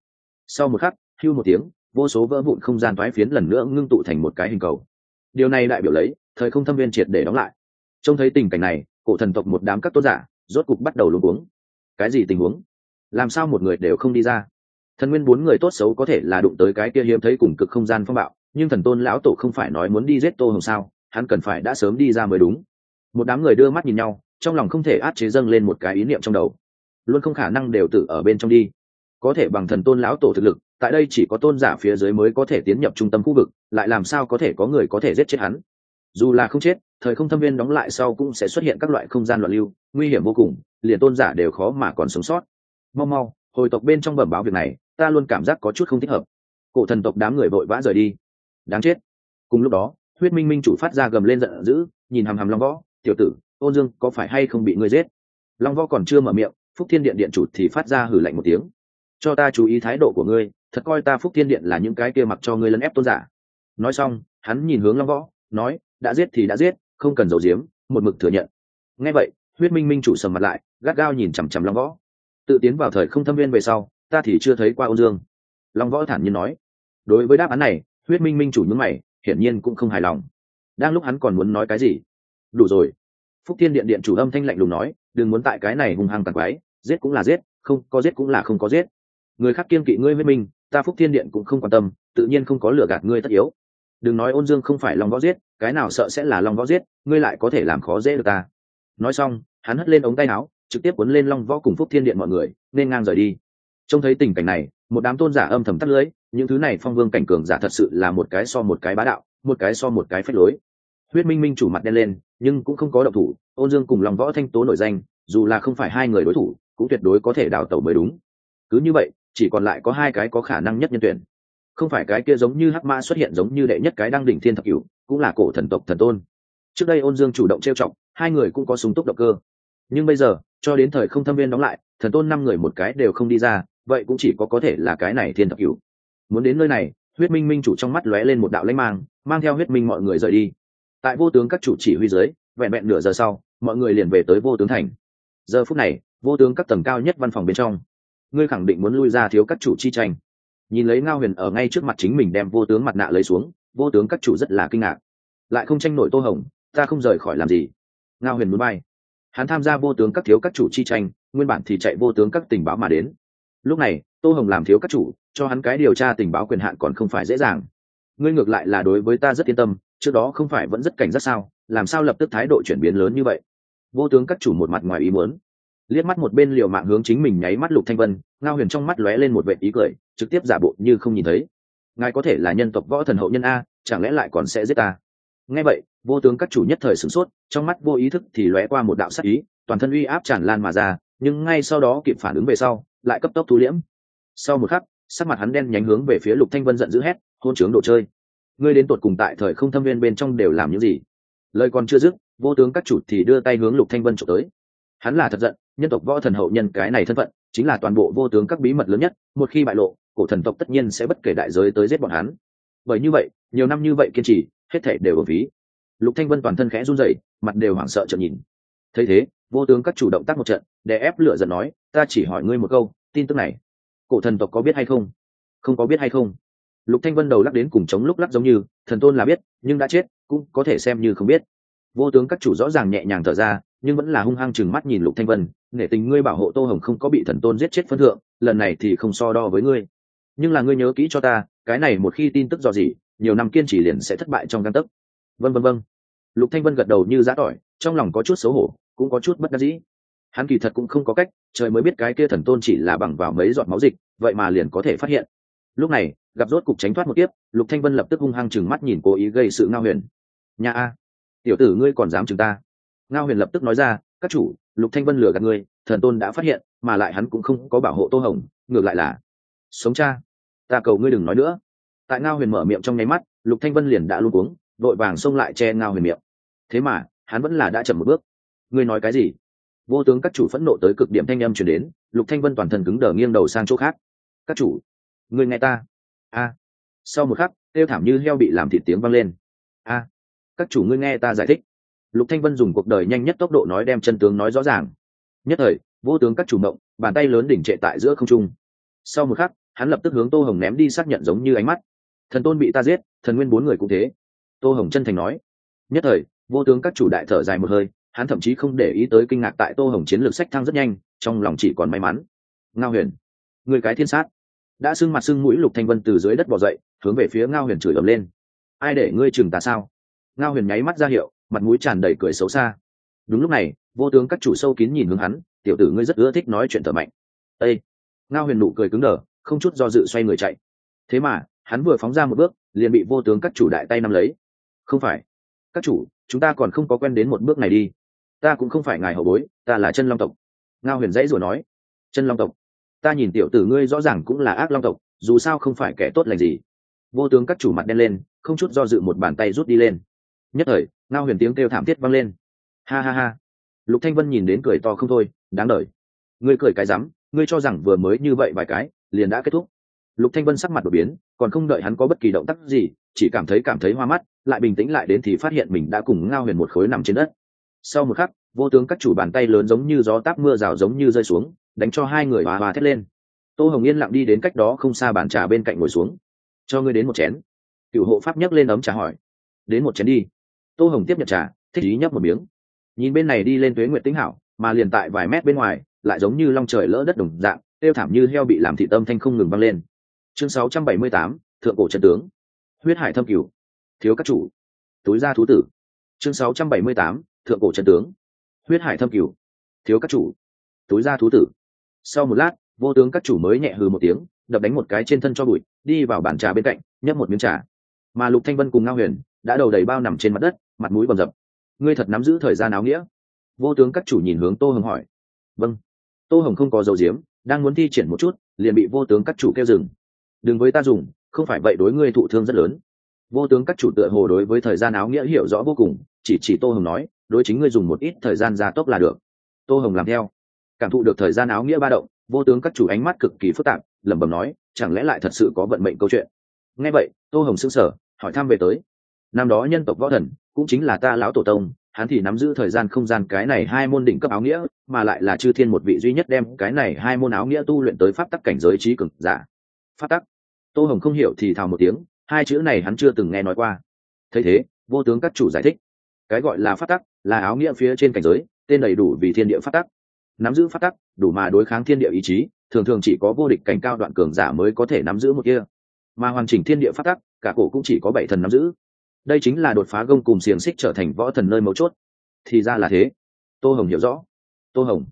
Sau một khắc, hưu một tiếng, vô số vỡ vụn không gian thoái phiến lần nữa ngưng tụ thành một cái hình cầu. Điều này đại biểu lấy, thời không thâm viên triệt để đóng lại trông thấy tình cảnh này, cổ thần tộc một đám các tôn giả rốt cục bắt đầu luôn cuống. Cái gì tình huống? Làm sao một người đều không đi ra? Thần nguyên bốn người tốt xấu có thể là đụng tới cái kia hiếm thấy cùng cực không gian phong bạo, nhưng thần tôn lão tổ không phải nói muốn đi giết tô hồng sao? Hắn cần phải đã sớm đi ra mới đúng. Một đám người đưa mắt nhìn nhau, trong lòng không thể át chế dâng lên một cái ý niệm trong đầu. Luôn không khả năng đều tự ở bên trong đi. Có thể bằng thần tôn lão tổ thực lực, tại đây chỉ có tôn giả phía dưới mới có thể tiến nhập trung tâm khu vực, lại làm sao có thể có người có thể giết chết hắn? Dù là không chết thời không thâm viên đóng lại sau cũng sẽ xuất hiện các loại không gian loạn lưu, nguy hiểm vô cùng, liền tôn giả đều khó mà còn sống sót. Mau mau, hồi tộc bên trong bẩm báo việc này, ta luôn cảm giác có chút không thích hợp. Cổ thần tộc đám người vội vã rời đi. Đáng chết. Cùng lúc đó, huyết minh minh chủ phát ra gầm lên giận dữ, nhìn hàm hàm long võ, tiểu tử, ôn dương có phải hay không bị ngươi giết? Long võ còn chưa mở miệng, phúc thiên điện điện chủ thì phát ra hử lạnh một tiếng. Cho ta chú ý thái độ của ngươi, thật coi ta phúc thiên điện là những cái kia mặc cho ngươi lấn ép tôn giả. Nói xong, hắn nhìn hướng long võ, nói, đã giết thì đã giết không cần giấu giếm, một mực thừa nhận. Ngay vậy, huyết minh minh chủ sầm mặt lại, gắt gao nhìn chằm chằm long võ. Tự tiến vào thời không thâm viên về sau, ta thì chưa thấy qua ôn dương. Long võ thản nhiên nói. Đối với đáp án này, huyết minh minh chủ nhướng mày, hiển nhiên cũng không hài lòng. Đang lúc hắn còn muốn nói cái gì? Đủ rồi. Phúc thiên điện điện chủ âm thanh lạnh lùng nói, đừng muốn tại cái này hung hăng tàn quái, giết cũng là giết, không có giết cũng là không có giết. Người khác kiên kỵ ngươi huyết minh, ta phúc thiên điện cũng không quan tâm, tự nhiên không có lừa gạt ngươi tất yếu đừng nói ôn dương không phải long võ giết, cái nào sợ sẽ là long võ giết, ngươi lại có thể làm khó dễ được ta. Nói xong, hắn hất lên ống tay áo, trực tiếp cuốn lên long võ cùng phúc thiên điện mọi người, nên ngang rời đi. Trông thấy tình cảnh này, một đám tôn giả âm thầm tắt lưới, những thứ này phong vương cảnh cường giả thật sự là một cái so một cái bá đạo, một cái so một cái phách lối. Huyết minh minh chủ mặt đen lên, nhưng cũng không có động thủ, ôn dương cùng lòng võ thanh tố nổi danh, dù là không phải hai người đối thủ, cũng tuyệt đối có thể đào tẩu mới đúng. Cứ như vậy, chỉ còn lại có hai cái có khả năng nhất nhân tuyển không phải cái kia giống như hắc mã xuất hiện giống như đệ nhất cái đăng đỉnh thiên thập cửu, cũng là cổ thần tộc thần tôn. Trước đây ôn dương chủ động trêu chọc, hai người cũng có súng túc động cơ. Nhưng bây giờ, cho đến thời không thâm viên đóng lại, thần tôn năm người một cái đều không đi ra, vậy cũng chỉ có có thể là cái này thiên thập cửu. Muốn đến nơi này, huyết minh minh chủ trong mắt lóe lên một đạo lãnh mang mang theo huyết minh mọi người rời đi. Tại vô tướng các chủ chỉ huy dưới, vẹn vẹn nửa giờ sau, mọi người liền về tới vô tướng thành. Giờ phút này, vô tướng các tầng cao nhất văn phòng bên trong. Ngươi khẳng định muốn lui ra thiếu các chủ chi tranh nhìn lấy ngao huyền ở ngay trước mặt chính mình đem vô tướng mặt nạ lấy xuống, vô tướng các chủ rất là kinh ngạc. Lại không tranh nổi tô hồng, ta không rời khỏi làm gì. Ngao huyền muốn bay. Hắn tham gia vô tướng các thiếu các chủ chi tranh, nguyên bản thì chạy vô tướng các tình báo mà đến. Lúc này, tô hồng làm thiếu các chủ, cho hắn cái điều tra tình báo quyền hạn còn không phải dễ dàng. Ngươi ngược lại là đối với ta rất yên tâm, trước đó không phải vẫn rất cảnh giác sao? Làm sao lập tức thái độ chuyển biến lớn như vậy? Vô tướng các chủ một mặt ngoài ý muốn liếc mắt một bên liều mạng hướng chính mình nháy mắt lục thanh vân, ngao huyền trong mắt lóe lên một vệ ý cười, trực tiếp giả bộ như không nhìn thấy. Ngài có thể là nhân tộc võ thần hậu nhân a, chẳng lẽ lại còn sẽ giết ta? Nghe vậy, vô tướng các chủ nhất thời sửng sốt, trong mắt vô ý thức thì lóe qua một đạo sắc ý, toàn thân uy áp tràn lan mà ra, nhưng ngay sau đó kịp phản ứng về sau, lại cấp tốc thu liễm. Sau một khắc, sắc mặt hắn đen nhánh hướng về phía lục thanh vân giận dữ hét, hôn trướng đồ chơi! Ngươi đến tột cùng tại thời không thâm viên bên trong đều làm những gì? Lời còn chưa dứt, vô tướng các chủ thì đưa tay hướng lục thanh vân trộm tới. Hắn là thật giận nhân tộc võ thần hậu nhân cái này thân phận, chính là toàn bộ vô tướng các bí mật lớn nhất, một khi bại lộ, cổ thần tộc tất nhiên sẽ bất kể đại giới tới giết bọn hắn. Bởi như vậy, nhiều năm như vậy kiên trì, hết thể đều ở ví lục thanh vân toàn thân khẽ run rẩy, mặt đều hoảng sợ trợn nhìn. Thấy thế, vô tướng các chủ động tác một trận để ép lửa giận nói, ta chỉ hỏi ngươi một câu, tin tức này, cổ thần tộc có biết hay không? Không có biết hay không? Lục thanh vân đầu lắc đến cùng chống lúc lắc giống như, thần tôn là biết, nhưng đã chết, cũng có thể xem như không biết. Vô tướng các chủ rõ ràng nhẹ nhàng thở ra, nhưng vẫn là hung hăng chừng mắt nhìn lục thanh vân nể tình ngươi bảo hộ tô hồng không có bị thần tôn giết chết phân thượng, lần này thì không so đo với ngươi. Nhưng là ngươi nhớ kỹ cho ta, cái này một khi tin tức dò gì nhiều năm kiên trì liền sẽ thất bại trong căn tấc. Vân vân vân lục thanh vân gật đầu như giã tỏi, trong lòng có chút xấu hổ, cũng có chút bất đắc dĩ. Hắn kỳ thật cũng không có cách, trời mới biết cái kia thần tôn chỉ là bằng vào mấy giọt máu dịch, vậy mà liền có thể phát hiện. Lúc này, gặp rốt cục tránh thoát một tiếp lục thanh vân lập tức hung hăng chừng mắt nhìn cố ý gây sự ngao huyền. Nhà a, tiểu tử ngươi còn dám chừng ta? Ngao huyền lập tức nói ra các chủ, lục thanh vân lừa gạt ngươi, thần tôn đã phát hiện, mà lại hắn cũng không có bảo hộ tô hồng, ngược lại là, sống cha, ta cầu ngươi đừng nói nữa. Tại ngao huyền mở miệng trong nháy mắt, lục thanh vân liền đã luôn cuống, đội vàng xông lại che ngao huyền miệng. Thế mà, hắn vẫn là đã chậm một bước. Ngươi nói cái gì? Vô tướng các chủ phẫn nộ tới cực điểm thanh âm chuyển đến, lục thanh vân toàn thân cứng đờ nghiêng đầu sang chỗ khác. Các chủ, ngươi nghe ta. A. Sau một khắc, tiêu thảm như heo bị làm thịt tiếng vang lên. A, các chủ ngươi nghe ta giải thích lục thanh vân dùng cuộc đời nhanh nhất tốc độ nói đem chân tướng nói rõ ràng. Nhất thời, vô tướng các chủ mộng, bàn tay lớn đỉnh trệ tại giữa không trung. Sau một khắc, hắn lập tức hướng tô hồng ném đi xác nhận giống như ánh mắt. Thần tôn bị ta giết, thần nguyên bốn người cũng thế. Tô hồng chân thành nói. Nhất thời, vô tướng các chủ đại thở dài một hơi, hắn thậm chí không để ý tới kinh ngạc tại tô hồng chiến lược sách thăng rất nhanh, trong lòng chỉ còn may mắn. Ngao huyền, người cái thiên sát. Đã sưng mặt sưng mũi lục thanh vân từ dưới đất bò dậy, hướng về phía ngao huyền chửi ầm lên. Ai để ngươi chừng ta sao? Ngao huyền nháy mắt ra hiệu mặt mũi tràn đầy cười xấu xa. Đúng lúc này, vô tướng các chủ sâu kín nhìn hướng hắn, tiểu tử ngươi rất ưa thích nói chuyện thở mạnh. Ây ngao huyền nụ cười cứng đờ, không chút do dự xoay người chạy. Thế mà, hắn vừa phóng ra một bước, liền bị vô tướng các chủ đại tay nắm lấy. Không phải. Các chủ, chúng ta còn không có quen đến một bước này đi. Ta cũng không phải ngài hậu bối, ta là chân long tộc. Ngao huyền dãy rồi nói. Chân long tộc? Ta nhìn tiểu tử ngươi rõ ràng cũng là ác long tộc, dù sao không phải kẻ tốt lành gì. Vô tướng các chủ mặt đen lên, không chút do dự một bàn tay rút đi lên nhất thời, ngao huyền tiếng kêu thảm thiết vang lên. Ha ha ha. Lục thanh vân nhìn đến cười to không thôi, đáng đời. ngươi cười cái rắm, ngươi cho rằng vừa mới như vậy vài cái, liền đã kết thúc. Lục thanh vân sắc mặt đột biến, còn không đợi hắn có bất kỳ động tác gì, chỉ cảm thấy cảm thấy hoa mắt, lại bình tĩnh lại đến thì phát hiện mình đã cùng ngao huyền một khối nằm trên đất. Sau một khắc, vô tướng các chủ bàn tay lớn giống như gió táp mưa rào giống như rơi xuống, đánh cho hai người hòa hòa thét lên. Tô hồng yên lặng đi đến cách đó không xa bàn trà bên cạnh ngồi xuống. Cho ngươi đến một chén. Cựu hộ pháp nhấc lên ấm trà hỏi. Đến một chén đi tô hồng tiếp nhận trà thích ý nhấp một miếng. Nhìn bên này đi lên tuế nguyện tính hảo mà liền tại vài mét bên ngoài lại giống như long trời lỡ đất đồng dạng tiêu thảm như heo bị làm thị tâm thanh không ngừng văng lên. Chương 678, thượng cổ trận tướng. Huyết hải thâm cửu. Thiếu các chủ. Túi ra thú tử. Chương 678, thượng cổ trận tướng. Huyết hải thâm cửu. Thiếu các chủ. Túi ra thú tử. Sau một lát vô tướng các chủ mới nhẹ hừ một tiếng đập đánh một cái trên thân cho bụi đi vào bàn trà bên cạnh nhấp một miếng trà. Mà lục thanh vân cùng ngao huyền đã đầu đầy bao nằm trên mặt đất mặt mũi bầm dập. Ngươi thật nắm giữ thời gian áo nghĩa. Vô tướng các chủ nhìn hướng tô hồng hỏi. Vâng. Tô hồng không có dầu diếm đang muốn thi triển một chút, liền bị vô tướng các chủ kêu dừng. Đừng với ta dùng, không phải vậy đối ngươi thụ thương rất lớn. Vô tướng các chủ tựa hồ đối với thời gian áo nghĩa hiểu rõ vô cùng, chỉ chỉ tô hồng nói, đối chính ngươi dùng một ít thời gian gia tốc là được. Tô hồng làm theo. Cảm thụ được thời gian áo nghĩa ba động, vô tướng các chủ ánh mắt cực kỳ phức tạp, lẩm bẩm nói, chẳng lẽ lại thật sự có vận mệnh câu chuyện? Nghe vậy, tô hồng xưng sở hỏi thăm về tới năm đó nhân tộc võ thần, cũng chính là ta lão tổ tông, hắn thì nắm giữ thời gian không gian cái này hai môn đỉnh cấp áo nghĩa, mà lại là chư thiên một vị duy nhất đem cái này hai môn áo nghĩa tu luyện tới pháp tắc cảnh giới trí cực giả. Pháp tắc? Tô hồng không hiểu thì thào một tiếng, hai chữ này hắn chưa từng nghe nói qua. Thấy thế, vô tướng các chủ giải thích. Cái gọi là pháp tắc, là áo nghĩa phía trên cảnh giới, tên đầy đủ vì thiên địa pháp tắc. Nắm giữ pháp tắc, đủ mà đối kháng thiên địa ý chí, thường thường chỉ có vô địch cảnh cao đoạn cường giả mới có thể nắm giữ một kia. Mà hoàn chỉnh thiên địa pháp tắc, cả cổ cũng chỉ có bảy thần nắm giữ đây chính là đột phá gông cùng xiềng xích trở thành võ thần nơi mấu chốt. Thì ra là thế. Tô hồng hiểu rõ. Tô hồng.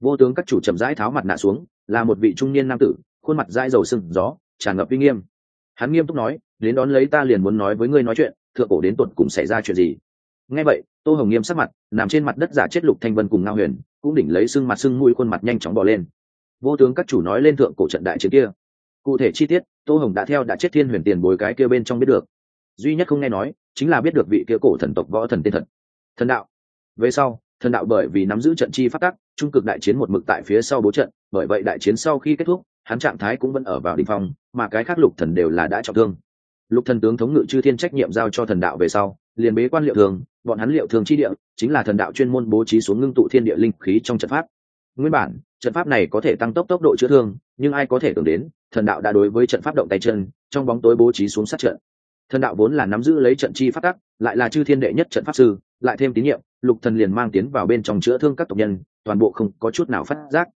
Vô tướng các chủ chậm rãi tháo mặt nạ xuống, là một vị trung niên nam tử, khuôn mặt dãi dầu sừng gió, tràn ngập uy nghiêm. Hắn nghiêm túc nói, đến đón lấy ta liền muốn nói với ngươi nói chuyện, thượng cổ đến tuột cùng xảy ra chuyện gì? Nghe vậy, tô hồng nghiêm sắc mặt, nằm trên mặt đất giả chết lục thanh vân cùng ngao huyền, cũng đỉnh lấy sưng mặt sưng mũi khuôn mặt nhanh chóng bỏ lên. Vô tướng các chủ nói lên thượng cổ trận đại chiến kia. Cụ thể chi tiết, tô hồng đã theo đã chết thiên huyền tiền bối cái kia bên trong biết được duy nhất không nghe nói, chính là biết được vị kia cổ thần tộc võ thần tên thật. Thần đạo. Về sau, thần đạo bởi vì nắm giữ trận chi phát tắc, trung cực đại chiến một mực tại phía sau bố trận, bởi vậy đại chiến sau khi kết thúc, hắn trạng thái cũng vẫn ở vào đ ỉ n h phong, mà cái khác lục thần đều là đã trọng thương. Lục thần tướng thống ngự chư thiên trách nhiệm giao cho thần đạo về sau, liền bế quan liệu thường, bọn hắn liệu thường chi địa, chính là thần đạo chuyên môn bố trí xuống ngưng tụ thiên địa linh khí trong trận pháp. Nguyên bản, trận pháp này có thể tăng tốc tốc độ chữa thương, nhưng ai có thể tưởng đến, thần đạo đã đối với trận pháp động tay chân, trong bóng tối bố trí xuống sát trận thần đạo vốn là nắm giữ lấy trận chi phát tắc, lại là chư thiên đệ nhất trận pháp sư, lại thêm tín nhiệm, lục thần liền mang tiến vào bên trong chữa thương các tộc nhân, toàn bộ không có chút nào phát giác.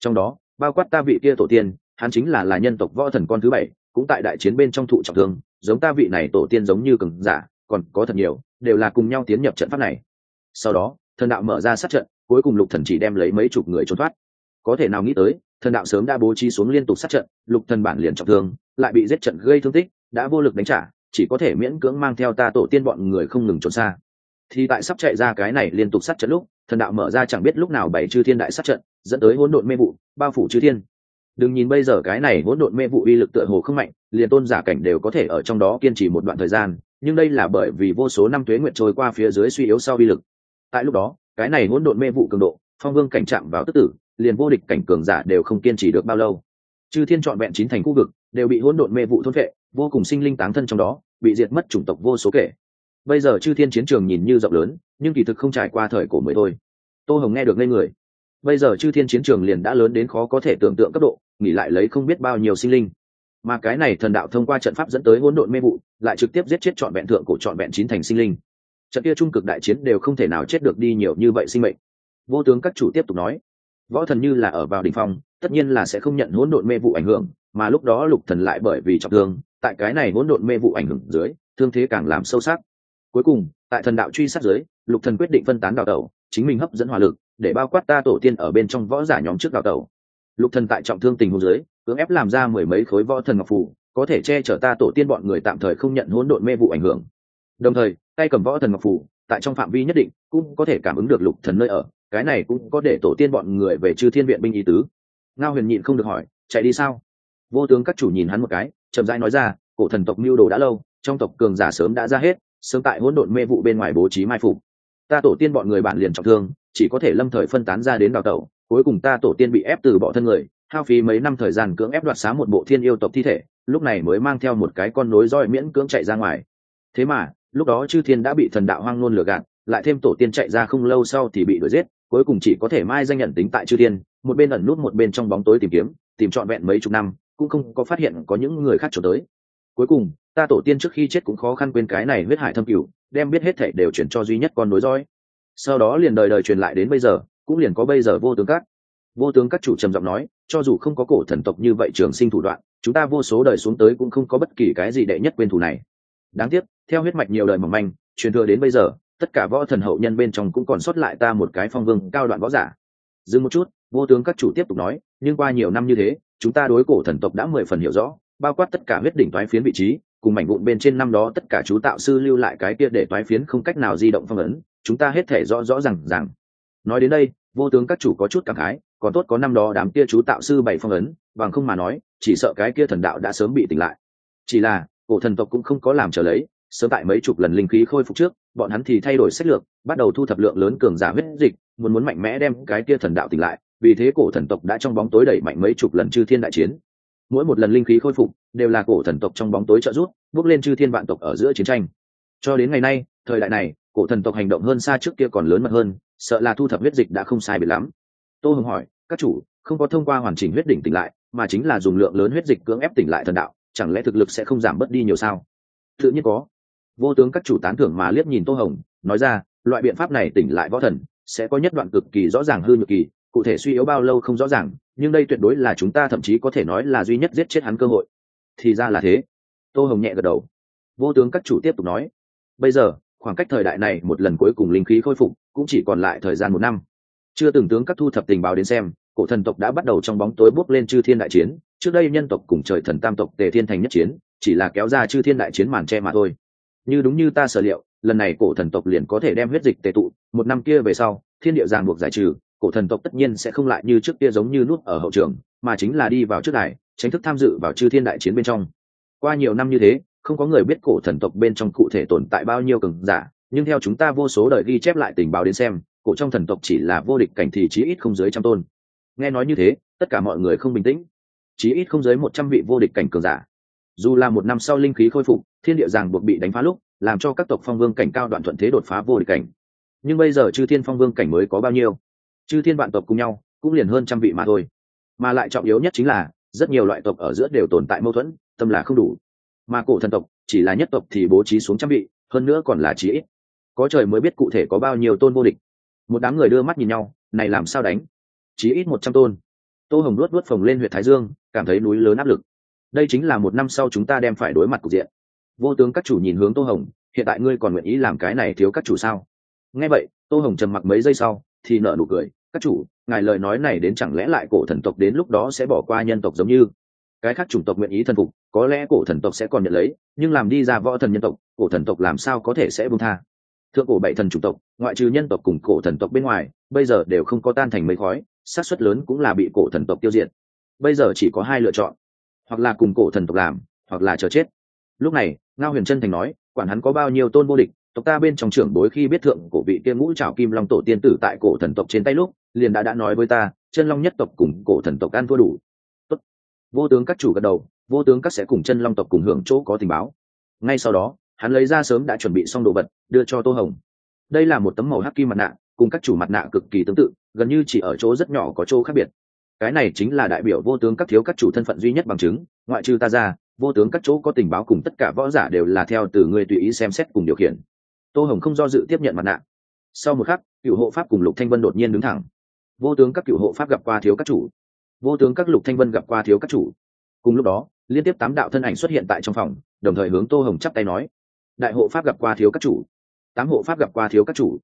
Trong đó, bao quát ta vị kia tổ tiên, hắn chính là là nhân tộc võ thần con thứ bảy, cũng tại đại chiến bên trong thụ trọng thương, giống ta vị này tổ tiên giống như cường giả, còn có thật nhiều, đều là cùng nhau tiến nhập trận pháp này. Sau đó, thần đạo mở ra sát trận, cuối cùng lục thần chỉ đem lấy mấy chục người trốn thoát. Có thể nào nghĩ tới, thần đạo sớm đã bố trí xuống liên tục sát trận, lục thần bản liền trọng thương, lại bị giết trận gây thương tích, đã vô lực đánh trả chỉ có thể miễn cưỡng mang theo ta tổ tiên bọn người không ngừng trốn xa. Thì tại sắp chạy ra cái này liên tục sát trận lúc, thần đạo mở ra chẳng biết lúc nào bảy chư thiên đại sát trận, dẫn tới hỗn độn mê vụ, bao phủ chư thiên. Đừng nhìn bây giờ cái này hỗn độn mê vụ uy lực tựa hồ không mạnh, liền tôn giả cảnh đều có thể ở trong đó kiên trì một đoạn thời gian, nhưng đây là bởi vì vô số năm tuế nguyện trôi qua phía dưới suy yếu sau uy lực. Tại lúc đó, cái này hỗn độn mê vụ cường độ, phong vương cảnh chạm vào tức tử, liền vô địch cảnh cường giả đều không kiên trì được bao lâu. Chư thiên trọn vẹn chín thành khu vực, đều bị hỗn độn mê vụ thôn vệ vô cùng sinh linh táng thân trong đó, bị diệt mất chủng tộc vô số kể. Bây giờ chư thiên chiến trường nhìn như rộng lớn, nhưng kỳ thực không trải qua thời cổ mới thôi. Tô hồng nghe được ngây người. Bây giờ chư thiên chiến trường liền đã lớn đến khó có thể tưởng tượng cấp độ, nghỉ lại lấy không biết bao nhiêu sinh linh. Mà cái này thần đạo thông qua trận pháp dẫn tới hỗn độn mê vụ, lại trực tiếp giết chết trọn vẹn thượng cổ trọn vẹn chín thành sinh linh. Trận kia trung cực đại chiến đều không thể nào chết được đi nhiều như vậy sinh mệnh. Vô tướng các chủ tiếp tục nói, võ thần như là ở vào đỉnh phong, tất nhiên là sẽ không nhận hỗn độn mê vụ ảnh hưởng, mà lúc đó lục thần lại bởi vì trọng thương tại cái này hỗn độn mê vụ ảnh hưởng dưới, thương thế càng làm sâu sắc. Cuối cùng, tại thần đạo truy sát dưới, lục thần quyết định phân tán đào tẩu, chính mình hấp dẫn hỏa lực, để bao quát ta tổ tiên ở bên trong võ giả nhóm trước đào tẩu. Lục thần tại trọng thương tình huống dưới, cưỡng ép làm ra mười mấy khối võ thần ngọc phù, có thể che chở ta tổ tiên bọn người tạm thời không nhận hỗn độn mê vụ ảnh hưởng. Đồng thời, tay cầm võ thần ngọc phù, tại trong phạm vi nhất định, cũng có thể cảm ứng được lục thần nơi ở, cái này cũng có để tổ tiên bọn người về chư thiên viện binh ý tứ. Ngao huyền nhịn không được hỏi, chạy đi sao? Vô tướng các chủ nhìn hắn một cái chậm rãi nói ra, cổ thần tộc mưu đồ đã lâu, trong tộc cường giả sớm đã ra hết, sớm tại hỗn độn mê vụ bên ngoài bố trí mai phục. Ta tổ tiên bọn người bản liền trọng thương, chỉ có thể lâm thời phân tán ra đến đào tẩu, cuối cùng ta tổ tiên bị ép từ bỏ thân người, hao phí mấy năm thời gian cưỡng ép đoạt xá một bộ thiên yêu tộc thi thể, lúc này mới mang theo một cái con nối roi miễn cưỡng chạy ra ngoài. Thế mà, lúc đó chư thiên đã bị thần đạo hoang ngôn lừa gạt, lại thêm tổ tiên chạy ra không lâu sau thì bị đuổi giết, cuối cùng chỉ có thể mai danh nhận tính tại chư thiên, một bên ẩn nút một bên trong bóng tối tìm kiếm, tìm trọn vẹn mấy chục năm cũng không có phát hiện có những người khác trốn tới. Cuối cùng, ta tổ tiên trước khi chết cũng khó khăn quên cái này huyết hải thâm cửu, đem biết hết thảy đều chuyển cho duy nhất con nối dõi. Sau đó liền đời đời truyền lại đến bây giờ, cũng liền có bây giờ vô tướng các. Vô tướng các chủ trầm giọng nói, cho dù không có cổ thần tộc như vậy trường sinh thủ đoạn, chúng ta vô số đời xuống tới cũng không có bất kỳ cái gì đệ nhất quên thủ này. Đáng tiếc, theo huyết mạch nhiều đời mỏng manh, truyền thừa đến bây giờ, tất cả võ thần hậu nhân bên trong cũng còn sót lại ta một cái phong vương cao đoạn võ giả. Dừng một chút, vô tướng các chủ tiếp tục nói, nhưng qua nhiều năm như thế chúng ta đối cổ thần tộc đã mười phần hiểu rõ, bao quát tất cả huyết đỉnh toái phiến vị trí, cùng mảnh vụn bên trên năm đó tất cả chú tạo sư lưu lại cái kia để toái phiến không cách nào di động phong ấn, chúng ta hết thể rõ rõ rằng rằng nói đến đây, vô tướng các chủ có chút cảm khái, còn tốt có năm đó đám kia chú tạo sư bảy phong ấn, bằng không mà nói, chỉ sợ cái kia thần đạo đã sớm bị tỉnh lại. Chỉ là, cổ thần tộc cũng không có làm trở lấy, sớm tại mấy chục lần linh khí khôi phục trước, bọn hắn thì thay đổi sách lược, bắt đầu thu thập lượng lớn cường giả huyết dịch, muốn muốn mạnh mẽ đem cái kia thần đạo tỉnh lại vì thế cổ thần tộc đã trong bóng tối đẩy mạnh mấy chục lần chư thiên đại chiến. Mỗi một lần linh khí khôi phục, đều là cổ thần tộc trong bóng tối trợ giúp, bước lên chư thiên vạn tộc ở giữa chiến tranh. Cho đến ngày nay, thời đại này, cổ thần tộc hành động hơn xa trước kia còn lớn mật hơn, sợ là thu thập huyết dịch đã không sai biệt lắm. Tô hồng hỏi, các chủ, không có thông qua hoàn chỉnh huyết đỉnh tỉnh lại, mà chính là dùng lượng lớn huyết dịch cưỡng ép tỉnh lại thần đạo, chẳng lẽ thực lực sẽ không giảm bớt đi nhiều sao? Tự nhiên có. Vô tướng các chủ tán thưởng mà liếc nhìn tô hồng, nói ra, loại biện pháp này tỉnh lại võ thần, sẽ có nhất đoạn cực kỳ rõ ràng hư nhược kỳ cụ thể suy yếu bao lâu không rõ ràng, nhưng đây tuyệt đối là chúng ta thậm chí có thể nói là duy nhất giết chết hắn cơ hội. Thì ra là thế. Tô hồng nhẹ gật đầu. Vô tướng các chủ tiếp tục nói. Bây giờ, khoảng cách thời đại này một lần cuối cùng linh khí khôi phục, cũng chỉ còn lại thời gian một năm. Chưa từng tướng các thu thập tình báo đến xem, cổ thần tộc đã bắt đầu trong bóng tối bước lên chư thiên đại chiến. Trước đây nhân tộc cùng trời thần tam tộc tề thiên thành nhất chiến, chỉ là kéo ra chư thiên đại chiến màn che mà thôi. Như đúng như ta sở liệu, lần này cổ thần tộc liền có thể đem huyết dịch tề tụ, một năm kia về sau, thiên địa giang buộc giải trừ cổ thần tộc tất nhiên sẽ không lại như trước kia giống như nuốt ở hậu trường, mà chính là đi vào trước đài tránh thức tham dự vào chư thiên đại chiến bên trong. Qua nhiều năm như thế, không có người biết cổ thần tộc bên trong cụ thể tồn tại bao nhiêu cường giả, nhưng theo chúng ta vô số đời ghi chép lại tình báo đến xem, cổ trong thần tộc chỉ là vô địch cảnh thì chí ít không dưới trăm tôn. Nghe nói như thế, tất cả mọi người không bình tĩnh. Chí ít không dưới một trăm vị vô địch cảnh cường giả. Dù là một năm sau linh khí khôi phục, thiên địa giằng buộc bị đánh phá lúc, làm cho các tộc phong vương cảnh cao đoạn thuận thế đột phá vô địch cảnh. Nhưng bây giờ chư thiên phong vương cảnh mới có bao nhiêu? Chư thiên vạn tộc cùng nhau, cũng liền hơn trăm vị mà thôi. Mà lại trọng yếu nhất chính là, rất nhiều loại tộc ở giữa đều tồn tại mâu thuẫn, tâm là không đủ. Mà cổ thần tộc, chỉ là nhất tộc thì bố trí xuống trăm vị, hơn nữa còn là chí ít. Có trời mới biết cụ thể có bao nhiêu tôn vô địch. Một đám người đưa mắt nhìn nhau, này làm sao đánh? Chí ít một trăm tôn. Tô hồng luốt luốt phồng lên huyện thái dương, cảm thấy núi lớn áp lực. Đây chính là một năm sau chúng ta đem phải đối mặt cục diện. Vô tướng các chủ nhìn hướng tô hồng, hiện tại ngươi còn nguyện ý làm cái này thiếu các chủ sao? Nghe vậy, tô hồng trầm mặc mấy giây sau, thì nợ nụ cười các chủ, ngài lời nói này đến chẳng lẽ lại cổ thần tộc đến lúc đó sẽ bỏ qua nhân tộc giống như? Cái khác chủng tộc nguyện ý thần phục, có lẽ cổ thần tộc sẽ còn nhận lấy, nhưng làm đi ra võ thần nhân tộc, cổ thần tộc làm sao có thể sẽ buông tha? Thượng cổ bảy thần chủng tộc, ngoại trừ nhân tộc cùng cổ thần tộc bên ngoài, bây giờ đều không có tan thành mấy khói, xác suất lớn cũng là bị cổ thần tộc tiêu diệt. Bây giờ chỉ có hai lựa chọn, hoặc là cùng cổ thần tộc làm, hoặc là chờ chết. Lúc này, ngao huyền trân thành nói, quản hắn có bao nhiêu tôn vô địch, tộc ta bên trong trưởng bối khi biết thượng cổ vị kia ngũ trào kim long tổ tiên tử tại cổ thần tộc trên tay lúc liền đã đã nói với ta, chân long nhất tộc cùng cổ thần tộc ăn thua đủ. Tốt. vô tướng các chủ gật đầu, vô tướng các sẽ cùng chân long tộc cùng hưởng chỗ có tình báo. Ngay sau đó, hắn lấy ra sớm đã chuẩn bị xong đồ vật, đưa cho tô hồng. Đây là một tấm màu hắc kim mặt nạ, cùng các chủ mặt nạ cực kỳ tương tự, gần như chỉ ở chỗ rất nhỏ có chỗ khác biệt. Cái này chính là đại biểu vô tướng các thiếu các chủ thân phận duy nhất bằng chứng, ngoại trừ ta ra, vô tướng các chỗ có tình báo cùng tất cả võ giả đều là theo từ người tùy ý xem xét cùng điều khiển. Tô hồng không do dự tiếp nhận mặt nạ. Sau một khắc, cựu hộ pháp cùng lục thanh vân đột nhiên đứng thẳng vô tướng các cựu hộ pháp gặp qua thiếu các chủ. Vô tướng các lục thanh vân gặp qua thiếu các chủ. Cùng lúc đó, liên tiếp tám đạo thân ảnh xuất hiện tại trong phòng, đồng thời hướng tô hồng chắp tay nói, đại hộ pháp gặp qua thiếu các chủ. Tám hộ pháp gặp qua thiếu các chủ.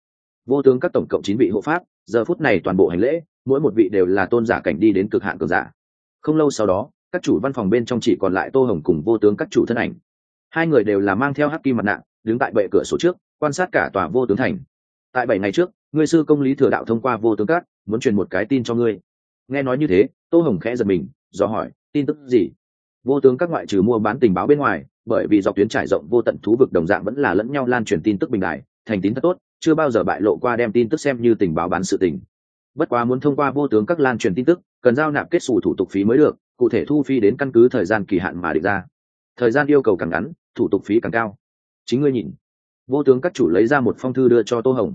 Vô tướng các tổng cộng chín vị hộ pháp, giờ phút này toàn bộ hành lễ, mỗi một vị đều là tôn giả cảnh đi đến cực hạn cường giả. Không lâu sau đó, các chủ văn phòng bên trong chỉ còn lại tô hồng cùng vô tướng các chủ thân ảnh. Hai người đều là mang theo hắc kim mặt nạ, đứng tại bệ cửa sổ trước, quan sát cả tòa vô tướng thành. Tại bảy ngày trước, ngươi sư công lý thừa đạo thông qua vô tướng các muốn truyền một cái tin cho ngươi. Nghe nói như thế, tô hồng khẽ giật mình, do hỏi, tin tức gì? Vô tướng các ngoại trừ mua bán tình báo bên ngoài, bởi vì dọc tuyến trải rộng vô tận thú vực đồng dạng vẫn là lẫn nhau lan truyền tin tức bình đại, thành tín thật tốt, chưa bao giờ bại lộ qua đem tin tức xem như tình báo bán sự tình. Bất quá muốn thông qua vô tướng các lan truyền tin tức, cần giao nạp kết xù thủ tục phí mới được, cụ thể thu phí đến căn cứ thời gian kỳ hạn mà định ra. Thời gian yêu cầu càng ngắn, thủ tục phí càng cao. Chính ngươi nhìn. Vô tướng các chủ lấy ra một phong thư đưa cho tô hồng.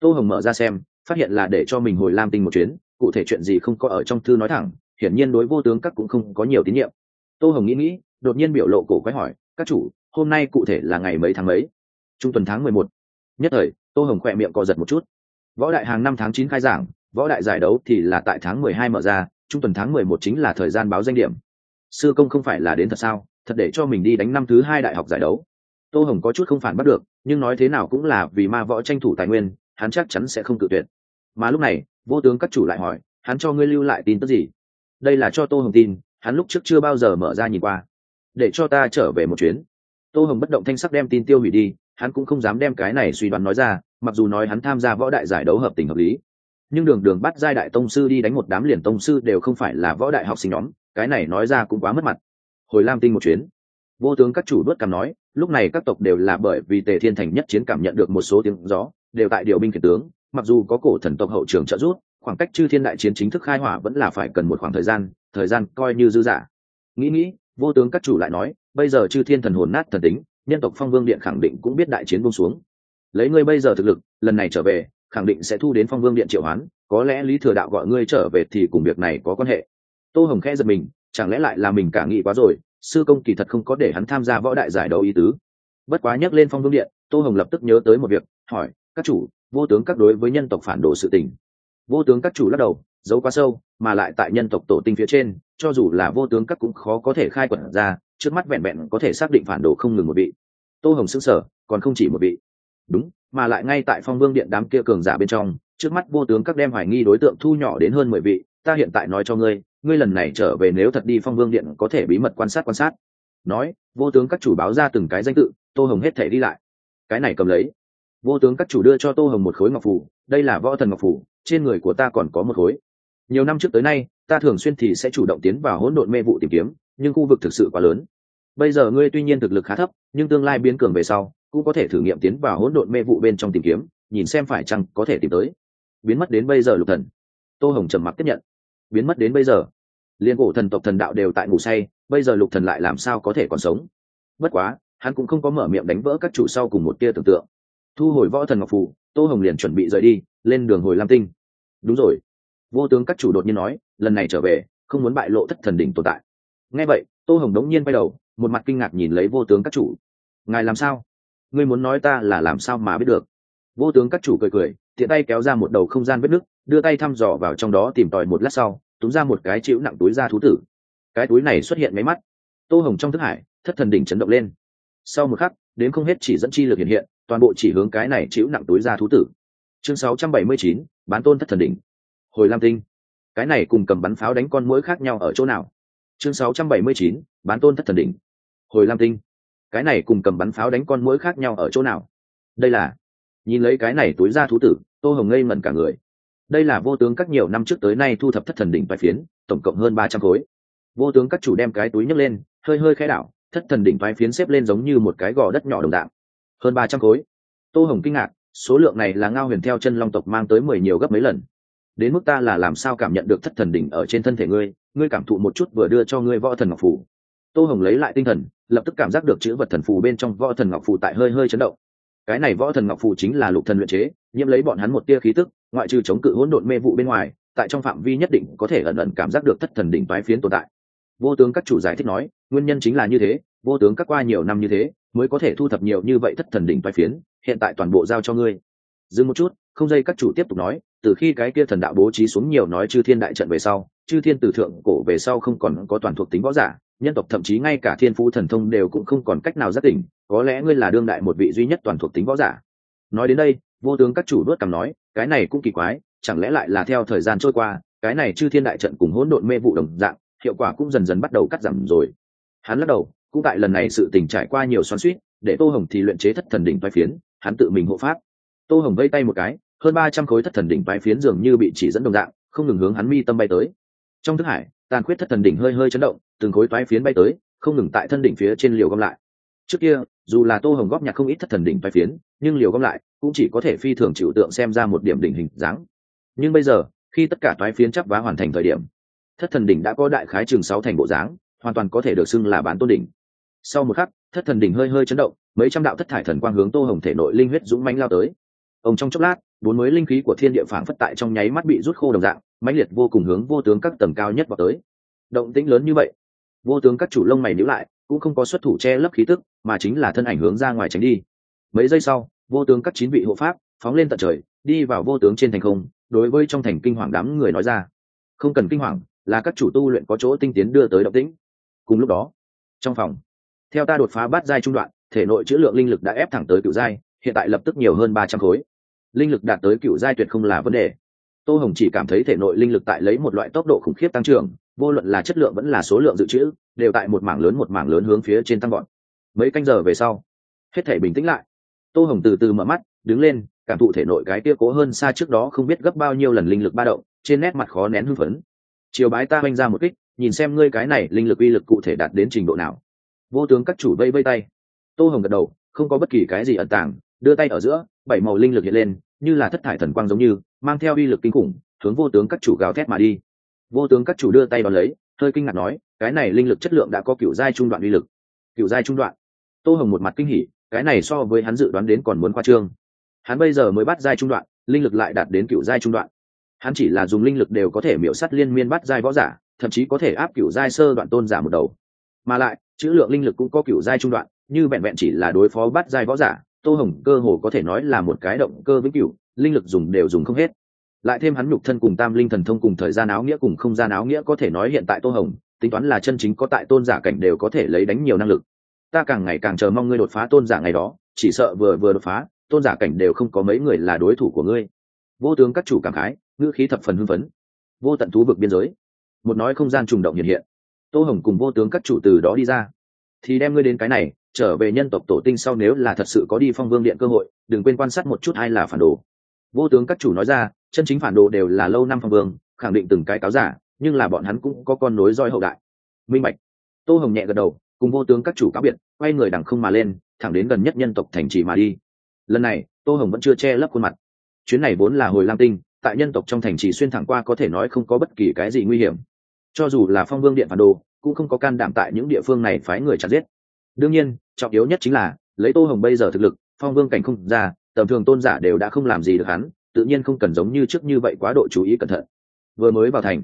Tô hồng mở ra xem phát hiện là để cho mình hồi lam tinh một chuyến, cụ thể chuyện gì không có ở trong thư nói thẳng, hiển nhiên đối vô tướng các cũng không có nhiều tín nhiệm. Tô hồng nghĩ nghĩ, đột nhiên biểu lộ cổ quái hỏi, các chủ, hôm nay cụ thể là ngày mấy tháng mấy? Trung tuần tháng mười một. Nhất thời, tô hồng khỏe miệng co giật một chút. Võ đại hàng năm tháng chín khai giảng, võ đại giải đấu thì là tại tháng mười hai mở ra, trung tuần tháng mười một chính là thời gian báo danh điểm. Sư công không phải là đến thật sao? Thật để cho mình đi đánh năm thứ hai đại học giải đấu. Tô hồng có chút không phản bắt được, nhưng nói thế nào cũng là vì ma võ tranh thủ tài nguyên, hắn chắc chắn sẽ không tự tuyệt mà lúc này, vô tướng các chủ lại hỏi, hắn cho ngươi lưu lại tin tức gì? Đây là cho tô hồng tin, hắn lúc trước chưa bao giờ mở ra nhìn qua. Để cho ta trở về một chuyến. Tô hồng bất động thanh sắc đem tin tiêu hủy đi, hắn cũng không dám đem cái này suy đoán nói ra, mặc dù nói hắn tham gia võ đại giải đấu hợp tình hợp lý. Nhưng đường đường bắt giai đại tông sư đi đánh một đám liền tông sư đều không phải là võ đại học sinh nhóm, cái này nói ra cũng quá mất mặt. Hồi lam tinh một chuyến, vô tướng các chủ đuốt cảm nói, lúc này các tộc đều là bởi vì tề thiên thành nhất chiến cảm nhận được một số tiếng gió, đều tại điều binh khiển tướng mặc dù có cổ thần tộc hậu trường trợ giúp, khoảng cách chư thiên đại chiến chính thức khai hỏa vẫn là phải cần một khoảng thời gian thời gian coi như dư giả nghĩ nghĩ, vô tướng các chủ lại nói, bây giờ chư thiên thần hồn nát thần tính, nhân tộc phong vương điện khẳng định cũng biết đại chiến bông xuống. Lấy ngươi bây giờ thực lực, lần này trở về, khẳng định sẽ thu đến phong vương điện triệu hoán, có lẽ lý thừa đạo gọi ngươi trở về thì cùng việc này có quan hệ. Tô hồng khẽ giật mình, chẳng lẽ lại là mình cả nghĩ quá rồi, sư công kỳ thật không có để hắn tham gia võ đại giải đấu ý tứ. Bất quá nhắc lên phong vương điện, tô hồng lập tức nhớ tới một việc, hỏi các chủ, vô tướng các đối với nhân tộc phản đồ sự tình. Vô tướng các chủ lắc đầu, giấu quá sâu, mà lại tại nhân tộc tổ tinh phía trên, cho dù là vô tướng các cũng khó có thể khai quật ra, trước mắt vẹn vẹn có thể xác định phản đồ không ngừng một vị. Tô hồng xứng sở còn không chỉ một vị. Đúng, mà lại ngay tại phong vương điện đám kia cường giả bên trong, trước mắt vô tướng các đem hoài nghi đối tượng thu nhỏ đến hơn mười vị, ta hiện tại nói cho ngươi ngươi lần này trở về nếu thật đi phong vương điện có thể bí mật quan sát quan sát. Nói, vô tướng các chủ báo ra từng cái danh tự, tô hồng hết thể đi lại. Cái này cầm lấy vô tướng các chủ đưa cho tô hồng một khối ngọc phủ, đây là võ thần ngọc phủ, trên người của ta còn có một khối. Nhiều năm trước tới nay, ta thường xuyên thì sẽ chủ động tiến vào hỗn độn mê vụ tìm kiếm, nhưng khu vực thực sự quá lớn. Bây giờ ngươi tuy nhiên thực lực khá thấp, nhưng tương lai biến cường về sau, cũng có thể thử nghiệm tiến vào hỗn độn mê vụ bên trong tìm kiếm, nhìn xem phải chăng có thể tìm tới. Biến mất đến bây giờ lục thần. Tô hồng trầm mặc tiếp nhận. Biến mất đến bây giờ. Liên cổ thần tộc thần đạo đều tại ngủ say, bây giờ lục thần lại làm sao có thể còn sống? Bất quá, hắn cũng không có mở miệng đánh vỡ các chủ sau cùng một tia tưởng tượng thu hồi võ thần ngọc phủ tô hồng liền chuẩn bị rời đi, lên đường hồi lam tinh. Đúng rồi. Vô tướng các chủ đột nhiên nói, lần này trở về, không muốn bại lộ thất thần đỉnh tồn tại. Nghe vậy, tô hồng đống nhiên quay đầu, một mặt kinh ngạc nhìn lấy vô tướng các chủ. Ngài làm sao? Ngươi muốn nói ta là làm sao mà biết được? Vô tướng các chủ cười cười, tiện tay kéo ra một đầu không gian vết nứt, đưa tay thăm dò vào trong đó tìm tòi một lát sau, túm ra một cái chịu nặng túi ra thú tử. Cái túi này xuất hiện máy mắt. Tô hồng trong thức hải, thất thần đỉnh chấn động lên. Sau một khắc, đến không hết chỉ dẫn chi lực hiện hiện toàn bộ chỉ hướng cái này chịu nặng túi ra thú tử. Chương 679, bán tôn thất thần đỉnh. Hồi lam tinh. Cái này cùng cầm bắn pháo đánh con mũi khác nhau ở chỗ nào? Chương 679, bán tôn thất thần đỉnh. Hồi lam tinh. Cái này cùng cầm bắn pháo đánh con mũi khác nhau ở chỗ nào? Đây là nhìn lấy cái này túi ra thú tử tô hồng ngây mẩn cả người. Đây là vô tướng các nhiều năm trước tới nay thu thập thất thần đỉnh vài phiến tổng cộng hơn ba trăm khối. Vô tướng các chủ đem cái túi nhấc lên hơi hơi khẽ đảo thất thần đỉnh vài phiến xếp lên giống như một cái gò đất nhỏ đồng dạng hơn ba trăm khối. Tô hồng kinh ngạc, số lượng này là ngao huyền theo chân long tộc mang tới mười nhiều gấp mấy lần. Đến mức ta là làm sao cảm nhận được thất thần đỉnh ở trên thân thể ngươi ngươi cảm thụ một chút vừa đưa cho ngươi võ thần ngọc phủ tô hồng lấy lại tinh thần, lập tức cảm giác được chữ vật thần phù bên trong võ thần ngọc phù tại hơi hơi chấn động. Cái này võ thần ngọc phù chính là lục thần luyện chế, nhiễm lấy bọn hắn một tia khí tức, ngoại trừ chống cự hỗn độn mê vụ bên ngoài, tại trong phạm vi nhất định có thể ẩn ẩn cảm giác được thất thần đỉnh toái phiến tồn tại. Vô tướng các chủ giải thích nói, nguyên nhân chính là như thế, vô tướng các qua nhiều năm như thế mới có thể thu thập nhiều như vậy thất thần đỉnh toái phiến, hiện tại toàn bộ giao cho ngươi. Dừng một chút, không dây các chủ tiếp tục nói, từ khi cái kia thần đạo bố trí xuống nhiều nói chư thiên đại trận về sau, chư thiên từ thượng cổ về sau không còn có toàn thuộc tính võ giả, nhân tộc thậm chí ngay cả thiên phú thần thông đều cũng không còn cách nào giác tỉnh, có lẽ ngươi là đương đại một vị duy nhất toàn thuộc tính võ giả. Nói đến đây, vô tướng các chủ đuốt cằm nói, cái này cũng kỳ quái, chẳng lẽ lại là theo thời gian trôi qua, cái này chư thiên đại trận cùng hỗn độn mê vụ đồng dạng, hiệu quả cũng dần dần bắt đầu cắt giảm rồi. Hắn lắc đầu cũng tại lần này sự tình trải qua nhiều xoắn suýt để tô hồng thì luyện chế thất thần đỉnh vai phiến, hắn tự mình hộ pháp. Tô hồng vây tay một cái, hơn ba trăm khối thất thần đỉnh vai phiến dường như bị chỉ dẫn đồng dạng, không ngừng hướng hắn mi tâm bay tới. Trong thức hải, tàn khuyết thất thần đỉnh hơi hơi chấn động, từng khối toái phiến bay tới, không ngừng tại thân đỉnh phía trên liều gom lại. Trước kia, dù là tô hồng góp nhặt không ít thất thần đỉnh toái phiến, nhưng liều gom lại cũng chỉ có thể phi thường chịu tượng xem ra một điểm đỉnh hình dáng. Nhưng bây giờ, khi tất cả toái phiến chắp vá hoàn thành thời điểm, thất thần đỉnh đã có đại khái chừng sáu thành bộ dáng, hoàn toàn có thể được xưng là bán tôn đỉnh sau một khắc, thất thần đỉnh hơi hơi chấn động, mấy trăm đạo thất thải thần quang hướng tô hồng thể nội linh huyết dũng mánh lao tới. Ông trong chốc lát, bốn mới linh khí của thiên địa phảng phất tại trong nháy mắt bị rút khô đồng dạng, mãnh liệt vô cùng hướng vô tướng các tầng cao nhất vào tới. Động tĩnh lớn như vậy, vô tướng các chủ lông mày níu lại, cũng không có xuất thủ che lấp khí tức, mà chính là thân ảnh hướng ra ngoài tránh đi. Mấy giây sau, vô tướng các chín vị hộ pháp phóng lên tận trời, đi vào vô tướng trên thành không, đối với trong thành kinh hoàng đám người nói ra. Không cần kinh hoàng, là các chủ tu luyện có chỗ tinh tiến đưa tới động tĩnh. Cùng lúc đó, trong phòng theo ta đột phá bát giai trung đoạn, thể nội chữ lượng linh lực đã ép thẳng tới cựu giai, hiện tại lập tức nhiều hơn ba trăm khối. Linh lực đạt tới cựu giai tuyệt không là vấn đề. Tô hồng chỉ cảm thấy thể nội linh lực tại lấy một loại tốc độ khủng khiếp tăng trưởng, vô luận là chất lượng vẫn là số lượng dự trữ, đều tại một mảng lớn một mảng lớn hướng phía trên tăng gọn mấy canh giờ về sau, hết thể bình tĩnh lại. Tô hồng từ từ mở mắt, đứng lên, cảm thụ thể nội cái tia cố hơn xa trước đó không biết gấp bao nhiêu lần linh lực ba động, trên nét mặt khó nén hưng phấn. Chiều bái ta oanh ra một kích, nhìn xem ngươi cái này linh lực uy lực cụ thể đạt đến trình độ nào vô tướng các chủ vây vây tay. Tô hồng gật đầu, không có bất kỳ cái gì ẩn tàng, đưa tay ở giữa, bảy màu linh lực hiện lên, như là thất thải thần quang giống như, mang theo uy lực kinh khủng, hướng vô tướng các chủ gào thét mà đi. Vô tướng các chủ đưa tay đón lấy, hơi kinh ngạc nói, cái này linh lực chất lượng đã có kiểu giai trung đoạn uy lực. Kiểu giai trung đoạn. Tô hồng một mặt kinh hỉ, cái này so với hắn dự đoán đến còn muốn khoa trương. Hắn bây giờ mới bắt giai trung đoạn, linh lực lại đạt đến kiểu giai trung đoạn. Hắn chỉ là dùng linh lực đều có thể miễu sắt liên miên bắt giai võ giả, thậm chí có thể áp kiểu giai sơ đoạn tôn giả một đầu. Mà lại chữ lượng linh lực cũng có cựu giai trung đoạn, như vẹn vẹn chỉ là đối phó bắt giai võ giả, tô hồng cơ hồ có thể nói là một cái động cơ vĩnh cửu, linh lực dùng đều dùng không hết. Lại thêm hắn nhục thân cùng tam linh thần thông cùng thời gian áo nghĩa cùng không gian áo nghĩa có thể nói hiện tại tô hồng, tính toán là chân chính có tại tôn giả cảnh đều có thể lấy đánh nhiều năng lực. Ta càng ngày càng chờ mong ngươi đột phá tôn giả ngày đó, chỉ sợ vừa vừa đột phá, tôn giả cảnh đều không có mấy người là đối thủ của ngươi. Vô tướng các chủ cảm khái, ngữ khí thập phần hưng phấn. Vô tận thú vực biên giới. Một nói không gian trùng động hiện hiện tô hồng cùng vô tướng các chủ từ đó đi ra. Thì đem ngươi đến cái này, trở về nhân tộc tổ tinh sau nếu là thật sự có đi phong vương điện cơ hội, đừng quên quan sát một chút ai là phản đồ. Vô tướng các chủ nói ra, chân chính phản đồ đều là lâu năm phong vương, khẳng định từng cái cáo giả, nhưng là bọn hắn cũng có con nối roi hậu đại. Minh bạch. Tô hồng nhẹ gật đầu, cùng vô tướng các chủ cáo biệt, quay người đằng không mà lên, thẳng đến gần nhất nhân tộc thành trì mà đi. Lần này, tô hồng vẫn chưa che lấp khuôn mặt. Chuyến này vốn là hồi lam tinh, tại nhân tộc trong thành trì xuyên thẳng qua có thể nói không có bất kỳ cái gì nguy hiểm cho dù là phong vương điện phản đồ, cũng không có can đảm tại những địa phương này phái người chặt giết. Đương nhiên, trọng yếu nhất chính là, lấy tô hồng bây giờ thực lực, phong vương cảnh không ra, tầm thường tôn giả đều đã không làm gì được hắn, tự nhiên không cần giống như trước như vậy quá độ chú ý cẩn thận. Vừa mới vào thành,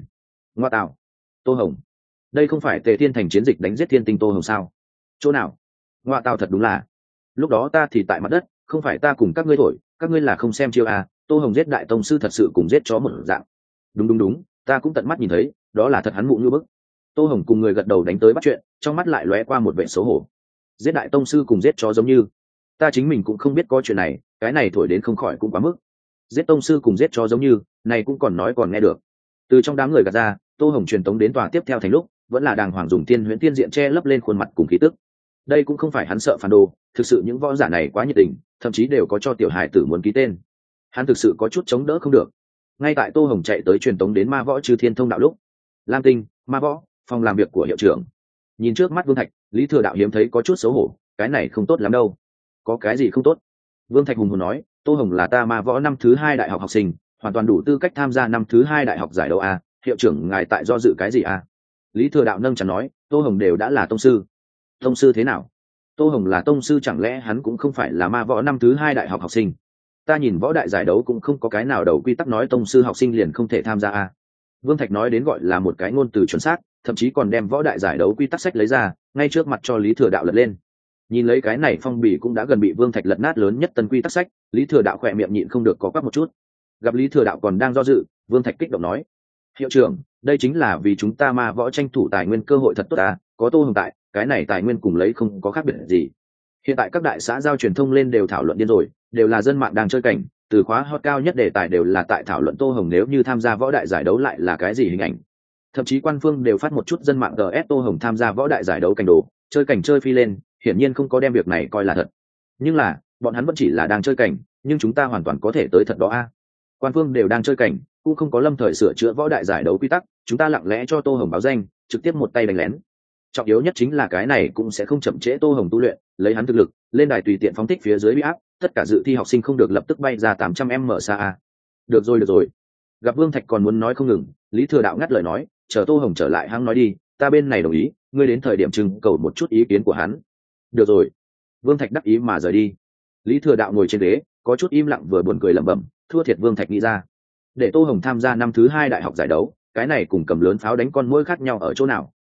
ngoa tạo, tô hồng. Đây không phải tề thiên thành chiến dịch đánh giết thiên tinh tô hồng sao? Chỗ nào? Ngoa tạo thật đúng là. Lúc đó ta thì tại mặt đất, không phải ta cùng các ngươi thổi, các ngươi là không xem chiêu à tô hồng giết đại tông sư thật sự cùng giết chó một dạng. Đúng đúng đúng, ta cũng tận mắt nhìn thấy đó là thật hắn mụ như bức. Tô hồng cùng người gật đầu đánh tới bắt chuyện, trong mắt lại lóe qua một vệ xấu hổ. Giết đại tông sư cùng giết chó giống như. Ta chính mình cũng không biết có chuyện này, cái này thổi đến không khỏi cũng quá mức. Giết tông sư cùng giết chó giống như, này cũng còn nói còn nghe được. Từ trong đám người gạt ra, tô hồng truyền tống đến tòa tiếp theo thành lúc, vẫn là đàng hoàng dùng tiên huyễn tiên diện che lấp lên khuôn mặt cùng khí tức. Đây cũng không phải hắn sợ phản đồ, thực sự những võ giả này quá nhiệt tình, thậm chí đều có cho tiểu hải tử muốn ký tên. Hắn thực sự có chút chống đỡ không được. Ngay tại tô hồng chạy tới truyền tống đến ma võ trừ thiên thông đạo lúc lam tinh, ma võ, phòng làm việc của hiệu trưởng. Nhìn trước mắt vương thạch, lý thừa đạo hiếm thấy có chút xấu hổ, cái này không tốt lắm đâu. Có cái gì không tốt? Vương thạch hùng hùng nói, tô hồng là ta ma võ năm thứ hai đại học học sinh, hoàn toàn đủ tư cách tham gia năm thứ hai đại học giải đấu a, hiệu trưởng ngài tại do dự cái gì a? Lý thừa đạo nâng chẳng nói, tô hồng đều đã là tông sư. Tông sư thế nào? Tô hồng là tông sư chẳng lẽ hắn cũng không phải là ma võ năm thứ hai đại học học sinh? Ta nhìn võ đại giải đấu cũng không có cái nào đầu quy tắc nói tông sư học sinh liền không thể tham gia a vương thạch nói đến gọi là một cái ngôn từ chuẩn xác, thậm chí còn đem võ đại giải đấu quy tắc sách lấy ra, ngay trước mặt cho lý thừa đạo lật lên. Nhìn lấy cái này phong bì cũng đã gần bị vương thạch lật nát lớn nhất tân quy tắc sách, lý thừa đạo khỏe miệng nhịn không được có quắc một chút. Gặp lý thừa đạo còn đang do dự, vương thạch kích động nói, hiệu trưởng, đây chính là vì chúng ta ma võ tranh thủ tài nguyên cơ hội thật tốt ta, có tô hồng tại, cái này tài nguyên cùng lấy không có khác biệt gì. Hiện tại các đại xã giao truyền thông lên đều thảo luận điên rồi, đều là dân mạng đang chơi cảnh từ khóa hot cao nhất đề tài đều là tại thảo luận tô hồng nếu như tham gia võ đại giải đấu lại là cái gì hình ảnh. Thậm chí quan phương đều phát một chút dân mạng gs tô hồng tham gia võ đại giải đấu cảnh đồ, chơi cảnh chơi phi lên, hiển nhiên không có đem việc này coi là thật. Nhưng là, bọn hắn vẫn chỉ là đang chơi cảnh, nhưng chúng ta hoàn toàn có thể tới thật đó a. Quan phương đều đang chơi cảnh, cũng không có lâm thời sửa chữa võ đại giải đấu quy tắc, chúng ta lặng lẽ cho tô hồng báo danh, trực tiếp một tay đánh lén. Trọng yếu nhất chính là cái này cũng sẽ không chậm trễ tô hồng tu luyện, lấy hắn thực lực, lên đài tùy tiện phóng thích phía dưới bị áp tất cả dự thi học sinh không được lập tức bay ra tám trăm m xa a. Được rồi được rồi. Gặp vương thạch còn muốn nói không ngừng, lý thừa đạo ngắt lời nói, chờ tô hồng trở lại hắn nói đi, ta bên này đồng ý, ngươi đến thời điểm trưng cầu một chút ý kiến của hắn. Được rồi. Vương thạch đắc ý mà rời đi. Lý thừa đạo ngồi trên ghế, có chút im lặng vừa buồn cười lẩm bẩm, thua thiệt vương thạch nghĩ ra. Để tô hồng tham gia năm thứ hai đại học giải đấu, cái này cùng cầm lớn pháo đánh con mũi khác nhau ở chỗ nào?